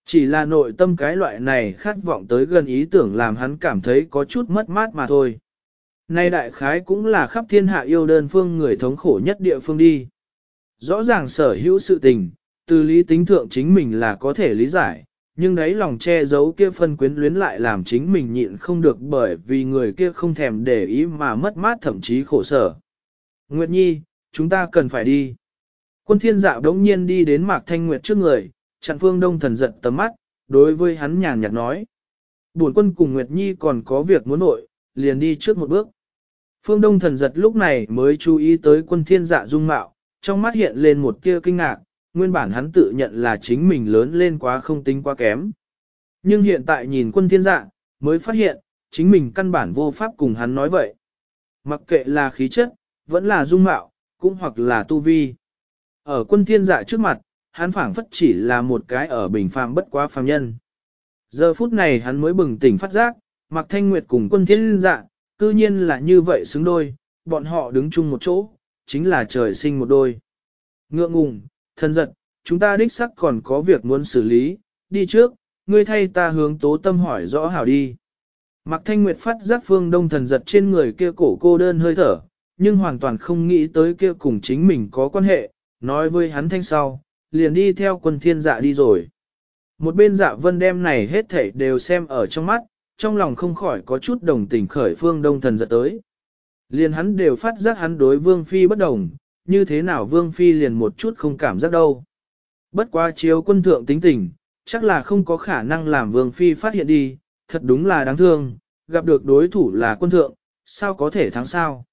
Chỉ là nội tâm cái loại này khát vọng tới gần ý tưởng làm hắn cảm thấy có chút mất mát mà thôi. Nay đại khái cũng là khắp thiên hạ yêu đơn phương người thống khổ nhất địa phương đi. Rõ ràng sở hữu sự tình, từ lý tính thượng chính mình là có thể lý giải, nhưng đấy lòng che giấu kia phân quyến luyến lại làm chính mình nhịn không được bởi vì người kia không thèm để ý mà mất mát thậm chí khổ sở. Nguyệt Nhi, chúng ta cần phải đi. Quân thiên dạo đống nhiên đi đến Mạc Thanh Nguyệt trước người, chặn phương đông thần giận tầm mắt, đối với hắn nhàn nhạt nói. Buồn quân cùng Nguyệt Nhi còn có việc muốn nội, liền đi trước một bước. Phương Đông thần giật lúc này mới chú ý tới quân thiên dạ dung mạo, trong mắt hiện lên một tia kinh ngạc, nguyên bản hắn tự nhận là chính mình lớn lên quá không tính quá kém. Nhưng hiện tại nhìn quân thiên dạ, mới phát hiện, chính mình căn bản vô pháp cùng hắn nói vậy. Mặc kệ là khí chất, vẫn là dung mạo, cũng hoặc là tu vi. Ở quân thiên dạ trước mặt, hắn phảng phất chỉ là một cái ở bình phàm bất quá phàm nhân. Giờ phút này hắn mới bừng tỉnh phát giác, mặc thanh nguyệt cùng quân thiên dạ, cư nhiên là như vậy xứng đôi, bọn họ đứng chung một chỗ, chính là trời sinh một đôi. Ngượng ngùng, thân giật, chúng ta đích sắc còn có việc muốn xử lý, đi trước, ngươi thay ta hướng tố tâm hỏi rõ hảo đi. Mạc Thanh Nguyệt phát giác phương đông thần giật trên người kia cổ cô đơn hơi thở, nhưng hoàn toàn không nghĩ tới kia cùng chính mình có quan hệ, nói với hắn thanh sau, liền đi theo quân thiên dạ đi rồi. Một bên dạ vân đem này hết thảy đều xem ở trong mắt, trong lòng không khỏi có chút đồng tình khởi phương đông thần giật tới. Liền hắn đều phát giác hắn đối vương phi bất đồng, như thế nào vương phi liền một chút không cảm giác đâu. Bất quá chiếu quân thượng tính tình, chắc là không có khả năng làm vương phi phát hiện đi, thật đúng là đáng thương, gặp được đối thủ là quân thượng, sao có thể thắng sao.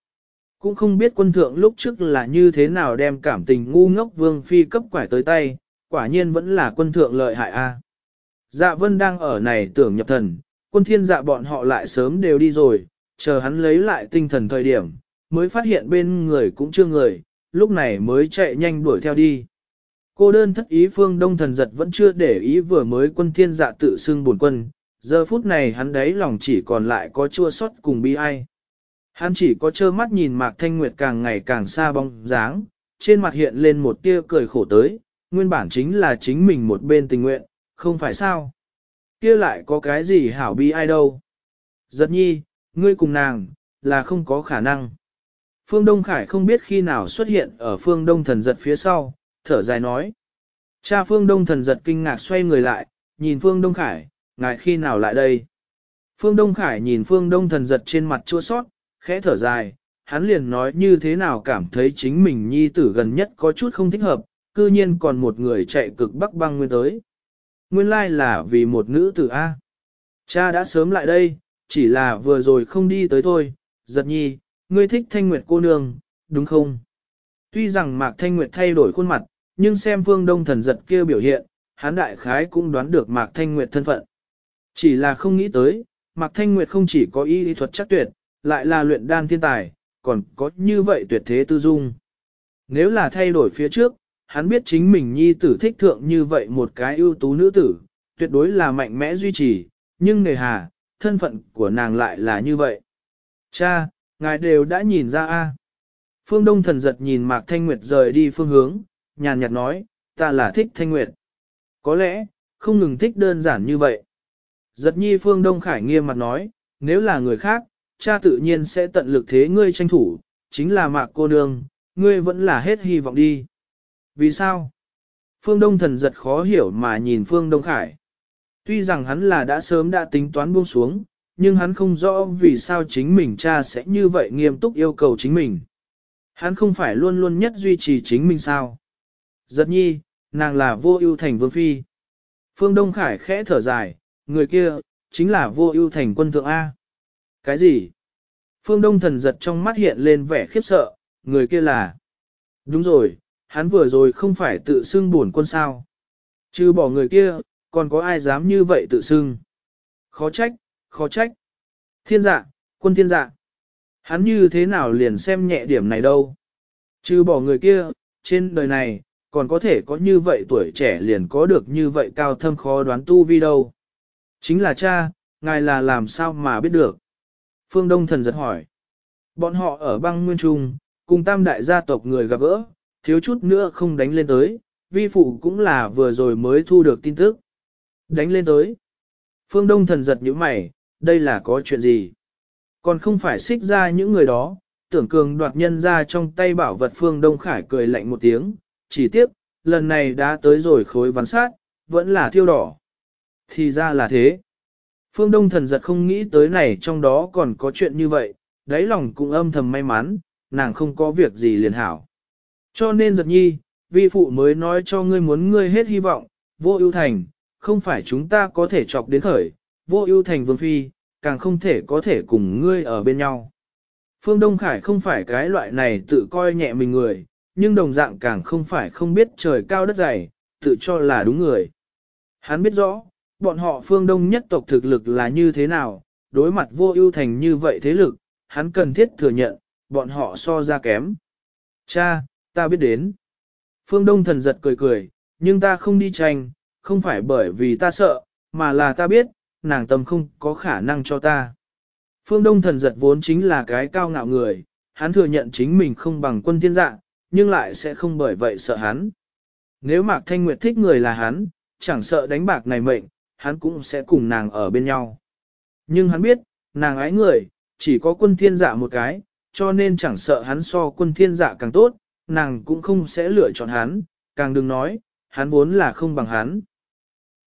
Cũng không biết quân thượng lúc trước là như thế nào đem cảm tình ngu ngốc vương phi cấp quải tới tay, quả nhiên vẫn là quân thượng lợi hại a. Dạ vân đang ở này tưởng nhập thần, quân thiên dạ bọn họ lại sớm đều đi rồi, chờ hắn lấy lại tinh thần thời điểm, mới phát hiện bên người cũng chưa người, lúc này mới chạy nhanh đuổi theo đi. Cô đơn thất ý phương đông thần giật vẫn chưa để ý vừa mới quân thiên dạ tự xưng buồn quân, giờ phút này hắn đấy lòng chỉ còn lại có chua xót cùng bi ai. Hắn chỉ có trơ mắt nhìn Mạc Thanh Nguyệt càng ngày càng xa bóng dáng, trên mặt hiện lên một tia cười khổ tới, nguyên bản chính là chính mình một bên tình nguyện, không phải sao. Kia lại có cái gì hảo bi ai đâu. Giật nhi, ngươi cùng nàng, là không có khả năng. Phương Đông Khải không biết khi nào xuất hiện ở phương Đông thần giật phía sau, thở dài nói. Cha phương Đông thần giật kinh ngạc xoay người lại, nhìn phương Đông Khải, ngài khi nào lại đây? Phương Đông Khải nhìn phương Đông thần giật trên mặt chua sót, khẽ thở dài, hắn liền nói như thế nào cảm thấy chính mình nhi tử gần nhất có chút không thích hợp, cư nhiên còn một người chạy cực bắc băng nguyên tới. Nguyên lai là vì một nữ tử A. Cha đã sớm lại đây, chỉ là vừa rồi không đi tới thôi, giật nhi, ngươi thích thanh nguyệt cô nương, đúng không? Tuy rằng Mạc Thanh Nguyệt thay đổi khuôn mặt, nhưng xem phương đông thần giật kia biểu hiện, hắn đại khái cũng đoán được Mạc Thanh Nguyệt thân phận. Chỉ là không nghĩ tới, Mạc Thanh Nguyệt không chỉ có y lý thuật chắc tuyệt, lại là luyện đan thiên tài, còn có như vậy tuyệt thế tư dung. Nếu là thay đổi phía trước, hắn biết chính mình nhi tử thích thượng như vậy một cái ưu tú nữ tử, tuyệt đối là mạnh mẽ duy trì, nhưng nề hà, thân phận của nàng lại là như vậy. Cha, ngài đều đã nhìn ra a. Phương Đông thần giật nhìn Mạc Thanh Nguyệt rời đi phương hướng, nhàn nhạt nói, ta là thích Thanh Nguyệt. Có lẽ, không ngừng thích đơn giản như vậy. Giật nhi Phương Đông Khải nghiêm mặt nói, nếu là người khác, cha tự nhiên sẽ tận lực thế ngươi tranh thủ, chính là Mạc cô nương, ngươi vẫn là hết hy vọng đi. Vì sao? Phương Đông thần giật khó hiểu mà nhìn Phương Đông Khải. Tuy rằng hắn là đã sớm đã tính toán buông xuống, nhưng hắn không rõ vì sao chính mình cha sẽ như vậy nghiêm túc yêu cầu chính mình. Hắn không phải luôn luôn nhất duy trì chính mình sao. Giật nhi, nàng là vô ưu thành vương phi. Phương Đông Khải khẽ thở dài, người kia, chính là vô ưu thành quân thượng A. Cái gì? Phương Đông thần giật trong mắt hiện lên vẻ khiếp sợ, người kia là. Đúng rồi, hắn vừa rồi không phải tự xưng buồn quân sao. Chứ bỏ người kia, còn có ai dám như vậy tự xưng. Khó trách, khó trách. Thiên dạ, quân thiên dạ. Hắn như thế nào liền xem nhẹ điểm này đâu. Chứ bỏ người kia, trên đời này, còn có thể có như vậy tuổi trẻ liền có được như vậy cao thâm khó đoán tu vi đâu. Chính là cha, ngài là làm sao mà biết được. Phương Đông thần giật hỏi. Bọn họ ở băng nguyên trung, cùng tam đại gia tộc người gặp gỡ, thiếu chút nữa không đánh lên tới, vi phụ cũng là vừa rồi mới thu được tin tức. Đánh lên tới. Phương Đông thần giật như mày, đây là có chuyện gì? Còn không phải xích ra những người đó, tưởng cường đoạt nhân ra trong tay bảo vật Phương Đông Khải cười lạnh một tiếng, chỉ tiếc, lần này đã tới rồi khối ván sát, vẫn là thiêu đỏ. Thì ra là thế. Phương Đông thần giật không nghĩ tới này trong đó còn có chuyện như vậy, đáy lòng cũng âm thầm may mắn, nàng không có việc gì liền hảo. Cho nên giật nhi, vi phụ mới nói cho ngươi muốn ngươi hết hy vọng, vô ưu thành, không phải chúng ta có thể chọc đến khởi, vô ưu thành vương phi, càng không thể có thể cùng ngươi ở bên nhau. Phương Đông Khải không phải cái loại này tự coi nhẹ mình người, nhưng đồng dạng càng không phải không biết trời cao đất dày, tự cho là đúng người. Hắn biết rõ, bọn họ phương Đông nhất tộc thực lực là như thế nào, đối mặt vô ưu thành như vậy thế lực, hắn cần thiết thừa nhận, bọn họ so ra kém. Cha, ta biết đến. Phương Đông thần giật cười cười, nhưng ta không đi tranh, không phải bởi vì ta sợ, mà là ta biết, nàng tâm không có khả năng cho ta. Phương Đông thần giật vốn chính là cái cao ngạo người, hắn thừa nhận chính mình không bằng quân thiên dạ, nhưng lại sẽ không bởi vậy sợ hắn. Nếu Mạc Thanh Nguyệt thích người là hắn, chẳng sợ đánh bạc này mệnh, hắn cũng sẽ cùng nàng ở bên nhau. Nhưng hắn biết, nàng ái người, chỉ có quân thiên dạ một cái, cho nên chẳng sợ hắn so quân thiên dạ càng tốt, nàng cũng không sẽ lựa chọn hắn, càng đừng nói, hắn vốn là không bằng hắn.